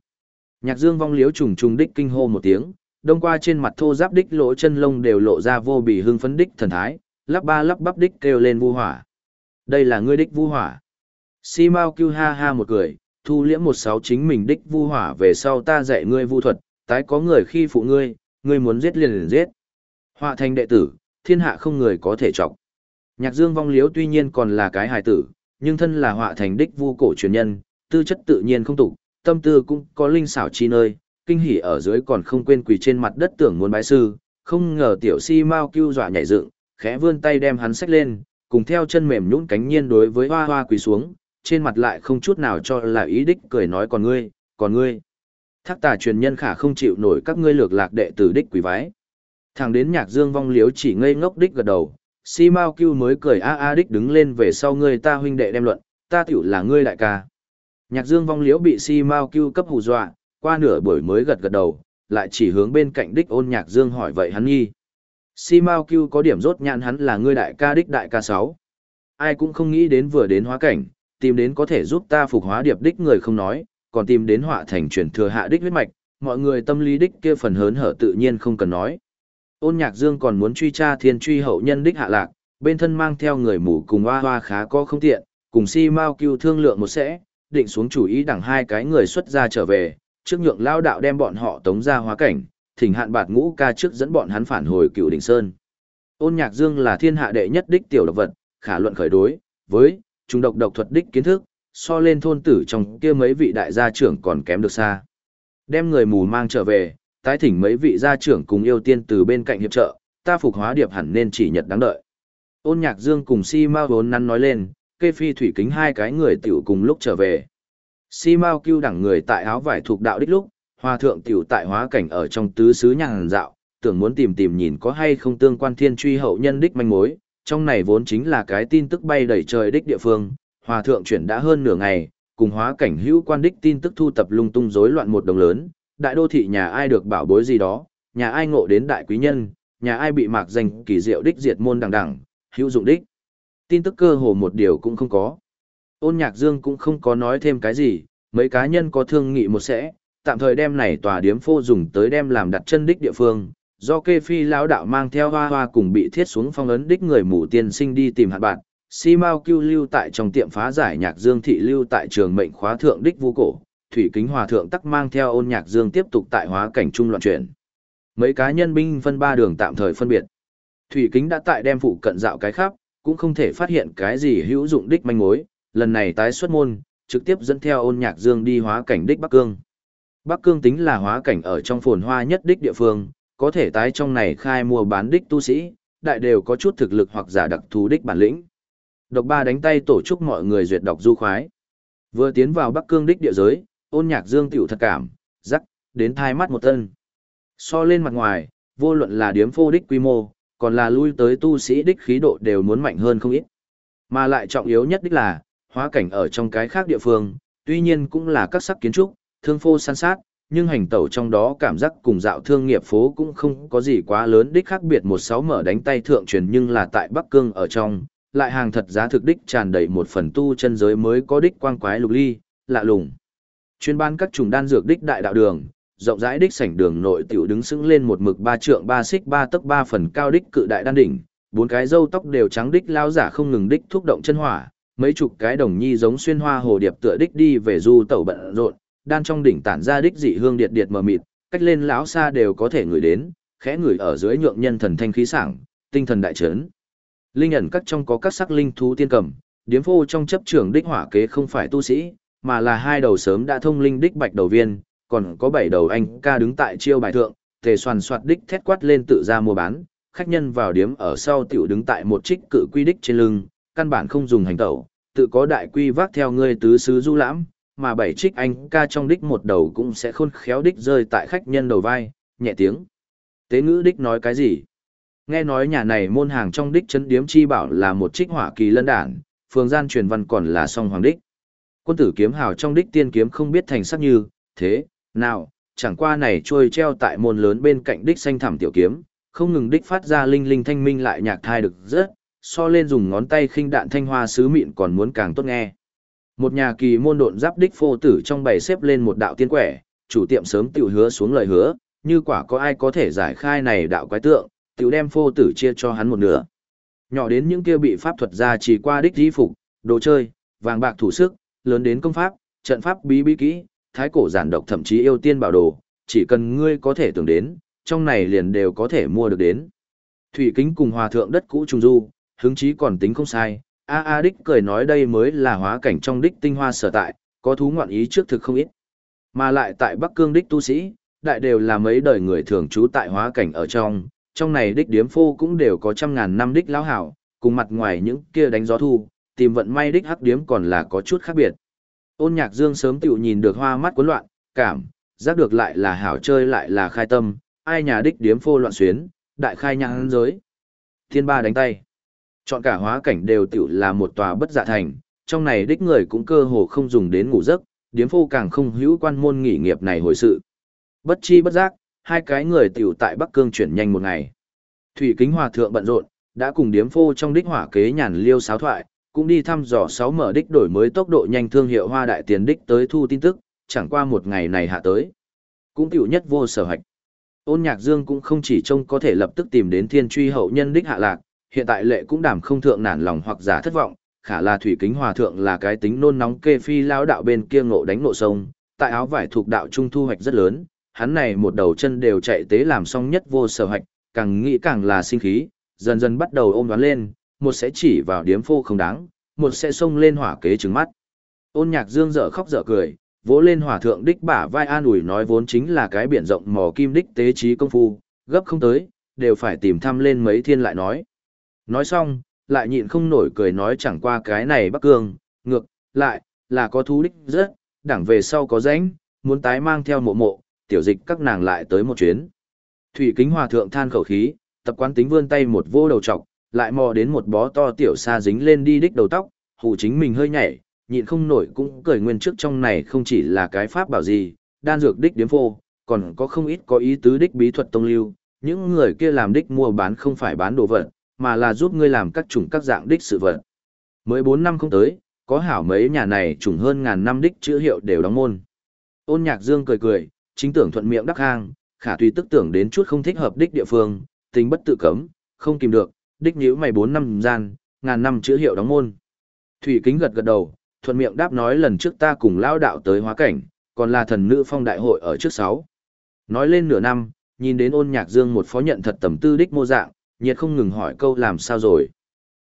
Nhạc dương vong liếu trùng trùng đích kinh hô một tiếng, đông qua trên mặt thô giáp đích lỗ chân lông đều lộ ra vô bì hưng phấn đích thần thái, lắp ba lắp bắp đích kêu lên vu hỏa. Đây là ngươi đích vu hỏa. Si Mao kêu ha ha một cười, thu liễm một sáu chính mình đích vu hỏa về sau ta dạy ngươi vu thuật, tái có người khi phụ ngươi, ngươi muốn giết liền liền giết. Họa thành đệ tử, thiên hạ không người có thể trọng. Nhạc Dương vong liếu tuy nhiên còn là cái hài tử, nhưng thân là họa thành đích vu cổ truyền nhân, tư chất tự nhiên không tục, tâm tư cũng có linh xảo chi nơi, kinh hỉ ở dưới còn không quên quỳ trên mặt đất tưởng muốn bái sư, không ngờ tiểu si mau kêu dọa nhảy dựng, khẽ vươn tay đem hắn xách lên, cùng theo chân mềm nhũn cánh nhiên đối với hoa hoa quỳ xuống, trên mặt lại không chút nào cho là ý đích cười nói còn ngươi, còn ngươi. Thác tà truyền nhân khả không chịu nổi các ngươi lược lạc đệ tử đích quỳ vái. Thằng đến nhạc dương vong liếu chỉ ngây ngốc đích gật đầu, si mao cưu mới cười a a đích đứng lên về sau ngươi ta huynh đệ đem luận, ta tiểu là ngươi đại ca. Nhạc dương vong liếu bị si mao cưu cấp hù dọa, qua nửa buổi mới gật gật đầu, lại chỉ hướng bên cạnh đích ôn nhạc dương hỏi vậy hắn nghi. Si mao cưu có điểm rốt nhãn hắn là ngươi đại ca đích đại ca sáu. Ai cũng không nghĩ đến vừa đến hóa cảnh, tìm đến có thể giúp ta phục hóa điệp đích người không nói, còn tìm đến họa thành truyền thừa hạ đích huyết mạch, mọi người tâm lý đích kia phần hớn hở tự nhiên không cần nói. Ôn nhạc dương còn muốn truy tra thiên truy hậu nhân đích hạ lạc, bên thân mang theo người mù cùng hoa hoa khá có không tiện, cùng si Mao cưu thương lượng một sẽ, định xuống chủ ý đẳng hai cái người xuất ra trở về, trước nhượng lao đạo đem bọn họ tống ra hóa cảnh, thỉnh hạn bạt ngũ ca trước dẫn bọn hắn phản hồi cựu đỉnh sơn. Ôn nhạc dương là thiên hạ đệ nhất đích tiểu độc vật, khả luận khởi đối, với, chúng độc độc thuật đích kiến thức, so lên thôn tử trong kia mấy vị đại gia trưởng còn kém được xa. Đem người mù mang trở về, tái thỉnh mấy vị gia trưởng cùng yêu tiên từ bên cạnh hiệp trợ, ta phục hóa điệp hẳn nên chỉ nhật đáng đợi. Ôn nhạc dương cùng si mao vốn năn nói lên, kê phi thủy kính hai cái người tiểu cùng lúc trở về. Si mao kêu đẳng người tại áo vải thuộc đạo đích lúc, hòa thượng tiểu tại hóa cảnh ở trong tứ xứ nhàng dạo, tưởng muốn tìm tìm nhìn có hay không tương quan thiên truy hậu nhân đích manh mối, trong này vốn chính là cái tin tức bay đầy trời đích địa phương, hòa thượng chuyển đã hơn nửa ngày, cùng hóa cảnh hữu quan đích tin tức thu tập lung tung rối loạn một đồng lớn, đại đô thị nhà ai được bảo bối gì đó, nhà ai ngộ đến đại quý nhân, nhà ai bị mạc danh kỳ diệu đích diệt môn đằng đằng, hữu dụng đích. Tin tức cơ hồ một điều cũng không có. Ôn nhạc dương cũng không có nói thêm cái gì, mấy cá nhân có thương nghị một sẽ, tạm thời đem này tòa điếm phô dùng tới đem làm đặt chân đích địa phương, do kê phi lão đạo mang theo hoa hoa cùng bị thiết xuống phong ấn đích người mù tiên sinh đi tìm hạt bạn, si mao cưu lưu tại trong tiệm phá giải nhạc dương thị lưu tại trường mệnh khóa thượng đích vu cổ, thủy kính hòa thượng tắc mang theo ôn nhạc dương tiếp tục tại hóa cảnh trung loạn chuyển. Mấy cá nhân binh phân ba đường tạm thời phân biệt. Thủy kính đã tại đem phụ cận dạo cái khắp, cũng không thể phát hiện cái gì hữu dụng đích manh mối, lần này tái xuất môn, trực tiếp dẫn theo ôn nhạc dương đi hóa cảnh đích Bắc Cương. Bắc Cương tính là hóa cảnh ở trong phồn hoa nhất đích địa phương, có thể tái trong này khai mua bán đích tu sĩ, đại đều có chút thực lực hoặc giả đặc thù đích bản lĩnh. Độc ba đánh tay tổ chức mọi người duyệt đọc du khoái. Vừa tiến vào Bắc Cương đích địa giới, ôn nhạc dương tiểu thật cảm, rắc, đến thai mắt một tân. So lên mặt ngoài, vô luận là điếm phô đích quy mô, còn là lui tới tu sĩ đích khí độ đều muốn mạnh hơn không ít. Mà lại trọng yếu nhất đích là, hóa cảnh ở trong cái khác địa phương, tuy nhiên cũng là các sắc kiến trúc, thương phô san sát, nhưng hành tẩu trong đó cảm giác cùng dạo thương nghiệp phố cũng không có gì quá lớn đích khác biệt một sáu mở đánh tay thượng truyền nhưng là tại Bắc Cương ở trong, lại hàng thật giá thực đích tràn đầy một phần tu chân giới mới có đích quang quái lục ly, lạ lùng. Chuyên ban các trùng đan dược đích đại đạo đường, rộng rãi đích sảnh đường nội tiểu đứng sững lên một mực ba trượng ba xích ba tấc ba phần cao đích cự đại đan đỉnh, bốn cái râu tóc đều trắng đích lao giả không ngừng đích thúc động chân hỏa, mấy chục cái đồng nhi giống xuyên hoa hồ điệp tựa đích đi về du tẩu bận rộn, đan trong đỉnh tản ra đích dị hương điệt điệt mờ mịt, cách lên lão xa đều có thể ngửi đến, khẽ ngửi ở dưới nhượng nhân thần thanh khí sảng, tinh thần đại chấn. Linh ẩn các trong có các sắc linh thú tiên cầm, điếm phô trong chấp trưởng đích hỏa kế không phải tu sĩ, mà là hai đầu sớm đã thông linh đích bạch đầu viên, còn có bảy đầu anh ca đứng tại chiêu bài thượng, tề soàn soạt đích thét quát lên tự ra mua bán, khách nhân vào điếm ở sau tiểu đứng tại một trích cự quy đích trên lưng, căn bản không dùng hành tẩu, tự có đại quy vác theo ngươi tứ sứ du lãm, mà bảy trích anh ca trong đích một đầu cũng sẽ khôn khéo đích rơi tại khách nhân đầu vai, nhẹ tiếng. Tế ngữ đích nói cái gì? Nghe nói nhà này môn hàng trong đích chấn điếm chi bảo là một trích hỏa kỳ lân đản, phường gian truyền văn còn là song hoàng đích. Quân tử kiếm hào trong đích tiên kiếm không biết thành sắc như, thế, nào, chẳng qua này trôi treo tại môn lớn bên cạnh đích xanh thảm tiểu kiếm, không ngừng đích phát ra linh linh thanh minh lại nhạc thai được rất, so lên dùng ngón tay khinh đạn thanh hoa sứ mịn còn muốn càng tốt nghe. Một nhà kỳ môn độn giáp đích phô tử trong bày xếp lên một đạo tiên quẻ, chủ tiệm sớm tiểu hứa xuống lời hứa, như quả có ai có thể giải khai này đạo quái tượng, tiểu đem phô tử chia cho hắn một nửa. Nhỏ đến những kia bị pháp thuật ra chỉ qua đích di phục, đồ chơi, vàng bạc thủ sức, lớn đến công pháp, trận pháp bí bí kỹ, thái cổ giản độc thậm chí yêu tiên bảo đồ, chỉ cần ngươi có thể tưởng đến, trong này liền đều có thể mua được đến. Thủy kính cùng hòa thượng đất cũ trùng du, hứng chí còn tính không sai, A A đích cười nói đây mới là hóa cảnh trong đích tinh hoa sở tại, có thú ngoạn ý trước thực không ít. Mà lại tại Bắc Cương đích tu sĩ, đại đều là mấy đời người thường trú tại hóa cảnh ở trong, trong này đích điếm phô cũng đều có trăm ngàn năm đích lão hảo, cùng mặt ngoài những kia đánh gió thu, tìm vận may đích hắc điếm còn là có chút khác biệt. Ôn nhạc dương sớm tựu nhìn được hoa mắt cuốn loạn, cảm, giác được lại là hảo chơi lại là khai tâm, ai nhà đích điếm phô loạn xuyến, đại khai nhãn giới. Thiên ba đánh tay. Chọn cả hóa cảnh đều tiểu là một tòa bất dạ thành, trong này đích người cũng cơ hồ không dùng đến ngủ giấc, điếm phô càng không hữu quan môn nghỉ nghiệp này hồi sự. Bất chi bất giác, hai cái người tiểu tại Bắc Cương chuyển nhanh một ngày. Thủy Kính Hòa thượng bận rộn, đã cùng điếm phô trong đích hỏa kế nhàn liêu sáo thoại, cũng đi thăm dò sáu mở đích đổi mới tốc độ nhanh thương hiệu hoa đại tiền đích tới thu tin tức, chẳng qua một ngày này hạ tới. Cũng tiểu nhất vô sở hạch. Ôn nhạc dương cũng không chỉ trông có thể lập tức tìm đến thiên truy hậu nhân đích hạ lạc, hiện tại lệ cũng đảm không thượng nản lòng hoặc giả thất vọng, khả là thủy kính hòa thượng là cái tính nôn nóng kê phi lao đạo bên kia ngộ đánh ngộ sông, tại áo vải thuộc đạo trung thu hoạch rất lớn, hắn này một đầu chân đều chạy tế làm xong nhất vô sở hạch, càng nghĩ càng là sinh khí, dần dần bắt đầu ôm đoán lên, một sẽ chỉ vào điếm phô không đáng, một sẽ xông lên hỏa kế trứng mắt. Ôn nhạc dương dở khóc dở cười, vỗ lên hỏa thượng đích bả vai an ủi nói vốn chính là cái biển rộng mò kim đích tế trí công phu, gấp không tới, đều phải tìm thăm lên mấy thiên lại nói. Nói xong, lại nhịn không nổi cười nói chẳng qua cái này Bắc Cương, ngược, lại, là có thú đích rất, đẳng về sau có rãnh, muốn tái mang theo mộ mộ, tiểu dịch các nàng lại tới một chuyến. Thủy kính hòa thượng than khẩu khí, tập quán tính vươn tay một vô đầu trọc, lại mò đến một bó to tiểu xa dính lên đi đích đầu tóc, hù chính mình hơi nhảy, nhịn không nổi cũng cười nguyên trước trong này không chỉ là cái pháp bảo gì, đan dược đích điếm phô, còn có không ít có ý tứ đích bí thuật tông lưu, những người kia làm đích mua bán không phải bán đồ vật, mà là giúp ngươi làm các chủng các dạng đích sự vật. Mới 4 năm không tới, có hảo mấy nhà này trùng hơn ngàn năm đích chữ hiệu đều đóng môn. Ôn nhạc dương cười cười, chính tưởng thuận miệng đắc hang, khả tùy tức tưởng đến chút không thích hợp đích địa phương, tính bất tự cấm, không kìm được, đích nhíu mày 4 năm gian, ngàn năm chữ hiệu đóng môn. Thủy kính gật gật đầu, thuận miệng đáp nói lần trước ta cùng lao đạo tới hóa cảnh, còn là thần nữ phong đại hội ở trước sáu. Nói lên nửa năm, nhìn đến ôn nhạc dương một phó nhận thật tầm tư đích mô dạng, nhiệt không ngừng hỏi câu làm sao rồi.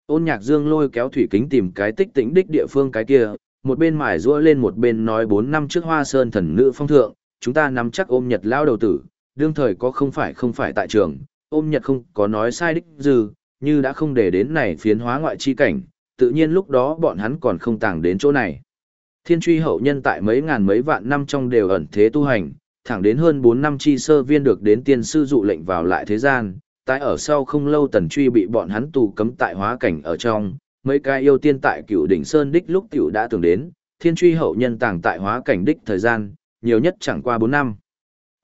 Ôn nhạc dương lôi kéo thủy kính tìm cái tích tĩnh đích địa phương cái kia, một bên mải rua lên một bên nói bốn năm trước hoa sơn thần nữ phong thượng, chúng ta nắm chắc ôm nhật lao đầu tử, đương thời có không phải không phải tại trường, ôm nhật không có nói sai đích dư, như đã không để đến này phiến hóa ngoại chi cảnh, tự nhiên lúc đó bọn hắn còn không tàng đến chỗ này. Thiên truy hậu nhân tại mấy ngàn mấy vạn năm trong đều ẩn thế tu hành, thẳng đến hơn 4 năm chi sơ viên được đến tiên sư dụ lệnh vào lại thế gian, tại ở sau không lâu tần truy bị bọn hắn tù cấm tại hóa cảnh ở trong, mấy cái yêu tiên tại cựu đỉnh sơn đích lúc tiểu đã tưởng đến, thiên truy hậu nhân tàng tại hóa cảnh đích thời gian, nhiều nhất chẳng qua 4 năm.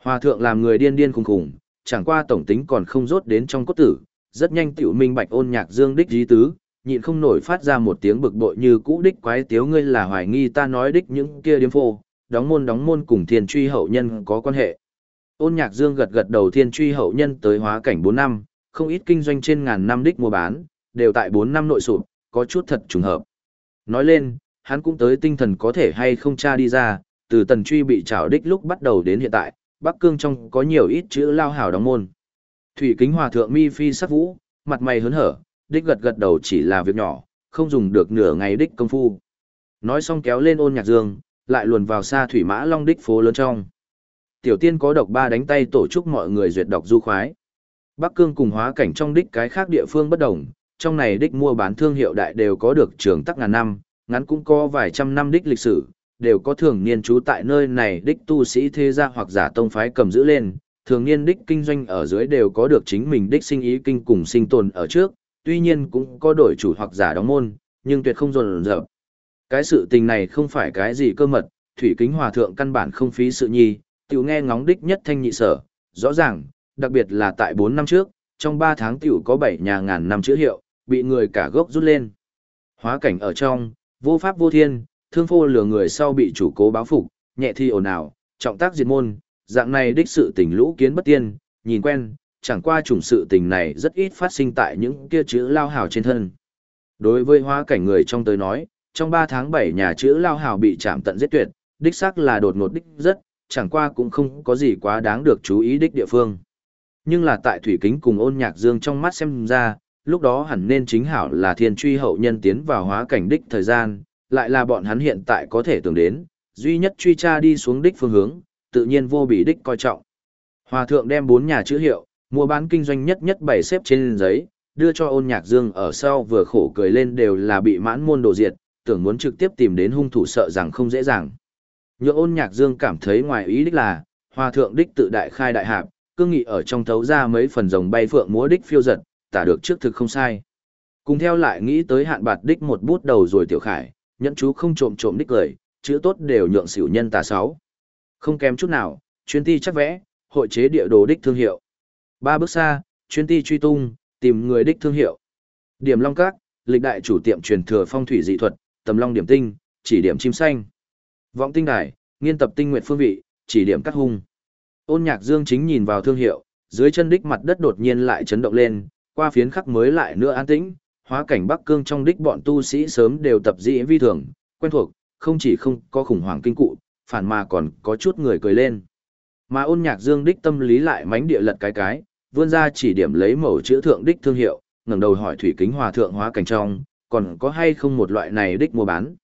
Hòa thượng làm người điên điên khùng khùng, chẳng qua tổng tính còn không rốt đến trong cốt tử, rất nhanh tiểu minh bạch ôn nhạc dương đích dí tứ, nhịn không nổi phát ra một tiếng bực bội như cũ đích quái tiếu ngươi là hoài nghi ta nói đích những kia điếm phô, đóng môn đóng môn cùng thiên truy hậu nhân có quan hệ. Ôn nhạc dương gật gật đầu thiên truy hậu nhân tới hóa cảnh 4 năm, không ít kinh doanh trên ngàn năm đích mua bán, đều tại 4 năm nội sụp, có chút thật trùng hợp. Nói lên, hắn cũng tới tinh thần có thể hay không tra đi ra, từ tần truy bị trảo đích lúc bắt đầu đến hiện tại, Bắc Cương trong có nhiều ít chữ lao hảo đóng môn. Thủy kính hòa thượng mi phi sắc vũ, mặt mày hớn hở, đích gật gật đầu chỉ là việc nhỏ, không dùng được nửa ngày đích công phu. Nói xong kéo lên ôn nhạc dương, lại luồn vào xa thủy mã long đích phố lớn trong. Tiểu tiên có độc ba đánh tay tổ chức mọi người duyệt đọc du khoái. Bắc Cương cùng hóa cảnh trong đích cái khác địa phương bất đồng, trong này đích mua bán thương hiệu đại đều có được trường tắc ngàn năm, ngắn cũng có vài trăm năm đích lịch sử, đều có thường niên trú tại nơi này đích tu sĩ thế gia hoặc giả tông phái cầm giữ lên, thường niên đích kinh doanh ở dưới đều có được chính mình đích sinh ý kinh cùng sinh tồn ở trước, tuy nhiên cũng có đổi chủ hoặc giả đóng môn, nhưng tuyệt không dồn dập. Cái sự tình này không phải cái gì cơ mật, thủy kính hòa thượng căn bản không phí sự nhi, tiểu nghe ngóng đích nhất thanh nhị sở, rõ ràng, đặc biệt là tại 4 năm trước, trong 3 tháng tiểu có 7 nhà ngàn năm chữ hiệu, bị người cả gốc rút lên. Hóa cảnh ở trong, vô pháp vô thiên, thương phô lừa người sau bị chủ cố báo phục, nhẹ thi ồn ào, trọng tác diệt môn, dạng này đích sự tình lũ kiến bất tiên, nhìn quen, chẳng qua chủng sự tình này rất ít phát sinh tại những kia chữ lao hào trên thân. Đối với hóa cảnh người trong tới nói, trong 3 tháng 7 nhà chữ lao hào bị chạm tận giết tuyệt, đích xác là đột ngột đích rất, chẳng qua cũng không có gì quá đáng được chú ý đích địa phương. Nhưng là tại thủy kính cùng ôn nhạc dương trong mắt xem ra, lúc đó hẳn nên chính hảo là thiên truy hậu nhân tiến vào hóa cảnh đích thời gian, lại là bọn hắn hiện tại có thể tưởng đến, duy nhất truy tra đi xuống đích phương hướng, tự nhiên vô bị đích coi trọng. Hòa thượng đem bốn nhà chữ hiệu, mua bán kinh doanh nhất nhất bảy xếp trên giấy, đưa cho ôn nhạc dương ở sau vừa khổ cười lên đều là bị mãn môn đồ diệt, tưởng muốn trực tiếp tìm đến hung thủ sợ rằng không dễ dàng. Nhượng ôn nhạc dương cảm thấy ngoài ý đích là, hòa thượng đích tự đại khai đại hạp, cương nghị ở trong thấu ra mấy phần rồng bay phượng múa đích phiêu giật, tả được trước thực không sai. Cùng theo lại nghĩ tới hạn bạt đích một bút đầu rồi tiểu khải, nhẫn chú không trộm trộm đích cười, chữ tốt đều nhượng xỉu nhân tà sáu. Không kém chút nào, chuyên ti chắc vẽ, hội chế địa đồ đích thương hiệu. Ba bước xa, chuyên ti truy tung, tìm người đích thương hiệu. Điểm Long Các, lịch đại chủ tiệm truyền thừa phong thủy dị thuật, tầm long điểm tinh, chỉ điểm chim xanh. Vọng tinh đài, nghiên tập tinh nguyện phương vị, chỉ điểm cắt hung. Ôn nhạc dương chính nhìn vào thương hiệu, dưới chân đích mặt đất đột nhiên lại chấn động lên, qua phiến khắc mới lại nữa an tĩnh, hóa cảnh Bắc Cương trong đích bọn tu sĩ sớm đều tập dĩ vi thường, quen thuộc, không chỉ không có khủng hoảng kinh cụ, phản mà còn có chút người cười lên. Mà ôn nhạc dương đích tâm lý lại mánh địa lật cái cái, vươn ra chỉ điểm lấy mẫu chữ thượng đích thương hiệu, ngẩng đầu hỏi thủy kính hòa thượng hóa cảnh trong, còn có hay không một loại này đích mua bán.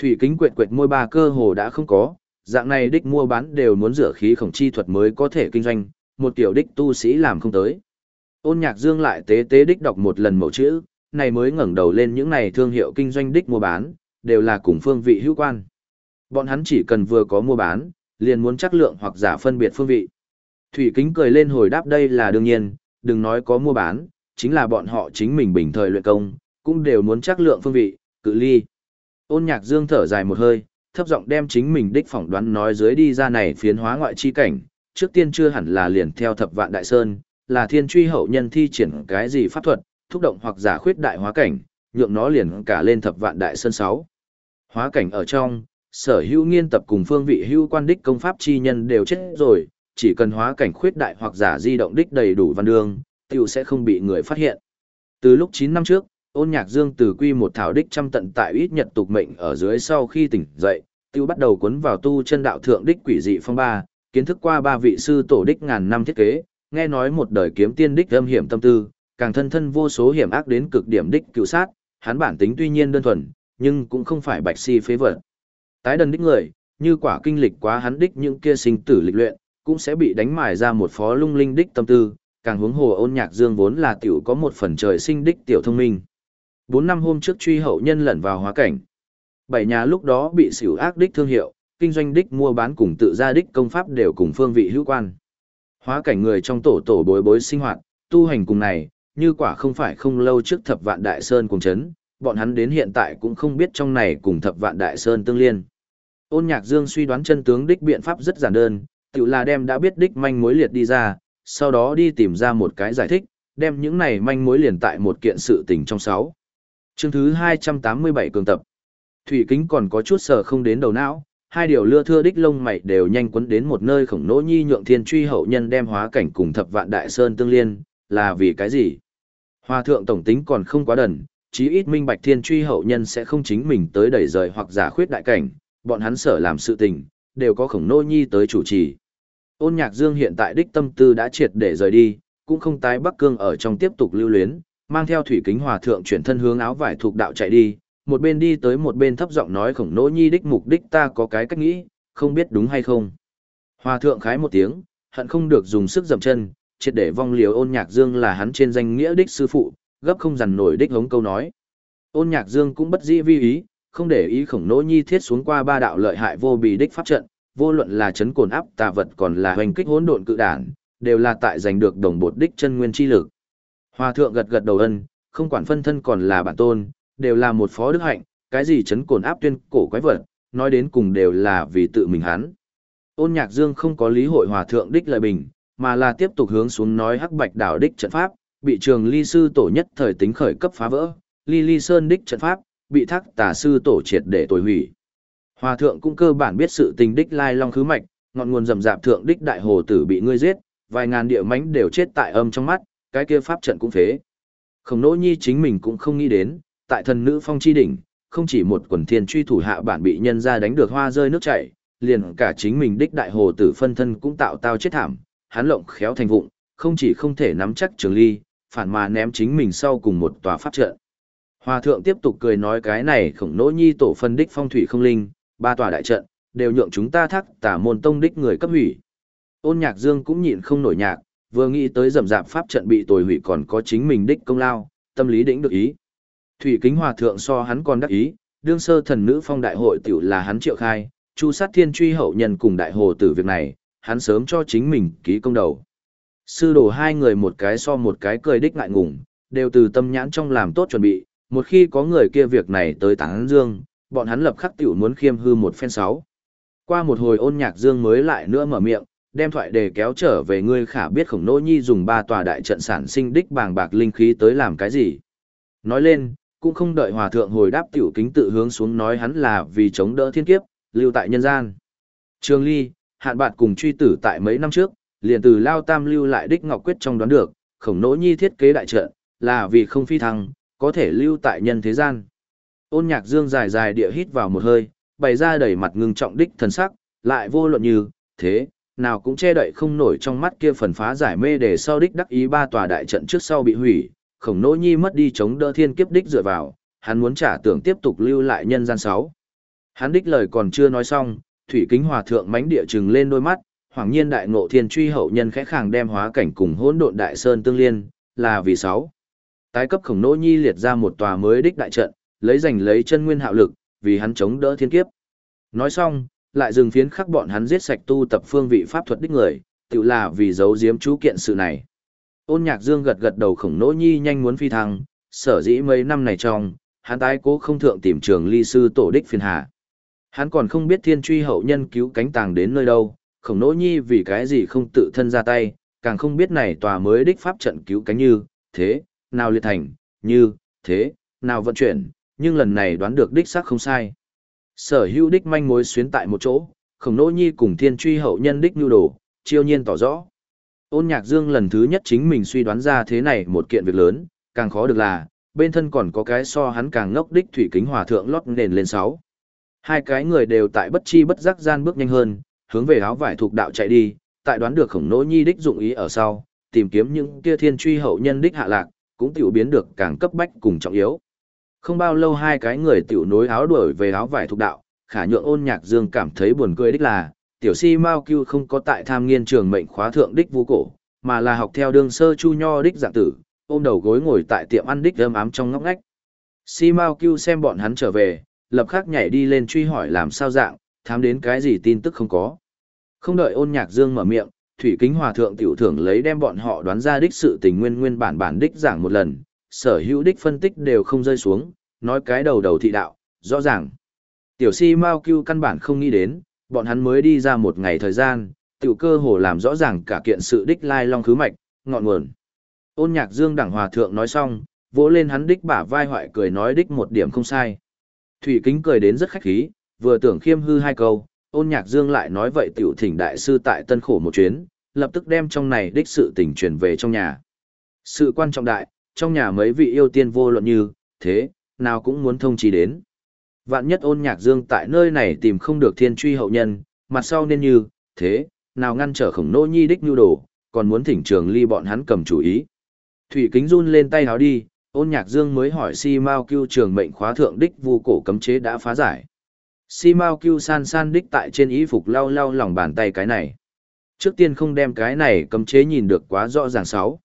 Thủy kính quệt quệt môi ba cơ hồ đã không có, dạng này đích mua bán đều muốn rửa khí khổng chi thuật mới có thể kinh doanh, một tiểu đích tu sĩ làm không tới. Ôn nhạc dương lại tế tế đích đọc một lần mẫu chữ, này mới ngẩng đầu lên những này thương hiệu kinh doanh đích mua bán, đều là cùng phương vị hữu quan. Bọn hắn chỉ cần vừa có mua bán, liền muốn chắc lượng hoặc giả phân biệt phương vị. Thủy kính cười lên hồi đáp đây là đương nhiên, đừng nói có mua bán, chính là bọn họ chính mình bình thời luyện công, cũng đều muốn chắc lượng phương vị, cự ly. Ôn nhạc dương thở dài một hơi, thấp giọng đem chính mình đích phỏng đoán nói dưới đi ra này phiến hóa ngoại chi cảnh, trước tiên chưa hẳn là liền theo thập vạn đại sơn, là thiên truy hậu nhân thi triển cái gì pháp thuật, thúc động hoặc giả khuyết đại hóa cảnh, nhượng nó liền cả lên thập vạn đại sơn sáu. Hóa cảnh ở trong, sở hữu nghiên tập cùng phương vị hữu quan đích công pháp chi nhân đều chết rồi, chỉ cần hóa cảnh khuyết đại hoặc giả di động đích đầy đủ văn đường, tiểu sẽ không bị người phát hiện. Từ lúc 9 năm trước, ôn nhạc dương từ quy một thảo đích trăm tận tại ít nhật tục mệnh ở dưới sau khi tỉnh dậy, tiêu bắt đầu cuốn vào tu chân đạo thượng đích quỷ dị phong ba, kiến thức qua ba vị sư tổ đích ngàn năm thiết kế, nghe nói một đời kiếm tiên đích âm hiểm tâm tư, càng thân thân vô số hiểm ác đến cực điểm đích cựu sát, hắn bản tính tuy nhiên đơn thuần, nhưng cũng không phải bạch si phế vật. Tái đần đích người, như quả kinh lịch quá hắn đích những kia sinh tử lịch luyện, cũng sẽ bị đánh mài ra một phó lung linh đích tâm tư, càng huống hồ ôn nhạc dương vốn là tiểu có một phần trời sinh đích tiểu thông minh. Bốn năm hôm trước truy hậu nhân lẩn vào hóa cảnh. Bảy nhà lúc đó bị xỉu ác đích thương hiệu, kinh doanh đích mua bán cùng tự gia đích công pháp đều cùng phương vị hữu quan. Hóa cảnh người trong tổ tổ bối bối sinh hoạt, tu hành cùng này, như quả không phải không lâu trước thập vạn đại sơn cùng chấn, bọn hắn đến hiện tại cũng không biết trong này cùng thập vạn đại sơn tương liên. Ôn nhạc dương suy đoán chân tướng đích biện pháp rất giản đơn, tự là đem đã biết đích manh mối liệt đi ra, sau đó đi tìm ra một cái giải thích, đem những này manh mối liền tại một kiện sự tình trong sáu. Chương thứ 287 cường tập. Thủy kính còn có chút sờ không đến đầu não, hai điều lưa thưa đích lông mày đều nhanh quấn đến một nơi khổng nỗ nhi nhượng thiên truy hậu nhân đem hóa cảnh cùng thập vạn đại sơn tương liên, là vì cái gì? Hòa thượng tổng tính còn không quá đần, chí ít minh bạch thiên truy hậu nhân sẽ không chính mình tới đẩy rời hoặc giả khuyết đại cảnh, bọn hắn sở làm sự tình, đều có khổng nỗ nhi tới chủ trì. Ôn nhạc dương hiện tại đích tâm tư đã triệt để rời đi, cũng không tái bắc cương ở trong tiếp tục lưu luyến, mang theo thủy kính hòa thượng chuyển thân hướng áo vải thuộc đạo chạy đi, một bên đi tới một bên thấp giọng nói khổng nỗ nhi đích mục đích ta có cái cách nghĩ, không biết đúng hay không. Hòa thượng khái một tiếng, hận không được dùng sức dậm chân, triệt để vong liều ôn nhạc dương là hắn trên danh nghĩa đích sư phụ, gấp không dằn nổi đích hống câu nói. Ôn nhạc dương cũng bất dĩ vi ý, không để ý khổng nỗ nhi thiết xuống qua ba đạo lợi hại vô bì đích pháp trận, vô luận là chấn cồn áp tà vật còn là hoành kích hỗn độn cự đản, đều là tại giành được đồng bột đích chân nguyên chi lực. Hòa thượng gật gật đầu ân, không quản phân thân còn là bản tôn, đều là một phó đức hạnh, cái gì chấn cồn áp tuyên cổ quái vật, nói đến cùng đều là vì tự mình hắn. Ôn nhạc dương không có lý hội hòa thượng đích lời bình, mà là tiếp tục hướng xuống nói hắc bạch đảo đích trận pháp, bị trường ly sư tổ nhất thời tính khởi cấp phá vỡ, ly ly sơn đích trận pháp, bị thác tà sư tổ triệt để tồi hủy. Hòa thượng cũng cơ bản biết sự tình đích lai long khứ mạch, ngọn nguồn rầm rạp thượng đích đại hồ tử bị ngươi giết, vài ngàn địa mãnh đều chết tại âm trong mắt, cái kia pháp trận cũng phế. Khổng nỗ nhi chính mình cũng không nghĩ đến, tại thần nữ phong chi đỉnh, không chỉ một quần thiên truy thủ hạ bản bị nhân ra đánh được hoa rơi nước chảy, liền cả chính mình đích đại hồ tử phân thân cũng tạo tao chết thảm, hắn lộng khéo thành vụng, không chỉ không thể nắm chắc trường ly, phản mà ném chính mình sau cùng một tòa pháp trận. Hòa thượng tiếp tục cười nói cái này khổng nỗ nhi tổ phân đích phong thủy không linh, ba tòa đại trận, đều nhượng chúng ta thắc tả môn tông đích người cấp hủy. Ôn nhạc dương cũng nhịn không nổi nhạc, vừa nghĩ tới rầm rạp pháp trận bị tồi hủy còn có chính mình đích công lao, tâm lý đỉnh được ý. Thủy kính hòa thượng so hắn còn đắc ý, đương sơ thần nữ phong đại hội tiểu là hắn triệu khai, chu sát thiên truy hậu nhân cùng đại hồ tử việc này, hắn sớm cho chính mình ký công đầu. Sư đồ hai người một cái so một cái cười đích ngại ngùng, đều từ tâm nhãn trong làm tốt chuẩn bị, một khi có người kia việc này tới tán dương, bọn hắn lập khắc tiểu muốn khiêm hư một phen sáu. Qua một hồi ôn nhạc dương mới lại nữa mở miệng, đem thoại đề kéo trở về ngươi khả biết khổng nỗ nhi dùng ba tòa đại trận sản sinh đích bàng bạc linh khí tới làm cái gì. Nói lên, cũng không đợi hòa thượng hồi đáp tiểu kính tự hướng xuống nói hắn là vì chống đỡ thiên kiếp, lưu tại nhân gian. Trường Ly, hạn bạn cùng truy tử tại mấy năm trước, liền từ Lao Tam lưu lại đích Ngọc Quyết trong đoán được, khổng nỗ nhi thiết kế đại trận, là vì không phi thăng, có thể lưu tại nhân thế gian. Ôn nhạc dương dài dài địa hít vào một hơi, bày ra đầy mặt ngưng trọng đích thần sắc, lại vô luận như, thế, nào cũng che đậy không nổi trong mắt kia phần phá giải mê để sau đích đắc ý ba tòa đại trận trước sau bị hủy, khổng nỗ nhi mất đi chống đỡ thiên kiếp đích dựa vào, hắn muốn trả tưởng tiếp tục lưu lại nhân gian sáu. Hắn đích lời còn chưa nói xong, thủy kính hòa thượng mánh địa trừng lên đôi mắt, hoàng nhiên đại ngộ thiên truy hậu nhân khẽ khàng đem hóa cảnh cùng hỗn độn đại sơn tương liên, là vì sáu. Tái cấp khổng nỗ nhi liệt ra một tòa mới đích đại trận, lấy giành lấy chân nguyên hạo lực, vì hắn chống đỡ thiên kiếp. Nói xong, lại dừng phiến khắc bọn hắn giết sạch tu tập phương vị pháp thuật đích người, tự là vì giấu giếm chú kiện sự này. Ôn nhạc dương gật gật đầu khổng nỗ nhi nhanh muốn phi thăng, sở dĩ mấy năm này trong, hắn tái cố không thượng tìm trường ly sư tổ đích phiền hạ. Hắn còn không biết thiên truy hậu nhân cứu cánh tàng đến nơi đâu, khổng nỗ nhi vì cái gì không tự thân ra tay, càng không biết này tòa mới đích pháp trận cứu cánh như, thế, nào liệt thành, như, thế, nào vận chuyển, nhưng lần này đoán được đích xác không sai. Sở hữu đích manh mối xuyến tại một chỗ, khổng nỗ nhi cùng thiên truy hậu nhân đích nhu đồ, chiêu nhiên tỏ rõ. Ôn nhạc dương lần thứ nhất chính mình suy đoán ra thế này một kiện việc lớn, càng khó được là, bên thân còn có cái so hắn càng ngốc đích thủy kính hòa thượng lót nền lên sáu. Hai cái người đều tại bất chi bất giác gian bước nhanh hơn, hướng về áo vải thuộc đạo chạy đi, tại đoán được khổng nỗ nhi đích dụng ý ở sau, tìm kiếm những kia thiên truy hậu nhân đích hạ lạc, cũng tiểu biến được càng cấp bách cùng trọng yếu. Không bao lâu hai cái người tiểu nối áo đuổi về áo vải thuộc đạo, khả nhượng ôn nhạc dương cảm thấy buồn cười đích là, tiểu si Mao Cưu không có tại tham nghiên trường mệnh khóa thượng đích vu cổ, mà là học theo đường sơ chu nho đích dạng tử, ôm đầu gối ngồi tại tiệm ăn đích ấm ám trong ngóc ngách. Si Mao Cưu xem bọn hắn trở về, lập khắc nhảy đi lên truy hỏi làm sao dạng, thám đến cái gì tin tức không có. Không đợi ôn nhạc dương mở miệng, Thủy Kính Hòa Thượng tiểu thưởng lấy đem bọn họ đoán ra đích sự tình nguyên nguyên bản bản đích giảng một lần, sở hữu đích phân tích đều không rơi xuống, nói cái đầu đầu thị đạo, rõ ràng. Tiểu si Mao Cưu căn bản không nghĩ đến, bọn hắn mới đi ra một ngày thời gian, tiểu cơ hồ làm rõ ràng cả kiện sự đích lai long khứ mạch, ngọn nguồn. Ôn nhạc dương đẳng hòa thượng nói xong, vỗ lên hắn đích bả vai hoại cười nói đích một điểm không sai. Thủy kính cười đến rất khách khí, vừa tưởng khiêm hư hai câu, ôn nhạc dương lại nói vậy tiểu thỉnh đại sư tại tân khổ một chuyến, lập tức đem trong này đích sự tình truyền về trong nhà. Sự quan trọng đại, trong nhà mấy vị yêu tiên vô luận như, thế, nào cũng muốn thông trì đến. Vạn nhất ôn nhạc dương tại nơi này tìm không được thiên truy hậu nhân, mặt sau nên như, thế, nào ngăn trở khổng nô nhi đích nhu đồ, còn muốn thỉnh trường ly bọn hắn cầm chủ ý. Thủy kính run lên tay háo đi, ôn nhạc dương mới hỏi si mao cưu trường mệnh khóa thượng đích vu cổ cấm chế đã phá giải. Si mao cưu san san đích tại trên ý phục lau lau lòng bàn tay cái này. Trước tiên không đem cái này cấm chế nhìn được quá rõ ràng sáu.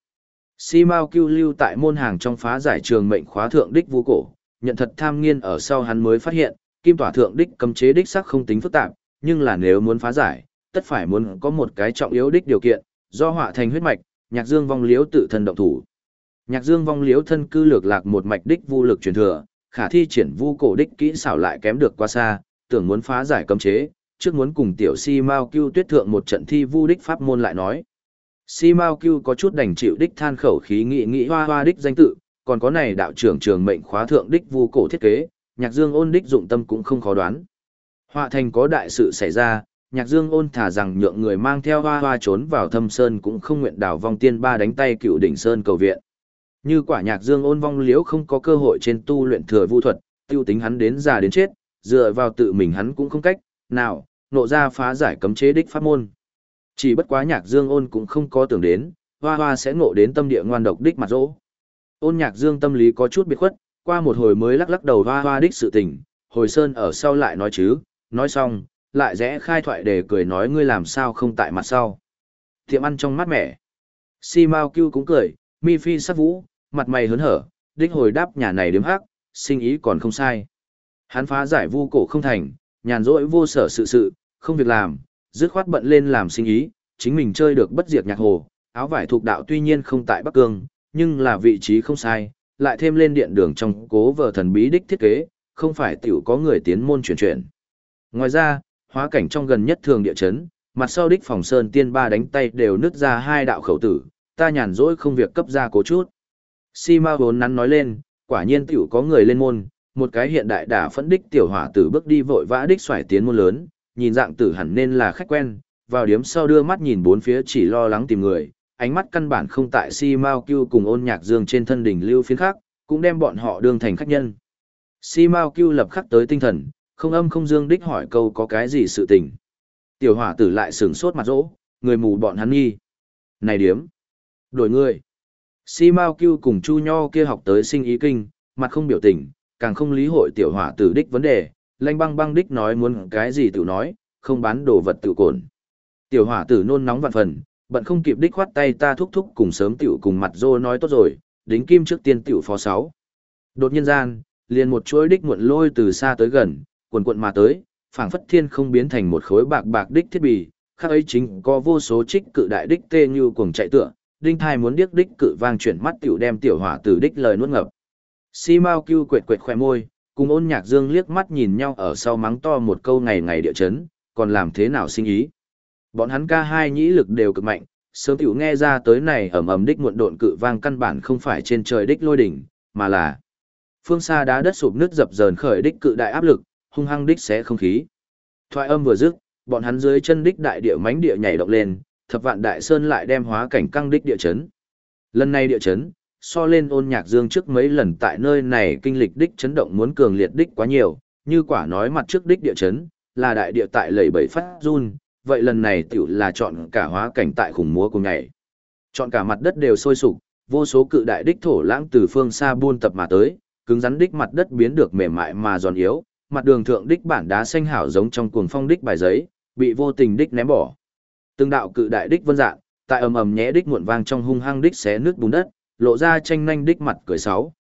Si mao cưu lưu tại môn hàng trong phá giải trường mệnh khóa thượng đích vu cổ, nhận thật tham nghiên ở sau hắn mới phát hiện, kim tỏa thượng đích cấm chế đích sắc không tính phức tạp, nhưng là nếu muốn phá giải, tất phải muốn có một cái trọng yếu đích điều kiện, do họa thành huyết mạch, nhạc dương vong liếu tự thân động thủ. Nhạc Dương vong liếu thân cư lược lạc một mạch đích vu lực truyền thừa, khả thi triển vu cổ đích kỹ xảo lại kém được quá xa, tưởng muốn phá giải cấm chế, trước muốn cùng tiểu Si Mao Cưu tuyết thượng một trận thi vu đích pháp môn lại nói. Si Mao Cưu có chút đành chịu đích than khẩu khí nghị nghị hoa hoa đích danh tự, còn có này đạo trưởng trường mệnh khóa thượng đích vu cổ thiết kế, Nhạc Dương ôn đích dụng tâm cũng không khó đoán. Họa thành có đại sự xảy ra, Nhạc Dương ôn thả rằng nhượng người mang theo hoa hoa trốn vào thâm sơn cũng không nguyện đảo vong tiên ba đánh tay cựu đỉnh sơn cầu viện. Như quả nhạc dương ôn vong liễu không có cơ hội trên tu luyện thừa vu thuật, tiêu tính hắn đến già đến chết, dựa vào tự mình hắn cũng không cách, nào, nộ ra phá giải cấm chế đích pháp môn. Chỉ bất quá nhạc dương ôn cũng không có tưởng đến, hoa hoa sẽ ngộ đến tâm địa ngoan độc đích mặt rỗ. Ôn nhạc dương tâm lý có chút biệt khuất, qua một hồi mới lắc lắc đầu hoa hoa đích sự tình, hồi sơn ở sau lại nói chứ, nói xong, lại rẽ khai thoại để cười nói ngươi làm sao không tại mặt sau. Tiệm ăn trong mắt mẹ. Si Mao Cưu cũng cười, mi phi sắc vũ, mặt mày hớn hở, đích hồi đáp nhà này đếm hắc, sinh ý còn không sai. Hắn phá giải vu cổ không thành, nhàn rỗi vô sở sự sự, không việc làm, dứt khoát bận lên làm sinh ý, chính mình chơi được bất diệt nhạc hồ, áo vải thuộc đạo tuy nhiên không tại Bắc Cương, nhưng là vị trí không sai, lại thêm lên điện đường trong cố vợ thần bí đích thiết kế, không phải tiểu có người tiến môn chuyển chuyển. Ngoài ra, hóa cảnh trong gần nhất thường địa chấn, mặt sau đích phòng sơn tiên ba đánh tay đều nứt ra hai đạo khẩu tử, ta nhàn rỗi không việc cấp ra cố chút. Si Ma vốn nắn nói lên, quả nhiên tiểu có người lên môn, một cái hiện đại đả phẫn đích tiểu hỏa tử bước đi vội vã đích xoải tiến môn lớn, nhìn dạng tử hẳn nên là khách quen, vào điếm sau đưa mắt nhìn bốn phía chỉ lo lắng tìm người, ánh mắt căn bản không tại Si Mao Cưu cùng ôn nhạc dương trên thân đỉnh lưu phiến khác, cũng đem bọn họ đương thành khách nhân. Si Mao Cưu lập khắc tới tinh thần, không âm không dương đích hỏi câu có cái gì sự tình. Tiểu hỏa tử lại sừng sốt mặt rỗ, người mù bọn hắn nghi. Này điếm! Đổi người! Si Mao Cưu cùng Chu Nho kia học tới sinh ý kinh, mặt không biểu tình, càng không lý hội tiểu hỏa tử đích vấn đề, lanh băng băng đích nói muốn cái gì tự nói, không bán đồ vật tự cồn. Tiểu hỏa tử nôn nóng vạn phần, bận không kịp đích khoát tay ta thúc thúc cùng sớm tiểu cùng mặt dô nói tốt rồi, đính kim trước tiên tiểu phó sáu. Đột nhiên gian, liền một chuỗi đích muộn lôi từ xa tới gần, cuộn cuộn mà tới, phảng phất thiên không biến thành một khối bạc bạc đích thiết bị, khác ấy chính có vô số trích cự đại đích tê như cuồng chạy tựa, đinh thai muốn điếc đích cự vang chuyển mắt tiểu đem tiểu hỏa tử đích lời nuốt ngập. Si Mao Cưu quệt quệt khoe môi, cùng ôn nhạc dương liếc mắt nhìn nhau ở sau mắng to một câu ngày ngày địa chấn, còn làm thế nào sinh ý. Bọn hắn ca hai nhĩ lực đều cực mạnh, sớm tiểu nghe ra tới này ầm ầm đích muộn độn cự vang căn bản không phải trên trời đích lôi đỉnh, mà là phương xa đá đất sụp nước dập dờn khởi đích cự đại áp lực, hung hăng đích xé không khí. Thoại âm vừa dứt, bọn hắn dưới chân đích đại địa mánh địa nhảy động lên, thập vạn đại sơn lại đem hóa cảnh căng đích địa chấn. Lần này địa chấn, so lên ôn nhạc dương trước mấy lần tại nơi này kinh lịch đích chấn động muốn cường liệt đích quá nhiều, như quả nói mặt trước đích địa chấn, là đại địa tại lầy bảy phát run, vậy lần này tiểu là chọn cả hóa cảnh tại khủng múa cùng ngày. Chọn cả mặt đất đều sôi sục, vô số cự đại đích thổ lãng từ phương xa buôn tập mà tới, cứng rắn đích mặt đất biến được mềm mại mà giòn yếu, mặt đường thượng đích bản đá xanh hảo giống trong cuồng phong đích bài giấy, bị vô tình đích ném bỏ. Từng đạo cự đại đích vân dạng, tại ầm ầm nhẽ đích muộn vang trong hung hăng đích xé nước bùn đất, lộ ra tranh nhanh đích mặt cười sáu.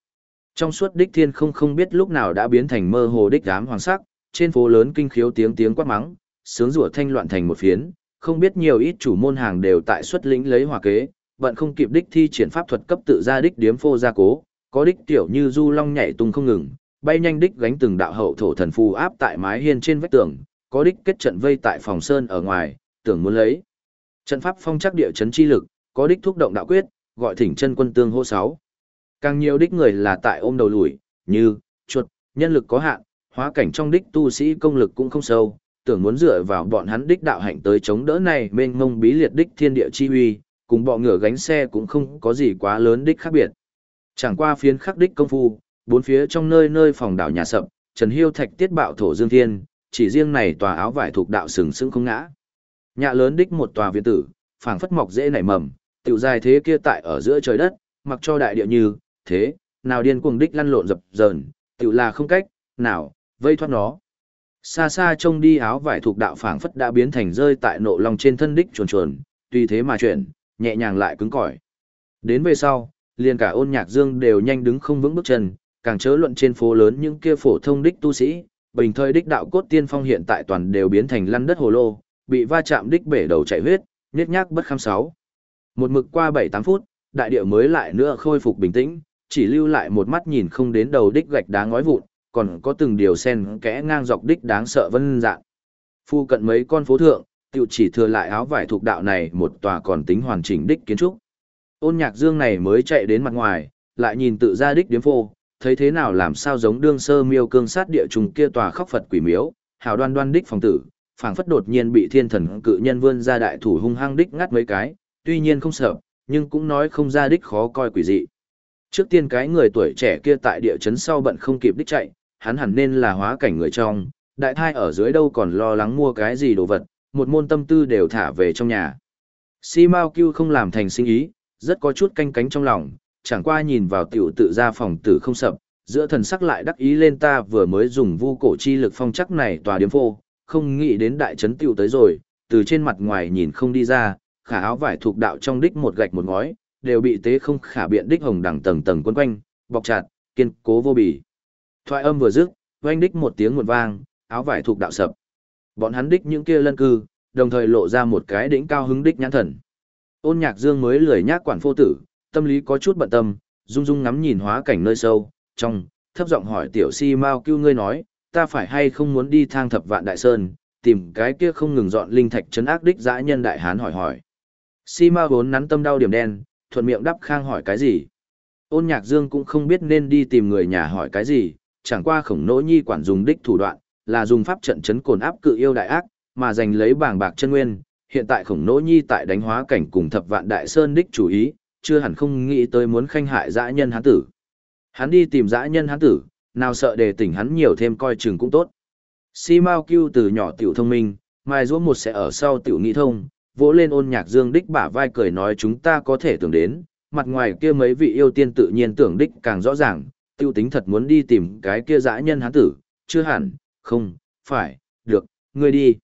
Trong suốt đích thiên không không biết lúc nào đã biến thành mơ hồ đích ám hoàng sắc, trên phố lớn kinh khiếu tiếng tiếng quát mắng, sướng rủa thanh loạn thành một phiến, không biết nhiều ít chủ môn hàng đều tại xuất lĩnh lấy hòa kế, bận không kịp đích thi triển pháp thuật cấp tự ra đích điếm phô gia cố, có đích tiểu như du long nhảy tung không ngừng, bay nhanh đích gánh từng đạo hậu thổ thần phù áp tại mái hiên trên vách tường, có đích kết trận vây tại phòng sơn ở ngoài, tưởng muốn lấy. Trận pháp phong chắc địa chấn chi lực, có đích thúc động đạo quyết, gọi thỉnh chân quân tương hô sáu. Càng nhiều đích người là tại ôm đầu lùi, như, chuột, nhân lực có hạn, hóa cảnh trong đích tu sĩ công lực cũng không sâu, tưởng muốn dựa vào bọn hắn đích đạo hạnh tới chống đỡ này mênh mông bí liệt đích thiên địa chi uy, cùng bọ ngựa gánh xe cũng không có gì quá lớn đích khác biệt. Chẳng qua phiến khắc đích công phu, bốn phía trong nơi nơi phòng đảo nhà sập, Trần Hiêu Thạch tiết bạo thổ dương thiên, chỉ riêng này tòa áo vải thuộc đạo sừng sững không ngã. Nhà lớn đích một tòa viện tử, phảng phất mọc dễ nảy mầm, tiểu dài thế kia tại ở giữa trời đất, mặc cho đại địa như, thế, nào điên cuồng đích lăn lộn dập dờn, tiểu là không cách, nào, vây thoát nó. Xa xa trông đi áo vải thuộc đạo phảng phất đã biến thành rơi tại nộ lòng trên thân đích chuồn chuồn, tùy thế mà chuyển, nhẹ nhàng lại cứng cỏi. Đến về sau, liền cả ôn nhạc dương đều nhanh đứng không vững bước chân, càng chớ luận trên phố lớn những kia phổ thông đích tu sĩ, bình thời đích đạo cốt tiên phong hiện tại toàn đều biến thành lăn đất hồ lô, bị va chạm đích bể đầu chảy huyết, nhét nhác bất kham sáu. Một mực qua 7-8 phút, đại địa mới lại nữa khôi phục bình tĩnh, chỉ lưu lại một mắt nhìn không đến đầu đích gạch đá ngói vụn, còn có từng điều sen kẽ ngang dọc đích đáng sợ vân dạng. Phu cận mấy con phố thượng, tiểu chỉ thừa lại áo vải thuộc đạo này một tòa còn tính hoàn chỉnh đích kiến trúc. Ôn nhạc dương này mới chạy đến mặt ngoài, lại nhìn tự ra đích điếm phô, thấy thế nào làm sao giống đương sơ miêu cương sát địa trùng kia tòa khóc Phật quỷ miếu, hào đoan đoan đích phòng tử, phảng phất đột nhiên bị thiên thần cự nhân vươn ra đại thủ hung hăng đích ngắt mấy cái, tuy nhiên không sợ, nhưng cũng nói không ra đích khó coi quỷ dị. Trước tiên cái người tuổi trẻ kia tại địa chấn sau bận không kịp đích chạy, hắn hẳn nên là hóa cảnh người trong, đại thai ở dưới đâu còn lo lắng mua cái gì đồ vật, một môn tâm tư đều thả về trong nhà. Si Mao Cưu không làm thành sinh ý, rất có chút canh cánh trong lòng, chẳng qua nhìn vào tiểu tự ra phòng tử không sập, giữa thần sắc lại đắc ý lên ta vừa mới dùng vu cổ chi lực phong chắc này tòa điếm phô, không nghĩ đến đại trấn tiểu tới rồi, từ trên mặt ngoài nhìn không đi ra, khả áo vải thuộc đạo trong đích một gạch một ngói, đều bị tế không khả biện đích hồng đằng tầng tầng quấn quanh, bọc chặt, kiên cố vô bì. Thoại âm vừa dứt, oanh đích một tiếng một vang, áo vải thuộc đạo sập. Bọn hắn đích những kia lân cư, đồng thời lộ ra một cái đỉnh cao hứng đích nhãn thần. Ôn Nhạc Dương mới lười nhác quản phu tử, tâm lý có chút bận tâm, rung rung ngắm nhìn hóa cảnh nơi sâu, trong, thấp giọng hỏi tiểu si Mao cứu ngươi nói, ta phải hay không muốn đi thang thập vạn đại sơn, tìm cái kia không ngừng dọn linh thạch chấn ác đích dã nhân đại hán hỏi hỏi. Si Ma vốn nắn tâm đau điểm đen, thuận miệng đáp khang hỏi cái gì. Ôn Nhạc Dương cũng không biết nên đi tìm người nhà hỏi cái gì, chẳng qua khổng nỗ nhi quản dùng đích thủ đoạn, là dùng pháp trận chấn cồn áp cự yêu đại ác, mà giành lấy bảng bạc chân nguyên. Hiện tại khổng nỗ nhi tại đánh hóa cảnh cùng thập vạn đại sơn đích chủ ý, chưa hẳn không nghĩ tới muốn khanh hại dã nhân hán tử. Hắn đi tìm dã nhân hán tử, nào sợ để tỉnh hắn nhiều thêm coi chừng cũng tốt. Si Mao Cưu từ nhỏ tiểu thông minh, mai rũa một sẽ ở sau tiểu nghị thông, vỗ lên ôn nhạc dương đích bả vai cười nói chúng ta có thể tưởng đến, mặt ngoài kia mấy vị yêu tiên tự nhiên tưởng đích càng rõ ràng, tiêu tính thật muốn đi tìm cái kia dã nhân hán tử, chưa hẳn, không, phải, được, ngươi đi.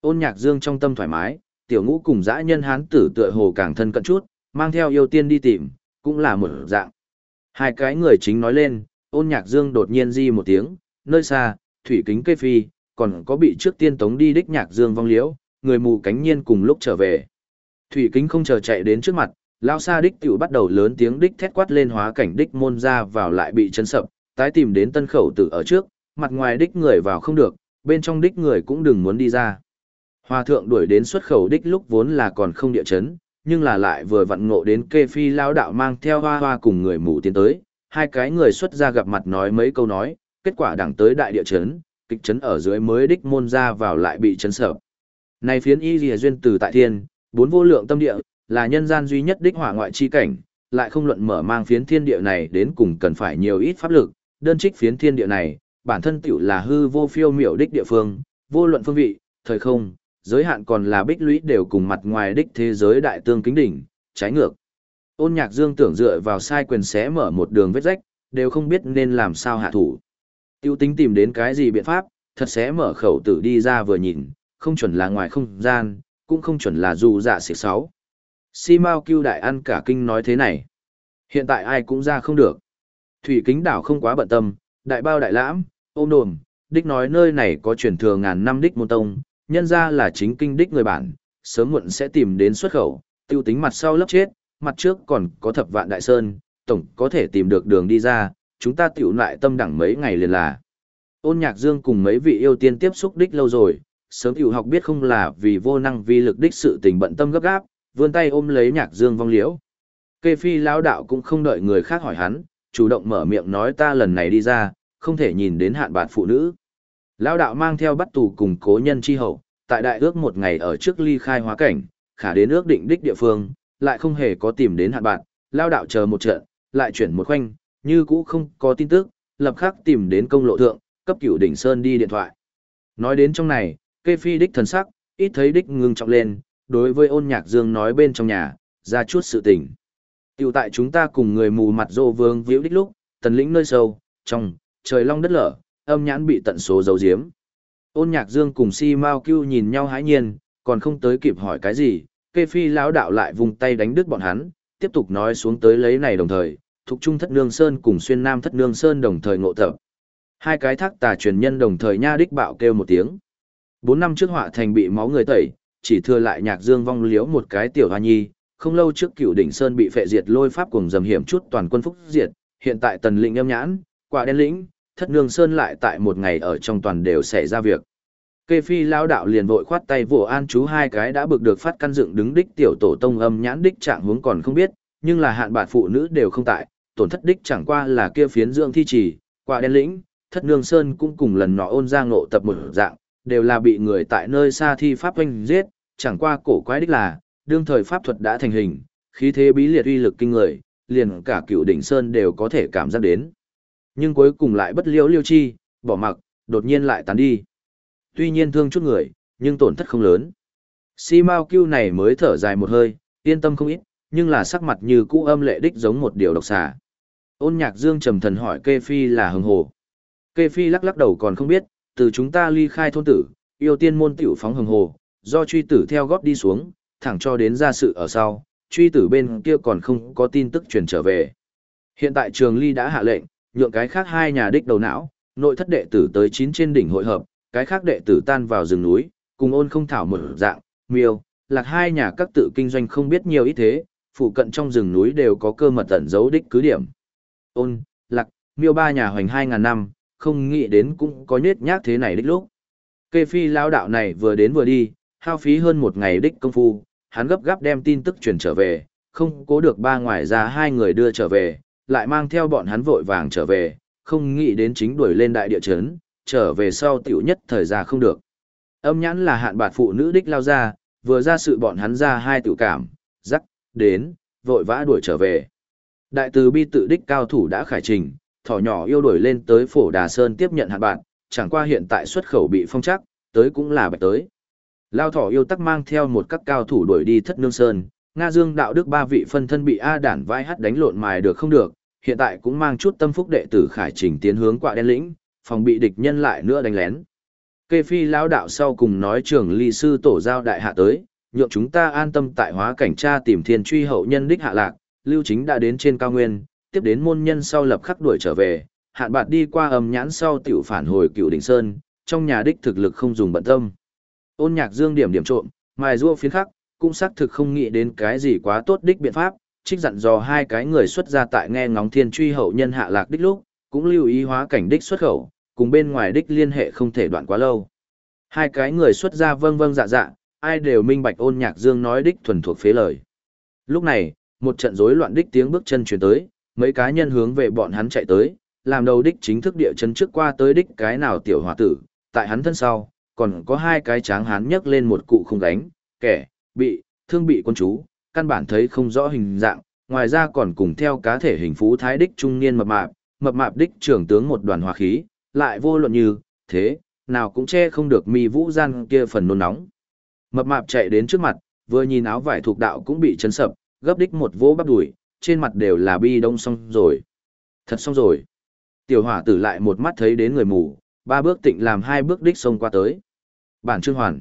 Ôn nhạc dương trong tâm thoải mái, tiểu ngũ cùng dã nhân hán tử tựa hồ càng thân cận chút, mang theo yêu tiên đi tìm, cũng là một dạng. Hai cái người chính nói lên, ôn nhạc dương đột nhiên di một tiếng, nơi xa, thủy kính cây phi, còn có bị trước tiên tống đi đích nhạc dương vong liễu, người mù cánh nhiên cùng lúc trở về. Thủy kính không chờ chạy đến trước mặt, lao xa đích tiểu bắt đầu lớn tiếng đích thét quát lên hóa cảnh đích môn ra vào lại bị chấn sập, tái tìm đến tân khẩu tử ở trước, mặt ngoài đích người vào không được, bên trong đích người cũng đừng muốn đi ra. Hòa thượng đuổi đến xuất khẩu đích lúc vốn là còn không địa chấn, nhưng là lại vừa vặn ngộ đến kê phi lao đạo mang theo hoa hoa cùng người mù tiến tới, hai cái người xuất ra gặp mặt nói mấy câu nói, kết quả đẳng tới đại địa chấn, kịch chấn ở dưới mới đích môn ra vào lại bị chấn sập. Này phiến y lìa duyên từ tại thiên, bốn vô lượng tâm địa, là nhân gian duy nhất đích hỏa ngoại chi cảnh, lại không luận mở mang phiến thiên địa này đến cùng cần phải nhiều ít pháp lực, đơn trích phiến thiên địa này, bản thân tiểu là hư vô phiêu miểu đích địa phương, vô luận phương vị, thời không, giới hạn còn là bích lũy đều cùng mặt ngoài đích thế giới đại tương kính đỉnh, trái ngược. Ôn nhạc dương tưởng dựa vào sai quyền xé mở một đường vết rách, đều không biết nên làm sao hạ thủ. Tiêu tính tìm đến cái gì biện pháp, thật xé mở khẩu tử đi ra vừa nhìn, không chuẩn là ngoài không gian, cũng không chuẩn là dù dạ xịt sáu. Si Mao Cưu đại ăn cả kinh nói thế này. Hiện tại ai cũng ra không được. Thủy kính đảo không quá bận tâm, đại bao đại lãm, ôm đồm, đích nói nơi này có truyền thừa ngàn năm đích môn tông, nhân ra là chính kinh đích người bản, sớm muộn sẽ tìm đến xuất khẩu, tiêu tính mặt sau lấp chết, mặt trước còn có thập vạn đại sơn, tổng có thể tìm được đường đi ra, chúng ta tiểu lại tâm đẳng mấy ngày liền là. Ôn nhạc dương cùng mấy vị yêu tiên tiếp xúc đích lâu rồi, sớm tiểu học biết không là vì vô năng vi lực đích sự tình bận tâm gấp gáp, vươn tay ôm lấy nhạc dương vong liễu. Kê phi lão đạo cũng không đợi người khác hỏi hắn, chủ động mở miệng nói ta lần này đi ra, không thể nhìn đến hạn bạt phụ nữ. Lão đạo mang theo bắt tù cùng cố nhân chi hậu, tại đại ước một ngày ở trước ly khai hóa cảnh, khả đến ước định đích địa phương, lại không hề có tìm đến hạn bạn, lão đạo chờ một trận, lại chuyển một khoanh, như cũ không có tin tức, lập khắc tìm đến công lộ thượng, cấp cửu đỉnh sơn đi điện thoại. Nói đến trong này, kê phi đích thần sắc, ít thấy đích ngưng trọng lên, đối với ôn nhạc dương nói bên trong nhà, ra chút sự tình. Tiểu tại chúng ta cùng người mù mặt rô vương víu đích lúc, tần lĩnh nơi sâu, trong, trời long đất lở, âm nhãn bị tận số dấu diếm. Ôn nhạc dương cùng si mau kêu nhìn nhau hãi nhiên, còn không tới kịp hỏi cái gì, kê phi lão đạo lại vùng tay đánh đứt bọn hắn, tiếp tục nói xuống tới lấy này đồng thời, thuộc trung thất nương sơn cùng xuyên nam thất nương sơn đồng thời ngộ tập. Hai cái thác tà truyền nhân đồng thời nha đích bạo kêu một tiếng. Bốn năm trước họa thành bị máu người tẩy, chỉ thừa lại nhạc dương vong liếu một cái tiểu hoa nhi, không lâu trước cựu đỉnh sơn bị phệ diệt lôi pháp cùng dầm hiểm chút toàn quân phúc diệt, hiện tại tần lĩnh âm nhãn, quả đen lĩnh, thất nương sơn lại tại một ngày ở trong toàn đều xảy ra việc. Kê phi lao đạo liền vội khoát tay vỗ an chú hai cái đã bực được phát căn dựng đứng đích tiểu tổ tông âm nhãn đích trạng hướng còn không biết, nhưng là hạn bạt phụ nữ đều không tại, tổn thất đích chẳng qua là kia phiến dưỡng thi trì, quả đen lĩnh, thất nương sơn cũng cùng lần nọ ôn ra ngộ tập một dạng, đều là bị người tại nơi xa thi pháp oanh giết, chẳng qua cổ quái đích là, đương thời pháp thuật đã thành hình, khí thế bí liệt uy lực kinh người, liền cả cựu đỉnh sơn đều có thể cảm giác đến. Nhưng cuối cùng lại bất liễu liêu chi, bỏ mặc, đột nhiên lại tán đi. Tuy nhiên thương chút người, nhưng tổn thất không lớn. Si Mao Cưu này mới thở dài một hơi, yên tâm không ít, nhưng là sắc mặt như cũ âm lệ đích giống một điều độc xà. Ôn nhạc dương trầm thần hỏi Kê Phi là hừng hồ. Kê Phi lắc lắc đầu còn không biết, từ chúng ta ly khai thôn tử, yêu tiên môn tiểu phóng hừng hồ, do truy tử theo góp đi xuống, thẳng cho đến ra sự ở sau, truy tử bên kia còn không có tin tức truyền trở về. Hiện tại trường ly đã hạ lệnh, nhượng cái khác hai nhà đích đầu não, nội thất đệ tử tới chín trên đỉnh hội hợp, cái khác đệ tử tan vào rừng núi, cùng ôn không thảo mở dạng, miêu, lạc hai nhà các tự kinh doanh không biết nhiều ít thế, phụ cận trong rừng núi đều có cơ mật tẩn giấu đích cứ điểm. Ôn, lạc, miêu ba nhà hoành hai ngàn năm, không nghĩ đến cũng có nhết nhác thế này đích lúc. Kê phi lao đạo này vừa đến vừa đi, hao phí hơn một ngày đích công phu, hắn gấp gáp đem tin tức truyền trở về, không cố được ba ngoài ra hai người đưa trở về, lại mang theo bọn hắn vội vàng trở về, không nghĩ đến chính đuổi lên đại địa chấn, trở về sau tiểu nhất thời gian không được. Âm nhãn là hạn bạt phụ nữ đích lao ra, vừa ra sự bọn hắn ra hai tiểu cảm, rắc, đến, vội vã đuổi trở về. Đại từ bi tự đích cao thủ đã khải trình, thỏ nhỏ yêu đuổi lên tới phổ đà sơn tiếp nhận hạt bạn, chẳng qua hiện tại xuất khẩu bị phong chắc, tới cũng là bạch tới. Lao thỏ yêu tắc mang theo một các cao thủ đuổi đi thất nương sơn, Nga Dương đạo đức ba vị phân thân bị A đản vai hắt đánh lộn mài được không được, hiện tại cũng mang chút tâm phúc đệ tử khải trình tiến hướng quạ đen lĩnh, phòng bị địch nhân lại nữa đánh lén. Kê phi lão đạo sau cùng nói trưởng ly sư tổ giao đại hạ tới, nhượng chúng ta an tâm tại hóa cảnh tra tìm thiên truy hậu nhân đích hạ lạc, lưu chính đã đến trên cao nguyên, tiếp đến môn nhân sau lập khắc đuổi trở về, hạn bạt đi qua ầm nhãn sau tiểu phản hồi cựu đỉnh sơn, trong nhà đích thực lực không dùng bận tâm. Ôn nhạc dương điểm điểm trộm, mài rua phiến khắc, cũng xác thực không nghĩ đến cái gì quá tốt đích biện pháp, trích dặn dò hai cái người xuất ra tại nghe ngóng thiên truy hậu nhân hạ lạc đích lúc, cũng lưu ý hóa cảnh đích xuất khẩu, cùng bên ngoài đích liên hệ không thể đoạn quá lâu. Hai cái người xuất ra vâng vâng dạ dạ, ai đều minh bạch ôn nhạc dương nói đích thuần thuộc phế lời. Lúc này, một trận rối loạn đích tiếng bước chân chuyển tới, mấy cá nhân hướng về bọn hắn chạy tới, làm đầu đích chính thức địa chân trước qua tới đích cái nào tiểu hòa tử, tại hắn thân sau, còn có hai cái tráng hắn nhấc lên một cụ không gánh, kẻ, bị, thương bị quân chú, căn bản thấy không rõ hình dạng, ngoài ra còn cùng theo cá thể hình phú thái đích trung niên mập mạp, mập mạp đích trưởng tướng một đoàn hòa khí, lại vô luận như, thế, nào cũng che không được mi vũ gian kia phần nôn nóng. Mập mạp chạy đến trước mặt, vừa nhìn áo vải thuộc đạo cũng bị chấn sập, gấp đích một vỗ bắp đùi, trên mặt đều là bi đông xong rồi. Thật xong rồi. Tiểu hỏa tử lại một mắt thấy đến người mù, ba bước tịnh làm hai bước đích xông qua tới. Bản chương hoàn.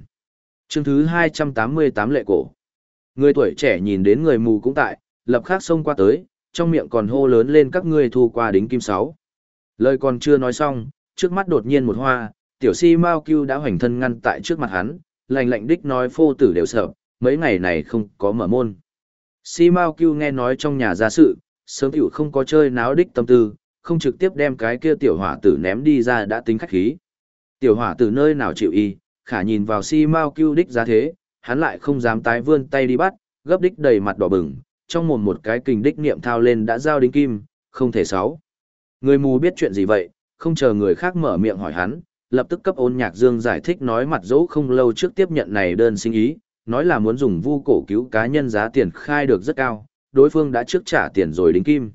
Chương thứ 288 lệ cổ. Người tuổi trẻ nhìn đến người mù cũng tại, lập khắc xông qua tới, trong miệng còn hô lớn lên các ngươi thu qua đính kim sáu. Lời còn chưa nói xong, trước mắt đột nhiên một hoa, tiểu si Mao Cưu đã hoành thân ngăn tại trước mặt hắn, lạnh lạnh đích nói phô tử đều sợ, mấy ngày này không có mở môn. Si Mao Cưu nghe nói trong nhà ra sự, sớm tiểu không có chơi náo đích tâm tư, không trực tiếp đem cái kia tiểu hỏa tử ném đi ra đã tính khách khí. Tiểu hỏa tử nơi nào chịu y, khả nhìn vào si Mao Cưu đích ra thế, hắn lại không dám tái vươn tay đi bắt, gấp đích đầy mặt đỏ bừng, trong mồm một cái kình đích niệm thao lên đã giao đính kim, không thể sáu. Người mù biết chuyện gì vậy, không chờ người khác mở miệng hỏi hắn, lập tức cấp ôn nhạc dương giải thích nói mặt dỗ không lâu trước tiếp nhận này đơn sinh ý, nói là muốn dùng vu cổ cứu cá nhân giá tiền khai được rất cao, đối phương đã trước trả tiền rồi đính kim.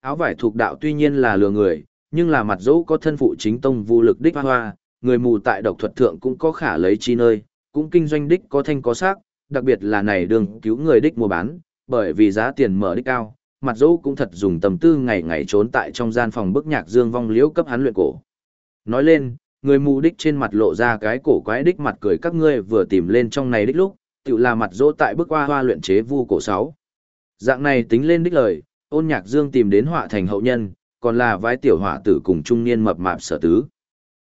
Áo vải thuộc đạo tuy nhiên là lừa người, nhưng là mặt dẫu có thân phụ chính tông vu lực đích hoa hoa, người mù tại độc thuật thượng cũng có khả lấy chi nơi, cũng kinh doanh đích có thanh có sắc, đặc biệt là này đường cứu người đích mua bán, bởi vì giá tiền mở đích cao, mặt dẫu cũng thật dùng tầm tư ngày ngày trốn tại trong gian phòng bức nhạc dương vong liễu cấp hắn luyện cổ. Nói lên, người mù đích trên mặt lộ ra cái cổ quái đích mặt cười các ngươi vừa tìm lên trong này đích lúc, tự là mặt dỗ tại bức hoa hoa luyện chế vu cổ sáu. Dạng này tính lên đích lời, ôn nhạc dương tìm đến họa thành hậu nhân, còn là vái tiểu họa tử cùng trung niên mập mạp sở tứ.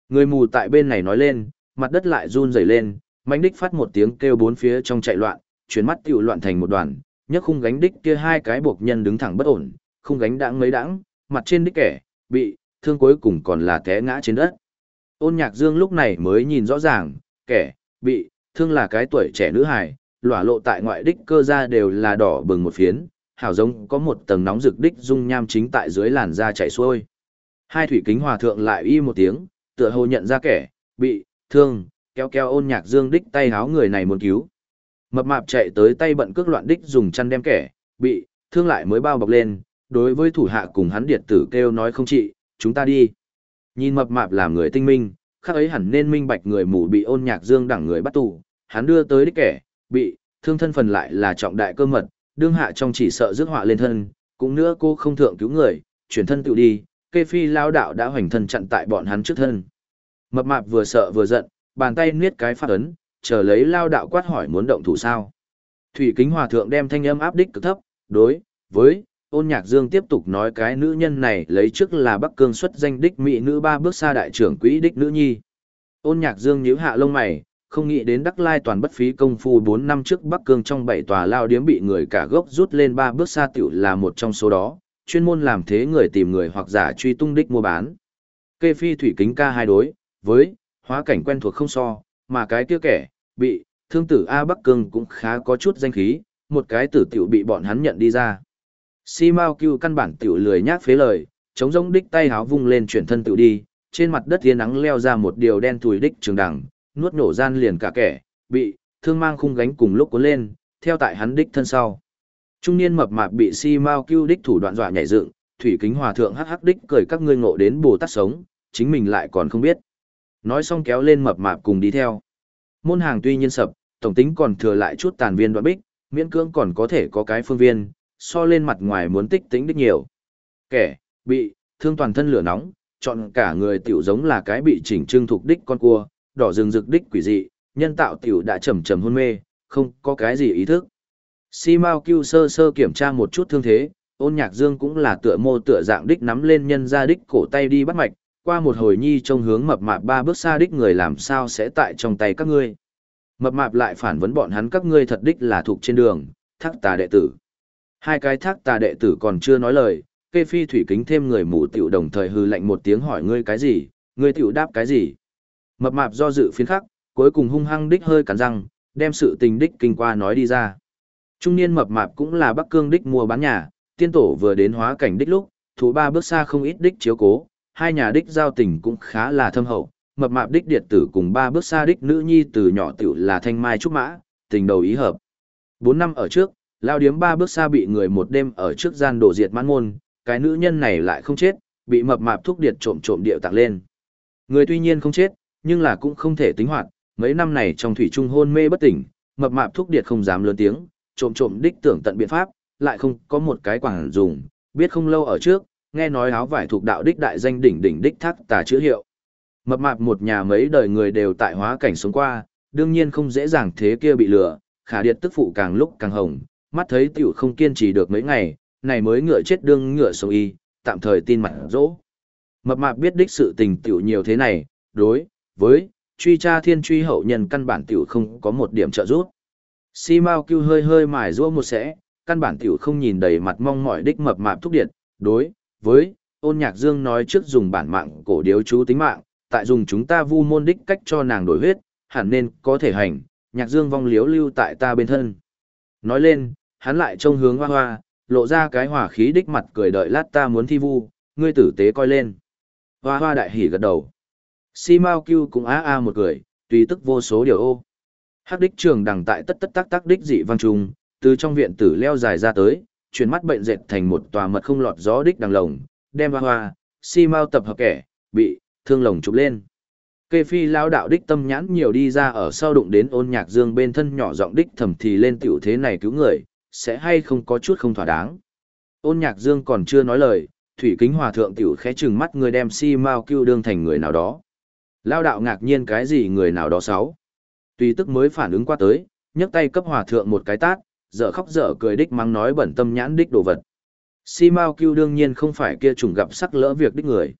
Người mù tại bên này nói lên, mặt đất lại run rẩy lên, mãnh đích phát một tiếng kêu bốn phía trong chạy loạn, chuyển mắt tiểu loạn thành một đoàn, nhấc khung gánh đích kia hai cái buộc nhân đứng thẳng bất ổn, khung gánh đãng mấy đãng, mặt trên đích kẻ, bị, thương cuối cùng còn là té ngã trên đất. Ôn nhạc dương lúc này mới nhìn rõ ràng, kẻ, bị, thương là cái tuổi trẻ nữ hài, lỏa lộ tại ngoại đích cơ ra đều là đỏ bừng một phiến, hảo giống có một tầng nóng rực đích dung nham chính tại dưới làn da chảy xuôi. Hai thủy kính hòa thượng lại y một tiếng, tựa hồ nhận ra kẻ, bị, thương, kéo kéo ôn nhạc dương đích tay háo người này muốn cứu. Mập mạp chạy tới tay bận cước loạn đích dùng chăn đem kẻ, bị, thương lại mới bao bọc lên, đối với thủ hạ cùng hắn điệt tử kêu nói không trị, chúng ta đi. Nhìn mập mạp làm người tinh minh, khác ấy hẳn nên minh bạch người mù bị ôn nhạc dương đẳng người bắt tù, hắn đưa tới đích kẻ, bị, thương thân phần lại là trọng đại cơ mật, đương hạ trong chỉ sợ rước họa lên thân, cũng nữa cô không thượng cứu người, chuyển thân tự đi, kê phi lao đạo đã hoành thân chặn tại bọn hắn trước thân. Mập mạp vừa sợ vừa giận, bàn tay niết cái phát ấn, chờ lấy lao đạo quát hỏi muốn động thủ sao. Thủy kính hòa thượng đem thanh âm áp đích cực thấp, đối, với, ôn nhạc dương tiếp tục nói cái nữ nhân này lấy trước là bắc cương xuất danh đích mỹ nữ ba bước xa đại trưởng quỹ đích nữ nhi. Ôn nhạc dương nhíu hạ lông mày, không nghĩ đến đắc lai toàn bất phí công phu 4 năm trước bắc cương trong bảy tòa lao điếm bị người cả gốc rút lên ba bước xa tiểu là một trong số đó, chuyên môn làm thế người tìm người hoặc giả truy tung đích mua bán. Kê phi thủy kính ca hai đối, với, hóa cảnh quen thuộc không so, mà cái kia kẻ, bị, thương tử A Bắc Cương cũng khá có chút danh khí, một cái tử tiểu bị bọn hắn nhận đi ra. Si Mao Cưu căn bản tiểu lười nhác phế lời, chống rỗng đích tay háo vung lên chuyển thân tiểu đi, trên mặt đất thiên nắng leo ra một điều đen thùi đích trường đẳng, nuốt nổ gian liền cả kẻ, bị, thương mang khung gánh cùng lúc cuốn lên, theo tại hắn đích thân sau. Trung niên mập mạp bị Si mau Cưu đích thủ đoạn dọa nhảy dựng, thủy kính hòa thượng hắc hắc đích cười các ngươi ngộ đến Bồ Tát sống, chính mình lại còn không biết. Nói xong kéo lên mập mạp cùng đi theo. Môn hàng tuy nhiên sập, tổng tính còn thừa lại chút tàn viên đoạn bích, miễn cưỡng còn có thể có cái phương viên, so lên mặt ngoài muốn tích tính đích nhiều. Kẻ, bị, thương toàn thân lửa nóng, chọn cả người tiểu giống là cái bị chỉnh trưng thuộc đích con cua, đỏ rừng rực đích quỷ dị, nhân tạo tiểu đã trầm trầm hôn mê, không có cái gì ý thức. Si Mao Cưu sơ sơ kiểm tra một chút thương thế, ôn nhạc dương cũng là tựa mô tựa dạng đích nắm lên nhân ra đích cổ tay đi bắt mạch, qua một hồi nhi trông hướng mập mạp ba bước xa đích người làm sao sẽ tại trong tay các ngươi. Mập mạp lại phản vấn bọn hắn các ngươi thật đích là thuộc trên đường, thác tà đệ tử. Hai cái thác tà đệ tử còn chưa nói lời, kê phi thủy kính thêm người mù tiểu đồng thời hư lạnh một tiếng hỏi ngươi cái gì, ngươi tiểu đáp cái gì. Mập mạp do dự phiến khắc, cuối cùng hung hăng đích hơi cắn răng, đem sự tình đích kinh qua nói đi ra. Trung niên mập mạp cũng là Bắc Cương đích mua bán nhà, tiên tổ vừa đến hóa cảnh đích lúc, thủ ba bước xa không ít đích chiếu cố, hai nhà đích giao tình cũng khá là thâm hậu, mập mạp đích điệt tử cùng ba bước xa đích nữ nhi từ nhỏ tiểu là thanh mai trúc mã, tình đầu ý hợp. Bốn năm ở trước, lao điếm ba bước xa bị người một đêm ở trước gian đổ diệt mãn môn, cái nữ nhân này lại không chết, bị mập mạp thúc điệt trộm trộm điệu tặng lên. Người tuy nhiên không chết, nhưng là cũng không thể tính hoạt, mấy năm này trong thủy trung hôn mê bất tỉnh, mập mạp thúc điệt không dám lớn tiếng, trộm trộm đích tưởng tận biện pháp, lại không có một cái quảng dùng, biết không lâu ở trước, nghe nói áo vải thuộc đạo đích đại danh đỉnh đỉnh đích thác tà chữa hiệu. Mập mạp một nhà mấy đời người đều tại hóa cảnh sống qua, đương nhiên không dễ dàng thế kia bị lừa, khả điệt tức phụ càng lúc càng hồng, mắt thấy tiểu không kiên trì được mấy ngày, này mới ngựa chết đương ngựa sống y, tạm thời tin mặt dỗ. Mập mạp biết đích sự tình tiểu nhiều thế này, đối, với, truy tra thiên truy hậu nhân căn bản tiểu không có một điểm trợ giúp. Si Mao Cưu hơi hơi mài rũa một sẽ, căn bản tiểu không nhìn đầy mặt mong mỏi đích mập mạp thúc điện, đối, với, ôn nhạc dương nói trước dùng bản mạng cổ điếu chú tính mạng, tại dùng chúng ta vu môn đích cách cho nàng đổi huyết, hẳn nên có thể hành, nhạc dương vong liếu lưu tại ta bên thân. Nói lên, hắn lại trông hướng hoa hoa, lộ ra cái hỏa khí đích mặt cười đợi lát ta muốn thi vu, ngươi tử tế coi lên. Hoa hoa đại hỉ gật đầu. Si Mao Cưu cũng á a một cười, tùy tức vô số điều ô. Hắc đích trường đằng tại tất tất tác tác đích dị vang trùng, từ trong viện tử leo dài ra tới, chuyển mắt bệnh dệt thành một tòa mật không lọt gió đích đằng lồng, đem hoa hoa, si mau tập hợp kẻ, bị, thương lồng chụp lên. Kê phi lao đạo đích tâm nhãn nhiều đi ra ở sau đụng đến ôn nhạc dương bên thân nhỏ giọng đích thầm thì lên tiểu thế này cứu người, sẽ hay không có chút không thỏa đáng. Ôn nhạc dương còn chưa nói lời, thủy kính hòa thượng tiểu khẽ chừng mắt người đem si mau kêu đương thành người nào đó. Lao đạo ngạc nhiên cái gì người nào đó sáu. Tùy tức mới phản ứng qua tới, nhấc tay cấp hòa thượng một cái tát, dở khóc dở cười đích mắng nói bẩn tâm nhãn đích đồ vật. Si Mao Cưu đương nhiên không phải kia trùng gặp sắc lỡ việc đích người.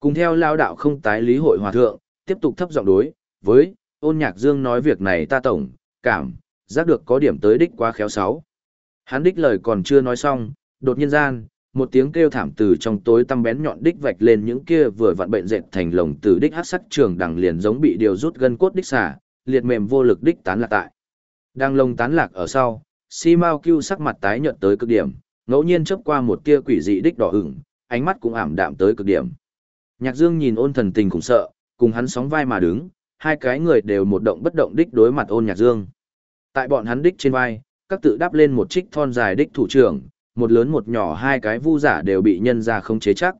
Cùng theo lao đạo không tái lý hội hòa thượng, tiếp tục thấp giọng đối, với, ôn nhạc dương nói việc này ta tổng, cảm, giác được có điểm tới đích quá khéo sáu. Hắn đích lời còn chưa nói xong, đột nhiên gian, một tiếng kêu thảm từ trong tối tăm bén nhọn đích vạch lên những kia vừa vặn bệnh dệt thành lồng từ đích hắc sắc trường đằng liền giống bị điều rút gân cốt đích xả, liệt mềm vô lực đích tán lạc tại. Đang lồng tán lạc ở sau, Si Mao Cưu sắc mặt tái nhợt tới cực điểm, ngẫu nhiên chớp qua một tia quỷ dị đích đỏ ửng, ánh mắt cũng ảm đạm tới cực điểm. Nhạc Dương nhìn ôn thần tình cũng sợ, cùng hắn sóng vai mà đứng, hai cái người đều một động bất động đích đối mặt ôn Nhạc Dương. Tại bọn hắn đích trên vai, các tự đáp lên một trích thon dài đích thủ trưởng, một lớn một nhỏ hai cái vu giả đều bị nhân ra không chế chắc.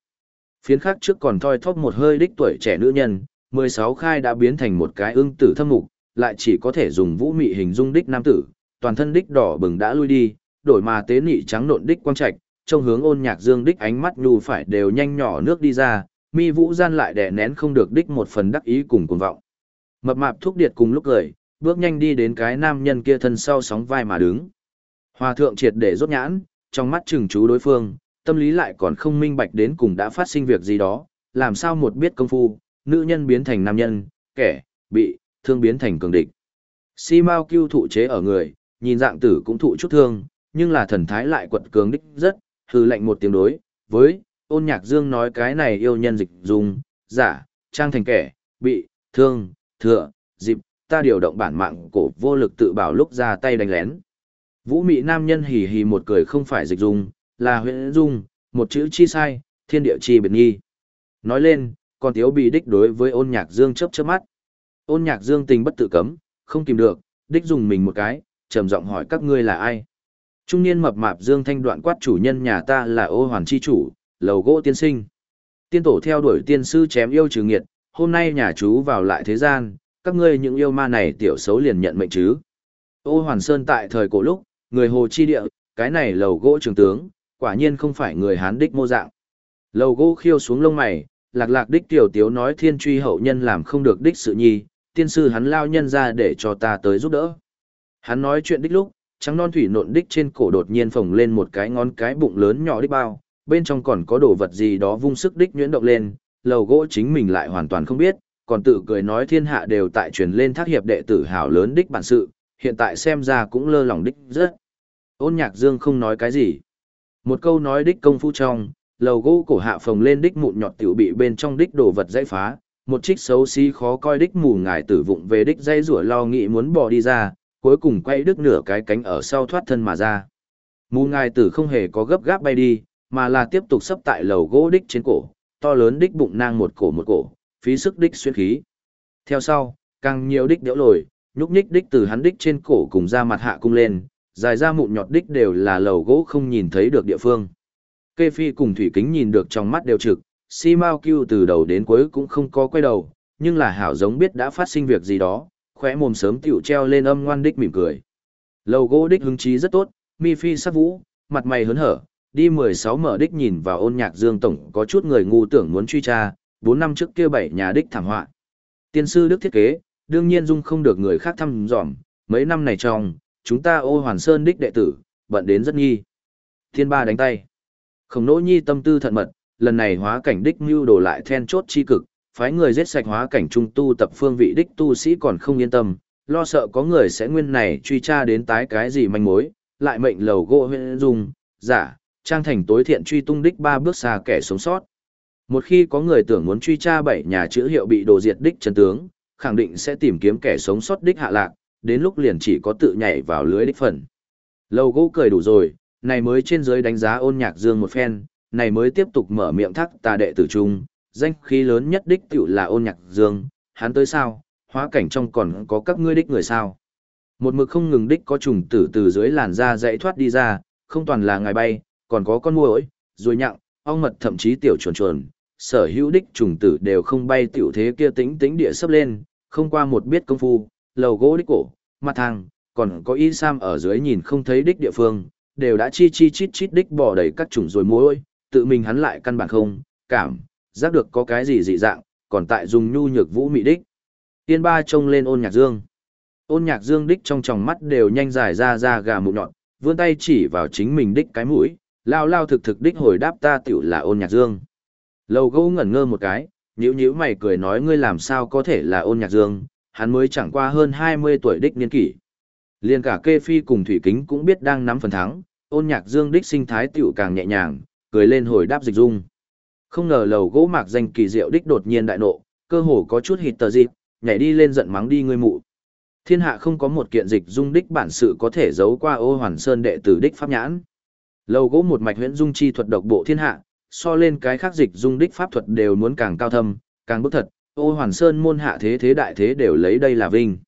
Phiến khác trước còn thoi thóp một hơi đích tuổi trẻ nữ nhân, 16 khai đã biến thành một cái ưng tử thâm mục, lại chỉ có thể dùng vũ mị hình dung đích nam tử, toàn thân đích đỏ bừng đã lui đi, đổi mà tế nị trắng nộn đích quang trạch, trong hướng ôn nhạc dương đích ánh mắt nhu phải đều nhanh nhỏ nước đi ra, mi vũ gian lại đè nén không được đích một phần đắc ý cùng cuồng vọng. Mập mạp thúc điệt cùng lúc cười, bước nhanh đi đến cái nam nhân kia thân sau sóng vai mà đứng. Hòa thượng triệt để rốt nhãn, trong mắt trừng chú đối phương, tâm lý lại còn không minh bạch đến cùng đã phát sinh việc gì đó, làm sao một biết công phu, nữ nhân biến thành nam nhân, kẻ, bị, thương biến thành cường địch. Si Mao Cưu thụ chế ở người, nhìn dạng tử cũng thụ chút thương, nhưng là thần thái lại quật cường đích rất, hư lệnh một tiếng đối, với, ôn nhạc dương nói cái này yêu nhân dịch dùng, giả, trang thành kẻ, bị, thương, thừa, dịp, ta điều động bản mạng cổ vô lực tự bảo lúc ra tay đánh lén. Vũ mị nam nhân hì hì một cười không phải dịch Dung, là huyện dung, một chữ chi sai, thiên địa chi biệt nghi. Nói lên, còn tiếu bị đích đối với ôn nhạc dương chớp chớp mắt. Ôn nhạc dương tình bất tự cấm, không kìm được, đích dùng mình một cái, trầm giọng hỏi các ngươi là ai. Trung niên mập mạp dương thanh đoạn quát chủ nhân nhà ta là ô hoàn chi chủ, lầu gỗ tiên sinh. Tiên tổ theo đuổi tiên sư chém yêu trừ nghiệt, hôm nay nhà chú vào lại thế gian, các ngươi những yêu ma này tiểu xấu liền nhận mệnh chứ. Ô hoàn sơn tại thời cổ lúc, người hồ chi địa, cái này lầu gỗ trường tướng, quả nhiên không phải người hán đích mô dạng. Lầu gỗ khiêu xuống lông mày, lạc lạc đích tiểu tiếu nói thiên truy hậu nhân làm không được đích sự nhi, tiên sư hắn lao nhân ra để cho ta tới giúp đỡ. Hắn nói chuyện đích lúc, trắng non thủy nộn đích trên cổ đột nhiên phồng lên một cái ngón cái bụng lớn nhỏ đích bao, bên trong còn có đồ vật gì đó vung sức đích nhuyễn động lên, lầu gỗ chính mình lại hoàn toàn không biết, còn tự cười nói thiên hạ đều tại truyền lên thác hiệp đệ tử hào lớn đích bản sự, hiện tại xem ra cũng lơ lỏng đích rất. Ôn nhạc dương không nói cái gì. Một câu nói đích công phu trong, lầu gỗ cổ hạ phồng lên đích mụn nhọt tiểu bị bên trong đích đồ vật dãy phá, một trích xấu xí khó coi đích mù ngài tử vụng về đích dây rủa lo nghĩ muốn bỏ đi ra, cuối cùng quay đứt nửa cái cánh ở sau thoát thân mà ra. Mù ngài tử không hề có gấp gáp bay đi, mà là tiếp tục sấp tại lầu gỗ đích trên cổ, to lớn đích bụng nang một cổ một cổ, phí sức đích xuyên khí. Theo sau, càng nhiều đích đẽo lồi, nhúc nhích đích từ hắn đích trên cổ cùng ra mặt hạ cung lên, dài ra mụn nhọt đích đều là lầu gỗ không nhìn thấy được địa phương. Kê Phi cùng Thủy Kính nhìn được trong mắt đều trực, Si Mao Cưu từ đầu đến cuối cũng không có quay đầu, nhưng là hảo giống biết đã phát sinh việc gì đó, khóe mồm sớm tiểu treo lên âm ngoan đích mỉm cười. Lầu gỗ đích hứng chí rất tốt, mi phi sắc vũ, mặt mày hớn hở, đi 16 mở đích nhìn vào ôn nhạc dương tổng có chút người ngu tưởng muốn truy tra, 4 năm trước kia bảy nhà đích thảm họa. Tiên sư đức thiết kế, đương nhiên dung không được người khác thăm dòm, mấy năm này trong, chúng ta ô hoàn sơn đích đệ tử, bận đến rất nghi. Thiên ba đánh tay. Khổng nỗ nhi tâm tư thận mật, lần này hóa cảnh đích mưu đồ lại then chốt chi cực, phái người giết sạch hóa cảnh trung tu tập phương vị đích tu sĩ còn không yên tâm, lo sợ có người sẽ nguyên này truy tra đến tái cái gì manh mối, lại mệnh lầu gỗ huyện dung, giả, trang thành tối thiện truy tung đích ba bước xa kẻ sống sót. Một khi có người tưởng muốn truy tra bảy nhà chữ hiệu bị đồ diệt đích chân tướng, khẳng định sẽ tìm kiếm kẻ sống sót đích hạ lạc, đến lúc liền chỉ có tự nhảy vào lưới đích phần. Lầu gỗ cười đủ rồi, này mới trên dưới đánh giá ôn nhạc dương một phen, này mới tiếp tục mở miệng thắc tà đệ tử trung, danh khí lớn nhất đích tiểu là ôn nhạc dương, hắn tới sao, hóa cảnh trong còn có các ngươi đích người sao. Một mực không ngừng đích có trùng tử từ dưới làn da dãy thoát đi ra, không toàn là ngài bay, còn có con muỗi, rồi nhặng, ong mật thậm chí tiểu chuồn chuồn, sở hữu đích trùng tử đều không bay tiểu thế kia tĩnh tĩnh địa sấp lên, không qua một biết công phu, lầu gỗ đích cổ, mặt thang, còn có y sam ở dưới nhìn không thấy đích địa phương, đều đã chi chi chít chít đích bỏ đầy các trùng rồi mối, tự mình hắn lại căn bản không, cảm, giác được có cái gì dị dạng, còn tại dùng nhu nhược vũ mị đích. Tiên ba trông lên ôn nhạc dương. Ôn nhạc dương đích trong tròng mắt đều nhanh dài ra ra gà mụn nhọn, vươn tay chỉ vào chính mình đích cái mũi, lao lao thực thực đích hồi đáp ta tiểu là ôn nhạc dương. Lầu gỗ ngẩn ngơ một cái, nhữ nhữ mày cười nói ngươi làm sao có thể là ôn nhạc dương, hắn mới chẳng qua hơn 20 tuổi đích niên kỷ. Liên cả kê phi cùng thủy kính cũng biết đang nắm phần thắng, ôn nhạc dương đích sinh thái tiểu càng nhẹ nhàng, cười lên hồi đáp dịch dung. Không ngờ lầu gỗ mạc danh kỳ diệu đích đột nhiên đại nộ, cơ hồ có chút hịt tờ dịp, nhảy đi lên giận mắng đi ngươi mụ. Thiên hạ không có một kiện dịch dung đích bản sự có thể giấu qua ô hoàn sơn đệ tử đích pháp nhãn. Lầu gỗ một mạch huyễn dung chi thuật độc bộ thiên hạ, so lên cái khác dịch dung đích pháp thuật đều muốn càng cao thâm, càng bức thật, ô hoàn sơn môn hạ thế thế đại thế đều lấy đây là vinh.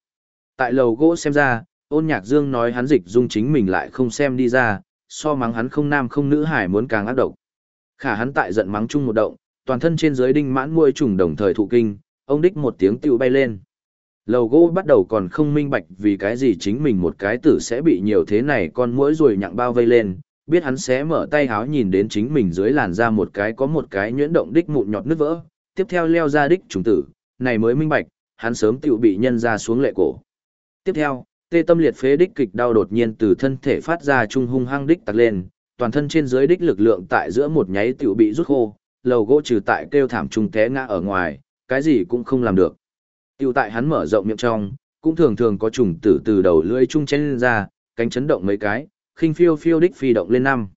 Tại lầu gỗ xem ra, ôn nhạc dương nói hắn dịch dung chính mình lại không xem đi ra, so mắng hắn không nam không nữ hải muốn càng ác độc. Khả hắn tại giận mắng chung một động, toàn thân trên dưới đinh mãn muôi trùng đồng thời thụ kinh, ông đích một tiếng tiêu bay lên. Lầu gỗ bắt đầu còn không minh bạch vì cái gì chính mình một cái tử sẽ bị nhiều thế này con mũi rồi nhặng bao vây lên, biết hắn sẽ mở tay háo nhìn đến chính mình dưới làn ra một cái có một cái nhuyễn động đích mụn nhọt nứt vỡ, tiếp theo leo ra đích trùng tử, này mới minh bạch, hắn sớm tiểu bị nhân ra xuống lệ cổ. Tiếp theo, tê tâm liệt phế đích kịch đau đột nhiên từ thân thể phát ra trung hung hăng đích tạc lên, toàn thân trên dưới đích lực lượng tại giữa một nháy tiểu bị rút khô, lầu gỗ trừ tại kêu thảm trùng té ngã ở ngoài, cái gì cũng không làm được. Tiểu tại hắn mở rộng miệng trong, cũng thường thường có trùng tử từ đầu lưỡi trung chen lên ra, cánh chấn động mấy cái, khinh phiêu phiêu đích phi động lên năm.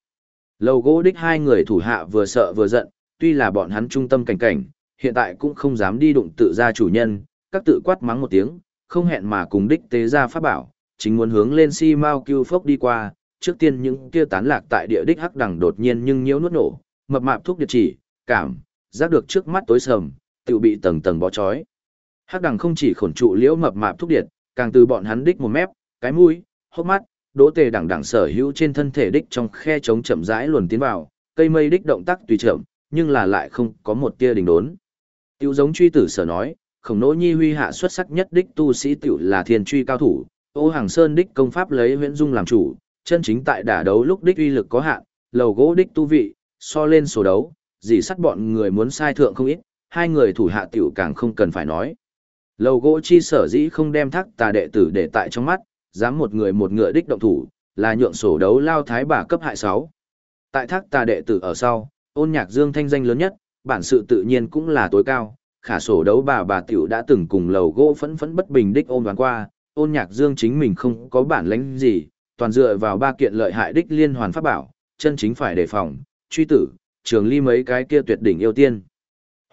Lầu gỗ đích hai người thủ hạ vừa sợ vừa giận, tuy là bọn hắn trung tâm cảnh cảnh, hiện tại cũng không dám đi đụng tự ra chủ nhân, các tự quát mắng một tiếng, không hẹn mà cùng đích tế ra pháp bảo, chính muốn hướng lên si mau cưu phốc đi qua, trước tiên những kia tán lạc tại địa đích hắc đẳng đột nhiên nhưng nhiễu nuốt nổ, mập mạp thuốc địa chỉ, cảm, giác được trước mắt tối sầm, tự bị tầng tầng bó chói. Hắc đẳng không chỉ khổn trụ liễu mập mạp thuốc điện, càng từ bọn hắn đích một mép, cái mũi, hốc mắt, đỗ tề đẳng đẳng sở hữu trên thân thể đích trong khe trống chậm rãi luồn tiến vào, cây mây đích động tác tùy chậm, nhưng là lại không có một tia đình đốn. Tiêu giống truy tử sở nói, khổng nỗ nhi huy hạ xuất sắc nhất đích tu sĩ tiểu là thiên truy cao thủ, ô hàng sơn đích công pháp lấy huyễn dung làm chủ, chân chính tại đả đấu lúc đích uy lực có hạn, lầu gỗ đích tu vị, so lên số đấu, dì sắt bọn người muốn sai thượng không ít, hai người thủ hạ tiểu càng không cần phải nói. Lầu gỗ chi sở dĩ không đem thác tà đệ tử để tại trong mắt, dám một người một ngựa đích động thủ, là nhượng sổ đấu lao thái bà cấp hại 6. Tại thác tà đệ tử ở sau, ôn nhạc dương thanh danh lớn nhất, bản sự tự nhiên cũng là tối cao, khả sổ đấu bà bà tiểu đã từng cùng lầu gỗ phẫn phẫn bất bình đích ôn đoán qua, ôn nhạc dương chính mình không có bản lãnh gì, toàn dựa vào ba kiện lợi hại đích liên hoàn pháp bảo, chân chính phải đề phòng, truy tử, trường ly mấy cái kia tuyệt đỉnh yêu tiên.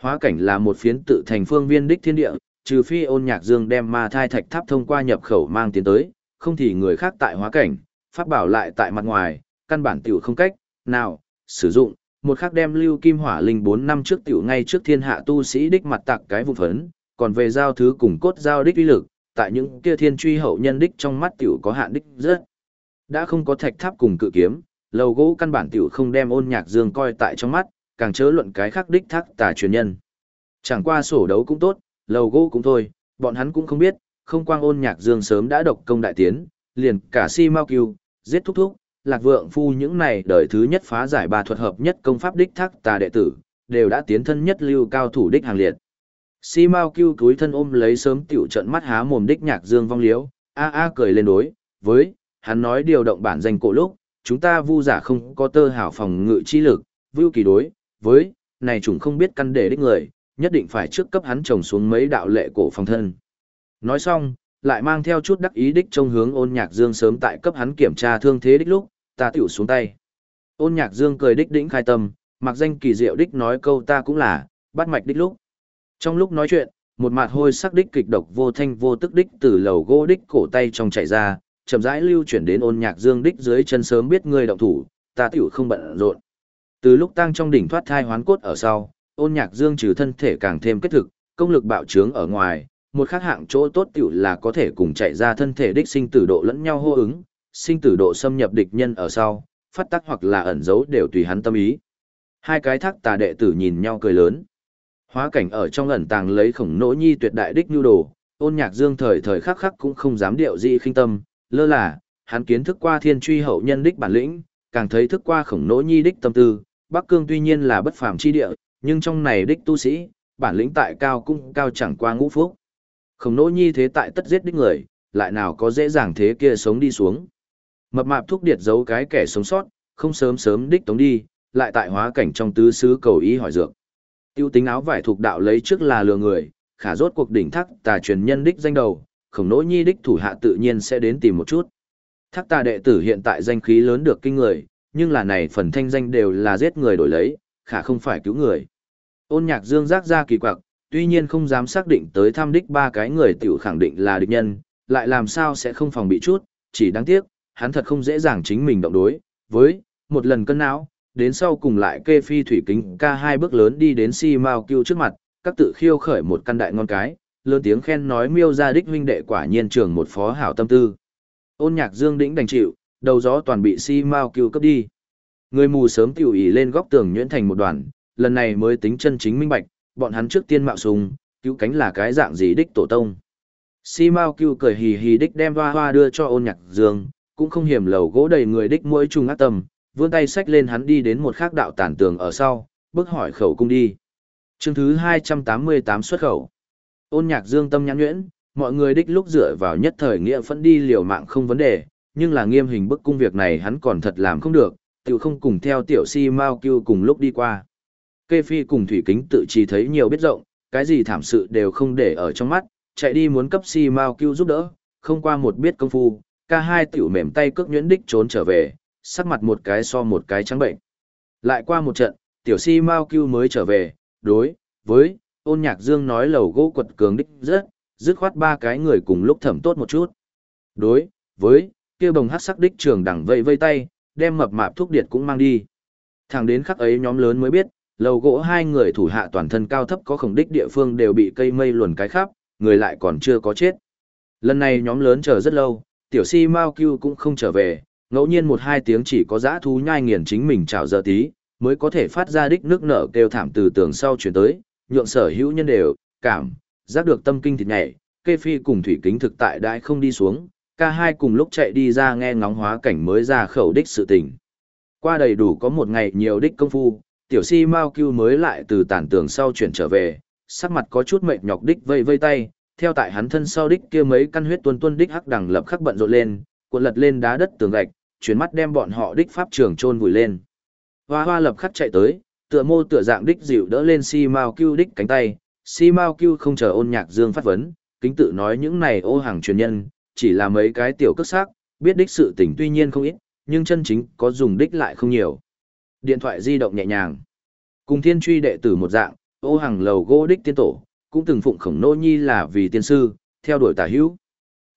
Hóa cảnh là một phiến tự thành phương viên đích thiên địa, trừ phi ôn nhạc dương đem ma thai thạch tháp thông qua nhập khẩu mang tiến tới, không thì người khác tại hóa cảnh, pháp bảo lại tại mặt ngoài, căn bản tiểu không cách, nào, sử dụng, một khắc đem lưu kim hỏa linh 4 năm trước tiểu ngay trước thiên hạ tu sĩ đích mặt tặc cái vụ phấn, còn về giao thứ cùng cốt giao đích uy lực, tại những kia thiên truy hậu nhân đích trong mắt tiểu có hạn đích rất. Đã không có thạch tháp cùng cự kiếm, lầu gỗ căn bản tiểu không đem ôn nhạc dương coi tại trong mắt, càng chớ luận cái khác đích thác tà truyền nhân. Chẳng qua sổ đấu cũng tốt, lầu gỗ cũng thôi, bọn hắn cũng không biết, không quang ôn nhạc dương sớm đã độc công đại tiến, liền cả si mau kiêu, giết thúc thúc, lạc vượng phu những này đời thứ nhất phá giải ba thuật hợp nhất công pháp đích thác tà đệ tử, đều đã tiến thân nhất lưu cao thủ đích hàng liệt. Si mau kiêu túi thân ôm lấy sớm tiểu trận mắt há mồm đích nhạc dương vong liếu, a a cười lên đối, với, hắn nói điều động bản danh cổ lúc, chúng ta vu giả không có tơ hảo phòng ngự chi lực, vưu kỳ đối, với, này chúng không biết căn để đích người, nhất định phải trước cấp hắn trồng xuống mấy đạo lệ cổ phòng thân. Nói xong, lại mang theo chút đắc ý đích trong hướng ôn nhạc dương sớm tại cấp hắn kiểm tra thương thế đích lúc, ta tiểu xuống tay. Ôn nhạc dương cười đích đĩnh khai tâm, mặc danh kỳ diệu đích nói câu ta cũng là, bắt mạch đích lúc. Trong lúc nói chuyện, một mặt hôi sắc đích kịch độc vô thanh vô tức đích từ lầu gỗ đích cổ tay trong chạy ra, chậm rãi lưu chuyển đến ôn nhạc dương đích dưới chân sớm biết ngươi động thủ, ta tiểu không bận rộn. Từ lúc tăng trong đỉnh thoát thai hoán cốt ở sau, ôn nhạc dương trừ thân thể càng thêm kết thực, công lực bạo trướng ở ngoài, một khác hạng chỗ tốt tiểu là có thể cùng chạy ra thân thể đích sinh tử độ lẫn nhau hô ứng, sinh tử độ xâm nhập địch nhân ở sau, phát tắc hoặc là ẩn giấu đều tùy hắn tâm ý. Hai cái thác tà đệ tử nhìn nhau cười lớn. Hóa cảnh ở trong ẩn tàng lấy khổng nỗ nhi tuyệt đại đích nhu đồ, ôn nhạc dương thời thời khắc khắc cũng không dám điệu dị khinh tâm, lơ là, hắn kiến thức qua thiên truy hậu nhân đích bản lĩnh, càng thấy thức qua khổng nỗ nhi đích tâm tư, Bắc Cương tuy nhiên là bất phàm chi địa, nhưng trong này đích tu sĩ, bản lĩnh tại cao cũng cao chẳng qua ngũ phúc. Khổng nỗ nhi thế tại tất giết đích người, lại nào có dễ dàng thế kia sống đi xuống. Mập mạp thúc điệt giấu cái kẻ sống sót, không sớm sớm đích tống đi, lại tại hóa cảnh trong tứ xứ cầu ý hỏi dược. Tiêu tính áo vải thuộc đạo lấy trước là lừa người, khả rốt cuộc đỉnh thắc tà truyền nhân đích danh đầu, khổng nỗ nhi đích thủ hạ tự nhiên sẽ đến tìm một chút. Thác tà đệ tử hiện tại danh khí lớn được kinh người, nhưng là này phần thanh danh đều là giết người đổi lấy, khả không phải cứu người. Ôn nhạc dương giác ra kỳ quặc, tuy nhiên không dám xác định tới thăm đích ba cái người tiểu khẳng định là địch nhân, lại làm sao sẽ không phòng bị chút, chỉ đáng tiếc, hắn thật không dễ dàng chính mình động đối, với, một lần cân não, đến sau cùng lại kê phi thủy kính ca hai bước lớn đi đến si mao kêu trước mặt, các tự khiêu khởi một căn đại ngon cái, lớn tiếng khen nói miêu ra đích huynh đệ quả nhiên trường một phó hảo tâm tư. Ôn nhạc dương đĩnh đành chịu, đầu gió toàn bị si mao kêu cấp đi. Người mù sớm tiểu ý lên góc tường nhuyễn thành một đoàn, lần này mới tính chân chính minh bạch, bọn hắn trước tiên mạo sùng, cứu cánh là cái dạng gì đích tổ tông. Si Mao Cưu cười hì hì đích đem hoa hoa đưa cho ôn nhạc dương, cũng không hiểm lầu gỗ đầy người đích mũi trùng ác tâm vươn tay xách lên hắn đi đến một khác đạo tản tường ở sau, bước hỏi khẩu cung đi. Chương thứ 288 xuất khẩu. Ôn nhạc dương tâm nhãn nhuyễn, mọi người đích lúc dựa vào nhất thời nghĩa phẫn đi liều mạng không vấn đề, nhưng là nghiêm hình bức cung việc này hắn còn thật làm không được, tiểu không cùng theo tiểu si Mao Cưu cùng lúc đi qua. Kê Phi cùng Thủy Kính tự chỉ thấy nhiều biết rộng, cái gì thảm sự đều không để ở trong mắt, chạy đi muốn cấp si Mao Cưu giúp đỡ, không qua một biết công phu, ca hai tiểu mềm tay cước nhuyễn đích trốn trở về, sắc mặt một cái so một cái trắng bệnh. Lại qua một trận, tiểu si Mao Cưu mới trở về, đối, với, ôn nhạc dương nói lầu gỗ quật cường đích rất, dứt khoát ba cái người cùng lúc thẩm tốt một chút. Đối, với, kia bồng hát sắc đích trường đẳng vây vây tay, đem mập mạp thuốc điệt cũng mang đi. Thẳng đến khắc ấy nhóm lớn mới biết, lầu gỗ hai người thủ hạ toàn thân cao thấp có khổng đích địa phương đều bị cây mây luồn cái khắp, người lại còn chưa có chết. Lần này nhóm lớn chờ rất lâu, tiểu si Mao Cưu cũng không trở về, ngẫu nhiên một hai tiếng chỉ có dã thú nhai nghiền chính mình chào giờ tí, mới có thể phát ra đích nước nở kêu thảm từ tường sau chuyển tới, nhượng sở hữu nhân đều, cảm, giác được tâm kinh thịt nhảy, kê phi cùng thủy kính thực tại đại không đi xuống, ca hai cùng lúc chạy đi ra nghe ngóng hóa cảnh mới ra khẩu đích sự tình. Qua đầy đủ có một ngày nhiều đích công phu, tiểu si Mao Cưu mới lại từ tản tường sau chuyển trở về, sắc mặt có chút mệt nhọc đích vây vây tay, theo tại hắn thân sau đích kia mấy căn huyết tuôn tuôn đích hắc đằng lập khắc bận rộn lên, cuộn lật lên đá đất tường gạch, chuyển mắt đem bọn họ đích pháp trường chôn vùi lên. Hoa hoa lập khắc chạy tới, tựa mô tựa dạng đích dịu đỡ lên si Mao Cưu đích cánh tay, si Mao Cưu không chờ ôn nhạc dương phát vấn, kính tự nói những này ô hàng truyền nhân, chỉ là mấy cái tiểu cất xác, biết đích sự tình tuy nhiên không ít, nhưng chân chính có dùng đích lại không nhiều. Điện thoại di động nhẹ nhàng. Cùng thiên truy đệ tử một dạng, ô hàng lầu gỗ đích tiên tổ, cũng từng phụng khổng nô nhi là vì tiên sư, theo đuổi tả hữu.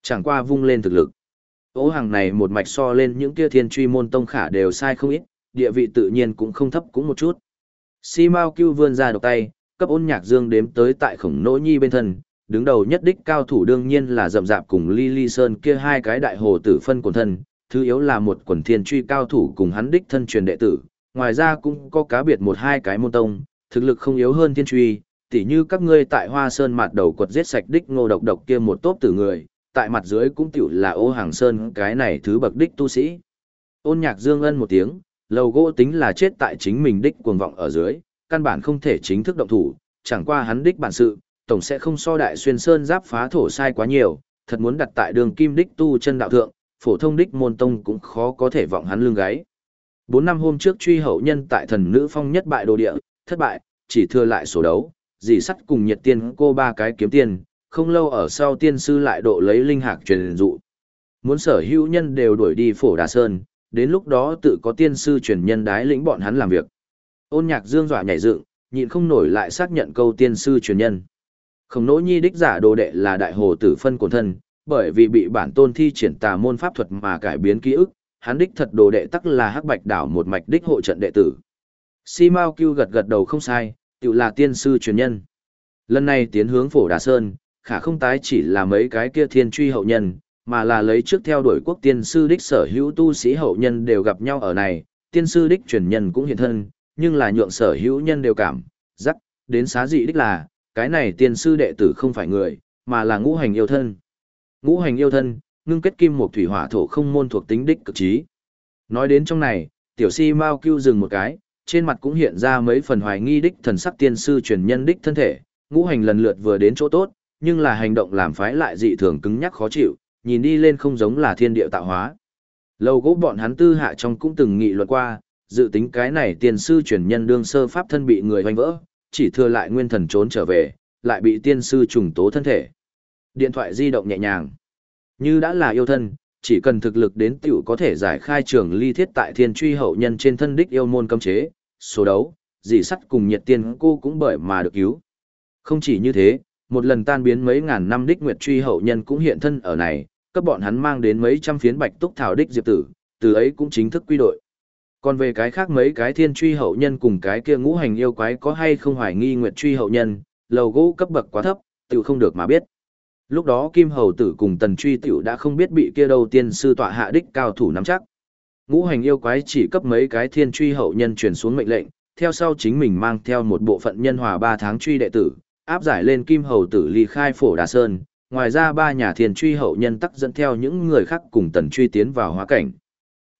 Chẳng qua vung lên thực lực. Ô hàng này một mạch so lên những kia thiên truy môn tông khả đều sai không ít, địa vị tự nhiên cũng không thấp cũng một chút. Si Mao Cưu vươn ra độc tay, cấp ôn nhạc dương đếm tới tại khổng nô nhi bên thân, đứng đầu nhất đích cao thủ đương nhiên là rậm rạp cùng Ly Ly Sơn kia hai cái đại hồ tử phân quần thân, thứ yếu là một quần thiên truy cao thủ cùng hắn đích thân truyền đệ tử, ngoài ra cũng có cá biệt một hai cái môn tông, thực lực không yếu hơn thiên truy, tỉ như các ngươi tại Hoa Sơn mặt đầu quật giết sạch đích ngô độc độc kia một tốp tử người, tại mặt dưới cũng tiểu là ô hàng sơn cái này thứ bậc đích tu sĩ. Ôn nhạc dương ân một tiếng, lầu gỗ tính là chết tại chính mình đích cuồng vọng ở dưới, căn bản không thể chính thức động thủ, chẳng qua hắn đích bản sự, tổng sẽ không so đại xuyên sơn giáp phá thổ sai quá nhiều, thật muốn đặt tại đường kim đích tu chân đạo thượng, phổ thông đích môn tông cũng khó có thể vọng hắn lưng gáy. Bốn năm hôm trước truy hậu nhân tại thần nữ phong nhất bại đồ địa, thất bại, chỉ thừa lại sổ đấu, dì sắt cùng nhiệt tiên cô ba cái kiếm tiền, không lâu ở sau tiên sư lại độ lấy linh hạc truyền dụ. Muốn sở hữu nhân đều đuổi đi phổ đà sơn, đến lúc đó tự có tiên sư truyền nhân đái lĩnh bọn hắn làm việc. Ôn nhạc dương dọa nhảy dựng, nhịn không nổi lại xác nhận câu tiên sư truyền nhân. Không nỗ nhi đích giả đồ đệ là đại hồ tử phân của thân, bởi vì bị bản tôn thi triển tà môn pháp thuật mà cải biến ký ức, hắn đích thật đồ đệ tắc là hắc bạch đảo một mạch đích hộ trận đệ tử. Si Mao Cưu gật gật đầu không sai, tự là tiên sư truyền nhân. Lần này tiến hướng phổ Đà Sơn, khả không tái chỉ là mấy cái kia thiên truy hậu nhân, mà là lấy trước theo đuổi quốc tiên sư đích sở hữu tu sĩ hậu nhân đều gặp nhau ở này, tiên sư đích truyền nhân cũng hiện thân, nhưng là nhượng sở hữu nhân đều cảm, rắc, đến xá dị đích là, cái này tiên sư đệ tử không phải người, mà là ngũ hành yêu thân. Ngũ hành yêu thân, ngưng kết kim một thủy hỏa thổ không môn thuộc tính đích cực trí. Nói đến trong này, tiểu si mau kêu dừng một cái, trên mặt cũng hiện ra mấy phần hoài nghi đích thần sắc tiên sư truyền nhân đích thân thể, ngũ hành lần lượt vừa đến chỗ tốt, nhưng là hành động làm phái lại dị thường cứng nhắc khó chịu, nhìn đi lên không giống là thiên địa tạo hóa. Lâu gỗ bọn hắn tư hạ trong cũng từng nghị luận qua, dự tính cái này tiên sư truyền nhân đương sơ pháp thân bị người hoành vỡ, chỉ thừa lại nguyên thần trốn trở về, lại bị tiên sư trùng tố thân thể. Điện thoại di động nhẹ nhàng. Như đã là yêu thân, chỉ cần thực lực đến tiểu có thể giải khai trường ly thiết tại thiên truy hậu nhân trên thân đích yêu môn cấm chế, số đấu, dì sắt cùng nhiệt tiên cô cũng bởi mà được cứu. Không chỉ như thế, một lần tan biến mấy ngàn năm đích nguyệt truy hậu nhân cũng hiện thân ở này, các bọn hắn mang đến mấy trăm phiến bạch túc thảo đích diệp tử, từ ấy cũng chính thức quy đội. Còn về cái khác mấy cái thiên truy hậu nhân cùng cái kia ngũ hành yêu quái có hay không hoài nghi nguyệt truy hậu nhân, lầu gỗ cấp bậc quá thấp, tự không được mà biết. Lúc đó Kim Hầu Tử cùng Tần Truy Tiểu đã không biết bị kia đầu tiên sư tọa hạ đích cao thủ nắm chắc. Ngũ hành yêu quái chỉ cấp mấy cái thiên truy hậu nhân truyền xuống mệnh lệnh, theo sau chính mình mang theo một bộ phận nhân hòa ba tháng truy đệ tử, áp giải lên Kim Hầu Tử ly khai phổ Đà Sơn, ngoài ra ba nhà thiên truy hậu nhân tắc dẫn theo những người khác cùng Tần Truy tiến vào hóa cảnh.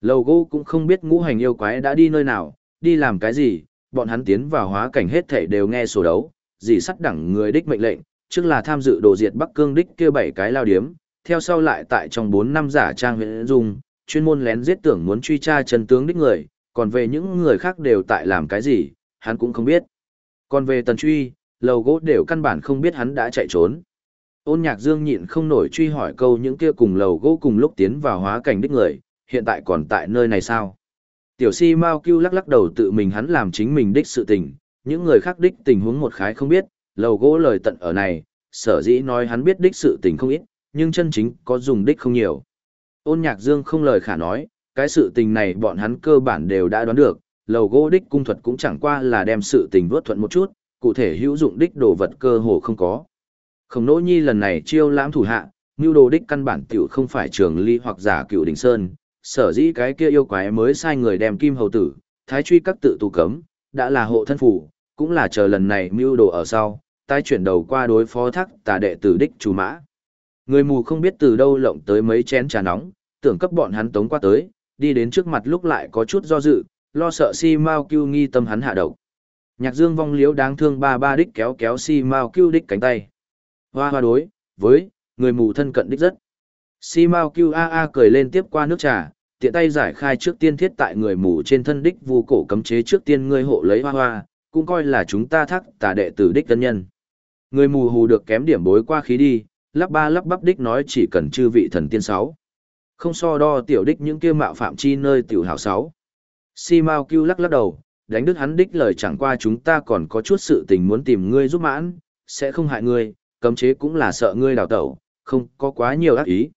Lầu gỗ cũng không biết ngũ hành yêu quái đã đi nơi nào, đi làm cái gì, bọn hắn tiến vào hóa cảnh hết thảy đều nghe sổ đấu, gì sắt đẳng người đích mệnh lệnh, trước là tham dự đồ diệt Bắc Cương đích kia bảy cái lao điếm, theo sau lại tại trong 4 năm giả trang huyện dung, chuyên môn lén giết tưởng muốn truy tra chân tướng đích người, còn về những người khác đều tại làm cái gì, hắn cũng không biết. Còn về tần truy, lầu gỗ đều căn bản không biết hắn đã chạy trốn. Ôn nhạc dương nhịn không nổi truy hỏi câu những kia cùng lầu gỗ cùng lúc tiến vào hóa cảnh đích người, hiện tại còn tại nơi này sao? Tiểu si Mao Cưu lắc lắc đầu tự mình hắn làm chính mình đích sự tình, những người khác đích tình huống một khái không biết, lầu gỗ lời tận ở này, sở dĩ nói hắn biết đích sự tình không ít, nhưng chân chính có dùng đích không nhiều. Ôn nhạc dương không lời khả nói, cái sự tình này bọn hắn cơ bản đều đã đoán được, lầu gỗ đích cung thuật cũng chẳng qua là đem sự tình vớt thuận một chút, cụ thể hữu dụng đích đồ vật cơ hồ không có. Không nỗ nhi lần này chiêu lãm thủ hạ, mưu đồ đích căn bản tiểu không phải trường ly hoặc giả cựu đình sơn, sở dĩ cái kia yêu quái mới sai người đem kim hầu tử, thái truy các tự tù cấm, đã là hộ thân phủ, cũng là chờ lần này mưu đồ ở sau, tai chuyển đầu qua đối phó thác tà đệ tử đích chủ mã. Người mù không biết từ đâu lộng tới mấy chén trà nóng, tưởng cấp bọn hắn tống qua tới, đi đến trước mặt lúc lại có chút do dự, lo sợ si mau kêu nghi tâm hắn hạ độc. Nhạc dương vong liếu đáng thương ba ba đích kéo kéo si mau kêu đích cánh tay. Hoa hoa đối, với, người mù thân cận đích rất. Si mau kêu a a cười lên tiếp qua nước trà, tiện tay giải khai trước tiên thiết tại người mù trên thân đích vu cổ cấm chế trước tiên ngươi hộ lấy hoa hoa, cũng coi là chúng ta thắc tà đệ tử đích tân nhân. Người mù hù được kém điểm bối qua khí đi, lắp ba lắp bắp đích nói chỉ cần chư vị thần tiên sáu. Không so đo tiểu đích những kia mạo phạm chi nơi tiểu hảo sáu. Si Mao kêu lắc lắc đầu, đánh đứt hắn đích lời chẳng qua chúng ta còn có chút sự tình muốn tìm ngươi giúp mãn, sẽ không hại ngươi, cấm chế cũng là sợ ngươi đào tẩu, không có quá nhiều ác ý.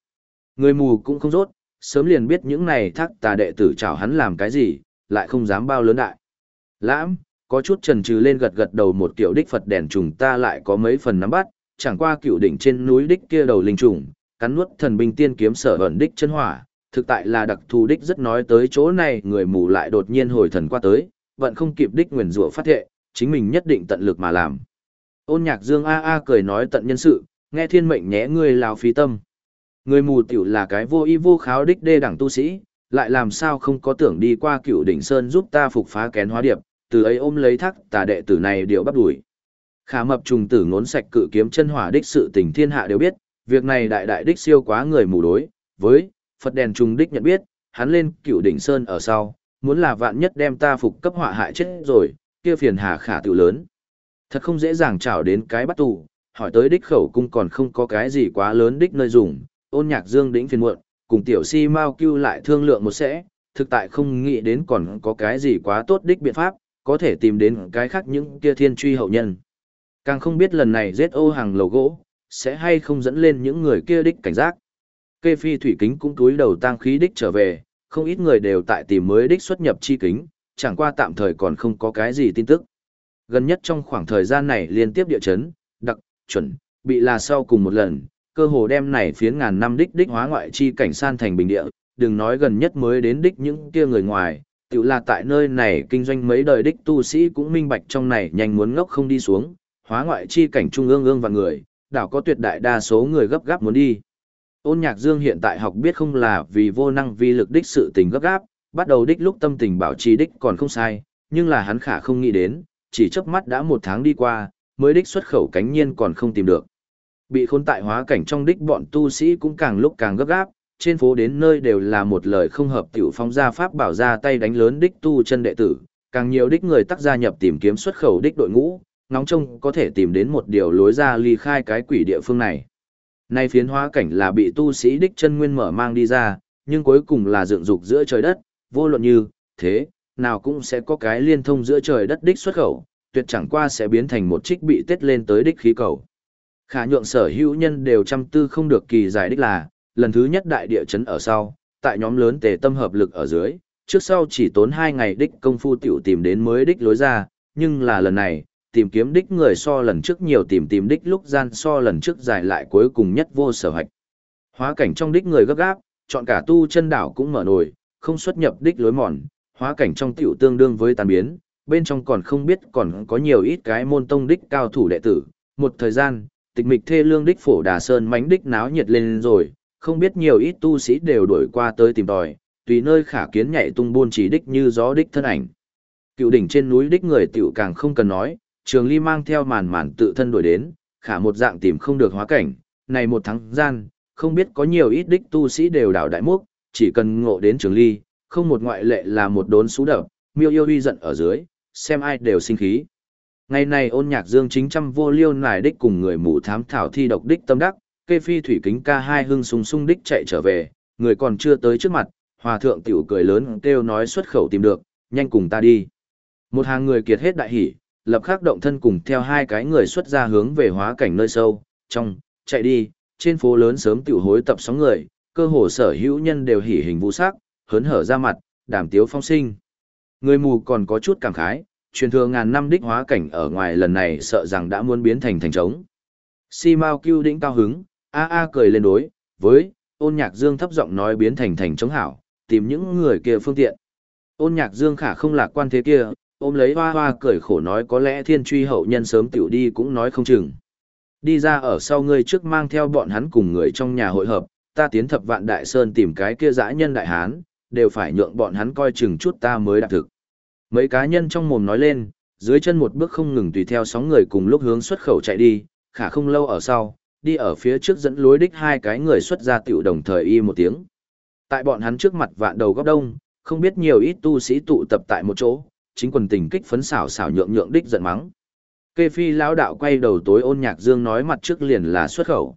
Người mù cũng không rốt, sớm liền biết những này thác tà đệ tử chào hắn làm cái gì, lại không dám bao lớn đại. Lãm, có chút trần trừ lên gật gật đầu một kiểu đích Phật đèn trùng ta lại có mấy phần nắm bắt, chẳng qua cựu đỉnh trên núi đích kia đầu linh trùng, cắn nuốt thần binh tiên kiếm sở ẩn đích chân hỏa, thực tại là đặc thù đích rất nói tới chỗ này người mù lại đột nhiên hồi thần qua tới, vẫn không kịp đích nguyền rủa phát thệ, chính mình nhất định tận lực mà làm. Ôn nhạc dương a a cười nói tận nhân sự, nghe thiên mệnh nhé ngươi lào phí tâm. Người mù tiểu là cái vô y vô kháo đích đê đẳng tu sĩ, lại làm sao không có tưởng đi qua cựu đỉnh sơn giúp ta phục phá kén hóa điệp, từ ấy ôm lấy thác tà đệ tử này điều bắt đuổi. Khả mập trùng tử ngốn sạch cự kiếm chân hỏa đích sự tình thiên hạ đều biết, việc này đại đại đích siêu quá người mù đối, với Phật đèn trùng đích nhận biết, hắn lên cựu đỉnh sơn ở sau, muốn là vạn nhất đem ta phục cấp họa hại chết rồi, kia phiền hà khả tự lớn. Thật không dễ dàng trảo đến cái bắt tù, hỏi tới đích khẩu cung còn không có cái gì quá lớn đích nơi dùng, ôn nhạc dương đỉnh phiền muộn, cùng tiểu si mau cưu lại thương lượng một sẽ, thực tại không nghĩ đến còn có cái gì quá tốt đích biện pháp, có thể tìm đến cái khác những kia thiên truy hậu nhân. Càng không biết lần này giết ô hàng lầu gỗ, sẽ hay không dẫn lên những người kia đích cảnh giác. Kê phi thủy kính cũng túi đầu tăng khí đích trở về, không ít người đều tại tìm mới đích xuất nhập chi kính, chẳng qua tạm thời còn không có cái gì tin tức. Gần nhất trong khoảng thời gian này liên tiếp địa chấn, đặc, chuẩn, bị là sau cùng một lần, cơ hồ đem này phiến ngàn năm đích đích hóa ngoại chi cảnh san thành bình địa, đừng nói gần nhất mới đến đích những kia người ngoài, tự là tại nơi này kinh doanh mấy đời đích tu sĩ cũng minh bạch trong này nhanh muốn ngốc không đi xuống, hóa ngoại chi cảnh trung ương ương và người, đảo có tuyệt đại đa số người gấp gáp muốn đi. Ôn nhạc dương hiện tại học biết không là vì vô năng vi lực đích sự tình gấp gáp, bắt đầu đích lúc tâm tình bảo trì đích còn không sai, nhưng là hắn khả không nghĩ đến, chỉ chớp mắt đã một tháng đi qua, mới đích xuất khẩu cánh nhiên còn không tìm được. Bị khôn tại hóa cảnh trong đích bọn tu sĩ cũng càng lúc càng gấp gáp, trên phố đến nơi đều là một lời không hợp tiểu phong gia pháp bảo ra tay đánh lớn đích tu chân đệ tử, càng nhiều đích người tắc gia nhập tìm kiếm xuất khẩu đích đội ngũ, ngóng trông có thể tìm đến một điều lối ra ly khai cái quỷ địa phương này. Nay phiến hóa cảnh là bị tu sĩ đích chân nguyên mở mang đi ra, nhưng cuối cùng là dựng dục giữa trời đất, vô luận như, thế, nào cũng sẽ có cái liên thông giữa trời đất đích xuất khẩu, tuyệt chẳng qua sẽ biến thành một trích bị tết lên tới đích khí cầu. Khả nhượng sở hữu nhân đều chăm tư không được kỳ giải đích là, lần thứ nhất đại địa chấn ở sau, tại nhóm lớn tề tâm hợp lực ở dưới, trước sau chỉ tốn hai ngày đích công phu tiểu tìm đến mới đích lối ra, nhưng là lần này, tìm kiếm đích người so lần trước nhiều tìm tìm đích lúc gian so lần trước dài lại cuối cùng nhất vô sở hạch. Hóa cảnh trong đích người gấp gáp, chọn cả tu chân đảo cũng mở nổi, không xuất nhập đích lối mòn, hóa cảnh trong tiểu tương đương với tàn biến, bên trong còn không biết còn có nhiều ít cái môn tông đích cao thủ đệ tử. Một thời gian, tịch mịch thê lương đích phổ đà sơn mánh đích náo nhiệt lên rồi, không biết nhiều ít tu sĩ đều đổi qua tới tìm tòi, tùy nơi khả kiến nhảy tung buôn chỉ đích như gió đích thân ảnh. Cựu đỉnh trên núi đích người tiểu càng không cần nói, trường ly mang theo màn màn tự thân đuổi đến, khả một dạng tìm không được hóa cảnh, này một tháng gian, không biết có nhiều ít đích tu sĩ đều đảo đại mục, chỉ cần ngộ đến trường ly, không một ngoại lệ là một đốn sú đập, miêu yêu uy giận ở dưới, xem ai đều sinh khí. Ngày này ôn nhạc dương chính trăm vô liêu nài đích cùng người mù thám thảo thi độc đích tâm đắc, kê phi thủy kính ca hai hưng sung sung đích chạy trở về, người còn chưa tới trước mặt, hòa thượng tiểu cười lớn kêu nói xuất khẩu tìm được, nhanh cùng ta đi. Một hàng người kiệt hết đại hỉ, lập khắc động thân cùng theo hai cái người xuất ra hướng về hóa cảnh nơi sâu, trong, chạy đi, trên phố lớn sớm tiểu hối tập sóng người, cơ hồ sở hữu nhân đều hỉ hình vũ sắc, hớn hở ra mặt, đảm tiếu phong sinh. Người mù còn có chút cảm khái, truyền thừa ngàn năm đích hóa cảnh ở ngoài lần này sợ rằng đã muốn biến thành thành trống. Si Mao Cưu đĩnh cao hứng, a a cười lên đối, với, ôn nhạc dương thấp giọng nói biến thành thành chống hảo, tìm những người kia phương tiện. Ôn nhạc dương khả không lạc quan thế kia, ôm lấy hoa hoa cười khổ nói có lẽ thiên truy hậu nhân sớm tiểu đi cũng nói không chừng. Đi ra ở sau ngươi trước mang theo bọn hắn cùng người trong nhà hội hợp, ta tiến thập vạn đại sơn tìm cái kia dã nhân đại hán, đều phải nhượng bọn hắn coi chừng chút ta mới đạt thực. Mấy cá nhân trong mồm nói lên, dưới chân một bước không ngừng tùy theo sóng người cùng lúc hướng xuất khẩu chạy đi, khả không lâu ở sau, đi ở phía trước dẫn lối đích hai cái người xuất ra tiểu đồng thời y một tiếng. Tại bọn hắn trước mặt vạn đầu góc đông, không biết nhiều ít tu sĩ tụ tập tại một chỗ, chính quần tình kích phấn xảo xảo nhượng nhượng đích giận mắng. Kê phi lão đạo quay đầu tối ôn nhạc dương nói mặt trước liền là xuất khẩu.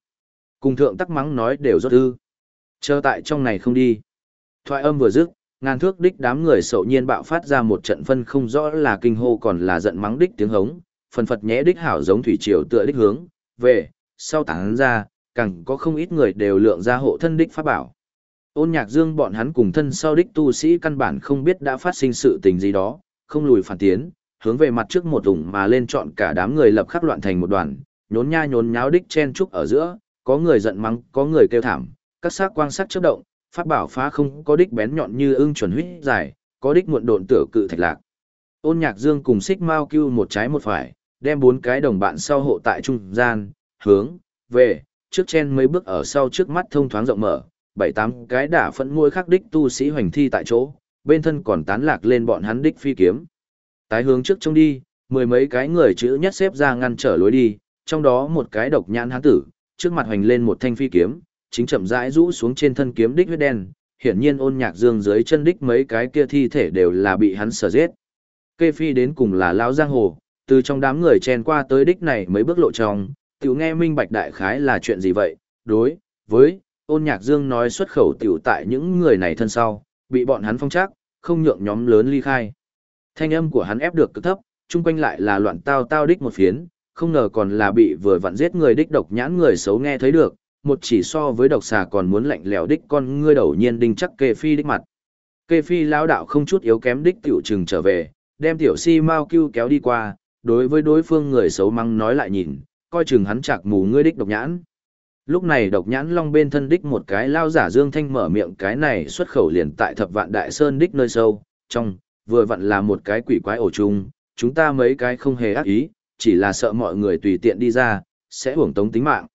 Cùng thượng tắc mắng nói đều rốt ư. Chờ tại trong này không đi. Thoại âm vừa dứt, ngàn thước đích đám người sậu nhiên bạo phát ra một trận phân không rõ là kinh hô còn là giận mắng đích tiếng hống, phần phật nhẽ đích hảo giống thủy triều tựa đích hướng, về, sau tán ra, càng có không ít người đều lượng ra hộ thân đích pháp bảo. Ôn nhạc dương bọn hắn cùng thân sau đích tu sĩ căn bản không biết đã phát sinh sự tình gì đó, không lùi phản tiến, hướng về mặt trước một ủng mà lên chọn cả đám người lập khắc loạn thành một đoàn, nhốn nha nhốn nháo đích chen trúc ở giữa, có người giận mắng, có người kêu thảm, các xác quang sắc chớp động, pháp bảo phá không có đích bén nhọn như ưng chuẩn huyết dài, có đích muộn độn tựa cự thạch lạc. Ôn Nhạc Dương cùng Xích Mao Cưu một trái một phải, đem bốn cái đồng bạn sau hộ tại trung gian, hướng về trước chen mấy bước ở sau trước mắt thông thoáng rộng mở, bảy tám cái đả phẫn môi khắc đích tu sĩ hoành thi tại chỗ, bên thân còn tán lạc lên bọn hắn đích phi kiếm. Tái hướng trước trông đi, mười mấy cái người chữ nhất xếp ra ngăn trở lối đi, trong đó một cái độc nhãn hán tử, trước mặt hoành lên một thanh phi kiếm, chính chậm rãi rũ xuống trên thân kiếm đích huyết đen, hiển nhiên ôn nhạc dương dưới chân đích mấy cái kia thi thể đều là bị hắn sở giết. Kê phi đến cùng là lão giang hồ, từ trong đám người chen qua tới đích này mấy bước lộ trong, tiểu nghe minh bạch đại khái là chuyện gì vậy, đối, với, ôn nhạc dương nói xuất khẩu tiểu tại những người này thân sau, bị bọn hắn phong chắc, không nhượng nhóm lớn ly khai. Thanh âm của hắn ép được cực thấp, chung quanh lại là loạn tao tao đích một phiến, không ngờ còn là bị vừa vặn giết người đích độc nhãn người xấu nghe thấy được, một chỉ so với độc xà còn muốn lạnh lẽo đích con ngươi đầu nhiên đinh chắc kê phi đích mặt. Kê phi lão đạo không chút yếu kém đích tiểu trừng trở về, đem tiểu si mau kêu kéo đi qua, đối với đối phương người xấu măng nói lại nhìn, coi chừng hắn chạc mù ngươi đích độc nhãn. Lúc này độc nhãn long bên thân đích một cái lao giả dương thanh mở miệng cái này xuất khẩu liền tại thập vạn đại sơn đích nơi sâu, trong, vừa vặn là một cái quỷ quái ổ chung, chúng ta mấy cái không hề ác ý, chỉ là sợ mọi người tùy tiện đi ra, sẽ hưởng tống tính mạng.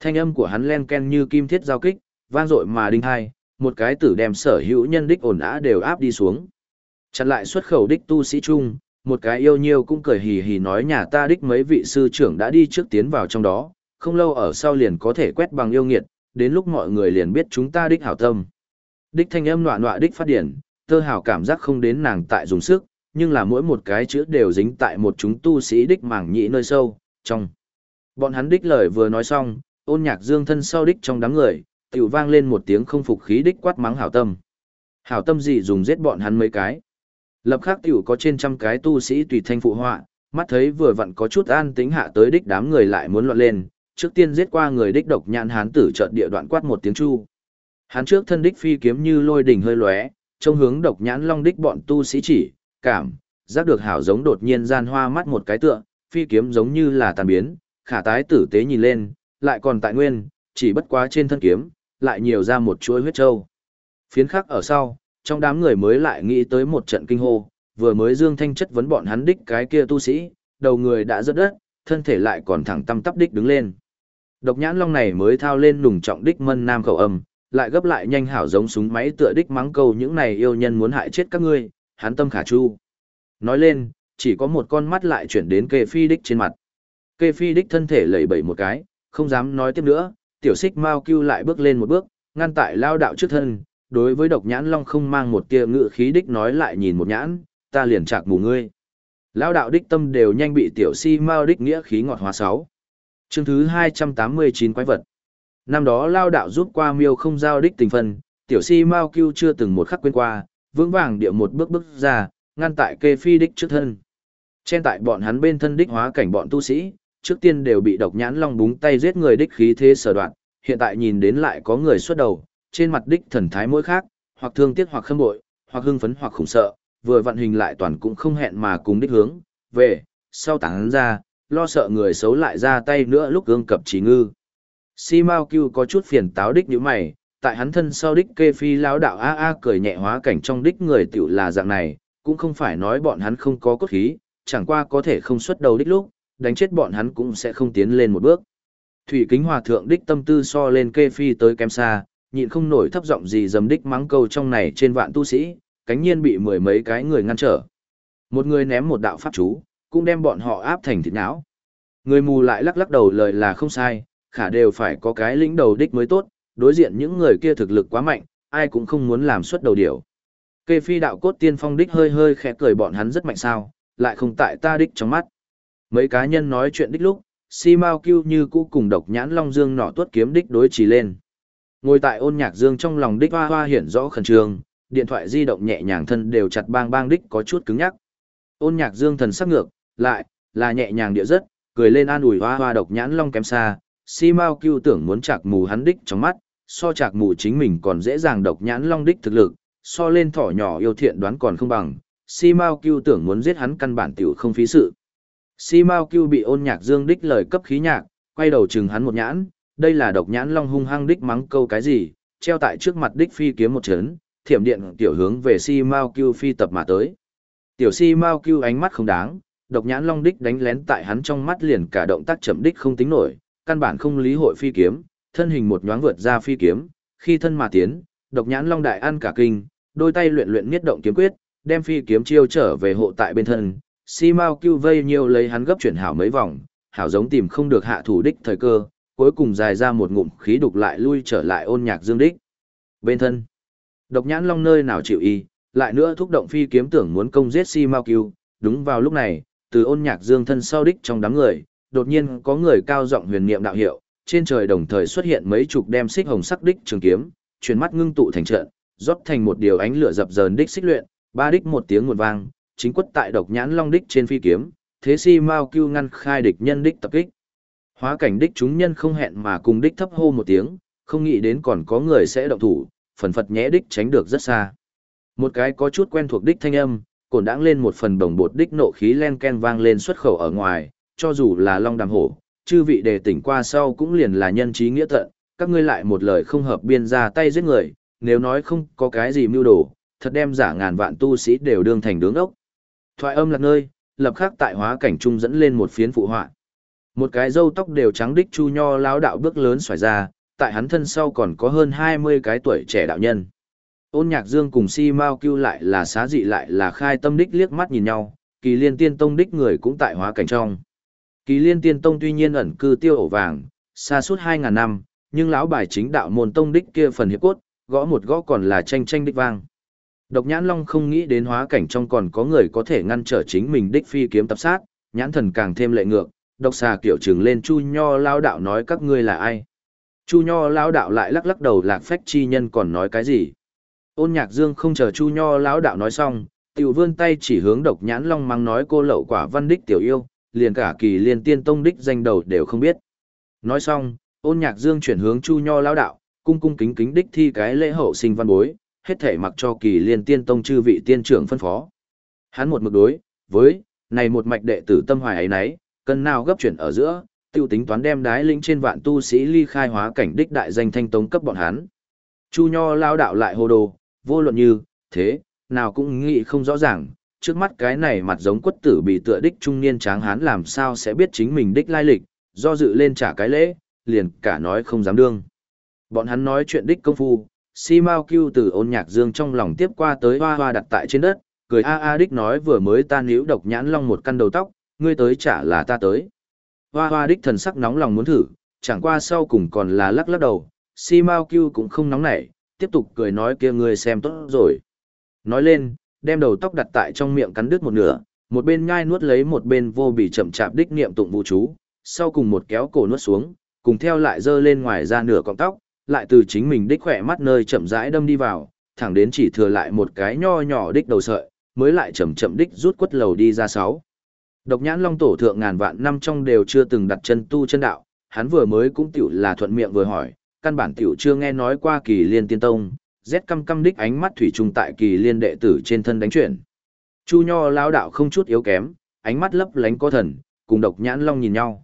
Thanh âm của hắn len ken như kim thiết giao kích, vang dội mà đinh hai, một cái tử đem sở hữu nhân đích ổn ã đều áp đi xuống. Chặn lại xuất khẩu đích tu sĩ trung, một cái yêu nhiêu cũng cười hì hì nói nhà ta đích mấy vị sư trưởng đã đi trước tiến vào trong đó, không lâu ở sau liền có thể quét bằng yêu nghiệt, đến lúc mọi người liền biết chúng ta đích hảo tâm. Đích thanh âm nọa nọa đích phát điển, tơ hảo cảm giác không đến nàng tại dùng sức, nhưng là mỗi một cái chữ đều dính tại một chúng tu sĩ đích mảng nhị nơi sâu, trong. Bọn hắn đích lời vừa nói xong, ôn nhạc dương thân sau đích trong đám người, tiểu vang lên một tiếng không phục khí đích quát mắng hảo tâm. Hảo tâm gì dùng giết bọn hắn mấy cái. Lập khắc tiểu có trên trăm cái tu sĩ tùy thanh phụ họa, mắt thấy vừa vặn có chút an tính hạ tới đích đám người lại muốn loạn lên, trước tiên giết qua người đích độc nhãn hán tử chợt địa đoạn quát một tiếng chu. Hán trước thân đích phi kiếm như lôi đỉnh hơi lóe, trong hướng độc nhãn long đích bọn tu sĩ chỉ, cảm, giác được hảo giống đột nhiên gian hoa mắt một cái tựa, phi kiếm giống như là tàn biến, khả tái tử tế nhìn lên, lại còn tại nguyên, chỉ bất quá trên thân kiếm, lại nhiều ra một chuỗi huyết trâu. Phiến khắc ở sau, trong đám người mới lại nghĩ tới một trận kinh hô, vừa mới Dương Thanh chất vấn bọn hắn đích cái kia tu sĩ, đầu người đã rớt đất, thân thể lại còn thẳng tăm tắp đích đứng lên. Độc nhãn long này mới thao lên nùng trọng đích mân nam khẩu âm, lại gấp lại nhanh hảo giống súng máy tựa đích mắng câu những này yêu nhân muốn hại chết các ngươi, hắn tâm khả chu. Nói lên, chỉ có một con mắt lại chuyển đến kê phi đích trên mặt. Kê phi đích thân thể lẩy bẩy một cái, không dám nói tiếp nữa, tiểu xích mau cưu lại bước lên một bước, ngăn tại lao đạo trước thân, đối với độc nhãn long không mang một tia ngự khí đích nói lại nhìn một nhãn, ta liền chạc mù ngươi. Lao đạo đích tâm đều nhanh bị tiểu si mau đích nghĩa khí ngọt hóa sáu. Chương thứ 289 quái vật. Năm đó lao đạo giúp qua miêu không giao đích tình phân, tiểu si mau kêu chưa từng một khắc quên qua, vững vàng địa một bước bước ra, ngăn tại kê phi đích trước thân. Trên tại bọn hắn bên thân đích hóa cảnh bọn tu sĩ, trước tiên đều bị độc nhãn long búng tay giết người đích khí thế sở đoạn, hiện tại nhìn đến lại có người xuất đầu, trên mặt đích thần thái mỗi khác, hoặc thương tiếc hoặc khâm bội, hoặc hưng phấn hoặc khủng sợ, vừa vận hình lại toàn cũng không hẹn mà cùng đích hướng, về, sau tán ra, lo sợ người xấu lại ra tay nữa lúc gương cập trí ngư. Si Mao Cưu có chút phiền táo đích như mày, tại hắn thân sau đích kê phi lão đạo a a cười nhẹ hóa cảnh trong đích người tiểu là dạng này, cũng không phải nói bọn hắn không có cốt khí, chẳng qua có thể không xuất đầu đích lúc, đánh chết bọn hắn cũng sẽ không tiến lên một bước. Thủy kính hòa thượng đích tâm tư so lên kê phi tới kém xa, nhịn không nổi thấp giọng gì dầm đích mắng câu trong này trên vạn tu sĩ, cánh nhiên bị mười mấy cái người ngăn trở. Một người ném một đạo pháp chú, cũng đem bọn họ áp thành thịt não. Người mù lại lắc lắc đầu lời là không sai, khả đều phải có cái lĩnh đầu đích mới tốt, đối diện những người kia thực lực quá mạnh, ai cũng không muốn làm suất đầu điều. Kê phi đạo cốt tiên phong đích hơi hơi khẽ cười bọn hắn rất mạnh sao, lại không tại ta đích trong mắt. Mấy cá nhân nói chuyện đích lúc, si mau kêu như cũ cùng độc nhãn long dương nọ tuất kiếm đích đối trì lên. Ngồi tại ôn nhạc dương trong lòng đích hoa hoa hiển rõ khẩn trương, điện thoại di động nhẹ nhàng thân đều chặt bang bang đích có chút cứng nhắc. Ôn nhạc dương thần sắc ngược, lại, là nhẹ nhàng địa rất, cười lên an ủi hoa hoa độc nhãn long kém xa, si mau kêu tưởng muốn chạc mù hắn đích trong mắt, so chạc mù chính mình còn dễ dàng độc nhãn long đích thực lực, so lên thỏ nhỏ yêu thiện đoán còn không bằng, si mau kêu tưởng muốn giết hắn căn bản tiểu không phí sự. Si Mao Cưu bị ôn nhạc dương đích lời cấp khí nhạc, quay đầu chừng hắn một nhãn, đây là độc nhãn long hung hăng đích mắng câu cái gì, treo tại trước mặt đích phi kiếm một chấn, thiểm điện tiểu hướng về Si Mao Cưu phi tập mà tới. Tiểu Si Mao Cưu ánh mắt không đáng, độc nhãn long đích đánh lén tại hắn trong mắt liền cả động tác chậm đích không tính nổi, căn bản không lý hội phi kiếm, thân hình một nhoáng vượt ra phi kiếm, khi thân mà tiến, độc nhãn long đại ăn cả kinh, đôi tay luyện luyện miết động kiếm quyết, đem phi kiếm chiêu trở về hộ tại bên thân, si mao cưu vây nhiều lấy hắn gấp chuyển hảo mấy vòng hảo giống tìm không được hạ thủ đích thời cơ cuối cùng dài ra một ngụm khí đục lại lui trở lại ôn nhạc dương đích. Bên thân, độc nhãn long nơi nào chịu y, lại nữa thúc động phi kiếm tưởng muốn công giết si mau cứu, đúng vào lúc này, từ ôn nhạc dương thân sau đích trong đám người, đột nhiên có người cao giọng huyền niệm đạo hiệu, trên trời đồng thời xuất hiện mấy chục đem xích hồng sắc đích trường kiếm, chuyển mắt ngưng tụ thành trận, rót thành một điều ánh lửa dập dờn đích xích luyện, ba đích một tiếng nguồn vang, chính quất tại độc nhãn long đích trên phi kiếm, thế si mau cưu ngăn khai địch nhân đích tập kích. Hóa cảnh đích chúng nhân không hẹn mà cùng đích thấp hô một tiếng, không nghĩ đến còn có người sẽ động thủ, phần phật nhẽ đích tránh được rất xa. Một cái có chút quen thuộc đích thanh âm, cổn đãng lên một phần đồng bột đích nộ khí len ken vang lên xuất khẩu ở ngoài, cho dù là long đàm hổ, chư vị đề tỉnh qua sau cũng liền là nhân trí nghĩa tận, các ngươi lại một lời không hợp biên ra tay giết người, nếu nói không có cái gì mưu đồ, thật đem giả ngàn vạn tu sĩ đều đương thành đứng ốc. Thoại âm lạc nơi, lập khắc tại hóa cảnh trung dẫn lên một phiến phụ họa. Một cái râu tóc đều trắng đích chu nho lão đạo bước lớn xoài ra, tại hắn thân sau còn có hơn 20 cái tuổi trẻ đạo nhân. Ôn nhạc dương cùng si mau kêu lại là xá dị lại là khai tâm đích liếc mắt nhìn nhau, kỳ liên tiên tông đích người cũng tại hóa cảnh trong. Kỳ liên tiên tông tuy nhiên ẩn cư tiêu ổ vàng, xa suốt 2.000 năm, nhưng lão bài chính đạo môn tông đích kia phần hiệp cốt, gõ một gõ còn là tranh tranh đích vang. Độc nhãn long không nghĩ đến hóa cảnh trong còn có người có thể ngăn trở chính mình đích phi kiếm tập sát, nhãn thần càng thêm lệ ngược, độc xà kiểu trừng lên chu nho lao đạo nói các ngươi là ai. Chu nho lao đạo lại lắc lắc đầu lạc phách chi nhân còn nói cái gì. Ôn nhạc dương không chờ chu nho lao đạo nói xong, tiểu vươn tay chỉ hướng độc nhãn long mang nói cô lậu quả văn đích tiểu yêu, liền cả kỳ liên tiên tông đích danh đầu đều không biết. Nói xong, ôn nhạc dương chuyển hướng chu nho lao đạo, cung cung kính kính đích thi cái lễ hậu sinh văn bối, hết thể mặc cho kỳ liên tiên tông chư vị tiên trưởng phân phó. Hắn một mực đối, với, này một mạch đệ tử tâm hoài ấy nấy, cần nào gấp chuyển ở giữa, tiêu tính toán đem đái lĩnh trên vạn tu sĩ ly khai hóa cảnh đích đại danh thanh tông cấp bọn hắn. Chu Nho lao đạo lại hồ đồ, vô luận như, thế, nào cũng nghĩ không rõ ràng, trước mắt cái này mặt giống quất tử bị tựa đích trung niên tráng hán làm sao sẽ biết chính mình đích lai lịch, do dự lên trả cái lễ, liền cả nói không dám đương. Bọn hắn nói chuyện đích công phu, si mau kêu từ ôn nhạc dương trong lòng tiếp qua tới hoa hoa đặt tại trên đất cười a a đích nói vừa mới tan níu độc nhãn long một căn đầu tóc ngươi tới chả là ta tới hoa hoa đích thần sắc nóng lòng muốn thử chẳng qua sau cùng còn là lắc lắc đầu si mau kêu cũng không nóng nảy tiếp tục cười nói kia ngươi xem tốt rồi nói lên đem đầu tóc đặt tại trong miệng cắn đứt một nửa một bên nhai nuốt lấy một bên vô bị chậm chạp đích niệm tụng vũ chú sau cùng một kéo cổ nuốt xuống cùng theo lại dơ lên ngoài ra nửa cọng tóc lại từ chính mình đích khỏe mắt nơi chậm rãi đâm đi vào, thẳng đến chỉ thừa lại một cái nho nhỏ đích đầu sợi, mới lại chậm chậm đích rút quất lầu đi ra sáu. Độc nhãn long tổ thượng ngàn vạn năm trong đều chưa từng đặt chân tu chân đạo, hắn vừa mới cũng tiểu là thuận miệng vừa hỏi, căn bản tiểu chưa nghe nói qua kỳ liên tiên tông, rét căm căm đích ánh mắt thủy trùng tại kỳ liên đệ tử trên thân đánh chuyển. Chu nho lao đạo không chút yếu kém, ánh mắt lấp lánh có thần, cùng độc nhãn long nhìn nhau.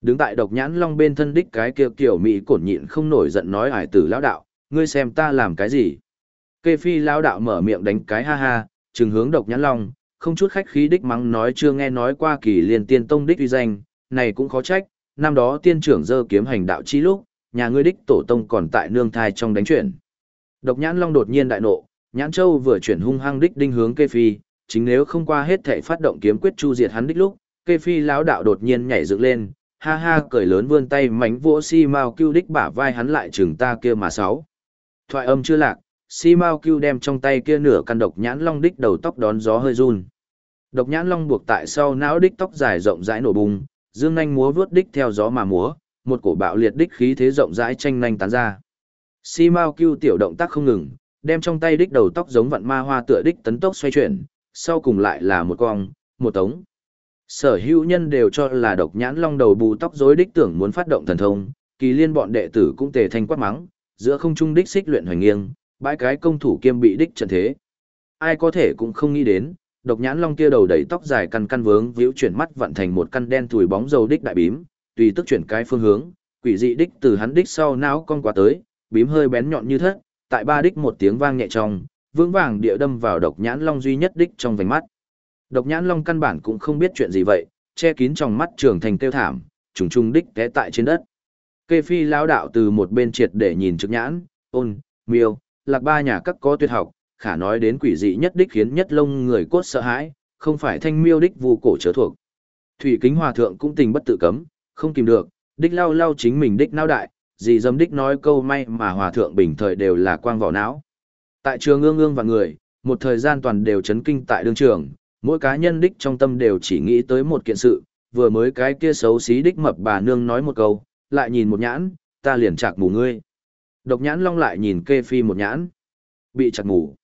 Đứng tại độc nhãn long bên thân đích cái kia kiểu mỹ cổn nhịn không nổi giận nói ải tử lão đạo, ngươi xem ta làm cái gì. Kê phi lão đạo mở miệng đánh cái ha ha, trừng hướng độc nhãn long, không chút khách khí đích mắng nói chưa nghe nói qua kỳ liên tiên tông đích uy danh, này cũng khó trách, năm đó tiên trưởng dơ kiếm hành đạo chi lúc, nhà ngươi đích tổ tông còn tại nương thai trong đánh chuyển. Độc nhãn long đột nhiên đại nộ, nhãn châu vừa chuyển hung hăng đích đinh hướng kê phi, chính nếu không qua hết thể phát động kiếm quyết chu diệt hắn đích lúc, kê phi lão đạo đột nhiên nhảy dựng lên, ha ha cười lớn vươn tay mánh vỗ si mao cưu đích bả vai hắn lại chừng ta kia mà sáu thoại âm chưa lạc si mao cưu đem trong tay kia nửa căn độc nhãn long đích đầu tóc đón gió hơi run độc nhãn long buộc tại sau não đích tóc dài rộng rãi nổ bùng dương nhanh múa vướt đích theo gió mà múa một cổ bạo liệt đích khí thế rộng rãi tranh nhanh tán ra si mao cưu tiểu động tác không ngừng đem trong tay đích đầu tóc giống vặn ma hoa tựa đích tấn tốc xoay chuyển sau cùng lại là một cong một tống Sở hữu nhân đều cho là độc nhãn long đầu bù tóc rối đích tưởng muốn phát động thần thông, kỳ liên bọn đệ tử cũng tề thanh quát mắng, giữa không trung đích xích luyện hoành nghiêng, bãi cái công thủ kiêm bị đích trận thế. Ai có thể cũng không nghĩ đến, độc nhãn long kia đầu đầy tóc dài căn căn vướng víu chuyển mắt vặn thành một căn đen thùi bóng dầu đích đại bím, tùy tức chuyển cái phương hướng, quỷ dị đích từ hắn đích sau não con qua tới, bím hơi bén nhọn như thất, tại ba đích một tiếng vang nhẹ trong, vững vàng địa đâm vào độc nhãn long duy nhất đích trong vành mắt. Độc nhãn long căn bản cũng không biết chuyện gì vậy, che kín trong mắt trường thành tiêu thảm, trùng trùng đích té tại trên đất. Kê phi lão đạo từ một bên triệt để nhìn trực nhãn, ôn, miêu, lạc ba nhà các có tuyệt học, khả nói đến quỷ dị nhất đích khiến nhất lông người cốt sợ hãi, không phải thanh miêu đích vu cổ chớ thuộc. Thủy kính hòa thượng cũng tình bất tự cấm, không kìm được, đích lao lao chính mình đích não đại, gì dâm đích nói câu may mà hòa thượng bình thời đều là quang vỏ não. Tại trường ương ương và người, một thời gian toàn đều chấn kinh tại đương trường, mỗi cá nhân đích trong tâm đều chỉ nghĩ tới một kiện sự, vừa mới cái kia xấu xí đích mập bà nương nói một câu, lại nhìn một nhãn, ta liền chạc mù ngươi. Độc nhãn long lại nhìn kê phi một nhãn, bị chặt mù.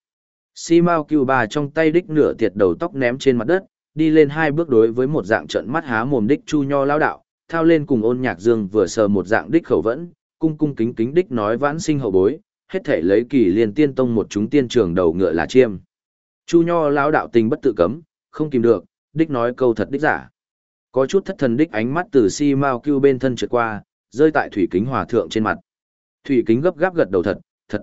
Si Mao cừu bà trong tay đích nửa tiệt đầu tóc ném trên mặt đất, đi lên hai bước đối với một dạng trận mắt há mồm đích chu nho lao đạo, thao lên cùng ôn nhạc dương vừa sờ một dạng đích khẩu vẫn, cung cung kính kính đích nói vãn sinh hậu bối, hết thể lấy kỳ liền tiên tông một chúng tiên trường đầu ngựa là chiêm. Chu nho lao đạo tình bất tự cấm, không kìm được, đích nói câu thật đích giả. Có chút thất thần đích ánh mắt từ si mao cưu bên thân trượt qua, rơi tại thủy kính hòa thượng trên mặt. Thủy kính gấp gáp gật đầu thật, thật.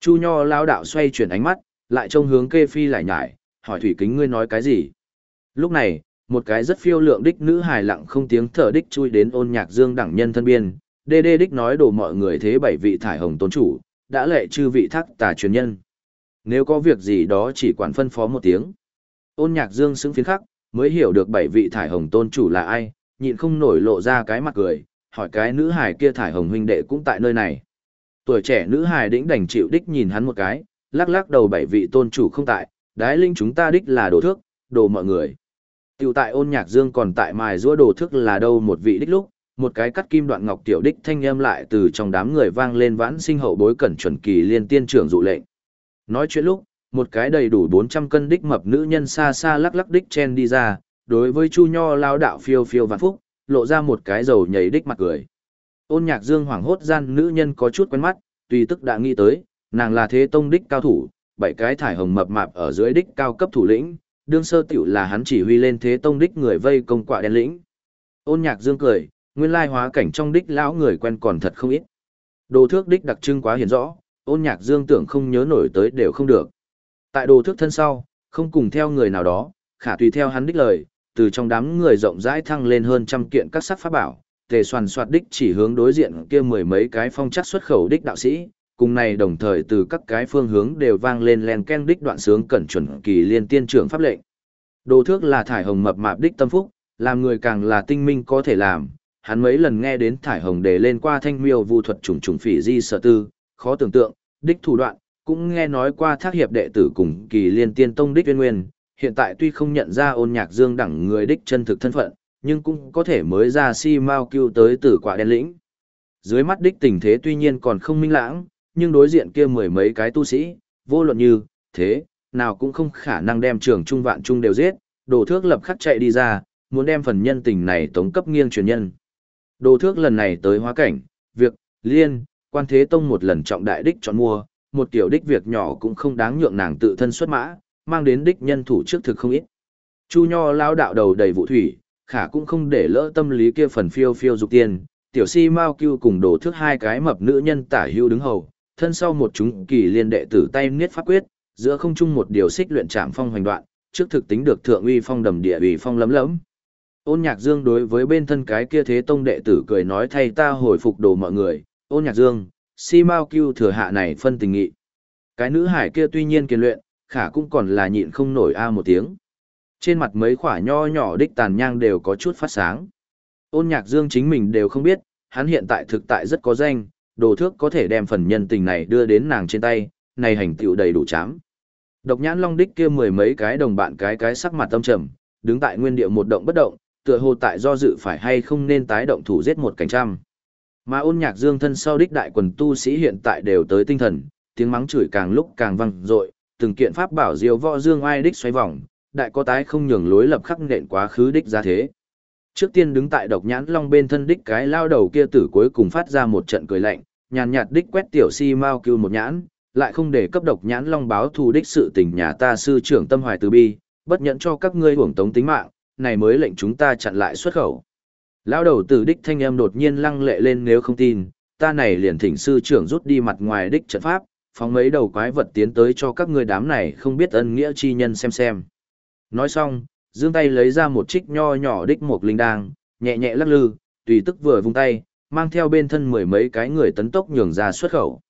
Chu nho lao đạo xoay chuyển ánh mắt, lại trông hướng kê phi lại nhải, hỏi thủy kính ngươi nói cái gì. Lúc này, một cái rất phiêu lượng đích nữ hài lặng không tiếng thở đích chui đến ôn nhạc dương đẳng nhân thân biên, đê đê đích nói đổ mọi người thế bảy vị thải hồng tôn chủ, đã lệ chư vị thác tà truyền nhân. Nếu có việc gì đó chỉ quản phân phó một tiếng. Ôn nhạc dương xứng phiến khắc, mới hiểu được bảy vị thải hồng tôn chủ là ai, nhịn không nổi lộ ra cái mặt cười, hỏi cái nữ hài kia thải hồng huynh đệ cũng tại nơi này. Tuổi trẻ nữ hài đĩnh đành chịu đích nhìn hắn một cái, lắc lắc đầu bảy vị tôn chủ không tại, đái linh chúng ta đích là đồ thước, đồ mọi người. Tiểu tại ôn nhạc dương còn tại mài rũa đồ thước là đâu một vị đích lúc, một cái cắt kim đoạn ngọc tiểu đích thanh âm lại từ trong đám người vang lên vãn sinh hậu bối cẩn chuẩn kỳ liên tiên trưởng dụ lệnh. Nói chuyện lúc, một cái đầy đủ 400 cân đích mập nữ nhân xa xa lắc lắc đích chen đi ra, đối với Chu Nho lao đạo phiêu phiêu vạn phúc, lộ ra một cái dầu nhảy đích mặt cười. Ôn nhạc dương hoảng hốt gian nữ nhân có chút quen mắt, tùy tức đã nghĩ tới, nàng là thế tông đích cao thủ, bảy cái thải hồng mập mạp ở dưới đích cao cấp thủ lĩnh, đương sơ tiểu là hắn chỉ huy lên thế tông đích người vây công quạ đen lĩnh. Ôn nhạc dương cười, nguyên lai hóa cảnh trong đích lão người quen còn thật không ít. Đồ thước đích đặc trưng quá hiển rõ, ôn nhạc dương tưởng không nhớ nổi tới đều không được. Tại đồ thước thân sau, không cùng theo người nào đó, khả tùy theo hắn đích lời, từ trong đám người rộng rãi thăng lên hơn trăm kiện các sắc pháp bảo, tề soàn soạt đích chỉ hướng đối diện kia mười mấy cái phong chắc xuất khẩu đích đạo sĩ, cùng này đồng thời từ các cái phương hướng đều vang lên len ken đích đoạn sướng cẩn chuẩn kỳ liên tiên trưởng pháp lệnh. Đồ thước là thải hồng mập mạp đích tâm phúc, làm người càng là tinh minh có thể làm, hắn mấy lần nghe đến thải hồng đề lên qua thanh miêu vu thuật trùng trùng phỉ di sở tư, khó tưởng tượng, đích thủ đoạn, cũng nghe nói qua thác hiệp đệ tử cùng kỳ liên tiên tông đích nguyên nguyên, hiện tại tuy không nhận ra ôn nhạc dương đẳng người đích chân thực thân phận, nhưng cũng có thể mới ra si mau cứu tới từ quả đen lĩnh. Dưới mắt đích tình thế tuy nhiên còn không minh lãng, nhưng đối diện kia mười mấy cái tu sĩ, vô luận như, thế, nào cũng không khả năng đem trường trung vạn trung đều giết, đồ thước lập khắc chạy đi ra, muốn đem phần nhân tình này tống cấp nghiêng truyền nhân. Đồ thước lần này tới hóa cảnh, việc, liên, quan thế tông một lần trọng đại đích chọn mua, một tiểu đích việc nhỏ cũng không đáng nhượng nàng tự thân xuất mã, mang đến đích nhân thủ trước thực không ít. Chu Nho lao đạo đầu đầy vụ thủy, khả cũng không để lỡ tâm lý kia phần phiêu phiêu dục tiền, tiểu si mau cưu cùng đồ thước hai cái mập nữ nhân tả hưu đứng hầu, thân sau một chúng kỳ liên đệ tử tay niết pháp quyết, giữa không trung một điều xích luyện trảm phong hoành đoạn, trước thực tính được thượng uy phong đầm địa uy phong lấm lấm. Ôn Nhạc Dương đối với bên thân cái kia thế tông đệ tử cười nói thay ta hồi phục đồ mọi người, Ôn Nhạc Dương, si mao cưu thừa hạ này phân tình nghị. Cái nữ hải kia tuy nhiên kiên luyện, khả cũng còn là nhịn không nổi a một tiếng. Trên mặt mấy khỏa nho nhỏ đích tàn nhang đều có chút phát sáng. Ôn Nhạc Dương chính mình đều không biết, hắn hiện tại thực tại rất có danh, đồ thước có thể đem phần nhân tình này đưa đến nàng trên tay, này hành tựu đầy đủ chám. Độc nhãn long đích kia mười mấy cái đồng bạn cái cái sắc mặt tâm trầm, đứng tại nguyên địa một động bất động, tựa hồ tại do dự phải hay không nên tái động thủ giết một cảnh trăm. Mà ôn nhạc dương thân sau đích đại quần tu sĩ hiện tại đều tới tinh thần, tiếng mắng chửi càng lúc càng vang dội, từng kiện pháp bảo diều võ dương ai đích xoay vòng, đại có tái không nhường lối lập khắc nện quá khứ đích ra thế. Trước tiên đứng tại độc nhãn long bên thân đích cái lao đầu kia tử cuối cùng phát ra một trận cười lạnh, nhàn nhạt đích quét tiểu si mau cưu một nhãn, lại không để cấp độc nhãn long báo thù đích sự tình nhà ta sư trưởng tâm hoài từ bi, bất nhẫn cho các ngươi hưởng tống tính mạng, này mới lệnh chúng ta chặn lại xuất khẩu. Lao đầu tử đích thanh âm đột nhiên lăng lệ lên nếu không tin, ta này liền thỉnh sư trưởng rút đi mặt ngoài đích trận pháp, phóng mấy đầu quái vật tiến tới cho các ngươi đám này không biết ân nghĩa chi nhân xem xem. Nói xong, dương tay lấy ra một trích nho nhỏ đích một linh đang, nhẹ nhẹ lắc lư, tùy tức vừa vung tay, mang theo bên thân mười mấy cái người tấn tốc nhường ra xuất khẩu.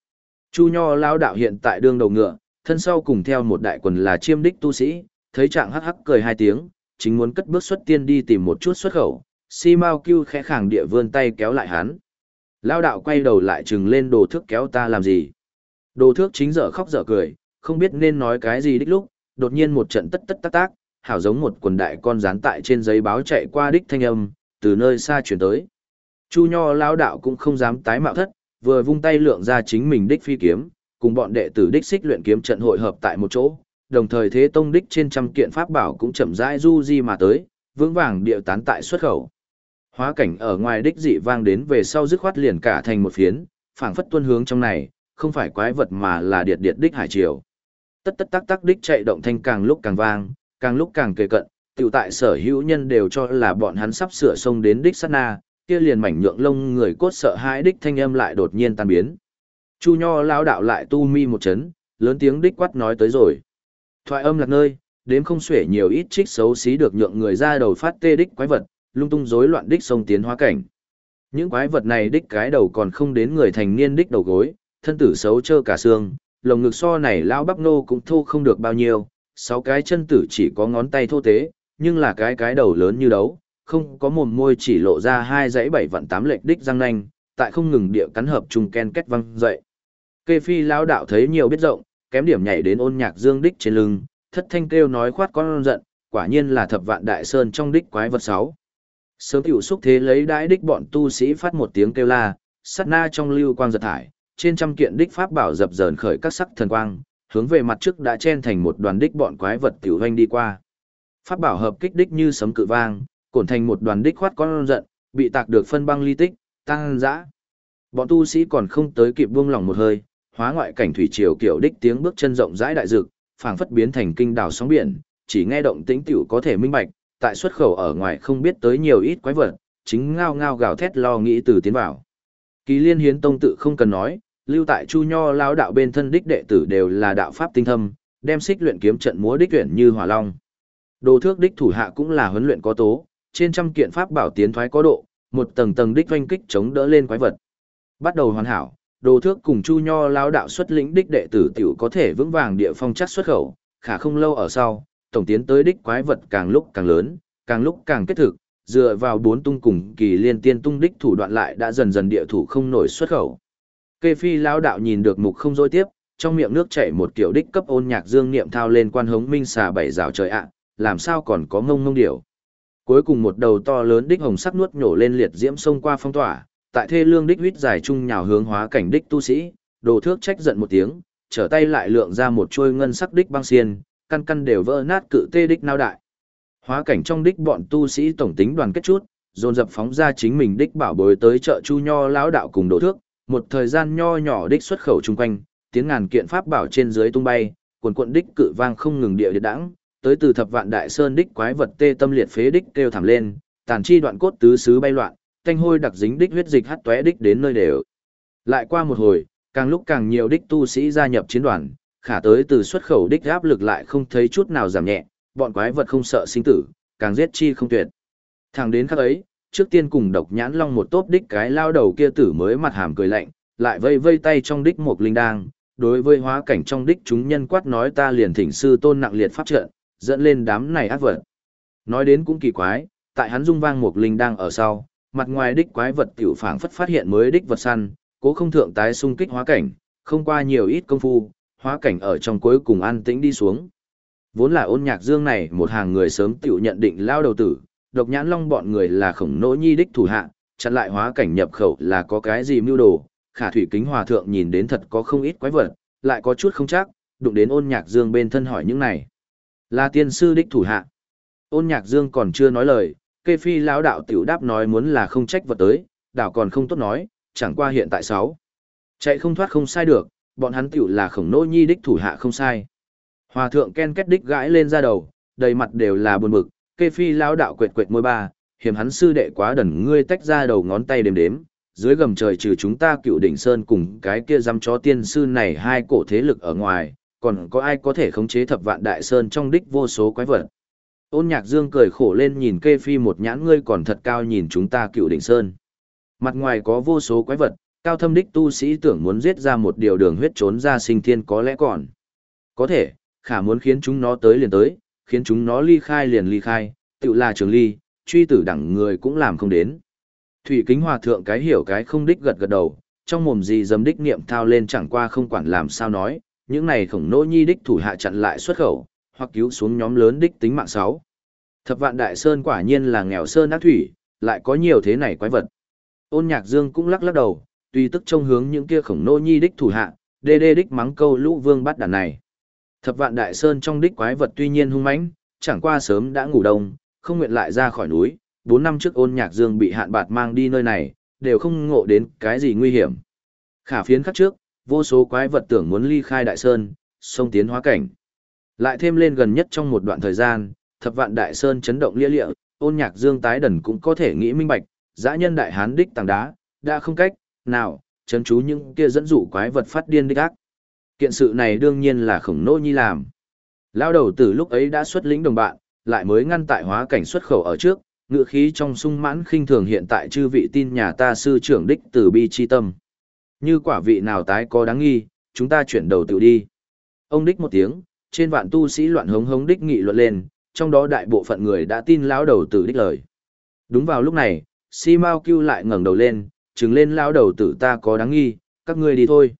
Chu Nho lao đạo hiện tại đương đầu ngựa, thân sau cùng theo một đại quần là chiêm đích tu sĩ, thấy trạng hắc hắc cười hai tiếng, chính muốn cất bước xuất tiên đi tìm một chút xuất khẩu, si mau kêu khẽ khàng địa vươn tay kéo lại hắn. Lao đạo quay đầu lại trừng lên đồ thước kéo ta làm gì. Đồ thước chính dở khóc dở cười, không biết nên nói cái gì đích lúc, đột nhiên một trận tất tất tác tác, hảo giống một quần đại con dán tại trên giấy báo chạy qua đích thanh âm, từ nơi xa chuyển tới. Chu Nho lao đạo cũng không dám tái mạo thất, vừa vung tay lượng ra chính mình đích phi kiếm, cùng bọn đệ tử đích xích luyện kiếm trận hội hợp tại một chỗ, đồng thời thế tông đích trên trăm kiện pháp bảo cũng chậm rãi du di mà tới, vững vàng điệu tán tại xuất khẩu. Hóa cảnh ở ngoài đích dị vang đến về sau dứt khoát liền cả thành một phiến, phảng phất tuân hướng trong này, không phải quái vật mà là điệt điệt đích hải triều. Tất tất tắc tắc đích chạy động thanh càng lúc càng vang, càng lúc càng kề cận, tiểu tại sở hữu nhân đều cho là bọn hắn sắp sửa xông đến đích sát na, kia liền mảnh nhượng lông người cốt sợ hãi đích thanh âm lại đột nhiên tan biến. Chu Nho lao đạo lại tu mi một chấn, lớn tiếng đích quát nói tới rồi. Thoại âm lạc nơi, đếm không xuể nhiều ít trích xấu xí được nhượng người ra đầu phát tê đích quái vật, lung tung rối loạn đích sông tiến hóa cảnh. Những quái vật này đích cái đầu còn không đến người thành niên đích đầu gối, thân tử xấu trơ cả xương, lồng ngực so này lão bắp nô cũng thu không được bao nhiêu, sáu cái chân tử chỉ có ngón tay thô tế, nhưng là cái cái đầu lớn như đấu, không có mồm môi chỉ lộ ra hai dãy bảy vạn tám lệch đích răng nanh, tại không ngừng địa cắn hợp trùng ken kết văng dậy. Kê phi lão đạo thấy nhiều biết rộng, kém điểm nhảy đến ôn nhạc dương đích trên lưng, thất thanh kêu nói khoát con giận, quả nhiên là thập vạn đại sơn trong đích quái vật sáu. Sớm tiểu xúc thế lấy đãi đích bọn tu sĩ phát một tiếng kêu la, sát na trong lưu quang giật thải, trên trăm kiện đích pháp bảo dập dờn khởi các sắc thần quang, hướng về mặt trước đã chen thành một đoàn đích bọn quái vật tiểu hoanh đi qua. Pháp bảo hợp kích đích như sấm cự vang, cổn thành một đoàn đích khoát con giận, bị tạc được phân băng ly tích, tăng dã. Bọn tu sĩ còn không tới kịp buông lòng một hơi, hóa ngoại cảnh thủy triều kiểu đích tiếng bước chân rộng rãi đại dực, phảng phất biến thành kinh đảo sóng biển, chỉ nghe động tĩnh tiểu có thể minh bạch, tại xuất khẩu ở ngoài không biết tới nhiều ít quái vật, chính ngao ngao gào thét lo nghĩ từ tiến vào. Kỳ liên hiến tông tự không cần nói, lưu tại chu nho lao đạo bên thân đích đệ tử đều là đạo pháp tinh thâm, đem xích luyện kiếm trận múa đích tuyển như hỏa long. Đồ thước đích thủ hạ cũng là huấn luyện có tố, trên trăm kiện pháp bảo tiến thoái có độ, một tầng tầng đích doanh kích chống đỡ lên quái vật. Bắt đầu hoàn hảo, đồ thước cùng chu nho lao đạo xuất lĩnh đích đệ tử tiểu có thể vững vàng địa phong chắc xuất khẩu, khả không lâu ở sau, tổng tiến tới đích quái vật càng lúc càng lớn, càng lúc càng kết thực, dựa vào bốn tung cùng kỳ liên tiên tung đích thủ đoạn lại đã dần dần địa thủ không nổi xuất khẩu. Kê phi lão đạo nhìn được mục không dối tiếp, trong miệng nước chảy một kiểu đích cấp ôn nhạc dương niệm thao lên quan hống minh xà bảy rào trời ạ, làm sao còn có ngông ngông điểu. Cuối cùng một đầu to lớn đích hồng sắc nuốt nhổ lên liệt diễm sông qua phong tỏa, tại thê lương đích huyết dài trung nhào hướng hóa cảnh đích tu sĩ, đồ thước trách giận một tiếng, trở tay lại lượng ra một chuôi ngân sắc đích băng xiên, căn căn đều vỡ nát cự tê đích nao đại. Hóa cảnh trong đích bọn tu sĩ tổng tính đoàn kết chút, dồn dập phóng ra chính mình đích bảo bối tới chợ chu nho lão đạo cùng đồ thước, một thời gian nho nhỏ đích xuất khẩu chung quanh, tiếng ngàn kiện pháp bảo trên dưới tung bay, quần quận đích cự vang không ngừng địa liệt đãng, tới từ thập vạn đại sơn đích quái vật tê tâm liệt phế đích kêu thảm lên, tàn chi đoạn cốt tứ xứ bay loạn, thanh hôi đặc dính đích huyết dịch hắt tóe đích đến nơi đều. Lại qua một hồi, càng lúc càng nhiều đích tu sĩ gia nhập chiến đoàn, khả tới từ xuất khẩu đích áp lực lại không thấy chút nào giảm nhẹ, bọn quái vật không sợ sinh tử, càng giết chi không tuyệt. Thẳng đến khắc ấy, trước tiên cùng độc nhãn long một tốp đích cái lao đầu kia tử mới mặt hàm cười lạnh, lại vây vây tay trong đích một linh đang, đối với hóa cảnh trong đích chúng nhân quát nói ta liền thỉnh sư tôn nặng liệt pháp trận, dẫn lên đám này ác vật. Nói đến cũng kỳ quái, tại hắn dung vang một linh đang ở sau, mặt ngoài đích quái vật tiểu phảng phất phát hiện mới đích vật săn, cố không thượng tái xung kích hóa cảnh, không qua nhiều ít công phu, hóa cảnh ở trong cuối cùng an tĩnh đi xuống. Vốn là ôn nhạc dương này một hàng người sớm tiểu nhận định lao đầu tử, độc nhãn long bọn người là khổng nỗ nhi đích thủ hạ, chặn lại hóa cảnh nhập khẩu là có cái gì mưu đồ, khả thủy kính hòa thượng nhìn đến thật có không ít quái vật, lại có chút không chắc, đụng đến ôn nhạc dương bên thân hỏi những này. Là tiên sư đích thủ hạ. Ôn nhạc dương còn chưa nói lời, kê phi lão đạo tiểu đáp nói muốn là không trách vật tới, đạo còn không tốt nói, chẳng qua hiện tại sáu. Chạy không thoát không sai được, bọn hắn tiểu là khổng nỗ nhi đích thủ hạ không sai. Hòa thượng ken kết đích gãi lên ra đầu, đầy mặt đều là buồn bực, kê phi lão đạo quệt quệt môi ba, hiểm hắn sư đệ quá đần ngươi tách ra đầu ngón tay đếm đếm, dưới gầm trời trừ chúng ta cựu đỉnh sơn cùng cái kia dăm chó tiên sư này hai cổ thế lực ở ngoài, còn có ai có thể khống chế thập vạn đại sơn trong đích vô số quái vật. Ôn nhạc dương cười khổ lên nhìn kê phi một nhãn ngươi còn thật cao nhìn chúng ta cựu đỉnh sơn. Mặt ngoài có vô số quái vật, cao thâm đích tu sĩ tưởng muốn giết ra một điều đường huyết trốn ra sinh thiên có lẽ còn. Có thể, khả muốn khiến chúng nó tới liền tới, khiến chúng nó ly khai liền ly khai, tự là trường ly, truy tử đẳng người cũng làm không đến. Thủy kính hòa thượng cái hiểu cái không đích gật gật đầu, trong mồm gì dầm đích niệm thao lên chẳng qua không quản làm sao nói, những này khổng nỗ nhi đích thủ hạ chặn lại xuất khẩu, hoặc cứu xuống nhóm lớn đích tính mạng sáu. Thập vạn đại sơn quả nhiên là nghèo sơn ác thủy, lại có nhiều thế này quái vật. Ôn nhạc dương cũng lắc lắc đầu, tùy tức trông hướng những kia khổng nô nhi đích thủ hạ, đê đê đích mắng câu lũ vương bắt đàn này. Thập vạn đại sơn trong đích quái vật tuy nhiên hung mãnh, chẳng qua sớm đã ngủ đông, không nguyện lại ra khỏi núi, bốn năm trước ôn nhạc dương bị hạn bạt mang đi nơi này, đều không ngộ đến cái gì nguy hiểm. Khả phiến khắc trước, vô số quái vật tưởng muốn ly khai đại sơn, sông tiến hóa cảnh. Lại thêm lên gần nhất trong một đoạn thời gian, thập vạn đại sơn chấn động lia lịa, ôn nhạc dương tái đần cũng có thể nghĩ minh bạch, dã nhân đại hán đích tàng đá, đã không cách, nào, chấn chú những kia dẫn dụ quái vật phát điên đích ác. Kiện sự này đương nhiên là khổng nô nhi làm. Lao đầu từ lúc ấy đã xuất lĩnh đồng bạn, lại mới ngăn tại hóa cảnh xuất khẩu ở trước, ngựa khí trong sung mãn khinh thường hiện tại chư vị tin nhà ta sư trưởng đích từ bi chi tâm. Như quả vị nào tái có đáng nghi, chúng ta chuyển đầu tự đi. Ông đích một tiếng, trên vạn tu sĩ loạn hống hống đích nghị luận lên, trong đó đại bộ phận người đã tin lão đầu tử đích lời. Đúng vào lúc này, Si Mao Cưu lại ngẩng đầu lên, chứng lên lão đầu tử ta có đáng nghi, các ngươi đi thôi.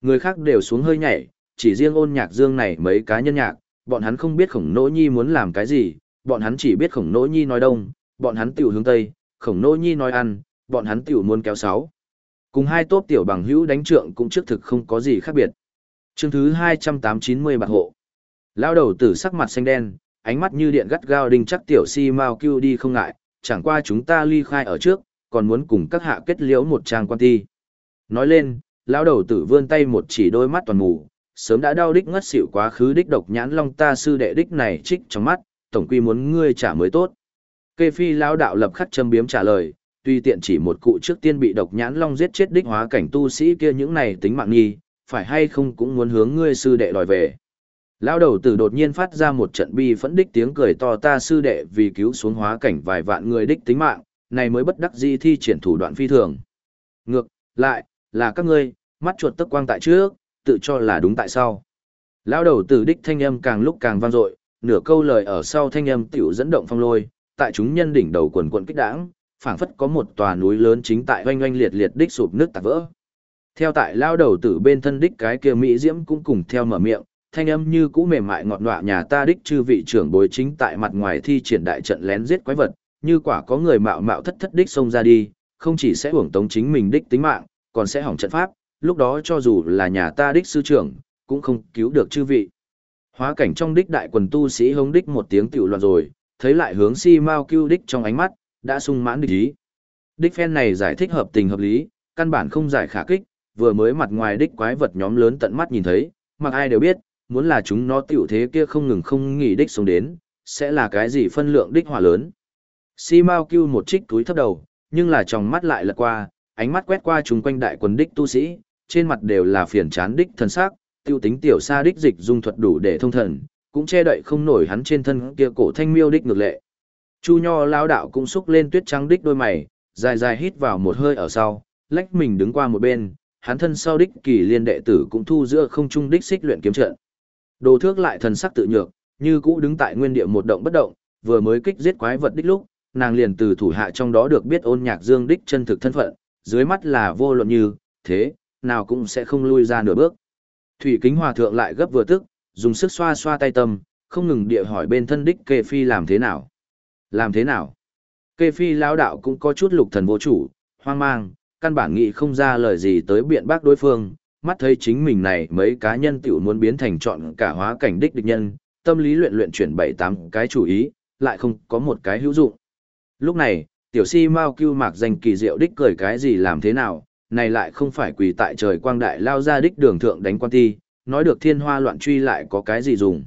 Người khác đều xuống hơi nhảy, chỉ riêng ôn nhạc dương này mấy cá nhân nhạc, bọn hắn không biết khổng nỗ nhi muốn làm cái gì, bọn hắn chỉ biết khổng nỗ nhi nói đông, bọn hắn tiểu hướng tây, khổng nỗ nhi nói ăn, bọn hắn tiểu muốn kéo sáu. Cùng hai tốp tiểu bằng hữu đánh trượng cũng trước thực không có gì khác biệt. Chương thứ 280 bạc hộ. Lao đầu tử sắc mặt xanh đen, ánh mắt như điện gắt gao đinh chắc tiểu si mau kêu đi không ngại, chẳng qua chúng ta ly khai ở trước, còn muốn cùng các hạ kết liễu một trang quan ti. Nói lên, lão đầu tử vươn tay một chỉ đôi mắt toàn mù, sớm đã đau đích ngất xỉu quá khứ đích độc nhãn long ta sư đệ đích này trích trong mắt, tổng quy muốn ngươi trả mới tốt. Kê phi lão đạo lập khắc châm biếm trả lời, tuy tiện chỉ một cụ trước tiên bị độc nhãn long giết chết đích hóa cảnh tu sĩ kia những này tính mạng nghi, phải hay không cũng muốn hướng ngươi sư đệ đòi về. Lão đầu tử đột nhiên phát ra một trận bi phẫn đích tiếng cười to ta sư đệ vì cứu xuống hóa cảnh vài vạn người đích tính mạng, này mới bất đắc dĩ thi triển thủ đoạn phi thường. Ngược, lại, là các ngươi, mắt chuột tức quang tại trước, tự cho là đúng tại sau. Lão đầu tử đích thanh âm càng lúc càng vang dội, nửa câu lời ở sau thanh âm tiểu dẫn động phong lôi, tại chúng nhân đỉnh đầu quần quần kích đảng, phảng phất có một tòa núi lớn chính tại oanh oanh liệt liệt đích sụp nước tạc vỡ. Theo tại lao đầu tử bên thân đích cái kia mỹ diễm cũng cùng theo mở miệng, thanh âm như cũ mềm mại ngọt ngọa nhà ta đích chư vị trưởng bối chính tại mặt ngoài thi triển đại trận lén giết quái vật, như quả có người mạo mạo thất thất đích xông ra đi, không chỉ sẽ hưởng tống chính mình đích tính mạng, còn sẽ hỏng trận pháp, lúc đó cho dù là nhà ta đích sư trưởng, cũng không cứu được chư vị. Hóa cảnh trong đích đại quần tu sĩ hống đích một tiếng tiểu loạn rồi, thấy lại hướng si mau cứu đích trong ánh mắt, đã sung mãn địch ý. Đích phen này giải thích hợp tình hợp lý, căn bản không giải khả kích, vừa mới mặt ngoài đích quái vật nhóm lớn tận mắt nhìn thấy, mặc ai đều biết, muốn là chúng nó tiểu thế kia không ngừng không nghỉ đích xuống đến, sẽ là cái gì phân lượng đích hỏa lớn. Si Mao kêu một trích túi thấp đầu, nhưng là trong mắt lại lật qua, ánh mắt quét qua chúng quanh đại quần đích tu sĩ, trên mặt đều là phiền chán đích thân sắc, tiêu tính tiểu sa đích dịch dung thuật đủ để thông thần, cũng che đậy không nổi hắn trên thân kia cổ thanh miêu đích ngược lệ. Chu Nho lao đạo cũng xúc lên tuyết trắng đích đôi mày, dài dài hít vào một hơi ở sau, lách mình đứng qua một bên, hắn thân sau đích kỳ liên đệ tử cũng thu giữa không trung đích xích luyện kiếm trận. Đồ thước lại thần sắc tự nhược, như cũ đứng tại nguyên địa một động bất động, vừa mới kích giết quái vật đích lúc, nàng liền từ thủ hạ trong đó được biết ôn nhạc dương đích chân thực thân phận, dưới mắt là vô luận như, thế, nào cũng sẽ không lui ra nửa bước. Thủy kính hòa thượng lại gấp vừa tức, dùng sức xoa xoa tay tâm, không ngừng địa hỏi bên thân đích kê phi làm thế nào. Làm thế nào? Kê phi lão đạo cũng có chút lục thần vô chủ, hoang mang, căn bản nghĩ không ra lời gì tới biện bác đối phương, mắt thấy chính mình này mấy cá nhân tiểu muốn biến thành chọn cả hóa cảnh đích địch nhân, tâm lý luyện luyện chuyển bảy tám cái chủ ý, lại không có một cái hữu dụng. Lúc này, tiểu si mau kêu mạc danh kỳ diệu đích cười cái gì làm thế nào, này lại không phải quỳ tại trời quang đại lao ra đích đường thượng đánh quan ti, nói được thiên hoa loạn truy lại có cái gì dùng.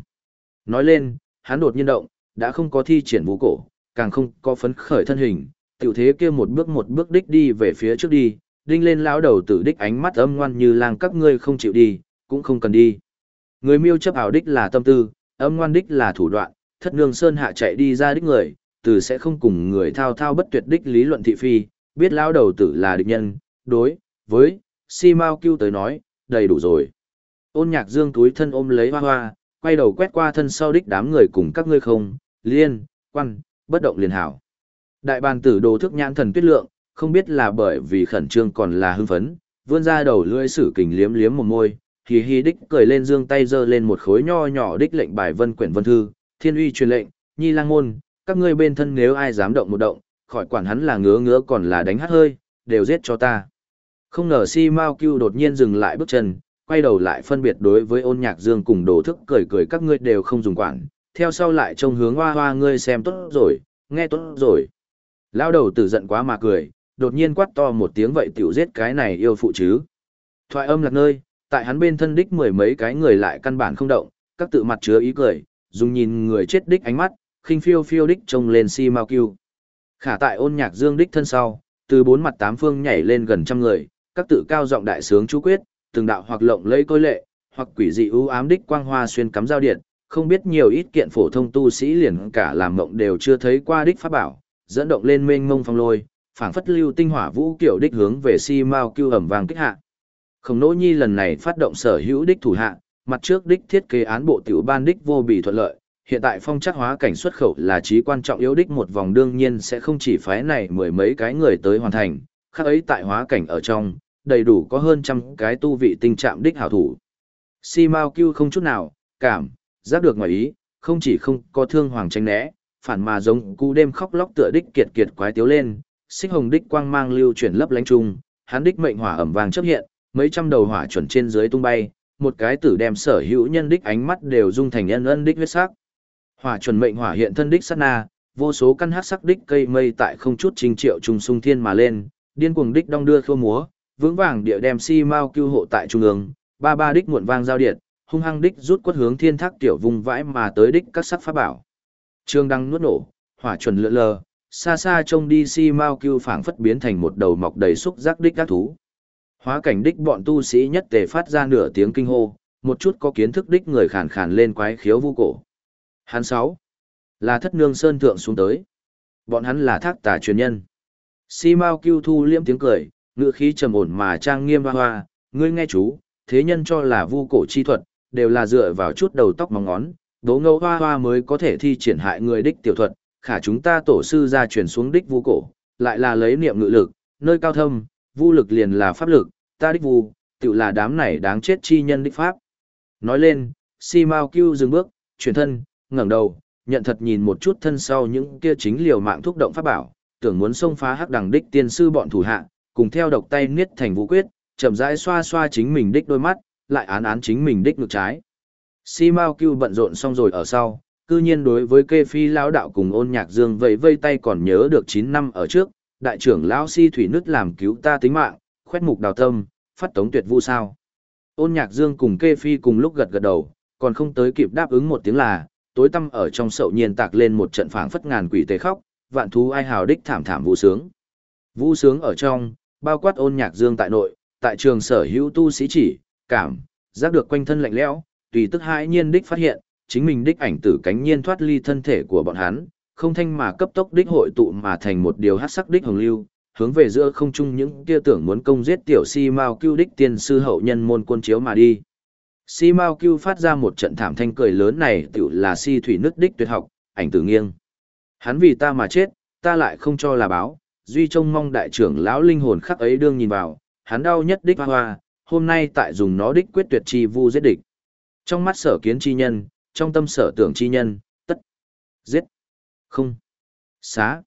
Nói lên, hắn đột nhiên động, đã không có thi triển vũ cổ, càng không có phấn khởi thân hình, tiểu thế kia một bước một bước đích đi về phía trước đi, đinh lên lão đầu tử đích ánh mắt âm ngoan như lang các ngươi không chịu đi, cũng không cần đi. Người miêu chấp ảo đích là tâm tư, âm ngoan đích là thủ đoạn, thất nương sơn hạ chạy đi ra đích người, từ sẽ không cùng người thao thao bất tuyệt đích lý luận thị phi, biết lão đầu tử là địch nhân, đối, với, si mao kêu tới nói, đầy đủ rồi. Ôn nhạc dương túi thân ôm lấy hoa hoa, quay đầu quét qua thân sau đích đám người cùng các ngươi không, liên, quan, bất động liền hảo. Đại bàn tử đồ thức nhãn thần tuyết lượng, không biết là bởi vì khẩn trương còn là hưng phấn, vươn ra đầu lưỡi sử kình liếm liếm một môi, hì hì đích cười lên dương tay giơ lên một khối nho nhỏ đích lệnh bài vân quyển vân thư, thiên uy truyền lệnh, nhi lang môn, các ngươi bên thân nếu ai dám động một động, khỏi quản hắn là ngứa ngứa còn là đánh hát hơi, đều giết cho ta. Không ngờ si Mao Cưu đột nhiên dừng lại bước chân, quay đầu lại phân biệt đối với ôn nhạc dương cùng đồ thức cười cười các ngươi đều không dùng quản, theo sau lại trông hướng hoa hoa ngươi xem tốt rồi, nghe tốt rồi. Lao đầu tử giận quá mà cười, đột nhiên quát to một tiếng vậy tiểu giết cái này yêu phụ chứ. Thoại âm lạc nơi, tại hắn bên thân đích mười mấy cái người lại căn bản không động, các tự mặt chứa ý cười, dùng nhìn người chết đích ánh mắt, khinh phiêu phiêu đích trông lên si mau cưu. Khả tại ôn nhạc dương đích thân sau, từ bốn mặt tám phương nhảy lên gần trăm người, các tự cao giọng đại sướng chú quyết, từng đạo hoặc lộng lẫy côi lệ, hoặc quỷ dị ưu ám đích quang hoa xuyên cắm giao điện, không biết nhiều ít kiện phổ thông tu sĩ liền cả làm mộng đều chưa thấy qua đích pháp bảo, dẫn động lên mênh mông phong lôi, phảng phất lưu tinh hỏa vũ kiểu đích hướng về si mao cưu ẩm vàng kích hạ. Khổng nỗ nhi lần này phát động sở hữu đích thủ hạ, mặt trước đích thiết kế án bộ tiểu ban đích vô bị thuận lợi, hiện tại phong chắc hóa cảnh xuất khẩu là trí quan trọng yếu đích một vòng đương nhiên sẽ không chỉ phái này mười mấy cái người tới hoàn thành, khác ấy tại hóa cảnh ở trong, đầy đủ có hơn trăm cái tu vị tình trạng đích hảo thủ. Si Mao Cưu không chút nào, cảm, giác được ngoài ý, không chỉ không có thương hoàng tranh né, phản mà giống cu đêm khóc lóc tựa đích kiệt kiệt quái tiếu lên, xích hồng đích quang mang lưu chuyển lấp lánh trung, hắn đích mệnh hỏa ẩm vàng chấp hiện, mấy trăm đầu hỏa chuẩn trên dưới tung bay, một cái tử đem sở hữu nhân đích ánh mắt đều dung thành nhân ân đích huyết sắc. Hỏa chuẩn mệnh hỏa hiện thân đích sát na, vô số căn hắc sắc đích cây mây tại không chút trình triệu trùng sung thiên mà lên, điên cuồng đích đong đưa khô múa, vững vàng địa đem si mau cứu hộ tại trung ương, ba ba đích muộn vang giao điện, hung hăng đích rút quất hướng thiên thác tiểu vùng vãi mà tới đích các sắc pháp bảo. Trương đăng nuốt nổ, hỏa chuẩn lượn lờ, xa xa trông đi si mau cứu phảng phất biến thành một đầu mọc đầy xúc giác đích các thú. Hóa cảnh đích bọn tu sĩ nhất tề phát ra nửa tiếng kinh hô, một chút có kiến thức đích người khàn khàn lên quái khiếu vu cổ. Hắn sáu là thất nương sơn thượng xuống tới. Bọn hắn là thác tà truyền nhân. Si Mao Cưu thu liêm tiếng cười, ngựa khí trầm ổn mà trang nghiêm hoa hoa, ngươi nghe chú, thế nhân cho là vu cổ chi thuật, đều là dựa vào chút đầu tóc móng ngón, đố ngâu hoa hoa mới có thể thi triển hại người đích tiểu thuật, khả chúng ta tổ sư ra truyền xuống đích vu cổ, lại là lấy niệm ngự lực, nơi cao thâm, vu lực liền là pháp lực, ta đích vu, tự là đám này đáng chết chi nhân đích pháp. Nói lên, si Mao Cưu dừng bước, chuyển thân, ngẩng đầu, nhận thật nhìn một chút thân sau những kia chính liều mạng thúc động pháp bảo, tưởng muốn xông phá hắc đằng đích tiên sư bọn thủ hạ, cùng theo độc tay niết thành vũ quyết, chậm rãi xoa xoa chính mình đích đôi mắt, lại án án chính mình đích ngược trái. Si Mao Cưu bận rộn xong rồi ở sau, cư nhiên đối với kê phi lão đạo cùng ôn nhạc dương vẫy vây tay còn nhớ được 9 năm ở trước, đại trưởng lão si thủy nứt làm cứu ta tính mạng, khoét mục đào tâm, phát tống tuyệt vu sao. Ôn nhạc dương cùng kê phi cùng lúc gật gật đầu, còn không tới kịp đáp ứng một tiếng là, tối tâm ở trong sậu nhiên tạc lên một trận phảng phất ngàn quỷ tê khóc, vạn thú ai hào đích thảm thảm vũ sướng. Vũ sướng ở trong, bao quát ôn nhạc dương tại nội, tại trường sở hữu tu sĩ chỉ, cảm, giác được quanh thân lạnh lẽo, tùy tức hãi nhiên đích phát hiện, chính mình đích ảnh tử cánh nhiên thoát ly thân thể của bọn hắn, không thanh mà cấp tốc đích hội tụ mà thành một điều hắc sắc đích hồng lưu, hướng về giữa không trung những kia tưởng muốn công giết tiểu si mao cưu đích tiên sư hậu nhân môn quân chiếu mà đi. Si Mao Cưu phát ra một trận thảm thanh cười lớn này tự là si thủy nứt đích tuyệt học, ảnh tử nghiêng. Hắn vì ta mà chết, ta lại không cho là báo, duy trông mong đại trưởng lão linh hồn khắc ấy đương nhìn vào, hắn đau nhất đích hoa hoa, hôm nay tại dùng nó đích quyết tuyệt chi vu giết địch. Trong mắt sở kiến chi nhân, trong tâm sở tưởng chi nhân, tất, giết, không, xá.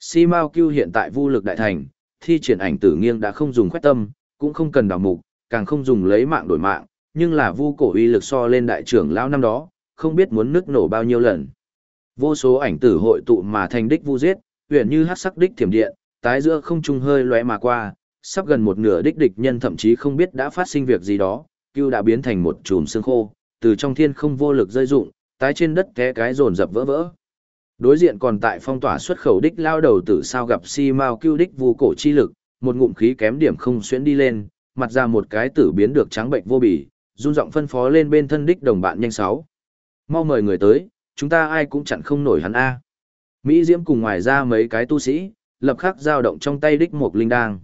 Si Mao Cưu hiện tại vu lực đại thành, thi triển ảnh tử nghiêng đã không dùng khoét tâm, cũng không cần đào mục, càng không dùng lấy mạng đổi mạng, nhưng là vu cổ uy lực so lên đại trưởng lão năm đó, không biết muốn nứt nổ bao nhiêu lần. Vô số ảnh tử hội tụ mà thành đích vu giết, huyền như hắc sắc đích thiểm điện, tái giữa không trung hơi lóe mà qua, sắp gần một nửa đích địch nhân thậm chí không biết đã phát sinh việc gì đó, cưu đã biến thành một chùm xương khô, từ trong thiên không vô lực rơi dụng, tái trên đất té cái rồn dập vỡ vỡ. Đối diện còn tại phong tỏa xuất khẩu đích lao đầu tử sao gặp si mao cưu đích vu cổ chi lực, một ngụm khí kém điểm không xuyến đi lên, mặt ra một cái tử biến được trắng bệnh vô bì, run giọng phân phó lên bên thân đích đồng bạn nhanh sáu. Mau mời người tới, chúng ta ai cũng chặn không nổi hắn A. Mỹ Diễm cùng ngoài ra mấy cái tu sĩ, lập khắc dao động trong tay đích một linh đang.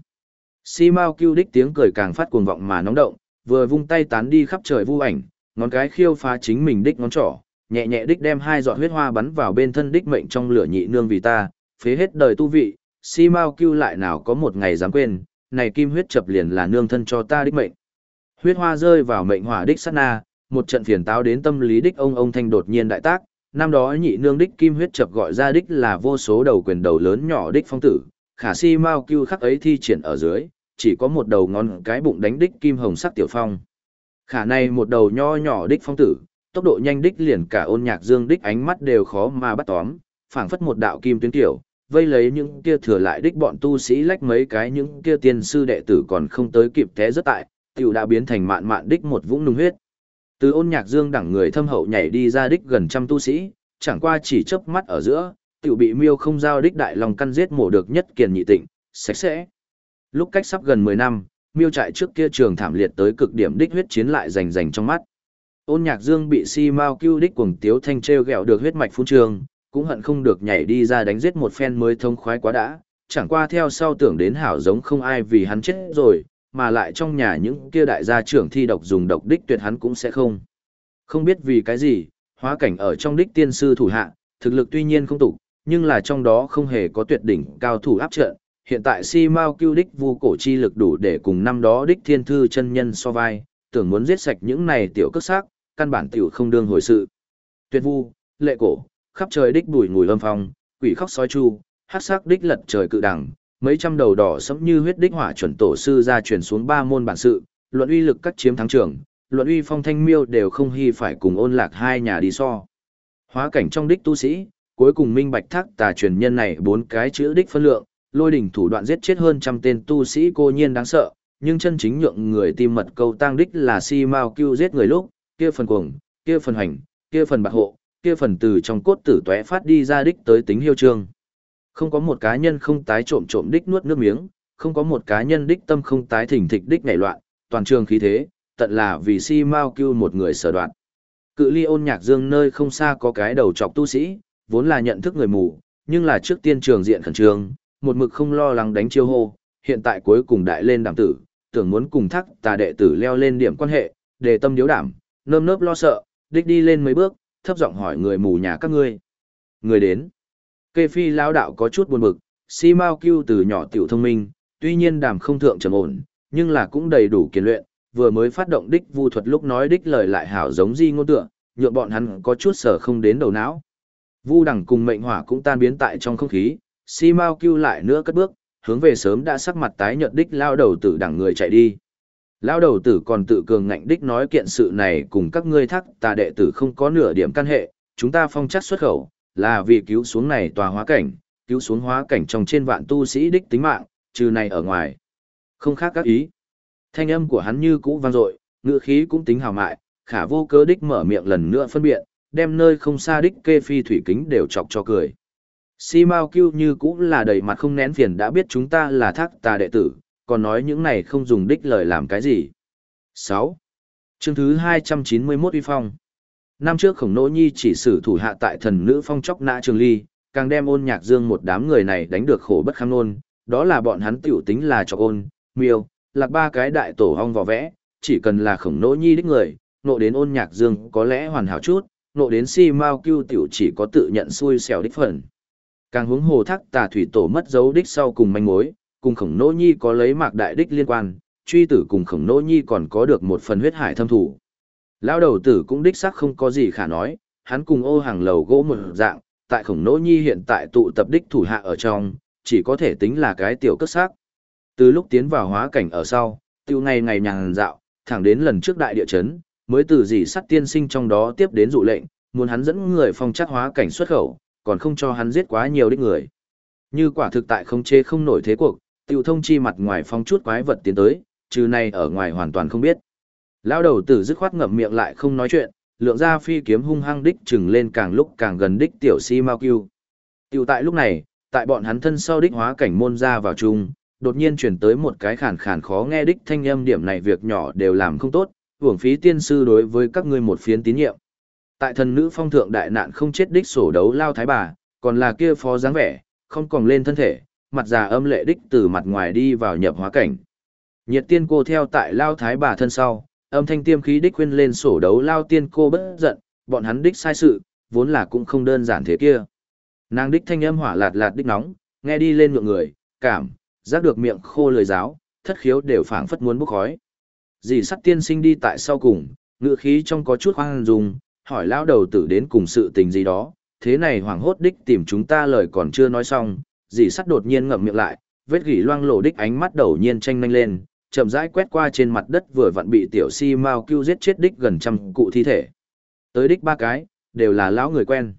Si Mao kêu đích tiếng cười càng phát cuồng vọng mà nóng động, vừa vung tay tán đi khắp trời vu ảnh, ngón cái khiêu phá chính mình đích ngón trỏ, nhẹ nhẹ đích đem hai giọt huyết hoa bắn vào bên thân đích mệnh trong lửa nhị nương vì ta, Phế hết đời tu vị, si Mao cưu lại nào có một ngày dám quên, này kim huyết chập liền là nương thân cho ta đích mệnh. Huyết hoa rơi vào mệnh hỏa đích sát na, một trận phiền táo đến tâm lý đích ông ông thanh đột nhiên đại tác, năm đó nhị nương đích kim huyết chập gọi ra đích là vô số đầu quyền đầu lớn nhỏ đích phong tử, khả si mau cưu khắc ấy thi triển ở dưới, chỉ có một đầu ngón cái bụng đánh đích kim hồng sắc tiểu phong. Khả này một đầu nho nhỏ đích phong tử, tốc độ nhanh đích liền cả ôn nhạc dương đích ánh mắt đều khó mà bắt tóm, phảng phất một đạo kim tuyến tiểu, vây lấy những kia thừa lại đích bọn tu sĩ lách mấy cái những kia tiên sư đệ tử còn không tới kịp té rất tại, tiểu đã biến thành mạn mạn đích một vũng nung huyết. Từ ôn nhạc dương đẳng người thâm hậu nhảy đi ra đích gần trăm tu sĩ, chẳng qua chỉ chớp mắt ở giữa, tiểu bị miêu không giao đích đại lòng căn giết mổ được nhất kiền nhị tịnh, sạch sẽ. Lúc cách sắp gần 10 năm, miêu trại trước kia trường thảm liệt tới cực điểm đích huyết chiến lại rành rành trong mắt. Ôn nhạc dương bị si mau cưu đích cuồng tiếu thanh treo gẹo được huyết mạch phun trường, cũng hận không được nhảy đi ra đánh giết một phen mới thông khoái quá đã, chẳng qua theo sau tưởng đến hảo giống không ai vì hắn chết rồi, mà lại trong nhà những kia đại gia trưởng thi độc dùng độc đích tuyệt hắn cũng sẽ không. Không biết vì cái gì, hóa cảnh ở trong đích tiên sư thủ hạ, thực lực tuy nhiên không tục, nhưng là trong đó không hề có tuyệt đỉnh cao thủ áp trận. Hiện tại si mau cưu đích vu cổ chi lực đủ để cùng năm đó đích thiên thư chân nhân so vai, tưởng muốn giết sạch những này tiểu cất xác, căn bản tiểu không đương hồi sự. Tuyệt vu, lệ cổ, khắp trời đích bùi ngùi âm phong, quỷ khóc sói chu, hát sắc đích lật trời cự đẳng, mấy trăm đầu đỏ sẫm như huyết đích hỏa chuẩn tổ sư ra truyền xuống ba môn bản sự, luận uy lực các chiếm thắng trường, luận uy phong thanh miêu đều không hy phải cùng ôn lạc hai nhà đi so. Hóa cảnh trong đích tu sĩ, cuối cùng minh bạch thác tà truyền nhân này bốn cái chữ đích phân lượng, lôi đỉnh thủ đoạn giết chết hơn trăm tên tu sĩ cô nhiên đáng sợ, nhưng chân chính nhượng người tim mật câu tang đích là si mao kêu giết người lúc, kia phần cuồng, kia phần hành, kia phần bạc hộ, kia phần từ trong cốt tử tóe phát đi ra đích tới tính hiêu trương. Không có một cá nhân không tái trộm trộm đích nuốt nước miếng, không có một cá nhân đích tâm không tái thỉnh thịch đích nảy loạn, toàn trường khí thế, tận là vì si mao cưu một người sở đoạn. Cự ly ôn nhạc dương nơi không xa có cái đầu trọc tu sĩ, vốn là nhận thức người mù, nhưng là trước tiên trường diện khẩn trương, một mực không lo lắng đánh chiêu hô, hiện tại cuối cùng đại lên đảm tử, tưởng muốn cùng thắc tà đệ tử leo lên điểm quan hệ, để tâm điếu đảm, nơm nớp lo sợ, đích đi lên mấy bước, thấp giọng hỏi người mù nhà các ngươi. Người đến. Kê phi lao đạo có chút buồn bực, si mao kêu từ nhỏ tiểu thông minh, tuy nhiên đàm không thượng trầm ổn, nhưng là cũng đầy đủ kiên luyện, vừa mới phát động đích vu thuật lúc nói đích lời lại hảo giống di ngôn tựa, nhượng bọn hắn có chút sở không đến đầu não. Vu đẳng cùng mệnh hỏa cũng tan biến tại trong không khí, si mao kêu lại nữa cất bước, hướng về sớm đã sắc mặt tái nhợt đích lao đầu tử đẳng người chạy đi. Lao đầu tử còn tự cường ngạnh đích nói kiện sự này cùng các ngươi thắc tà đệ tử không có nửa điểm căn hệ, chúng ta phong chắc xuất khẩu, là vì cứu xuống này tòa hóa cảnh, cứu xuống hóa cảnh trong trên vạn tu sĩ đích tính mạng, trừ này ở ngoài. Không khác các ý. Thanh âm của hắn như cũ vang dội, ngựa khí cũng tính hào mại, khả vô cớ đích mở miệng lần nữa phân biện, đem nơi không xa đích kê phi thủy kính đều chọc cho cười. Si Mao Kiêu như cũng là đầy mặt không nén phiền đã biết chúng ta là thác tà đệ tử, còn nói những này không dùng đích lời làm cái gì. 6. Chương thứ 291 uy phong. Năm trước khổng nỗ nhi chỉ xử thủ hạ tại thần nữ phong chóc nã trường ly, càng đem ôn nhạc dương một đám người này đánh được khổ bất kham nôn, đó là bọn hắn tiểu tính là cho ôn, miêu, lạc ba cái đại tổ hong vò vẽ, chỉ cần là khổng nỗ nhi đích người, nộ đến ôn nhạc dương có lẽ hoàn hảo chút, nộ đến si mau kêu tiểu chỉ có tự nhận xui xẻo đích phần. Càng hướng hồ thác tà thủy tổ mất dấu đích sau cùng manh mối, cùng khổng nỗ nhi có lấy mạc đại đích liên quan, truy tử cùng khổng nỗ nhi còn có được một phần huyết hải thâm thủ. Lão đầu tử cũng đích xác không có gì khả nói, hắn cùng ô hàng lầu gỗ một dạng, tại khổng nỗ nhi hiện tại tụ tập đích thủ hạ ở trong, chỉ có thể tính là cái tiểu cất xác. Từ lúc tiến vào hóa cảnh ở sau, tiêu ngày ngày nhàn dạo, thẳng đến lần trước đại địa chấn, mới từ dì sắt tiên sinh trong đó tiếp đến dụ lệnh, muốn hắn dẫn người phong chắc hóa cảnh xuất khẩu, còn không cho hắn giết quá nhiều đích người. Như quả thực tại không chê không nổi thế cuộc, tiêu thông chi mặt ngoài phong chút quái vật tiến tới, trừ này ở ngoài hoàn toàn không biết. Lão đầu tử dứt khoát ngậm miệng lại không nói chuyện, lượng ra phi kiếm hung hăng đích chừng lên càng lúc càng gần đích tiểu si mau kiêu. Tiểu tại lúc này, tại bọn hắn thân sau đích hóa cảnh môn ra vào chung, đột nhiên chuyển tới một cái khản khản khó nghe đích thanh âm điểm này việc nhỏ đều làm không tốt, hưởng phí tiên sư đối với các ngươi một phiến tín nhiệm. Tại thần nữ phong thượng đại nạn không chết đích sổ đấu lao thái bà, còn là kia phó dáng vẻ, không còn lên thân thể, mặt già âm lệ đích từ mặt ngoài đi vào nhập hóa cảnh. Nhiệt tiên cô theo tại lao thái bà thân sau, âm thanh tiêm khí đích khuyên lên sổ đấu lao tiên cô bất giận, bọn hắn đích sai sự, vốn là cũng không đơn giản thế kia. Nàng đích thanh âm hỏa lạt lạt đích nóng, nghe đi lên ngượng người, cảm, giác được miệng khô lời giáo, thất khiếu đều phảng phất muốn bốc khói. Dì sắt tiên sinh đi tại sau cùng, ngựa khí trong có chút hoang dung, hỏi lão đầu tử đến cùng sự tình gì đó, thế này hoảng hốt đích tìm chúng ta lời còn chưa nói xong, dì sắt đột nhiên ngậm miệng lại, vết gỉ loang lộ đích ánh mắt đầu nhiên tranh nhanh lên, chậm rãi quét qua trên mặt đất vừa vặn bị tiểu si mao kêu giết chết đích gần trăm cụ thi thể. Tới đích ba cái, đều là lão người quen.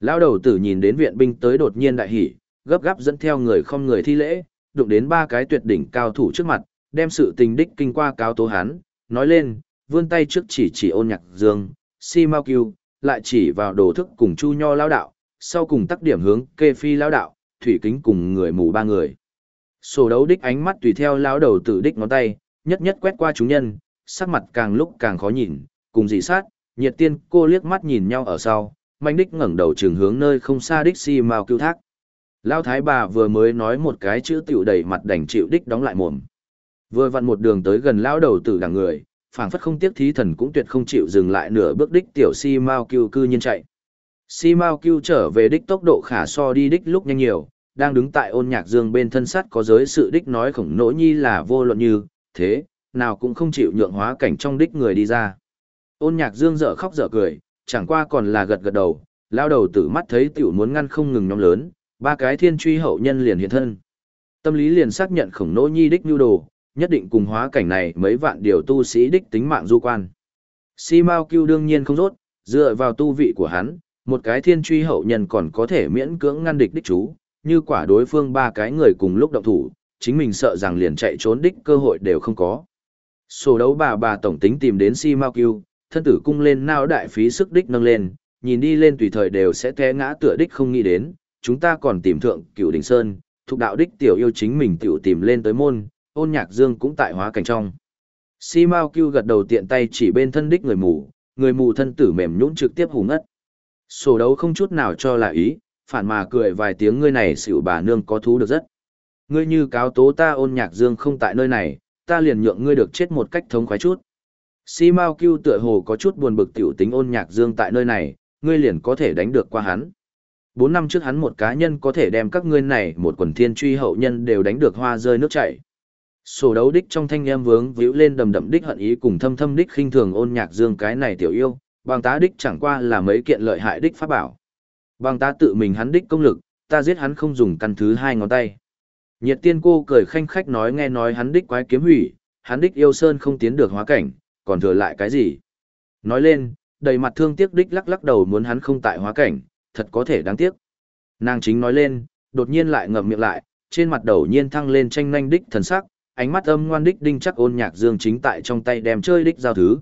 Lão đầu tử nhìn đến viện binh tới đột nhiên đại hỉ, gấp gáp dẫn theo người không người thi lễ, đụng đến ba cái tuyệt đỉnh cao thủ trước mặt, đem sự tình đích kinh qua cáo tố hán, nói lên, vươn tay trước chỉ chỉ ôn nhạc dương, si mao kiêu, lại chỉ vào đồ thức cùng chu nho lao đạo, sau cùng tắc điểm hướng kê phi lao đạo, thủy kính cùng người mù ba người. Sổ đấu đích ánh mắt tùy theo lão đầu tử đích ngón tay, nhất nhất quét qua chúng nhân, sắc mặt càng lúc càng khó nhìn, cùng dị sát, nhiệt tiên cô liếc mắt nhìn nhau ở sau, manh đích ngẩng đầu trường hướng nơi không xa đích si mao cứu thác. lão thái bà vừa mới nói một cái chữ tiểu đầy mặt đành chịu đích đóng lại mồm. Vừa vặn một đường tới gần lão đầu tử đằng người, phảng phất không tiếc thí thần cũng tuyệt không chịu dừng lại nửa bước đích tiểu si mao cứu cư nhiên chạy. Si mao cưu trở về đích tốc độ khả so đi đích lúc nhanh nhiều, đang đứng tại ôn nhạc dương bên thân sắt có giới sự đích nói khổng nỗ nhi là vô luận như, thế, nào cũng không chịu nhượng hóa cảnh trong đích người đi ra. Ôn nhạc dương dở khóc dở cười, chẳng qua còn là gật gật đầu, lao đầu tử mắt thấy tiểu muốn ngăn không ngừng nhóm lớn, ba cái thiên truy hậu nhân liền hiện thân. Tâm lý liền xác nhận khổng nỗ nhi đích nhu đồ, nhất định cùng hóa cảnh này mấy vạn điều tu sĩ đích tính mạng du quan. Si Mao Cưu đương nhiên không rốt, dựa vào tu vị của hắn, một cái thiên truy hậu nhân còn có thể miễn cưỡng ngăn địch đích chú, như quả đối phương ba cái người cùng lúc động thủ, chính mình sợ rằng liền chạy trốn đích cơ hội đều không có. Sổ đấu bà bà tổng tính tìm đến Si Mao Cưu, thân tử cung lên nao đại phí sức đích nâng lên, nhìn đi lên tùy thời đều sẽ té ngã tựa đích không nghĩ đến, chúng ta còn tìm thượng cựu đỉnh sơn, thuộc đạo đích tiểu yêu chính mình tiểu tìm lên tới môn, ôn nhạc dương cũng tại hóa cảnh trong. Si Mao Cưu gật đầu tiện tay chỉ bên thân đích người mù, người mù thân tử mềm nhũn trực tiếp hùng ngất. Sổ đấu không chút nào cho là ý, phản mà cười vài tiếng ngươi này xỉu bà nương có thú được rất. Ngươi như cáo tố ta ôn nhạc dương không tại nơi này, ta liền nhượng ngươi được chết một cách thống khoái chút. Si Mao Cưu tựa hồ có chút buồn bực tiểu tính ôn nhạc dương tại nơi này, ngươi liền có thể đánh được qua hắn. Bốn năm trước hắn một cá nhân có thể đem các ngươi này một quần thiên truy hậu nhân đều đánh được hoa rơi nước chảy. Sổ đấu đích trong thanh em vướng víu lên đầm đậm đích hận ý cùng thâm thâm đích khinh thường ôn nhạc dương cái này tiểu yêu, bằng tá đích chẳng qua là mấy kiện lợi hại đích pháp bảo. Bằng ta tự mình hắn đích công lực, ta giết hắn không dùng căn thứ hai ngón tay. Nhiệt tiên cô cười khanh khách nói nghe nói hắn đích quái kiếm hủy, hắn đích yêu sơn không tiến được hóa cảnh, còn thừa lại cái gì? Nói lên, đầy mặt thương tiếc đích lắc lắc đầu muốn hắn không tại hóa cảnh, thật có thể đáng tiếc. Nàng chính nói lên, đột nhiên lại ngậm miệng lại, trên mặt đầu nhiên thăng lên tranh nhanh đích thần sắc, ánh mắt âm ngoan đích đinh chắc ôn nhạc dương chính tại trong tay đem chơi đích giao thứ.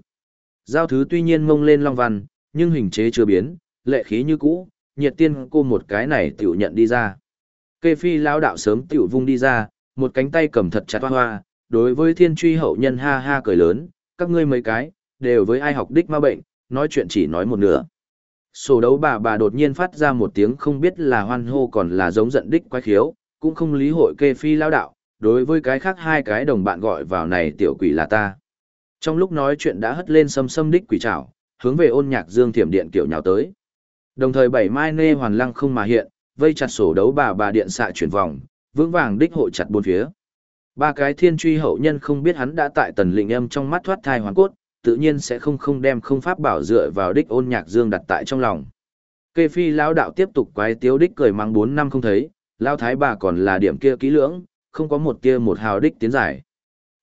Giao thứ tuy nhiên mông lên long văn, nhưng hình chế chưa biến, lệ khí như cũ, nhiệt tiên cô một cái này tiểu nhận đi ra. Kê phi lao đạo sớm tiểu vung đi ra, một cánh tay cầm thật chặt hoa hoa, đối với thiên truy hậu nhân ha ha cười lớn, các ngươi mấy cái, đều với ai học đích ma bệnh, nói chuyện chỉ nói một nửa. Sổ đấu bà bà đột nhiên phát ra một tiếng không biết là hoan hô còn là giống giận đích quái khiếu, cũng không lý hội kê phi lao đạo, đối với cái khác hai cái đồng bạn gọi vào này tiểu quỷ là ta. Trong lúc nói chuyện đã hất lên sâm sâm đích quỷ trảo, hướng về ôn nhạc dương thiểm điện kiểu nhào tới. Đồng thời bảy mai nê hoàn lăng không mà hiện, vây chặt sổ đấu bà bà điện xạ chuyển vòng, vững vàng đích hộ chặt bốn phía. Ba cái thiên truy hậu nhân không biết hắn đã tại tần lĩnh âm trong mắt thoát thai hoàn cốt, tự nhiên sẽ không không đem không pháp bảo dựa vào đích ôn nhạc dương đặt tại trong lòng. Kê phi lão đạo tiếp tục quái tiếu đích cười mang bốn năm không thấy, lão thái bà còn là điểm kia kỹ lưỡng, không có một kia một hào đích tiến giải.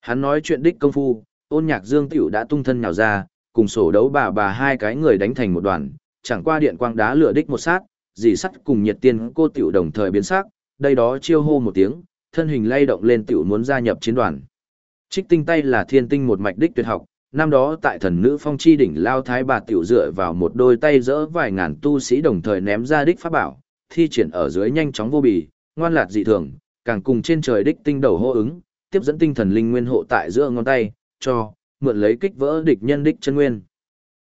Hắn nói chuyện đích công phu, ôn nhạc dương tiểu đã tung thân nhào ra, cùng sổ đấu bà bà hai cái người đánh thành một đoàn, chẳng qua điện quang đá lửa đích một sát, dì sắt cùng nhiệt tiên cô tiểu đồng thời biến sắc, đây đó chiêu hô một tiếng, thân hình lay động lên tiểu muốn gia nhập chiến đoàn. Trích tinh tay là thiên tinh một mạch đích tuyệt học, năm đó tại thần nữ phong chi đỉnh lao thái bà tiểu dựa vào một đôi tay dỡ vài ngàn tu sĩ đồng thời ném ra đích pháp bảo, thi triển ở dưới nhanh chóng vô bì, ngoan lạt dị thường, càng cùng trên trời đích tinh đầu hô ứng, tiếp dẫn tinh thần linh nguyên hộ tại giữa ngón tay, cho, mượn lấy kích vỡ địch nhân đích chân nguyên.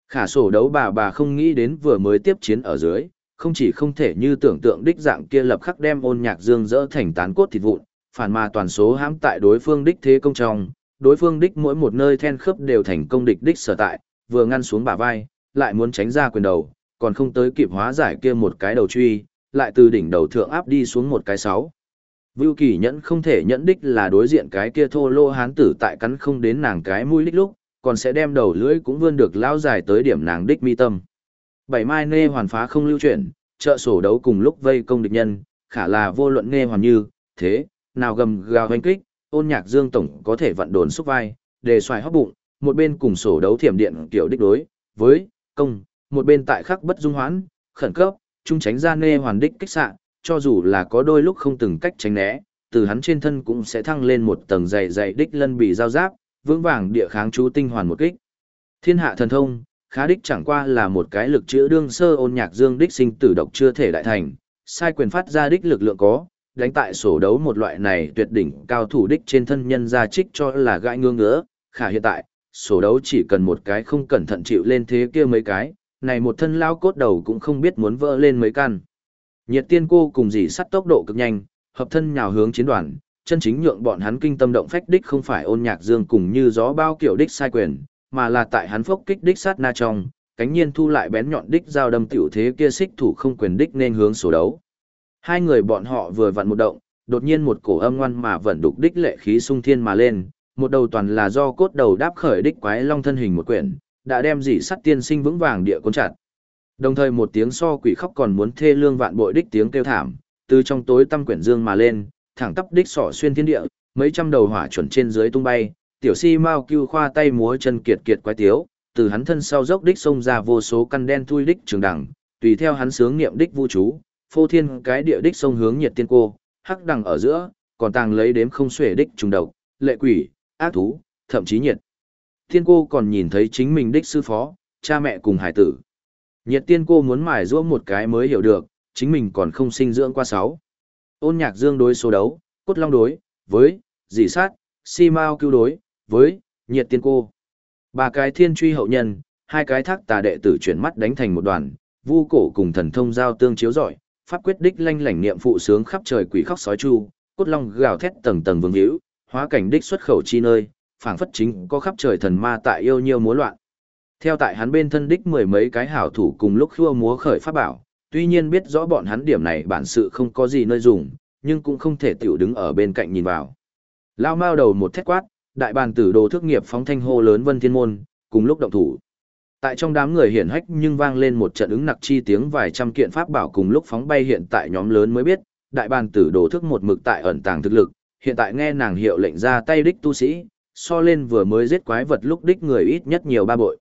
Khả sổ đấu bà bà không nghĩ đến vừa mới tiếp chiến ở dưới, không chỉ không thể như tưởng tượng đích dạng kia lập khắc đem ôn nhạc dương dỡ thành tán cốt thịt vụn, phản mà toàn số hãm tại đối phương đích thế công trong, đối phương đích mỗi một nơi then khớp đều thành công địch đích sở tại, vừa ngăn xuống bả vai, lại muốn tránh ra quyền đầu, còn không tới kịp hóa giải kia một cái đầu truy, lại từ đỉnh đầu thượng áp đi xuống một cái sáu. Vưu Kỳ nhẫn không thể nhẫn đích là đối diện cái kia thô lô hán tử tại cắn không đến nàng cái mũi đích lúc, còn sẽ đem đầu lưỡi cũng vươn được lao dài tới điểm nàng đích mi tâm. Bảy mai nê hoàn phá không lưu chuyển, trợ sổ đấu cùng lúc vây công địch nhân, khả là vô luận nê hoàn như, thế, nào gầm gào hoanh kích, ôn nhạc dương tổng có thể vận đồn xúc vai, để xoài hóc bụng, một bên cùng sổ đấu thiểm điện kiểu đích đối, với, công, một bên tại khắc bất dung hoãn, khẩn cấp, trung tránh ra nê hoàn đích kích xạ, cho dù là có đôi lúc không từng cách tránh né, từ hắn trên thân cũng sẽ thăng lên một tầng dày dày đích lân bị giao giáp, vững vàng địa kháng chú tinh hoàn một kích. Thiên hạ thần thông, khá đích chẳng qua là một cái lực chữa đương sơ ôn nhạc dương đích sinh tử độc chưa thể đại thành, sai quyền phát ra đích lực lượng có, đánh tại sổ đấu một loại này tuyệt đỉnh cao thủ đích trên thân nhân ra trích cho là gãi ngương ngỡ, khả hiện tại, sổ đấu chỉ cần một cái không cẩn thận chịu lên thế kia mấy cái, này một thân lao cốt đầu cũng không biết muốn vỡ lên mấy căn. Nhiệt tiên cô cùng dì sắt tốc độ cực nhanh, hợp thân nhào hướng chiến đoàn, chân chính nhượng bọn hắn kinh tâm động phách đích không phải ôn nhạc dương cùng như gió bao kiểu đích sai quyền, mà là tại hắn phốc kích đích sát na trong, cánh nhiên thu lại bén nhọn đích giao đâm tiểu thế kia xích thủ không quyền đích nên hướng sổ đấu. Hai người bọn họ vừa vặn một động, đột nhiên một cổ âm ngoan mà vẫn đục đích lệ khí sung thiên mà lên, một đầu toàn là do cốt đầu đáp khởi đích quái long thân hình một quyển, đã đem dị sắt tiên sinh vững vàng địa cuốn chặt. Đồng thời một tiếng so quỷ khóc còn muốn thê lương vạn bội đích tiếng kêu thảm, từ trong tối tăm quyển dương mà lên, thẳng tắp đích sỏ xuyên thiên địa, mấy trăm đầu hỏa chuẩn trên dưới tung bay, tiểu si mau cưu khoa tay múa chân kiệt kiệt quái tiếu, từ hắn thân sau dốc đích xông ra vô số căn đen thui đích trường đẳng, tùy theo hắn sướng niệm đích vũ chú, phô thiên cái địa đích sông hướng nhiệt tiên cô, hắc đằng ở giữa, còn tàng lấy đếm không xuể đích trùng độc, lệ quỷ, ác thú, thậm chí nhiệt. Tiên cô còn nhìn thấy chính mình đích sư phó, cha mẹ cùng hải tử. Nhiệt tiên cô muốn mải giũa một cái mới hiểu được, chính mình còn không sinh dưỡng qua sáu. Ôn nhạc dương đối số đấu, cốt long đối, với, dì sát, si mao cứu đối, với, nhiệt tiên cô. Ba cái thiên truy hậu nhân, hai cái thác tà đệ tử chuyển mắt đánh thành một đoàn, vu cổ cùng thần thông giao tương chiếu giỏi, pháp quyết đích lanh lảnh niệm phụ sướng khắp trời quỷ khóc sói chu, cốt long gào thét tầng tầng vương hữu, hóa cảnh đích xuất khẩu chi nơi, phảng phất chính có khắp trời thần ma tại yêu nhiêu múa loạn. Theo tại hắn bên thân đích mười mấy cái hảo thủ cùng lúc khua múa khởi pháp bảo, tuy nhiên biết rõ bọn hắn điểm này bản sự không có gì nơi dùng, nhưng cũng không thể tiểu đứng ở bên cạnh nhìn vào. Lao mao đầu một thét quát, đại bàn tử đồ thức nghiệp phóng thanh hô lớn vân thiên môn, cùng lúc động thủ. Tại trong đám người hiển hách nhưng vang lên một trận ứng nặc chi tiếng vài trăm kiện pháp bảo cùng lúc phóng bay hiện tại nhóm lớn mới biết, đại bàn tử đồ thức một mực tại ẩn tàng thực lực, hiện tại nghe nàng hiệu lệnh ra tay đích tu sĩ, so lên vừa mới giết quái vật lúc đích người ít nhất nhiều ba bội.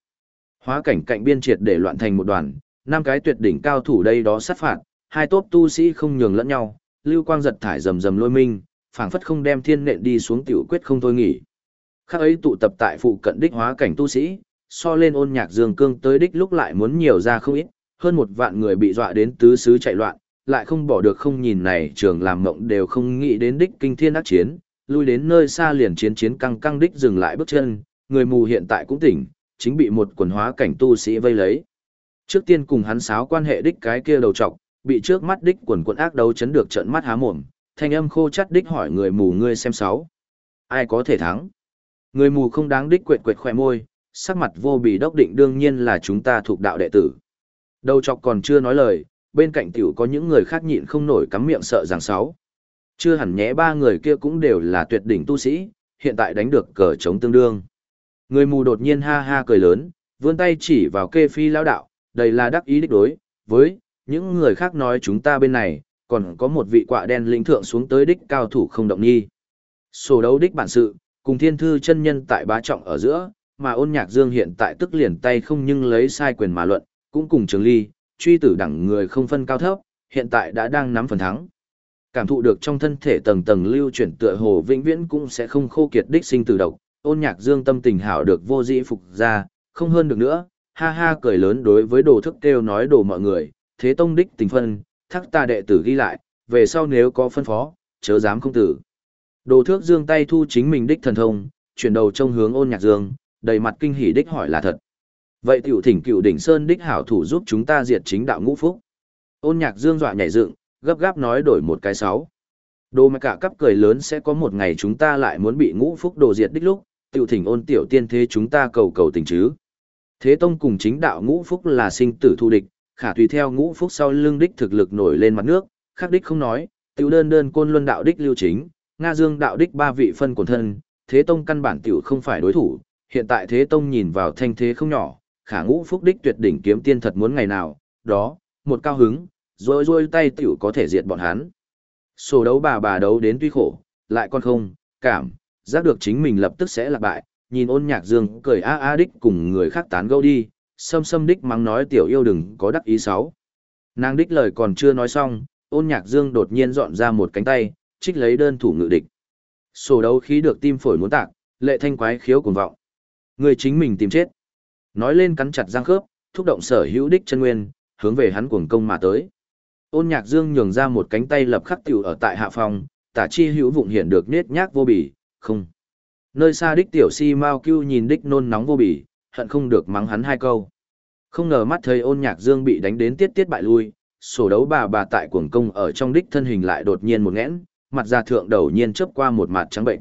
Hóa cảnh cạnh biên triệt để loạn thành một đoàn, năm cái tuyệt đỉnh cao thủ đây đó sát phạt, hai tốp tu sĩ không nhường lẫn nhau, lưu quang giật thải rầm rầm lôi minh, phảng phất không đem thiên nện đi xuống tiểu quyết không thôi nghỉ. Khác ấy tụ tập tại phụ cận đích hóa cảnh tu sĩ, so lên ôn nhạc dương cương tới đích lúc lại muốn nhiều ra không ít, hơn một vạn người bị dọa đến tứ xứ chạy loạn, lại không bỏ được không nhìn này trường làm mộng đều không nghĩ đến đích kinh thiên đắc chiến, lui đến nơi xa liền chiến chiến căng căng đích dừng lại bước chân, người mù hiện tại cũng tỉnh, chính bị một quần hóa cảnh tu sĩ vây lấy. Trước tiên cùng hắn sáo quan hệ đích cái kia đầu trọc, bị trước mắt đích quần quần ác đấu chấn được trận mắt há mồm, thanh âm khô chắt đích hỏi người mù ngươi xem sáu. Ai có thể thắng? Người mù không đáng đích quệt quệt khỏe môi, sắc mặt vô bì đốc định đương nhiên là chúng ta thuộc đạo đệ tử. Đầu chọc còn chưa nói lời, bên cạnh tiểu có những người khác nhịn không nổi cắm miệng sợ rằng sáu. Chưa hẳn nhé ba người kia cũng đều là tuyệt đỉnh tu sĩ, hiện tại đánh được cờ chống tương đương. Người mù đột nhiên ha ha cười lớn, vươn tay chỉ vào kê phi lão đạo, đây là đắc ý đích đối, với, những người khác nói chúng ta bên này, còn có một vị quạ đen lĩnh thượng xuống tới đích cao thủ không động nhi. Sổ đấu đích bản sự, cùng thiên thư chân nhân tại bá trọng ở giữa, mà ôn nhạc dương hiện tại tức liền tay không nhưng lấy sai quyền mà luận, cũng cùng trường ly, truy tử đẳng người không phân cao thấp, hiện tại đã đang nắm phần thắng. Cảm thụ được trong thân thể tầng tầng lưu chuyển tựa hồ vĩnh viễn cũng sẽ không khô kiệt đích sinh tử độc, ôn nhạc dương tâm tình hảo được vô dĩ phục ra, không hơn được nữa, ha ha cười lớn đối với đồ thức kêu nói đồ mọi người, thế tông đích tình phân, thắc ta đệ tử ghi lại, về sau nếu có phân phó, chớ dám không tử. Đồ thước dương tay thu chính mình đích thần thông, chuyển đầu trông hướng ôn nhạc dương, đầy mặt kinh hỉ đích hỏi là thật. Vậy tiểu thỉnh cựu đỉnh sơn đích hảo thủ giúp chúng ta diệt chính đạo ngũ phúc. Ôn nhạc dương dọa nhảy dựng, gấp gáp nói đổi một cái sáu. Đồ mà cả cấp cười lớn sẽ có một ngày chúng ta lại muốn bị ngũ phúc đồ diệt đích lúc, tiểu thỉnh ôn tiểu tiên thế chúng ta cầu cầu tình chứ. Thế tông cùng chính đạo ngũ phúc là sinh tử thu địch, Khả tùy theo ngũ phúc sau lưng đích thực lực nổi lên mặt nước, khắc đích không nói, tiểu đơn đơn côn luân đạo đích lưu chính, Nga Dương đạo đích ba vị phân quần thân, Thế Tông căn bản tiểu không phải đối thủ, hiện tại Thế Tông nhìn vào thanh thế không nhỏ, khả ngũ phúc đích tuyệt đỉnh kiếm tiên thật muốn ngày nào, đó, một cao hứng, rồi rồi tay tiểu có thể diệt bọn hắn. Sổ đấu bà bà đấu đến tuy khổ, lại còn không, cảm, giác được chính mình lập tức sẽ lạc bại, nhìn ôn nhạc dương cười a a đích cùng người khác tán gẫu đi, sâm sâm đích mắng nói tiểu yêu đừng có đắc ý sáu. Nàng đích lời còn chưa nói xong, ôn nhạc dương đột nhiên dọn ra một cánh tay, trích lấy đơn thủ ngự địch. Sổ đấu khí được tim phổi muốn tạc, lệ thanh quái khiếu cuồng vọng. Người chính mình tìm chết. Nói lên cắn chặt răng khớp, thúc động sở hữu đích chân nguyên, hướng về hắn cuồng công mà tới. Ôn nhạc dương nhường ra một cánh tay lập khắc tiểu ở tại hạ phòng, tả chi hữu vụng hiện được nết nhác vô bỉ, không. Nơi xa đích tiểu si mau cưu nhìn đích nôn nóng vô bỉ, hận không được mắng hắn hai câu. Không ngờ mắt thấy ôn nhạc dương bị đánh đến tiết tiết bại lui, sổ đấu bà bà tại cuồng công ở trong đích thân hình lại đột nhiên một nghẽn, mặt ra thượng đầu nhiên chớp qua một mặt trắng bệnh.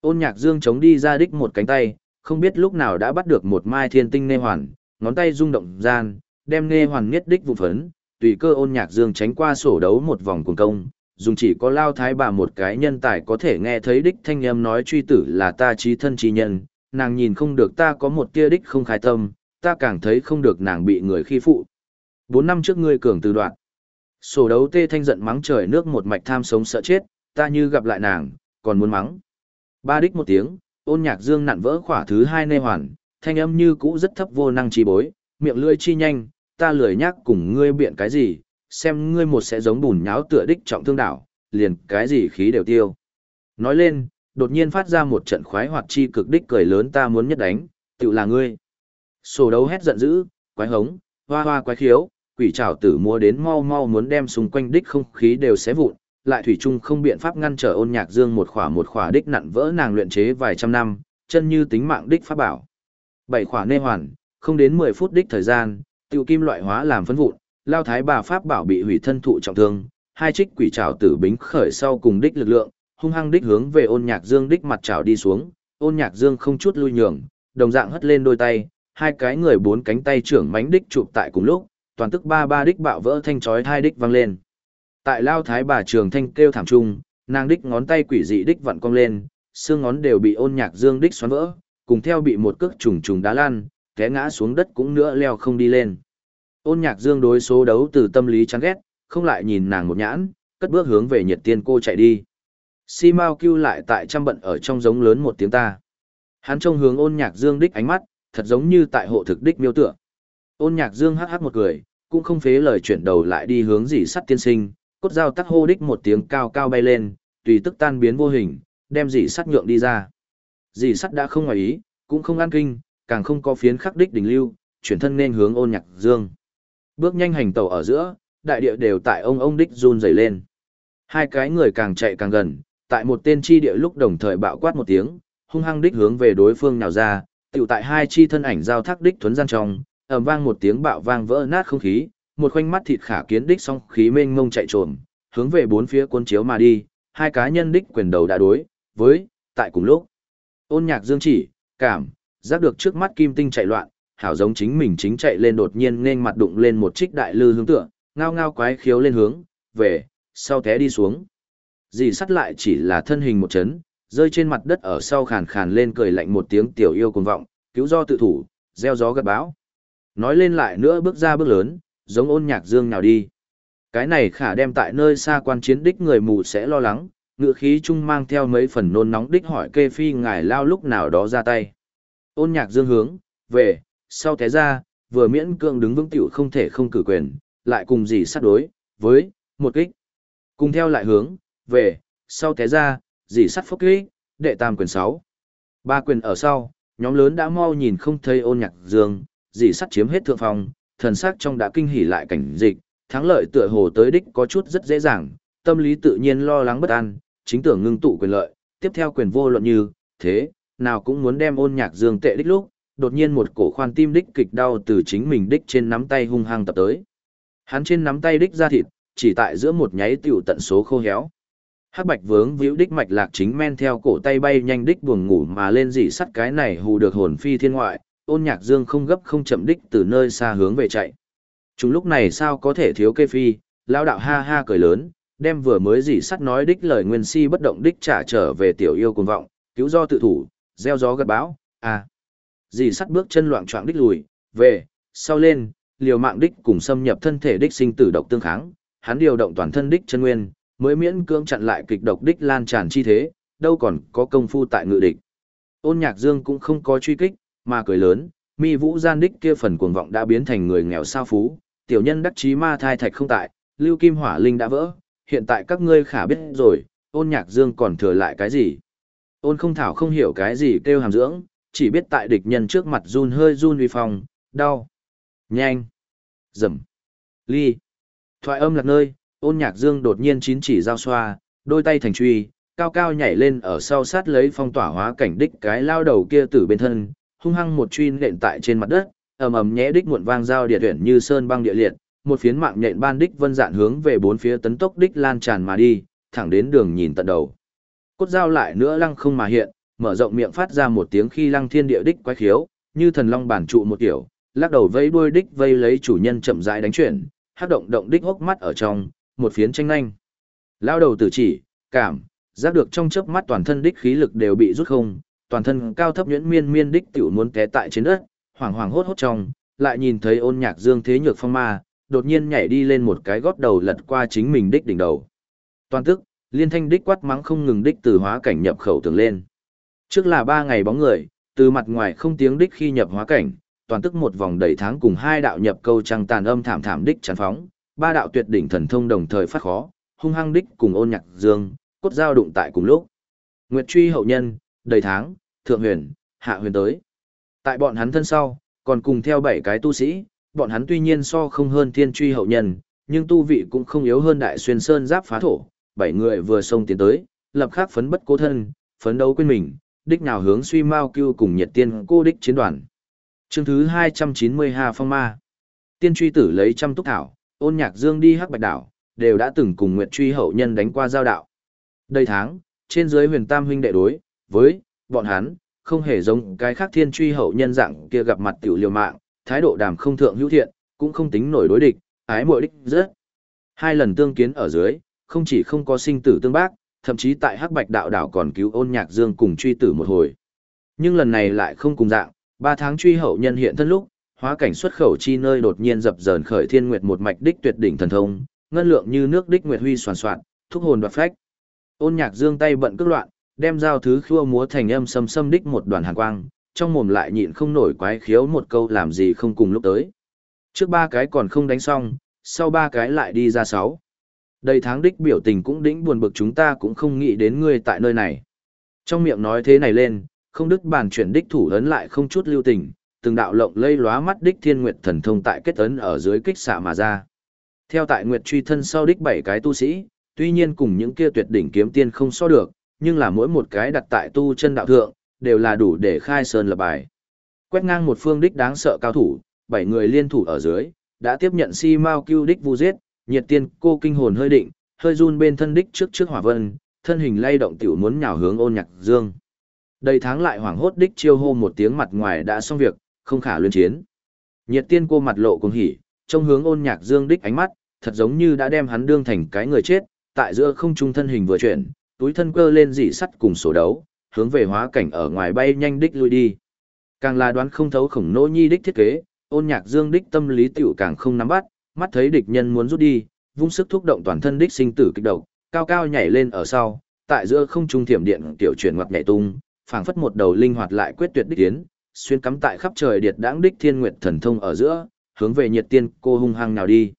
Ôn nhạc dương chống đi ra đích một cánh tay, không biết lúc nào đã bắt được một mai thiên tinh nê hoàn, ngón tay rung động gian, đem nê hoàn nghiết đích vụ phấn, tùy cơ ôn nhạc dương tránh qua sổ đấu một vòng cuồng công, dùng chỉ có lao thái bà một cái nhân tài có thể nghe thấy đích thanh âm nói truy tử là ta trí thân trí nhân, nàng nhìn không được ta có một tia đích không khai tâm, ta càng thấy không được nàng bị người khi phụ. Bốn năm trước ngươi cường từ đoạn. Sổ đấu tê thanh giận mắng trời nước một mạch tham sống sợ chết, ta như gặp lại nàng, còn muốn mắng. Ba đích một tiếng, ôn nhạc dương nặn vỡ khỏa thứ hai nê hoàn, thanh âm như cũ rất thấp vô năng chi bối, miệng lưỡi chi nhanh, ta lười nhắc cùng ngươi biện cái gì, xem ngươi một sẽ giống bùn nháo tựa đích trọng thương đảo, liền cái gì khí đều tiêu. Nói lên, đột nhiên phát ra một trận khoái hoạt chi cực đích cười lớn ta muốn nhất đánh, tự là ngươi. Sổ đấu hét giận dữ, quái hống, hoa hoa quái khiếu, quỷ trảo tử mua đến mau mau muốn đem xung quanh đích không khí đều xé vụn, lại thủy chung không biện pháp ngăn trở ôn nhạc dương một khỏa một khỏa đích nặn vỡ nàng luyện chế vài trăm năm, chân như tính mạng đích pháp bảo. Bảy khỏa nê hoàn, không đến 10 phút đích thời gian, tiêu kim loại hóa làm phân vụn, lao thái bà pháp bảo bị hủy thân thụ trọng thương, hai trích quỷ trảo tử bính khởi sau cùng đích lực lượng, hung hăng đích hướng về ôn nhạc dương đích mặt trảo đi xuống, ôn nhạc dương không chút lui nhường, đồng dạng hất lên đôi tay, hai cái người bốn cánh tay trưởng mánh đích chụp tại cùng lúc, toàn tức ba ba đích bạo vỡ thanh chói hai đích vang lên. Tại lao thái bà trường thanh kêu thảm trung, nàng đích ngón tay quỷ dị đích vặn cong lên, xương ngón đều bị ôn nhạc dương đích xoắn vỡ, cùng theo bị một cước trùng trùng đá lan, té ngã xuống đất cũng nữa leo không đi lên. Ôn nhạc dương đối số đấu từ tâm lý chán ghét, không lại nhìn nàng một nhãn, cất bước hướng về nhiệt tiên cô chạy đi. Si Mao kêu lại tại trăm bận ở trong giống lớn một tiếng ta. Hắn trông hướng ôn nhạc dương đích ánh mắt, thật giống như tại hộ thực đích miêu tựa. Ôn nhạc dương hắc hắc một cười, cũng không phế lời chuyển đầu lại đi hướng dì sắt tiên sinh, cốt dao tắc hô đích một tiếng cao cao bay lên, tùy tức tan biến vô hình, đem dì sắt nhượng đi ra. Dì sắt đã không ngoài ý, cũng không an kinh, càng không có phiến khắc đích đỉnh lưu, chuyển thân nên hướng ôn nhạc dương. Bước nhanh hành tàu ở giữa, đại địa đều tại ông ông đích run rẩy lên. Hai cái người càng chạy càng gần, tại một tên chi địa lúc đồng thời bạo quát một tiếng, hung hăng đích hướng về đối phương nào ra, tiểu tại hai chi thân ảnh giao thác đích thuấn gian trong, ầm vang một tiếng bạo vang vỡ nát không khí, một khoanh mắt thịt khả kiến đích song khí mênh mông chạy trồm, hướng về bốn phía cuốn chiếu mà đi, hai cá nhân đích quyền đầu đã đối, với, tại cùng lúc. Ôn nhạc dương chỉ, cảm, giác được trước mắt kim tinh chạy loạn, hảo giống chính mình chính chạy lên đột nhiên nên mặt đụng lên một trích đại lư hướng tựa, ngao ngao quái khiếu lên hướng, về, sau té đi xuống. Dì sắt lại chỉ là thân hình một chấn, rơi trên mặt đất ở sau khàn khàn lên cười lạnh một tiếng tiểu yêu cuồng vọng, cứu do tự thủ, gieo gió gặt bão. Nói lên lại nữa bước ra bước lớn, giống ôn nhạc dương nào đi. Cái này khả đem tại nơi xa quan chiến đích người mù sẽ lo lắng, ngựa khí chung mang theo mấy phần nôn nóng đích hỏi kê phi ngài lao lúc nào đó ra tay. Ôn nhạc dương hướng, về, sau té ra, vừa miễn cưỡng đứng vững tiểu không thể không cử quyền, lại cùng gì sát đối, với, một kích. Cùng theo lại hướng, về, sau té ra, dì sắt phốc kích, đệ tam quyền 6. Ba quyền ở sau, nhóm lớn đã mau nhìn không thấy ôn nhạc dương, dì sắt chiếm hết thượng phòng, thần sắc trong đã kinh hỉ lại cảnh dịch, thắng lợi tựa hồ tới đích có chút rất dễ dàng, tâm lý tự nhiên lo lắng bất an, chính tưởng ngưng tụ quyền lợi, tiếp theo quyền vô luận như, thế, nào cũng muốn đem ôn nhạc dương tệ đích lúc, đột nhiên một cổ khoan tim đích kịch đau từ chính mình đích trên nắm tay hung hăng tập tới. Hắn trên nắm tay đích ra thịt, chỉ tại giữa một nháy tiểu tận số khô héo. Hắc bạch vướng víu đích mạch lạc chính men theo cổ tay bay nhanh đích buồng ngủ mà lên dị sắt cái này hù được hồn phi thiên ngoại, ôn nhạc dương không gấp không chậm đích từ nơi xa hướng về chạy. Chúng lúc này sao có thể thiếu kê phi, lão đạo ha ha cười lớn, đem vừa mới dị sắt nói đích lời nguyên si bất động đích trả trở về tiểu yêu cuồng vọng, cứu do tự thủ, gieo gió gật bão, à. Dì sắt bước chân loạn choạng đích lùi, về, sau lên, liều mạng đích cùng xâm nhập thân thể đích sinh tử độc tương kháng, hắn điều động toàn thân đích chân nguyên, mới miễn cưỡng chặn lại kịch độc đích lan tràn chi thế, đâu còn có công phu tại ngự địch. Ôn Nhạc Dương cũng không có truy kích, mà cười lớn, mi vũ gian đích kia phần cuồng vọng đã biến thành người nghèo sao phú, tiểu nhân đắc chí ma thai thạch không tại, lưu kim hỏa linh đã vỡ, hiện tại các ngươi khả biết rồi, ôn nhạc dương còn thừa lại cái gì. Ôn không thảo không hiểu cái gì kêu hàm dưỡng, chỉ biết tại địch nhân trước mặt run hơi run uy phong, đau, nhanh, dầm, ly. Thoại âm lạc nơi, ôn nhạc dương đột nhiên chín chỉ giao xoa, đôi tay thành truy, cao cao nhảy lên ở sau sát lấy phong tỏa hóa cảnh đích cái lao đầu kia từ bên thân, hung hăng một truy nện tại trên mặt đất, ầm ầm nhẽ đích muộn vang giao địa tuyển như sơn băng địa liệt, một phiến mạng nhện ban đích vân dạn hướng về bốn phía tấn tốc đích lan tràn mà đi, thẳng đến đường nhìn tận đầu. Cốt dao lại nữa lăng không mà hiện, mở rộng miệng phát ra một tiếng khi lăng thiên địa đích quái khiếu, như thần long bản trụ một kiểu, lắc đầu vây đuôi đích vây lấy chủ nhân chậm rãi đánh chuyển, hát động động đích hốc mắt ở trong, một phiến tranh nhanh. Lao đầu tử chỉ, cảm, giác được trong chớp mắt toàn thân đích khí lực đều bị rút không, toàn thân cao thấp nhuyễn miên miên đích tiểu muốn té tại trên đất, hoảng hoảng hốt hốt trong, lại nhìn thấy ôn nhạc dương thế nhược phong ma, đột nhiên nhảy đi lên một cái gót đầu lật qua chính mình đích đỉnh đầu. Toàn tức, liên thanh đích quát mắng không ngừng đích từ hóa cảnh nhập khẩu tường lên. Trước là ba ngày bóng người, từ mặt ngoài không tiếng đích khi nhập hóa cảnh, toàn tức một vòng đầy tháng cùng hai đạo nhập câu trăng tàn âm thảm thảm đích chắn phóng, ba đạo tuyệt đỉnh thần thông đồng thời phát khó, hung hăng đích cùng ôn nhạc dương, cốt giao đụng tại cùng lúc. Nguyệt truy hậu nhân, đầy tháng, thượng huyền, hạ huyền tới. Tại bọn hắn thân sau, còn cùng theo bảy cái tu sĩ, bọn hắn tuy nhiên so không hơn thiên truy hậu nhân, nhưng tu vị cũng không yếu hơn đại xuyên sơn giáp phá thổ, bảy người vừa xông tiến tới, lập khắc phấn bất cố thân, phấn đấu quên mình, đích nào hướng suy mau cưu cùng nhiệt tiên cô đích chiến đoàn. Chương thứ 290 Hà Phong Ma. Tiên truy tử lấy trăm túc thảo, ôn nhạc dương đi hắc bạch đảo, đều đã từng cùng nguyệt truy hậu nhân đánh qua giao đạo. Đây tháng, trên dưới huyền tam huynh đệ đối, với, bọn hắn, không hề giống cái khác thiên truy hậu nhân dạng kia gặp mặt tiểu liều mạng, thái độ đàm không thượng hữu thiện, cũng không tính nổi đối địch, ái muội đích rất. Hai lần tương kiến ở dưới, không chỉ không có sinh tử tương bác, thậm chí tại Hắc Bạch đạo đảo còn cứu ôn nhạc dương cùng truy tử một hồi. Nhưng lần này lại không cùng dạng, ba tháng truy hậu nhân hiện thân lúc, hóa cảnh xuất khẩu chi nơi đột nhiên dập dờn khởi thiên nguyệt một mạch đích tuyệt đỉnh thần thông, ngân lượng như nước đích nguyệt huy soàn soạn, thúc hồn đoạt phách. Ôn nhạc dương tay bận cước loạn, đem dao thứ khua múa thành âm sâm sâm đích một đoàn hàn quang, trong mồm lại nhịn không nổi quái khiếu một câu làm gì không cùng lúc tới. Trước ba cái còn không đánh xong, sau ba cái lại đi ra sáu. Đầy tháng đích biểu tình cũng đĩnh buồn bực chúng ta cũng không nghĩ đến ngươi tại nơi này. Trong miệng nói thế này lên, không đứt bàn chuyển đích thủ ấn lại không chút lưu tình, từng đạo lộng lây lóa mắt đích thiên nguyệt thần thông tại kết ấn ở dưới kích xạ mà ra. Theo tại nguyệt truy thân sau đích bảy cái tu sĩ, tuy nhiên cùng những kia tuyệt đỉnh kiếm tiên không so được, nhưng là mỗi một cái đặt tại tu chân đạo thượng, đều là đủ để khai sơn lập bài. Quét ngang một phương đích đáng sợ cao thủ, bảy người liên thủ ở dưới, đã tiếp nhận si mau cưu đích vu giết, nhiệt tiên cô kinh hồn hơi định, hơi run bên thân đích trước trước hỏa vân, thân hình lay động tiểu muốn nhào hướng ôn nhạc dương. Đầy tháng lại hoảng hốt đích chiêu hô một tiếng mặt ngoài đã xong việc, không khả luyện chiến. Nhiệt tiên cô mặt lộ cuồng hỉ, trong hướng ôn nhạc dương đích ánh mắt, thật giống như đã đem hắn đương thành cái người chết, tại giữa không trung thân hình vừa chuyển, túi thân cơ lên dị sắt cùng sổ đấu, hướng về hóa cảnh ở ngoài bay nhanh đích lui đi. Càng là đoán không thấu khổng nỗ nhi đích thiết kế, ôn nhạc dương đích tâm lý tiểu càng không nắm bắt, mắt thấy địch nhân muốn rút đi, vung sức thúc động toàn thân đích sinh tử kích động, cao cao nhảy lên ở sau, tại giữa không trung thiểm điện tiểu chuyển ngoặt nhảy tung, phảng phất một đầu linh hoạt lại quyết tuyệt đích tiến, xuyên cắm tại khắp trời điệt đãng đích thiên nguyệt thần thông ở giữa, hướng về nhiệt tiên cô hung hăng nào đi.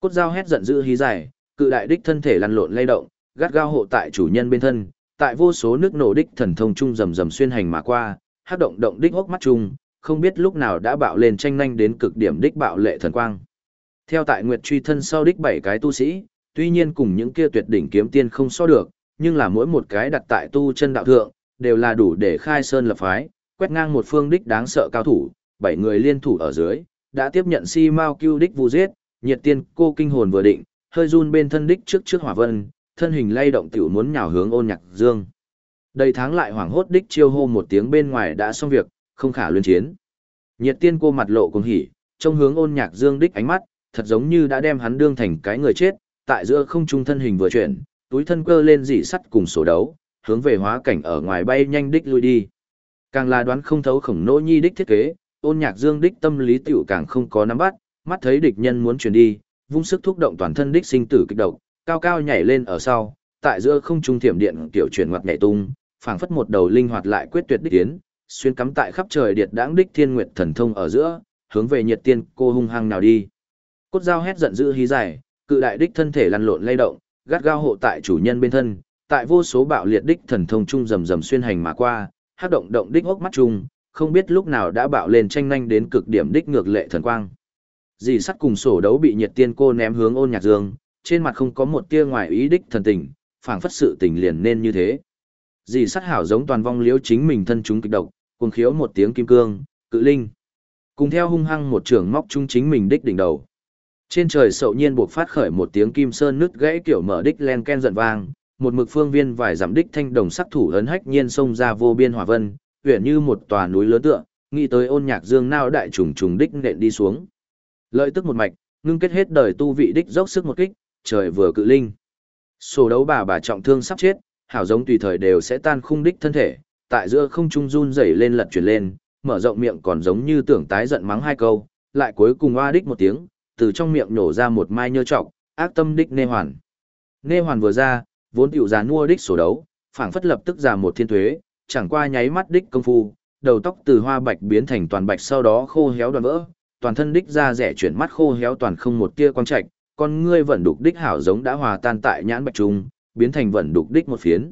Cốt dao hét giận dữ hí dài, cự đại đích thân thể lăn lộn lay động, gắt gao hộ tại chủ nhân bên thân, tại vô số nước nổ đích thần thông trung rầm rầm xuyên hành mà qua, hát động động đích hốc mắt chung, không biết lúc nào đã bạo lên tranh nhanh đến cực điểm đích bạo lệ thần quang. Theo tại Nguyệt truy thân sau đích bảy cái tu sĩ, tuy nhiên cùng những kia tuyệt đỉnh kiếm tiên không so được, nhưng là mỗi một cái đặt tại tu chân đạo thượng, đều là đủ để khai sơn lập phái, quét ngang một phương đích đáng sợ cao thủ, bảy người liên thủ ở dưới, đã tiếp nhận si mao cưu đích vu giết, nhiệt tiên cô kinh hồn vừa định, hơi run bên thân đích trước trước hỏa vân, thân hình lay động tiểu muốn nhào hướng ôn nhạc dương. Đầy tháng lại hoảng hốt đích chiêu hô một tiếng bên ngoài đã xong việc, không khả luyện chiến. Nhiệt tiên cô mặt lộ cùng hỉ, trông hướng ôn nhạc dương đích ánh mắt, thật giống như đã đem hắn đương thành cái người chết, tại giữa không trung thân hình vừa chuyển, túi thân cơ lên dị sắt cùng sổ đấu, hướng về hóa cảnh ở ngoài bay nhanh đích lui đi. Càng là đoán không thấu khổng nỗ nhi đích thiết kế, ôn nhạc dương đích tâm lý tiểu càng không có nắm bắt, mắt thấy địch nhân muốn chuyển đi, vung sức thúc động toàn thân đích sinh tử kích động, cao cao nhảy lên ở sau, tại giữa không trung thiểm điện tiểu chuyển ngoặt nhảy tung, phảng phất một đầu linh hoạt lại quyết tuyệt đích tiến, xuyên cắm tại khắp trời điệt đãng đích thiên nguyệt thần thông ở giữa, hướng về nhiệt tiên cô hung hăng nào đi. Cốt dao hét giận dữ hí dài, cự đại đích thân thể lăn lộn lay động, gắt gao hộ tại chủ nhân bên thân, tại vô số bạo liệt đích thần thông trung rầm rầm xuyên hành mà qua, hát động động đích ốc mắt trung, không biết lúc nào đã bạo lên tranh nhanh đến cực điểm đích ngược lệ thần quang. Dì sắt cùng sổ đấu bị nhiệt tiên cô ném hướng ôn nhạc dương, trên mặt không có một tia ngoài ý đích thần tình, phảng phất sự tình liền nên như thế. Dì sắt hảo giống toàn vong liếu chính mình thân chúng kịch độc, cuồng khiếu một tiếng kim cương, cự linh. Cùng theo hung hăng một trường móc chung chính mình đích đỉnh đầu. Trên trời sậu nhiên buộc phát khởi một tiếng kim sơn nứt gãy kiểu mở đích len ken giận vang, một mực phương viên vài giảm đích thanh đồng sắc thủ ấn hách nhiên xông ra vô biên hỏa vân, huyền như một tòa núi lớn tựa, nghĩ tới ôn nhạc dương nao đại trùng trùng đích nện đi xuống. Lợi tức một mạch, ngưng kết hết đời tu vị đích dốc sức một kích, trời vừa cự linh. Sổ đấu bà bà trọng thương sắp chết, hảo giống tùy thời đều sẽ tan khung đích thân thể, tại giữa không trung run rẩy lên lật chuyển lên, mở rộng miệng còn giống như tưởng tái giận mắng hai câu, lại cuối cùng oa đích một tiếng, từ trong miệng nổ ra một mai nhơ trọc, ác tâm đích nê hoàn. Nê hoàn vừa ra, vốn tiểu già nua đích sổ đấu, phảng phất lập tức ra một thiên thuế, chẳng qua nháy mắt đích công phu, đầu tóc từ hoa bạch biến thành toàn bạch sau đó khô héo đoạn vỡ, toàn thân đích ra rẻ chuyển mắt khô héo toàn không một tia quang trạch, con ngươi vẫn đục đích hảo giống đã hòa tan tại nhãn bạch trung, biến thành vẫn đục đích một phiến.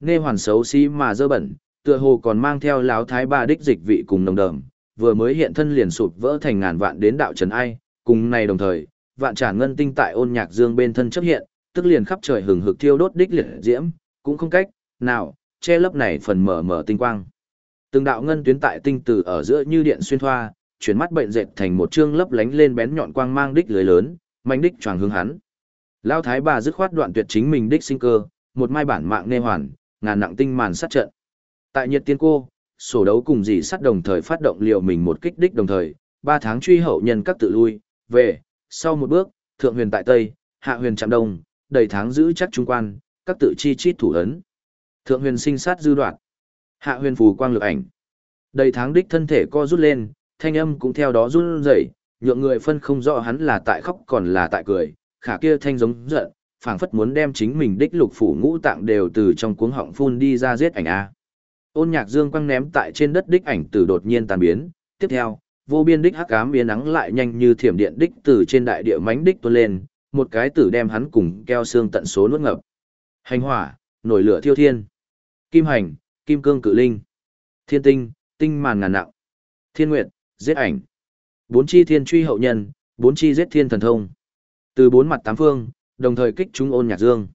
nê hoàn xấu xí mà dơ bẩn, tựa hồ còn mang theo láo thái ba đích dịch vị cùng nồng đờm, vừa mới hiện thân liền sụp vỡ thành ngàn vạn đến đạo trần ai, cùng này đồng thời, vạn trả ngân tinh tại ôn nhạc dương bên thân chấp hiện, tức liền khắp trời hừng hực thiêu đốt đích liệt diễm, cũng không cách, nào, che lấp này phần mở mở tinh quang. Từng đạo ngân tuyến tại tinh tử ở giữa như điện xuyên thoa, chuyển mắt bệnh dệt thành một chương lấp lánh lên bén nhọn quang mang đích lưới lớn, mạnh đích choàng hướng hắn. Lao thái bà dứt khoát đoạn tuyệt chính mình đích sinh cơ, một mai bản mạng nê hoàn, ngàn nặng tinh màn sát trận. Tại nhiệt tiên cô, sổ đấu cùng dì sát đồng thời phát động liều mình một kích đích đồng thời, ba tháng truy hậu nhân các tự lui, về, sau một bước, thượng huyền tại Tây, hạ huyền chạm đông, đầy tháng giữ chắc trung quan, các tự chi chít thủ ấn. Thượng huyền sinh sát dư đoạn, hạ huyền phù quang lực ảnh. Đầy tháng đích thân thể co rút lên, thanh âm cũng theo đó run rẩy, nhượng người phân không rõ hắn là tại khóc còn là tại cười, khả kia thanh giống giận, phảng phất muốn đem chính mình đích lục phủ ngũ tạng đều từ trong cuống họng phun đi ra giết ảnh a. Ôn Nhạc Dương quăng ném tại trên đất đích ảnh từ đột nhiên tan biến, tiếp theo, vô biên đích hắc ám biến nắng lại nhanh như thiểm điện đích từ trên đại địa mánh đích tuôn lên, một cái tử đem hắn cùng keo xương tận số nuốt ngập. Hành hỏa, nổi lửa thiêu thiên. Kim hành, kim cương cự linh. Thiên tinh, tinh màn ngàn nặng. Thiên nguyệt, giết ảnh. Bốn chi thiên truy hậu nhân, bốn chi giết thiên thần thông. Từ bốn mặt tám phương, đồng thời kích chúng ôn nhạc dương.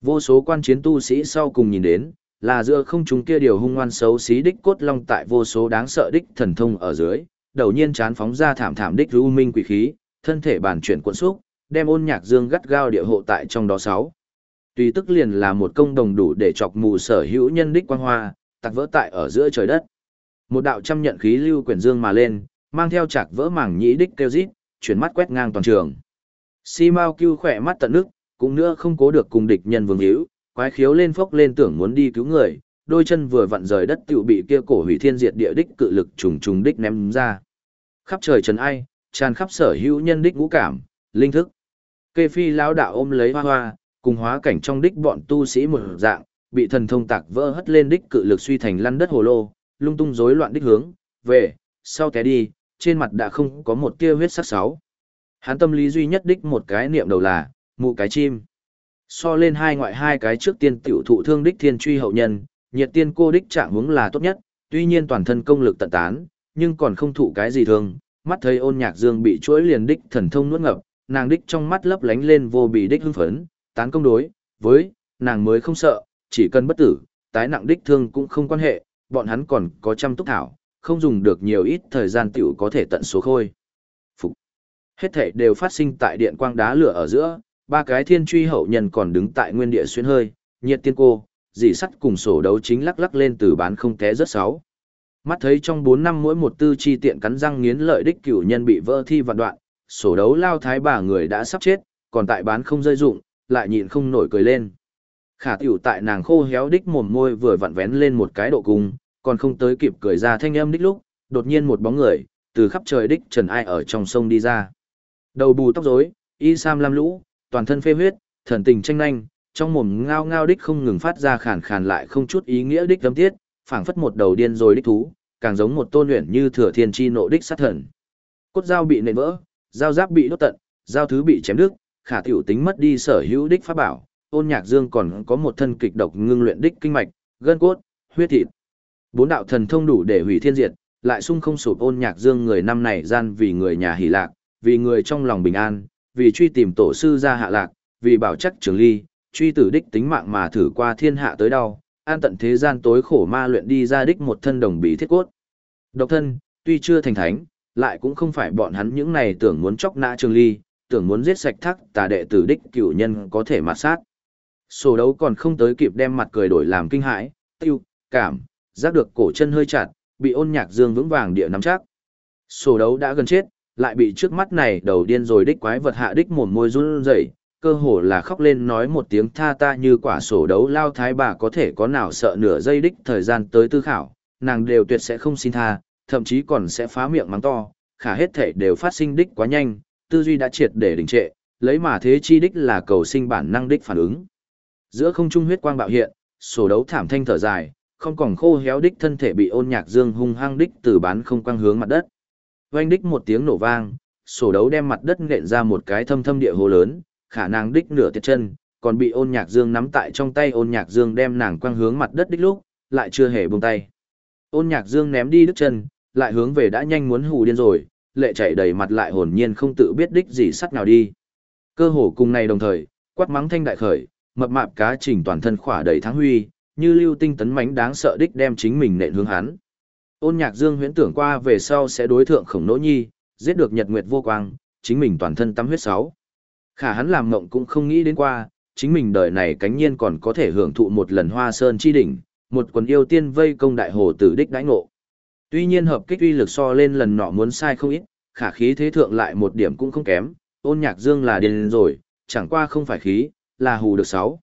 Vô số quan chiến tu sĩ sau cùng nhìn đến, là giữa không chúng kia điều hung ngoan xấu xí đích cốt long tại vô số đáng sợ đích thần thông ở dưới, đầu nhiên chán phóng ra thảm thảm đích u minh quỷ khí, thân thể bản chuyển cuộn xúc, đem ôn nhạc dương gắt gao địa hộ tại trong đó sáu. Tùy tức liền là một công đồng đủ để chọc mù sở hữu nhân đích quang hoa, tạc vỡ tại ở giữa trời đất. Một đạo trăm nhận khí lưu quyển dương mà lên, mang theo chạc vỡ mảng nhĩ đích kêu rít, chuyển mắt quét ngang toàn trường. Si Mao Cưu khỏe mắt tận nước, cũng nữa không cố được cùng địch nhân vương hữu, quái khiếu lên phốc lên tưởng muốn đi cứu người, đôi chân vừa vặn rời đất tiểu bị kia cổ hủy thiên diệt địa đích cự lực trùng trùng đích ném ra. Khắp trời trần ai, tràn khắp sở hữu nhân đích ngũ cảm, linh thức. Kê phi lão đạo ôm lấy hoa hoa, cùng hóa cảnh trong đích bọn tu sĩ một dạng, bị thần thông tạc vỡ hất lên đích cự lực suy thành lăn đất hồ lô, lung tung rối loạn đích hướng, về, sau té đi, trên mặt đã không có một tia huyết sắc sáu. Hắn tâm lý duy nhất đích một cái niệm đầu là, mụ cái chim. So lên hai ngoại hai cái trước tiên tiểu thụ thương đích thiên truy hậu nhân, nhiệt tiên cô đích trạng hướng là tốt nhất, tuy nhiên toàn thân công lực tận tán, nhưng còn không thụ cái gì thương, mắt thấy ôn nhạc dương bị chuỗi liền đích thần thông nuốt ngập, nàng đích trong mắt lấp lánh lên vô bị đích hưng phấn, tán công đối, với, nàng mới không sợ, chỉ cần bất tử, tái nặng đích thương cũng không quan hệ, bọn hắn còn có trăm túc thảo, không dùng được nhiều ít thời gian tiểu có thể tận số khôi. Phục. Hết thể đều phát sinh tại điện quang đá lửa ở giữa, ba cái thiên truy hậu nhân còn đứng tại nguyên địa xuyên hơi, nhiệt tiên cô, dì sắt cùng sổ đấu chính lắc lắc lên từ bán không té rất sáu. Mắt thấy trong 4 năm mỗi một tư chi tiện cắn răng nghiến lợi đích cửu nhân bị vỡ thi vạn đoạn, sổ đấu lao thái bà người đã sắp chết, còn tại bán không rơi dụng, lại nhịn không nổi cười lên. Khả tiểu tại nàng khô héo đích mồm môi vừa vặn vén lên một cái độ cung, còn không tới kịp cười ra thanh âm đích lúc, đột nhiên một bóng người, từ khắp trời đích trần ai ở trong sông đi ra. Đầu bù tóc rối, y sam lam lũ, toàn thân phê huyết, thần tình tranh nhanh, trong mồm ngao ngao đích không ngừng phát ra khàn khàn lại không chút ý nghĩa đích âm tiết, phảng phất một đầu điên rồi đích thú, càng giống một tôn luyện như thừa thiên chi nộ đích sát thần. Cốt dao bị nện vỡ, dao giáp bị đốt tận, dao thứ bị chém đứt, khả tiểu tính mất đi sở hữu đích pháp bảo, ôn nhạc dương còn có một thân kịch độc ngưng luyện đích kinh mạch, gân cốt, huyết thịt. Bốn đạo thần thông đủ để hủy thiên diệt, lại sung không sụp ôn nhạc dương người năm này gian vì người nhà hỷ lạc, vì người trong lòng bình an, vì truy tìm tổ sư ra hạ lạc, vì bảo chắc trường ly, truy tử đích tính mạng mà thử qua thiên hạ tới đau, an tận thế gian tối khổ ma luyện đi ra đích một thân đồng bí thiết cốt. Độc thân, tuy chưa thành thánh, lại cũng không phải bọn hắn những này tưởng muốn chóc nã trường ly, tưởng muốn giết sạch thắc tà đệ tử đích cửu nhân có thể mà sát. Sổ đấu còn không tới kịp đem mặt cười đổi làm kinh hãi, tiêu, cảm, giác được cổ chân hơi chặt, bị ôn nhạc dương vững vàng địa nắm chắc. Sổ đấu đã gần chết, lại bị trước mắt này đầu điên rồi đích quái vật hạ đích mồm môi run rẩy, cơ hồ là khóc lên nói một tiếng tha ta như quả sổ đấu lao thái bà có thể có nào sợ nửa giây đích thời gian tới tư khảo, nàng đều tuyệt sẽ không xin tha, thậm chí còn sẽ phá miệng mắng to, khả hết thể đều phát sinh đích quá nhanh, tư duy đã triệt để đình trệ, lấy mà thế chi đích là cầu sinh bản năng đích phản ứng. Giữa không trung huyết quang bạo hiện, sổ đấu thảm thanh thở dài, không còn khô héo đích thân thể bị ôn nhạc dương hung hăng đích từ bán không quang hướng mặt đất. Oanh đích một tiếng nổ vang, sổ đấu đem mặt đất nện ra một cái thâm thâm địa hồ lớn, khả năng đích nửa tiệt chân, còn bị ôn nhạc dương nắm tại trong tay ôn nhạc dương đem nàng quăng hướng mặt đất đích lúc, lại chưa hề buông tay. Ôn nhạc dương ném đi đứt chân, lại hướng về đã nhanh muốn hù điên rồi, lệ chảy đầy mặt lại hồn nhiên không tự biết đích gì sắt nào đi. Cơ hồ cùng này đồng thời, quát mắng thanh đại khởi, mập mạp cá trình toàn thân khỏa đầy thắng huy, như lưu tinh tấn mánh đáng sợ đích đem chính mình nện hướng hắn. Ôn nhạc dương huyễn tưởng qua về sau sẽ đối thượng khổng nỗ nhi, giết được nhật nguyệt vô quang, chính mình toàn thân tắm huyết sáu. Khả hắn làm ngộng cũng không nghĩ đến qua, chính mình đời này cánh nhiên còn có thể hưởng thụ một lần hoa sơn chi đỉnh, một quần yêu tiên vây công đại hồ tử đích đãi ngộ. Tuy nhiên hợp kích uy lực so lên lần nọ muốn sai không ít, khả khí thế thượng lại một điểm cũng không kém, ôn nhạc dương là điên rồi, chẳng qua không phải khí, là hù được sáu.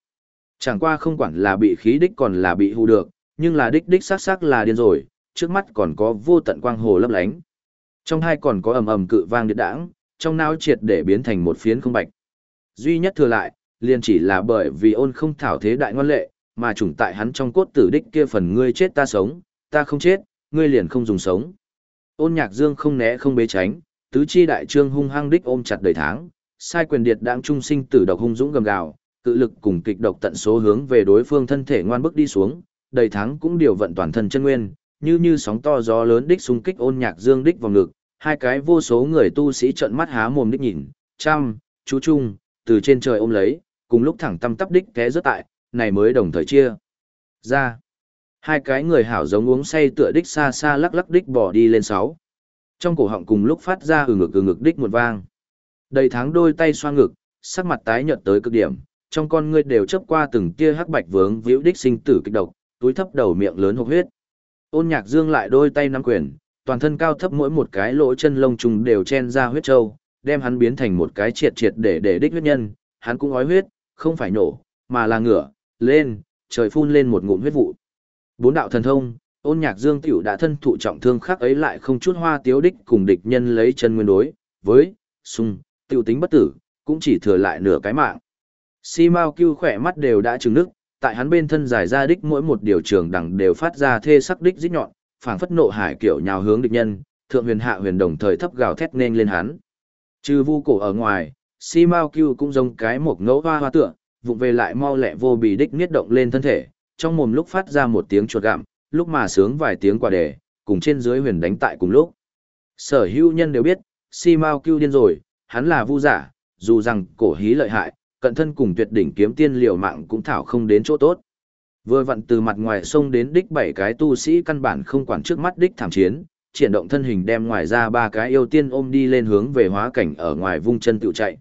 Chẳng qua không quản là bị khí đích còn là bị hù được, nhưng là đích đích sát sắc là điên rồi, trước mắt còn có vô tận quang hồ lấp lánh. Trong hai còn có ầm ầm cự vang điện đãng, trong não triệt để biến thành một phiến không bạch. Duy nhất thừa lại, liền chỉ là bởi vì ôn không thảo thế đại ngoan lệ, mà chủng tại hắn trong cốt tử đích kia phần ngươi chết ta sống, ta không chết, ngươi liền không dùng sống. Ôn nhạc dương không né không bế tránh, tứ chi đại trương hung hăng đích ôm chặt đầy tháng, sai quyền điệt đãng trung sinh tử độc hung dũng gầm gào, cự lực cùng kịch độc tận số hướng về đối phương thân thể ngoan bước đi xuống, đầy tháng cũng điều vận toàn thân chân nguyên, như như sóng to gió lớn đích xung kích ôn nhạc dương đích vào ngực, hai cái vô số người tu sĩ trợn mắt há mồm đích nhìn, trăm, chú trung, từ trên trời ôm lấy, cùng lúc thẳng tâm tắp đích té rớt tại, này mới đồng thời chia. Ra, hai cái người hảo giống uống say tựa đích xa xa lắc lắc đích bỏ đi lên sáu. Trong cổ họng cùng lúc phát ra ừ ngực ừ ngực đích một vang. Đầy tháng đôi tay xoa ngực, sắc mặt tái nhợt tới cực điểm, trong con ngươi đều chớp qua từng tia hắc bạch vướng víu đích sinh tử kịch độc, túi thấp đầu miệng lớn hộc huyết. Ôn Nhạc Dương lại đôi tay nắm quyền, toàn thân cao thấp mỗi một cái lỗ chân lông trùng đều chen ra huyết châu, đem hắn biến thành một cái triệt triệt để để đích huyết nhân, hắn cũng ói huyết, không phải nổ, mà là ngửa, lên, trời phun lên một ngụm huyết vụ. Bốn đạo thần thông, ôn nhạc dương tiểu đã thân thụ trọng thương khác ấy lại không chút hoa tiếu đích cùng địch nhân lấy chân nguyên đối, với, sung, tiểu tính bất tử, cũng chỉ thừa lại nửa cái mạng. Si Mao Cưu khỏe mắt đều đã trừng nước, tại hắn bên thân dài ra đích mỗi một điều trường đẳng đều phát ra thê sắc đích rít nhọn, phảng phất nộ hải kiểu nhào hướng địch nhân, thượng huyền hạ huyền đồng thời thấp gào thét nên lên hắn. Trừ vu cổ ở ngoài, si mao cưu cũng giống cái một ngẫu hoa hoa tựa, vụng về lại mau lẹ vô bì đích niết động lên thân thể, trong mồm lúc phát ra một tiếng chuột gặm, lúc mà sướng vài tiếng quả đề, cùng trên dưới huyền đánh tại cùng lúc. Sở hữu nhân đều biết, si mao cưu điên rồi, hắn là vu giả, dù rằng cổ hí lợi hại, cận thân cùng tuyệt đỉnh kiếm tiên liều mạng cũng thảo không đến chỗ tốt. Vừa vặn từ mặt ngoài sông đến đích bảy cái tu sĩ căn bản không quản trước mắt đích thảm chiến, triển động thân hình đem ngoài ra ba cái yêu tiên ôm đi lên hướng về hóa cảnh ở ngoài vung chân tự chạy.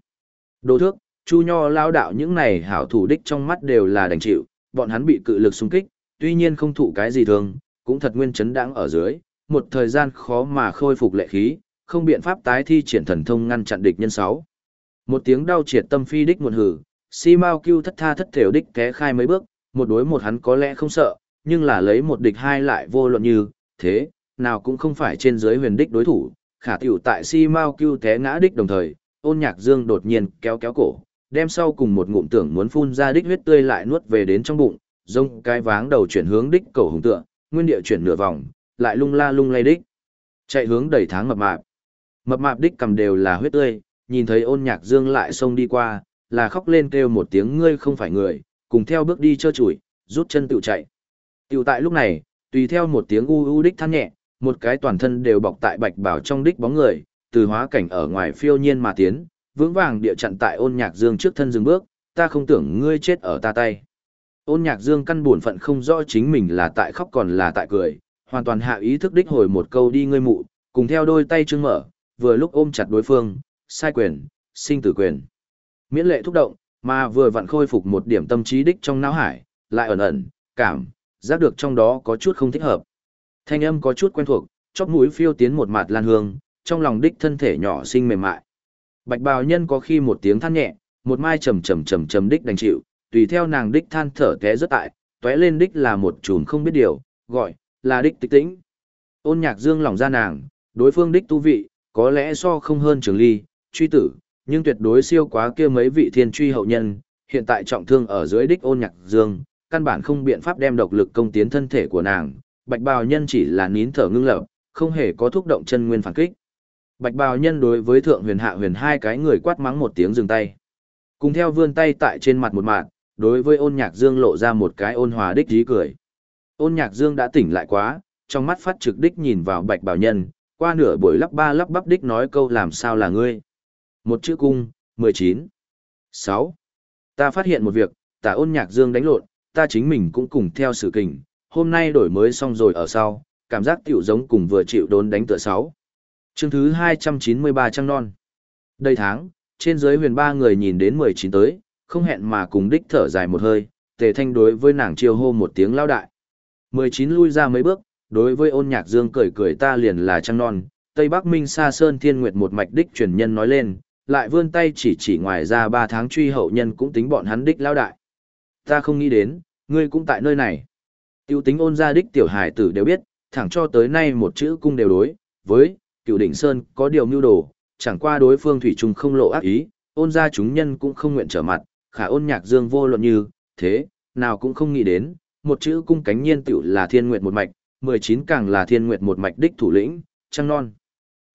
Đồ thước, Chu Nho lao đạo những này hảo thủ đích trong mắt đều là đành chịu, bọn hắn bị cự lực xung kích, tuy nhiên không thụ cái gì thường, cũng thật nguyên chấn đáng ở dưới, một thời gian khó mà khôi phục lệ khí, không biện pháp tái thi triển thần thông ngăn chặn địch nhân sáu. Một tiếng đau triệt tâm phi đích một hử, si mau kêu thất tha thất thểu đích té khai mấy bước, một đối một hắn có lẽ không sợ, nhưng là lấy một địch hai lại vô luận như, thế, nào cũng không phải trên dưới huyền đích đối thủ, khả tiểu tại si mau kêu té ngã đích đồng thời, ôn nhạc dương đột nhiên kéo kéo cổ, đem sau cùng một ngụm tưởng muốn phun ra đích huyết tươi lại nuốt về đến trong bụng, rông cái váng đầu chuyển hướng đích cầu hùng tựa, nguyên địa chuyển nửa vòng, lại lung la lung lay đích. Chạy hướng đẩy tháng mập mạp. Mập mạp đích cầm đều là huyết tươi, nhìn thấy ôn nhạc dương lại xông đi qua, là khóc lên kêu một tiếng ngươi không phải người, cùng theo bước đi trơ chủi, rút chân tự chạy. Tiểu tại lúc này, tùy theo một tiếng u u đích than nhẹ, một cái toàn thân đều bọc tại bạch bảo trong đích bóng người, từ hóa cảnh ở ngoài phiêu nhiên mà tiến, vững vàng địa chặn tại ôn nhạc dương trước thân dừng bước, ta không tưởng ngươi chết ở ta tay. Ôn nhạc dương căn buồn phận không rõ chính mình là tại khóc còn là tại cười, hoàn toàn hạ ý thức đích hồi một câu đi ngươi mụ, cùng theo đôi tay trương mở, vừa lúc ôm chặt đối phương, sai quyền, sinh tử quyền. Miễn lệ thúc động, mà vừa vặn khôi phục một điểm tâm trí đích trong não hải, lại ẩn ẩn, cảm, giác được trong đó có chút không thích hợp. Thanh âm có chút quen thuộc, chóp mũi phiêu tiến một mạt lan hương, trong lòng đích thân thể nhỏ xinh mềm mại. Bạch bào nhân có khi một tiếng than nhẹ, một mai trầm trầm trầm trầm đích đành chịu, tùy theo nàng đích than thở té rất tại, tóe lên đích là một chùm không biết điều, gọi là đích tịch tĩnh. Ôn Nhạc Dương lòng ra nàng, đối phương đích tu vị, có lẽ so không hơn Trường Ly, truy tử, nhưng tuyệt đối siêu quá kia mấy vị thiên truy hậu nhân, hiện tại trọng thương ở dưới đích Ôn Nhạc Dương, căn bản không biện pháp đem độc lực công tiến thân thể của nàng, Bạch Bào nhân chỉ là nín thở ngưng lập, không hề có thúc động chân nguyên phản kích. Bạch bào nhân đối với thượng huyền hạ huyền hai cái người quát mắng một tiếng dừng tay. Cùng theo vươn tay tại trên mặt một mạng, đối với ôn nhạc dương lộ ra một cái ôn hòa đích dí cười. Ôn nhạc dương đã tỉnh lại quá, trong mắt phát trực đích nhìn vào bạch bào nhân, qua nửa buổi lắp ba lắp bắp đích nói câu làm sao là ngươi. Một chữ cung, 19. 6. Ta phát hiện một việc, tả ôn nhạc dương đánh lộn, ta chính mình cũng cùng theo sự kình, hôm nay đổi mới xong rồi ở sau, cảm giác tiểu giống cùng vừa chịu đốn đánh tựa 6. Chương thứ 293 trăng non. Đây tháng, trên dưới huyền ba người nhìn đến 19 tới, không hẹn mà cùng đích thở dài một hơi, tề thanh đối với nàng chiêu hô một tiếng lao đại. 19 lui ra mấy bước, đối với ôn nhạc dương cười cười ta liền là trăng non, Tây Bắc Minh Sa Sơn Thiên Nguyệt một mạch đích truyền nhân nói lên, lại vươn tay chỉ chỉ ngoài ra 3 tháng truy hậu nhân cũng tính bọn hắn đích lao đại. Ta không nghĩ đến, ngươi cũng tại nơi này. Tiêu tính ôn gia đích tiểu hải tử đều biết, thẳng cho tới nay một chữ cung đều đối, với, cựu đỉnh sơn có điều mưu đồ, chẳng qua đối phương thủy chung không lộ ác ý, ôn gia chúng nhân cũng không nguyện trở mặt, khả ôn nhạc dương vô luận như, thế, nào cũng không nghĩ đến, một chữ cung cánh nhiên tiểu là thiên nguyệt một mạch, 19 càng là thiên nguyệt một mạch đích thủ lĩnh, trăng non.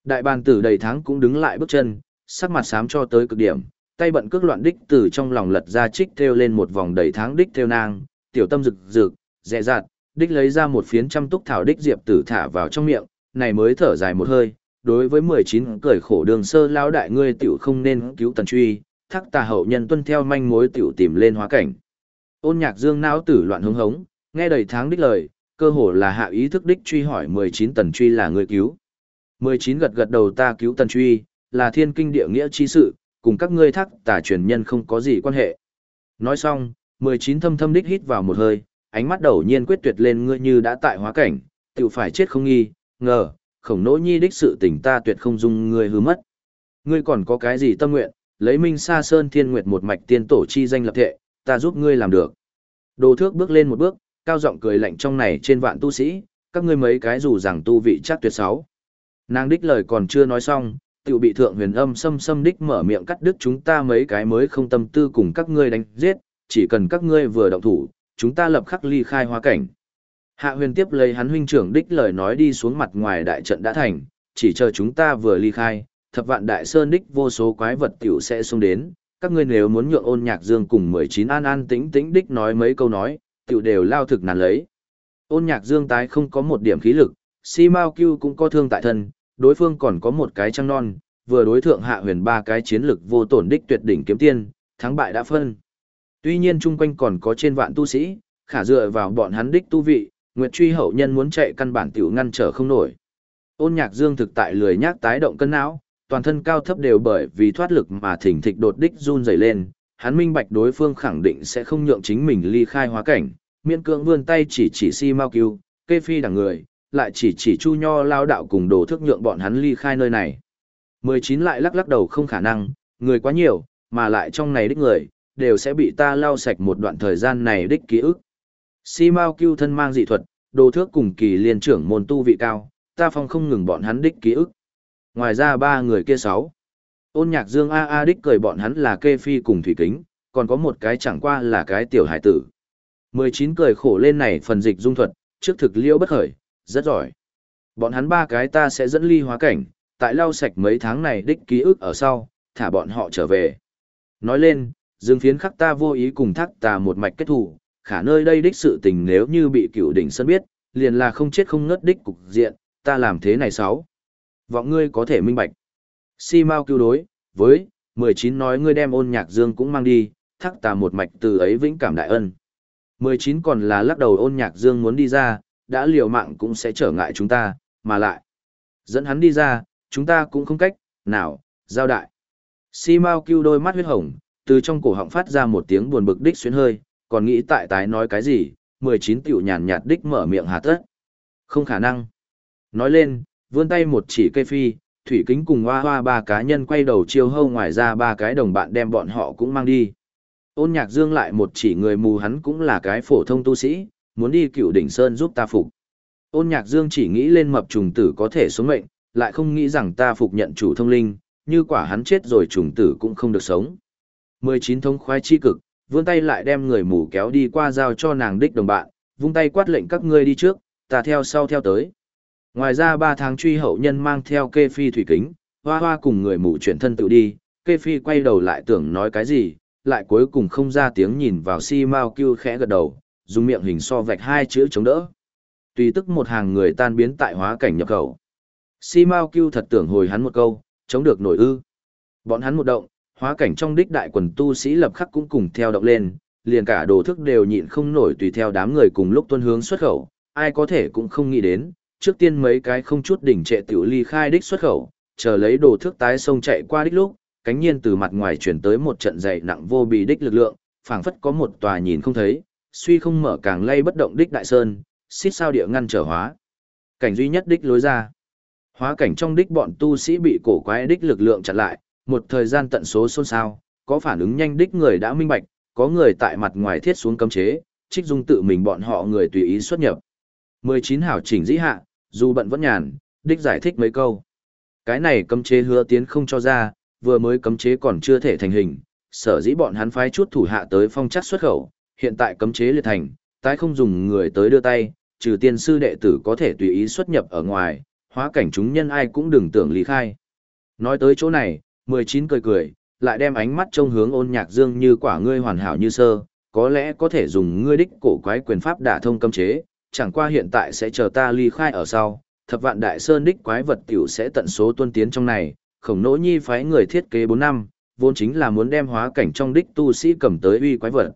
Đại bàn tử đầy tháng cũng đứng lại bước chân, sắc mặt xám cho tới cực điểm, tay bận cước loạn đích từ trong lòng lật ra trích theo lên một vòng đầy tháng đích theo nang, tiểu tâm rực rực, dè dặt, đích lấy ra một phiến trăm túc thảo đích diệp tử thả vào trong miệng, này mới thở dài một hơi, đối với 19 cười khổ đường sơ lao đại ngươi tiểu không nên cứu tần truy, thắc tà hậu nhân tuân theo manh mối tiểu tìm lên hóa cảnh. Ôn nhạc dương não tử loạn hứng hống, nghe đầy tháng đích lời, cơ hồ là hạ ý thức đích truy hỏi 19 tần truy là người cứu. 19 gật gật đầu ta cứu tần truy, là thiên kinh địa nghĩa chi sự, cùng các ngươi thắc tà truyền nhân không có gì quan hệ. Nói xong, 19 thâm thâm đích hít vào một hơi, ánh mắt đầu nhiên quyết tuyệt lên ngươi như đã tại hóa cảnh, tự phải chết không nghi, ngờ, khổng nỗ nhi đích sự tình ta tuyệt không dung ngươi hư mất. Ngươi còn có cái gì tâm nguyện, lấy minh sa sơn thiên nguyệt một mạch tiên tổ chi danh lập thệ, ta giúp ngươi làm được. Đồ thước bước lên một bước, cao giọng cười lạnh trong này trên vạn tu sĩ, các ngươi mấy cái dù rằng tu vị chắc tuyệt sáu. Nàng đích lời còn chưa nói xong, tiểu bị thượng huyền âm xâm xâm đích mở miệng cắt đứt chúng ta mấy cái mới không tâm tư cùng các ngươi đánh giết, chỉ cần các ngươi vừa động thủ, chúng ta lập khắc ly khai hóa cảnh. Hạ huyền tiếp lấy hắn huynh trưởng đích lời nói đi xuống mặt ngoài đại trận đã thành, chỉ chờ chúng ta vừa ly khai, thập vạn đại sơn đích vô số quái vật tiểu sẽ xuống đến, các ngươi nếu muốn nhượng ôn nhạc dương cùng 19 an an tĩnh tĩnh đích nói mấy câu nói, tiểu đều lao thực nàn lấy. Ôn nhạc dương tái không có một điểm khí lực, si mau kêu cũng có thương tại thân, đối phương còn có một cái trăng non, vừa đối thượng hạ huyền ba cái chiến lực vô tổn đích tuyệt đỉnh kiếm tiên, thắng bại đã phân. Tuy nhiên chung quanh còn có trên vạn tu sĩ, khả dựa vào bọn hắn đích tu vị, Nguyệt truy hậu nhân muốn chạy căn bản tiểu ngăn trở không nổi. Ôn nhạc dương thực tại lười nhác tái động cân não, toàn thân cao thấp đều bởi vì thoát lực mà thỉnh thịch đột đích run rẩy lên, hắn minh bạch đối phương khẳng định sẽ không nhượng chính mình ly khai hóa cảnh, miễn cưỡng vươn tay chỉ chỉ si Mao Cừu, kê phi đằng người, lại chỉ chỉ chu nho lao đạo cùng đồ thức nhượng bọn hắn ly khai nơi này. 19 lại lắc lắc đầu không khả năng, người quá nhiều, mà lại trong này đích người, đều sẽ bị ta lau sạch một đoạn thời gian này đích ký ức. Si Mao Cưu thân mang dị thuật, đồ thước cùng kỳ liên trưởng môn tu vị cao, ta phong không ngừng bọn hắn đích ký ức. Ngoài ra ba người kia sáu. Ôn nhạc dương A A đích cười bọn hắn là kê phi cùng thủy kính, còn có một cái chẳng qua là cái tiểu hải tử. 19 cười khổ lên này phần dịch dung thuật, trước thực liễu bất khởi, rất giỏi. Bọn hắn ba cái ta sẽ dẫn ly hóa cảnh, tại lau sạch mấy tháng này đích ký ức ở sau, thả bọn họ trở về. Nói lên, dương phiến khắc ta vô ý cùng thác tà một mạch kết thủ, khả nơi đây đích sự tình nếu như bị cựu đỉnh sân biết, liền là không chết không ngất đích cục diện, ta làm thế này sáu. Vọng ngươi có thể minh bạch. Si Mao cứu đối, với, 19 nói ngươi đem ôn nhạc dương cũng mang đi, thác tà một mạch từ ấy vĩnh cảm đại ân. 19 còn là lắc đầu ôn nhạc dương muốn đi ra, đã liều mạng cũng sẽ trở ngại chúng ta, mà lại. Dẫn hắn đi ra, chúng ta cũng không cách, nào, giao đại. Si Mao kêu đôi mắt huyết hồng, từ trong cổ họng phát ra một tiếng buồn bực đích xuyến hơi, còn nghĩ tại tái nói cái gì, 19 tiểu nhàn nhạt đích mở miệng hà tất. Không khả năng. Nói lên, vươn tay một chỉ cây phi, thủy kính cùng hoa hoa ba cá nhân quay đầu chiêu hâu ngoài ra ba cái đồng bạn đem bọn họ cũng mang đi. Ôn nhạc dương lại một chỉ người mù hắn cũng là cái phổ thông tu sĩ, muốn đi cựu đỉnh sơn giúp ta phục. Ôn nhạc dương chỉ nghĩ lên mập trùng tử có thể sống mệnh, lại không nghĩ rằng ta phục nhận chủ thông linh, như quả hắn chết rồi trùng tử cũng không được sống. 19 thông khoái chi cực, vươn tay lại đem người mù kéo đi qua giao cho nàng đích đồng bạn, vung tay quát lệnh các ngươi đi trước, ta theo sau theo tới. Ngoài ra 3 tháng truy hậu nhân mang theo kê phi thủy kính, hoa hoa cùng người mù chuyển thân tự đi, kê phi quay đầu lại tưởng nói cái gì, lại cuối cùng không ra tiếng nhìn vào si mau kêu khẽ gật đầu, dùng miệng hình so vạch hai chữ chống đỡ. Tùy tức một hàng người tan biến tại hóa cảnh nhập khẩu. Si mau Cưu thật tưởng hồi hắn một câu, chống được nổi ư. Bọn hắn một động, hóa cảnh trong đích đại quần tu sĩ lập khắc cũng cùng theo động lên, liền cả đồ thức đều nhịn không nổi tùy theo đám người cùng lúc tuân hướng xuất khẩu, ai có thể cũng không nghĩ đến, trước tiên mấy cái không chút đỉnh trệ tiểu ly khai đích xuất khẩu, chờ lấy đồ thức tái sông chạy qua đích lúc, cánh nhiên từ mặt ngoài chuyển tới một trận dày nặng vô bì đích lực lượng, phảng phất có một tòa nhìn không thấy, suy không mở càng lay bất động đích đại sơn, xít sao địa ngăn trở hóa. Cảnh duy nhất đích lối ra. Hóa cảnh trong đích bọn tu sĩ bị cổ quái đích lực lượng chặn lại, một thời gian tận số xôn xao, có phản ứng nhanh đích người đã minh bạch, có người tại mặt ngoài thiết xuống cấm chế, trích dung tự mình bọn họ người tùy ý xuất nhập. 19 hảo chỉnh dĩ hạ, dù bận vẫn nhàn, đích giải thích mấy câu. Cái này cấm chế hứa tiến không cho ra, vừa mới cấm chế còn chưa thể thành hình, sở dĩ bọn hắn phái chút thủ hạ tới phong chắc xuất khẩu, hiện tại cấm chế liệt thành, tái không dùng người tới đưa tay, trừ tiên sư đệ tử có thể tùy ý xuất nhập ở ngoài, hóa cảnh chúng nhân ai cũng đừng tưởng lý khai. Nói tới chỗ này, 19 cười cười, lại đem ánh mắt trông hướng ôn nhạc dương như quả ngươi hoàn hảo như sơ, có lẽ có thể dùng ngươi đích cổ quái quyền pháp đả thông cấm chế, chẳng qua hiện tại sẽ chờ ta ly khai ở sau, thập vạn đại sơn đích quái vật tiểu sẽ tận số tuân tiến trong này, khổng nỗ nhi phái người thiết kế 4 năm, vốn chính là muốn đem hóa cảnh trong đích tu sĩ cầm tới uy quái vật.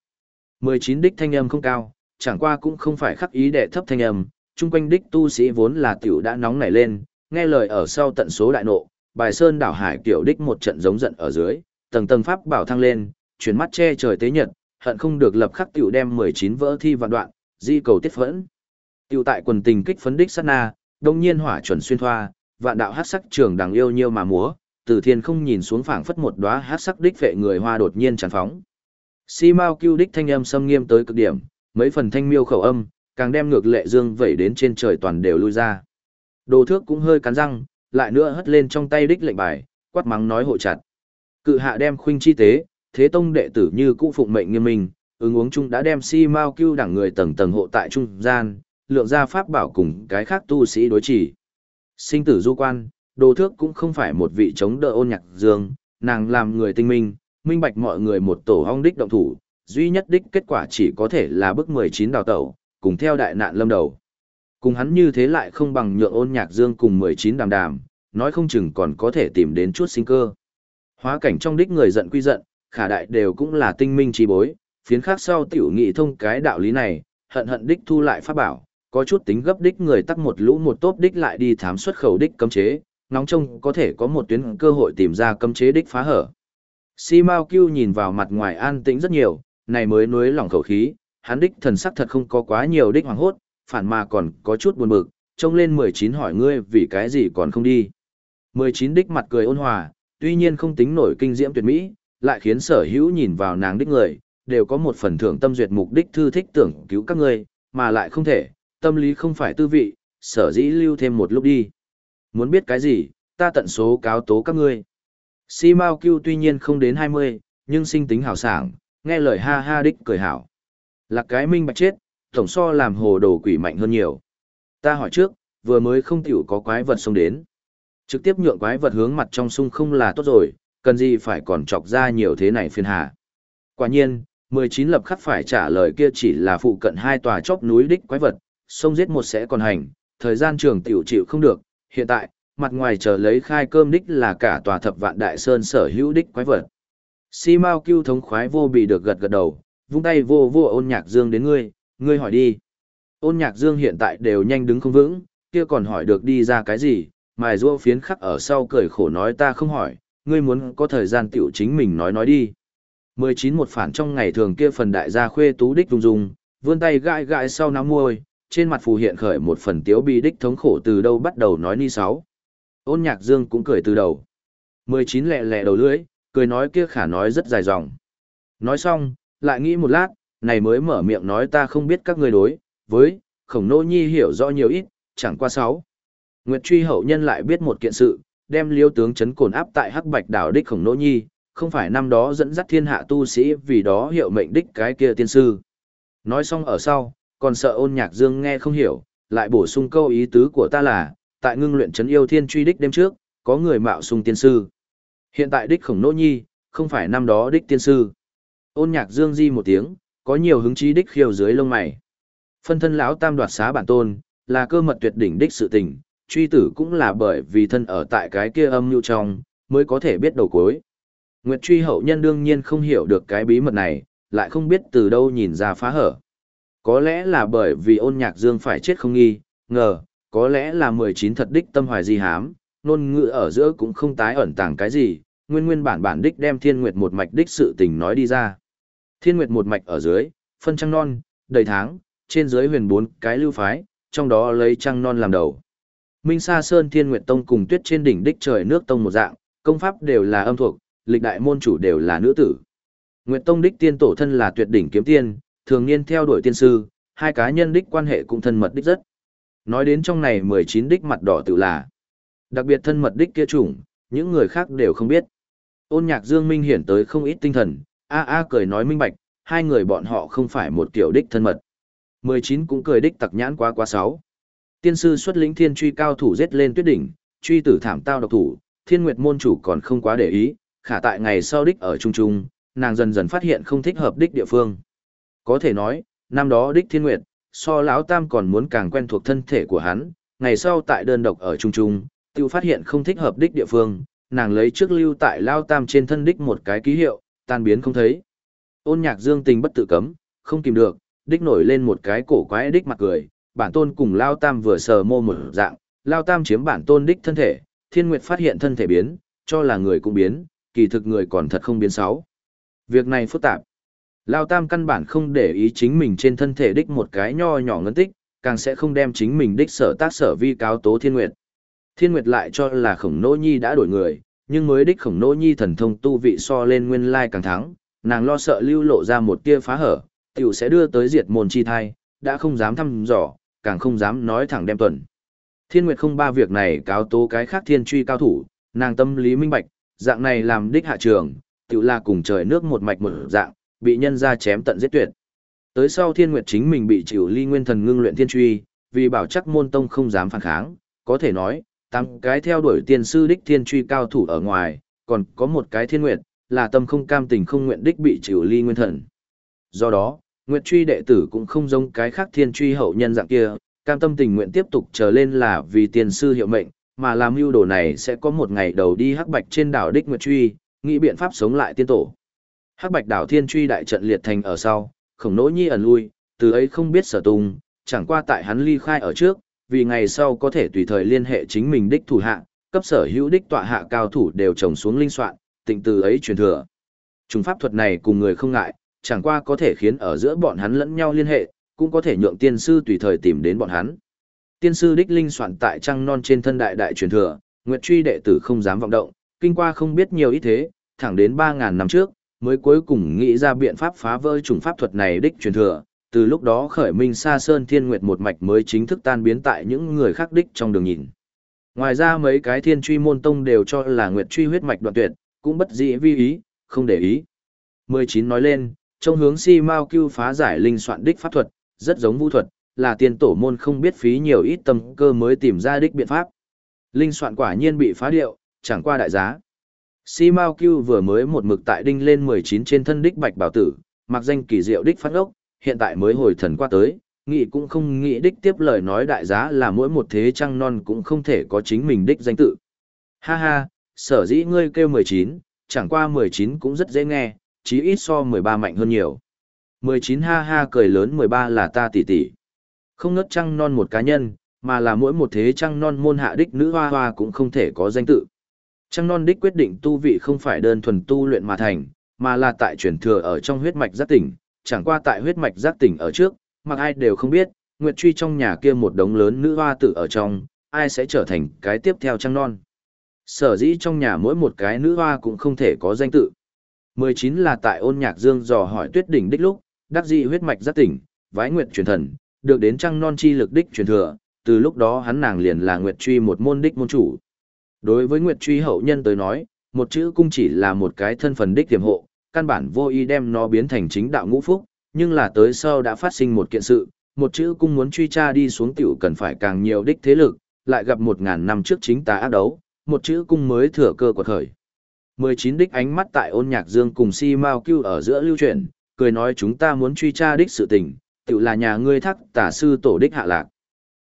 19 đích thanh âm không cao, chẳng qua cũng không phải khắc ý đệ thấp thanh âm, chung quanh đích tu sĩ vốn là tiểu đã nóng nảy lên, nghe lời ở sau tận số đại nộ, bài sơn đảo hải tiểu đích một trận giống giận ở dưới, tầng tầng pháp bảo thăng lên, chuyển mắt che trời tế nhật, hận không được lập khắc tiểu đem 19 vỡ thi vạn đoạn, di cầu tiết phẫn. Tiểu tại quần tình kích phấn đích sát na, đông nhiên hỏa chuẩn xuyên thoa, vạn đạo hát sắc trường đằng yêu nhiêu mà múa, từ thiên không nhìn xuống phảng phất một đóa hát sắc đích vệ người hoa đột nhiên tràn phóng. Si Mao Cưu đích thanh âm xâm nghiêm tới cực điểm, mấy phần thanh miêu khẩu âm, càng đem ngược lệ dương vẩy đến trên trời toàn đều lui ra. Đồ thước cũng hơi cắn răng, lại nữa hất lên trong tay đích lệnh bài, quát mắng nói hộ chặt. Cự hạ đem khuynh chi tế, thế tông đệ tử như cũ phụng mệnh nghiêm minh, ứng uống chung đã đem si mao cưu đẳng người tầng tầng hộ tại trung gian, lượng ra pháp bảo cùng cái khác tu sĩ đối chỉ. Sinh tử du quan, đồ thước cũng không phải một vị chống đỡ ôn nhạc dương, nàng làm người tinh minh, minh bạch mọi người một tổ hong đích động thủ, duy nhất đích kết quả chỉ có thể là bước 19 đào tẩu, cùng theo đại nạn lâm đầu. Cùng hắn như thế lại không bằng nhượng ôn nhạc dương cùng 19 đàm đàm, nói không chừng còn có thể tìm đến chút sinh cơ. Hóa cảnh trong đích người giận quy giận, khả đại đều cũng là tinh minh trí bối, phiến khác sau tiểu nghị thông cái đạo lý này, hận hận đích thu lại pháp bảo, có chút tính gấp đích người tắc một lũ một tốp đích lại đi thám xuất khẩu đích cấm chế, nóng trông có thể có một tuyến cơ hội tìm ra cấm chế đích phá hở. Si Mao Kiêu nhìn vào mặt ngoài an tĩnh rất nhiều, này mới nuối lòng khẩu khí, hắn đích thần sắc thật không có quá nhiều đích hoàng hốt, phản mà còn có chút buồn bực, trông lên 19 hỏi ngươi vì cái gì còn không đi. 19 đích mặt cười ôn hòa, tuy nhiên không tính nổi kinh diễm tuyệt mỹ, lại khiến sở hữu nhìn vào nàng đích người, đều có một phần thưởng tâm duyệt mục đích thư thích tưởng cứu các ngươi, mà lại không thể, tâm lý không phải tư vị, sở dĩ lưu thêm một lúc đi. Muốn biết cái gì, ta tận số cáo tố các ngươi. Si Mao Kiêu tuy nhiên không đến 20, nhưng sinh tính hào sảng, nghe lời ha ha đích cười hảo. Là cái minh bạch chết, tổng so làm hồ đồ quỷ mạnh hơn nhiều. Ta hỏi trước, vừa mới không tiểu có quái vật xông đến. Trực tiếp nhượng quái vật hướng mặt trong sung không là tốt rồi, cần gì phải còn chọc ra nhiều thế này phiền hà. Quả nhiên, 19 lập khắc phải trả lời kia chỉ là phụ cận hai tòa chóp núi đích quái vật, sông giết một sẽ còn hành, thời gian trường tiểu chịu không được, hiện tại, mặt ngoài chờ lấy khai cơm đích là cả tòa thập vạn đại sơn sở hữu đích quái vật. Si Mao Cưu thống khoái vô bị được gật gật đầu, vung tay vô vô ôn nhạc dương đến ngươi, ngươi hỏi đi. Ôn nhạc dương hiện tại đều nhanh đứng không vững, kia còn hỏi được đi ra cái gì, mài rua phiến khắc ở sau cười khổ nói ta không hỏi, ngươi muốn có thời gian tiểu chính mình nói nói đi. 19 một phản trong ngày thường kia phần đại gia khuê tú đích rung rung, vươn tay gãi gãi sau nắm môi, trên mặt phù hiện khởi một phần tiếu bi đích thống khổ từ đâu bắt đầu nói ni sáu. Ôn nhạc dương cũng cười từ đầu. 19 lẹ lẹ đầu lưỡi, cười nói kia khả nói rất dài dòng. Nói xong, lại nghĩ một lát, này mới mở miệng nói ta không biết các ngươi đối, với, khổng nô nhi hiểu rõ nhiều ít, chẳng qua sáu. Nguyệt truy hậu nhân lại biết một kiện sự, đem liêu tướng chấn cồn áp tại hắc bạch đảo đích khổng nô nhi, không phải năm đó dẫn dắt thiên hạ tu sĩ vì đó hiệu mệnh đích cái kia tiên sư. Nói xong ở sau, còn sợ ôn nhạc dương nghe không hiểu, lại bổ sung câu ý tứ của ta là, tại ngưng luyện chấn yêu thiên truy đích đêm trước, có người mạo sung tiên sư. Hiện tại đích khổng nô nhi, không phải năm đó đích tiên sư. Ôn nhạc dương di một tiếng, có nhiều hứng chí đích khiêu dưới lông mày. Phân thân lão tam đoạt xá bản tôn, là cơ mật tuyệt đỉnh đích sự tình, truy tử cũng là bởi vì thân ở tại cái kia âm nhu trong, mới có thể biết đầu cuối. Nguyệt truy hậu nhân đương nhiên không hiểu được cái bí mật này, lại không biết từ đâu nhìn ra phá hở. Có lẽ là bởi vì ôn nhạc dương phải chết không nghi, ngờ, có lẽ là 19 thật đích tâm hoài di hám, nôn ngữ ở giữa cũng không tái ẩn tàng cái gì, nguyên nguyên bản bản đích đem thiên nguyệt một mạch đích sự tình nói đi ra. Thiên nguyệt một mạch ở dưới, phân trăng non, đầy tháng, trên dưới huyền bốn cái lưu phái, trong đó lấy trăng non làm đầu. Minh Sa Sơn Thiên Nguyệt Tông cùng tuyết trên đỉnh đích trời nước tông một dạng, công pháp đều là âm thuộc, lịch đại môn chủ đều là nữ tử. Nguyệt Tông đích tiên tổ thân là tuyệt đỉnh kiếm tiên, thường niên theo đuổi tiên sư, hai cá nhân đích quan hệ cũng thân mật đích rất. Nói đến trong này 19 đích mặt đỏ tự là, đặc biệt thân mật đích kia chủng, những người khác đều không biết. Ôn nhạc Dương Minh hiển tới không ít tinh thần, a a cười nói minh bạch, hai người bọn họ không phải một kiểu đích thân mật. 19 cũng cười đích tặc nhãn quá quá sáu. Tiên sư xuất lĩnh thiên truy cao thủ giết lên tuyết đỉnh, truy tử thảm tao độc thủ, thiên nguyệt môn chủ còn không quá để ý, khả tại ngày sau đích ở trung trung, nàng dần dần phát hiện không thích hợp đích địa phương. Có thể nói, năm đó đích thiên nguyệt, so lão tam còn muốn càng quen thuộc thân thể của hắn, ngày sau tại đơn độc ở trung trung, tiêu phát hiện không thích hợp đích địa phương, nàng lấy trước lưu tại lao tam trên thân đích một cái ký hiệu, tan biến không thấy. Ôn nhạc dương tình bất tự cấm, không kìm được, đích nổi lên một cái cổ quái đích mặt cười, bản tôn cùng lao tam vừa sờ mô một dạng, lao tam chiếm bản tôn đích thân thể, thiên nguyệt phát hiện thân thể biến, cho là người cũng biến, kỳ thực người còn thật không biến sáu. Việc này phức tạp. Lao Tam căn bản không để ý chính mình trên thân thể đích một cái nho nhỏ ngấn tích, càng sẽ không đem chính mình đích sở tác sở vi cáo tố Thiên Nguyệt. Thiên Nguyệt lại cho là khổng nỗ nhi đã đổi người, nhưng mới đích khổng nỗ nhi thần thông tu vị so lên nguyên lai càng thắng, nàng lo sợ lưu lộ ra một tia phá hở, tiểu sẽ đưa tới diệt môn chi thai, đã không dám thăm dò, càng không dám nói thẳng đem tuần. Thiên Nguyệt không ba việc này cáo tố cái khác thiên truy cao thủ, nàng tâm lý minh bạch, dạng này làm đích hạ trường, tiểu là cùng trời nước một mạch một dạng, bị nhân ra chém tận giết tuyệt. Tới sau thiên nguyệt chính mình bị chịu ly nguyên thần ngưng luyện thiên truy, vì bảo chắc môn tông không dám phản kháng, có thể nói, tăng cái theo đuổi tiên sư đích thiên truy cao thủ ở ngoài, còn có một cái thiên nguyệt, là tâm không cam tình không nguyện đích bị trừ ly nguyên thần. Do đó, nguyệt truy đệ tử cũng không giống cái khác thiên truy hậu nhân dạng kia, cam tâm tình nguyện tiếp tục trở lên là vì tiên sư hiệu mệnh, mà làm mưu đồ này sẽ có một ngày đầu đi hắc bạch trên đảo đích nguyệt truy, nghĩ biện pháp sống lại tiên tổ. Hắc bạch đảo thiên truy đại trận liệt thành ở sau, khổng nỗ nhi ẩn lui, từ ấy không biết sở tung, chẳng qua tại hắn ly khai ở trước, vì ngày sau có thể tùy thời liên hệ chính mình đích thủ hạ, cấp sở hữu đích tọa hạ cao thủ đều trồng xuống linh soạn, tịnh từ ấy truyền thừa. Trùng pháp thuật này cùng người không ngại, chẳng qua có thể khiến ở giữa bọn hắn lẫn nhau liên hệ, cũng có thể nhượng tiên sư tùy thời tìm đến bọn hắn. Tiên sư đích linh soạn tại trăng non trên thân đại đại truyền thừa, Nguyệt truy đệ tử không dám vọng động, kinh qua không biết nhiều ít thế, thẳng đến 3000 năm trước, mới cuối cùng nghĩ ra biện pháp phá vỡ trùng pháp thuật này đích truyền thừa, từ lúc đó khởi minh xa sơn thiên nguyệt một mạch mới chính thức tan biến tại những người khác đích trong đường nhìn. Ngoài ra mấy cái thiên truy môn tông đều cho là nguyệt truy huyết mạch đoạn tuyệt, cũng bất dĩ vi ý, không để ý. 19 nói lên, trong hướng si mau cưu phá giải linh soạn đích pháp thuật, rất giống vũ thuật, là tiên tổ môn không biết phí nhiều ít tâm cơ mới tìm ra đích biện pháp. Linh soạn quả nhiên bị phá điệu, chẳng qua đại giá. Si Mao Cưu vừa mới một mực tại đinh lên 19 trên thân đích bạch bảo tử, mặc danh kỳ diệu đích phát ốc, hiện tại mới hồi thần qua tới, nghĩ cũng không nghĩ đích tiếp lời nói đại giá là mỗi một thế trăng non cũng không thể có chính mình đích danh tự. Ha ha, sở dĩ ngươi kêu 19, chẳng qua 19 cũng rất dễ nghe, chí ít so 13 mạnh hơn nhiều. 19 ha ha cười lớn 13 là ta tỷ tỷ. Không ngất trăng non một cá nhân, mà là mỗi một thế trăng non môn hạ đích nữ hoa hoa cũng không thể có danh tự. Trăng non đích quyết định tu vị không phải đơn thuần tu luyện mà thành, mà là tại truyền thừa ở trong huyết mạch giác tỉnh, chẳng qua tại huyết mạch giác tỉnh ở trước, mặc ai đều không biết, Nguyệt Truy trong nhà kia một đống lớn nữ hoa tử ở trong, ai sẽ trở thành cái tiếp theo trăng non. Sở dĩ trong nhà mỗi một cái nữ hoa cũng không thể có danh tự. 19 là tại ôn nhạc dương dò hỏi tuyết đỉnh đích lúc, đắc dị huyết mạch giác tỉnh, vái nguyệt truyền thần, được đến trăng non chi lực đích truyền thừa, từ lúc đó hắn nàng liền là Nguyệt Truy một môn đích môn chủ. Đối với Nguyệt Truy hậu nhân tới nói, một chữ cung chỉ là một cái thân phần đích tiềm hộ, căn bản vô ý đem nó biến thành chính đạo ngũ phúc, nhưng là tới sau đã phát sinh một kiện sự, một chữ cung muốn truy tra đi xuống tiểu cần phải càng nhiều đích thế lực, lại gặp một ngàn năm trước chính tà ác đấu, một chữ cung mới thừa cơ quật khởi. 19 đích ánh mắt tại ôn nhạc dương cùng si mau cưu ở giữa lưu truyền, cười nói chúng ta muốn truy tra đích sự tình, tự là nhà ngươi thắc tả sư tổ đích hạ lạc.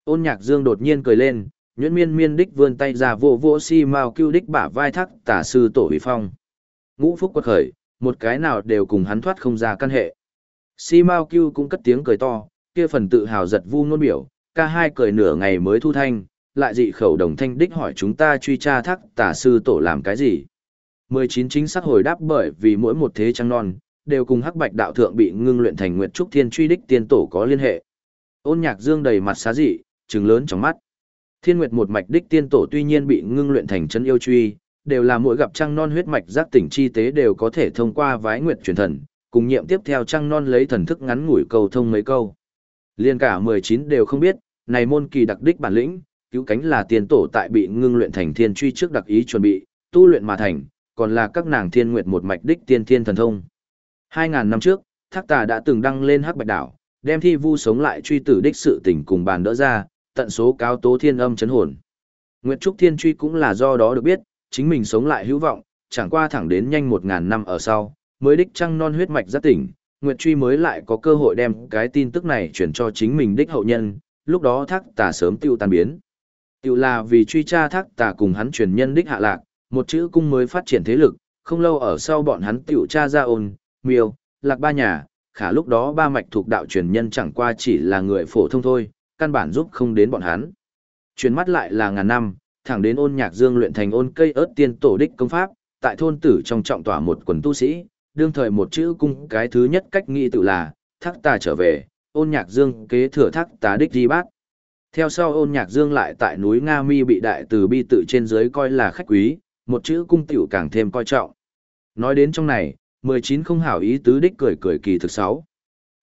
Ôn nhạc dương đột nhiên cười lên, nhuyễn miên miên đích vươn tay ra vô vô si mau cưu đích bả vai thắc tả sư tổ hủy phong. Ngũ phúc quật khởi, một cái nào đều cùng hắn thoát không ra căn hệ. Si mao cưu cũng cất tiếng cười to, kia phần tự hào giật vu nôn biểu, ca hai cười nửa ngày mới thu thanh, lại dị khẩu đồng thanh đích hỏi chúng ta truy tra thắc tả sư tổ làm cái gì. 19 chính xác hồi đáp bởi vì mỗi một thế trăng non, đều cùng hắc bạch đạo thượng bị ngưng luyện thành nguyệt trúc thiên truy đích tiên tổ có liên hệ. Ôn nhạc dương đầy mặt xá dị, trừng lớn trong mắt. Thiên Nguyệt một mạch đích tiên tổ tuy nhiên bị ngưng luyện thành chân yêu truy, đều là mỗi gặp trăng non huyết mạch giác tỉnh chi tế đều có thể thông qua vái nguyệt truyền thần, cùng nhiệm tiếp theo trăng non lấy thần thức ngắn ngủi cầu thông mấy câu. Liên cả 19 đều không biết, này môn kỳ đặc đích bản lĩnh, cứu cánh là tiền tổ tại bị ngưng luyện thành thiên truy trước đặc ý chuẩn bị, tu luyện mà thành, còn là các nàng thiên nguyệt một mạch đích tiên thiên thần thông. 2000 năm trước, Thác Tà đã từng đăng lên Hắc Bạch đảo, đem thi vu sống lại truy tử đích sự tình cùng bàn đỡ ra, tận số cáo tố thiên âm chấn hồn. Nguyệt Trúc Thiên Truy cũng là do đó được biết, chính mình sống lại hữu vọng, chẳng qua thẳng đến nhanh một ngàn năm ở sau, mới đích trăng non huyết mạch giác tỉnh, Nguyệt Truy mới lại có cơ hội đem cái tin tức này chuyển cho chính mình đích hậu nhân, lúc đó thác tà sớm tiêu tan biến. Tiêu là vì truy tra thác tà cùng hắn truyền nhân đích hạ lạc, một chữ cung mới phát triển thế lực, không lâu ở sau bọn hắn tiểu tra ra ôn, miêu, lạc ba nhà, khả lúc đó ba mạch thuộc đạo truyền nhân chẳng qua chỉ là người phổ thông thôi, căn bản giúp không đến bọn hắn. Chuyển mắt lại là ngàn năm, thẳng đến ôn nhạc dương luyện thành ôn cây ớt tiên tổ đích công pháp, tại thôn tử trong trọng tỏa một quần tu sĩ, đương thời một chữ cung cái thứ nhất cách nghĩ tự là, thác tà trở về, ôn nhạc dương kế thừa thác tà đích di bát. Theo sau ôn nhạc dương lại tại núi Nga Mi bị đại từ bi tự trên dưới coi là khách quý, một chữ cung tiểu càng thêm coi trọng. Nói đến trong này, 19 không hảo ý tứ đích cười cười kỳ thực sáu.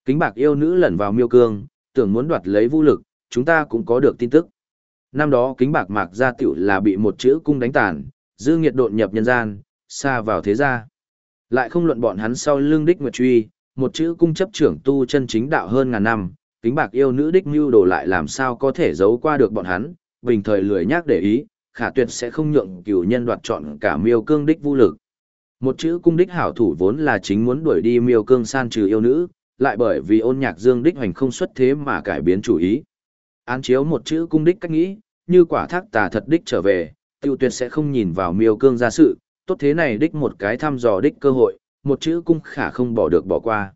Kính bạc yêu nữ lẩn vào miêu cương, tưởng muốn đoạt lấy vũ lực, chúng ta cũng có được tin tức. Năm đó kính bạc mạc gia tiểu là bị một chữ cung đánh tàn, dư nghiệt đột nhập nhân gian, xa vào thế gia. Lại không luận bọn hắn sau lưng đích nguyệt truy, một chữ cung chấp trưởng tu chân chính đạo hơn ngàn năm, kính bạc yêu nữ đích mưu đồ lại làm sao có thể giấu qua được bọn hắn, bình thời lười nhác để ý, khả tuyệt sẽ không nhượng cửu nhân đoạt chọn cả miêu cương đích vũ lực. Một chữ cung đích hảo thủ vốn là chính muốn đuổi đi miêu cương san trừ yêu nữ, lại bởi vì ôn nhạc dương đích hoành không xuất thế mà cải biến chủ ý. Án chiếu một chữ cung đích cách nghĩ, như quả thác tà thật đích trở về, tiêu tuyệt sẽ không nhìn vào miêu cương ra sự, tốt thế này đích một cái thăm dò đích cơ hội, một chữ cung khả không bỏ được bỏ qua.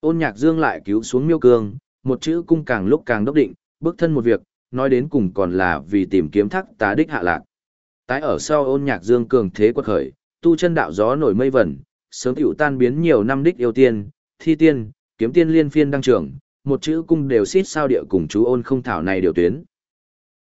Ôn nhạc dương lại cứu xuống miêu cương, một chữ cung càng lúc càng đốc định, bước thân một việc, nói đến cùng còn là vì tìm kiếm thác tà đích hạ lạc. Tái ở sau ôn nhạc dương cường thế quật khởi, tu chân đạo gió nổi mây vẩn, sớm tiểu tan biến nhiều năm đích yêu tiên, thi tiên, kiếm tiên liên phiên đăng trưởng, một chữ cung đều xít sao địa cùng chú ôn không thảo này điều tuyến.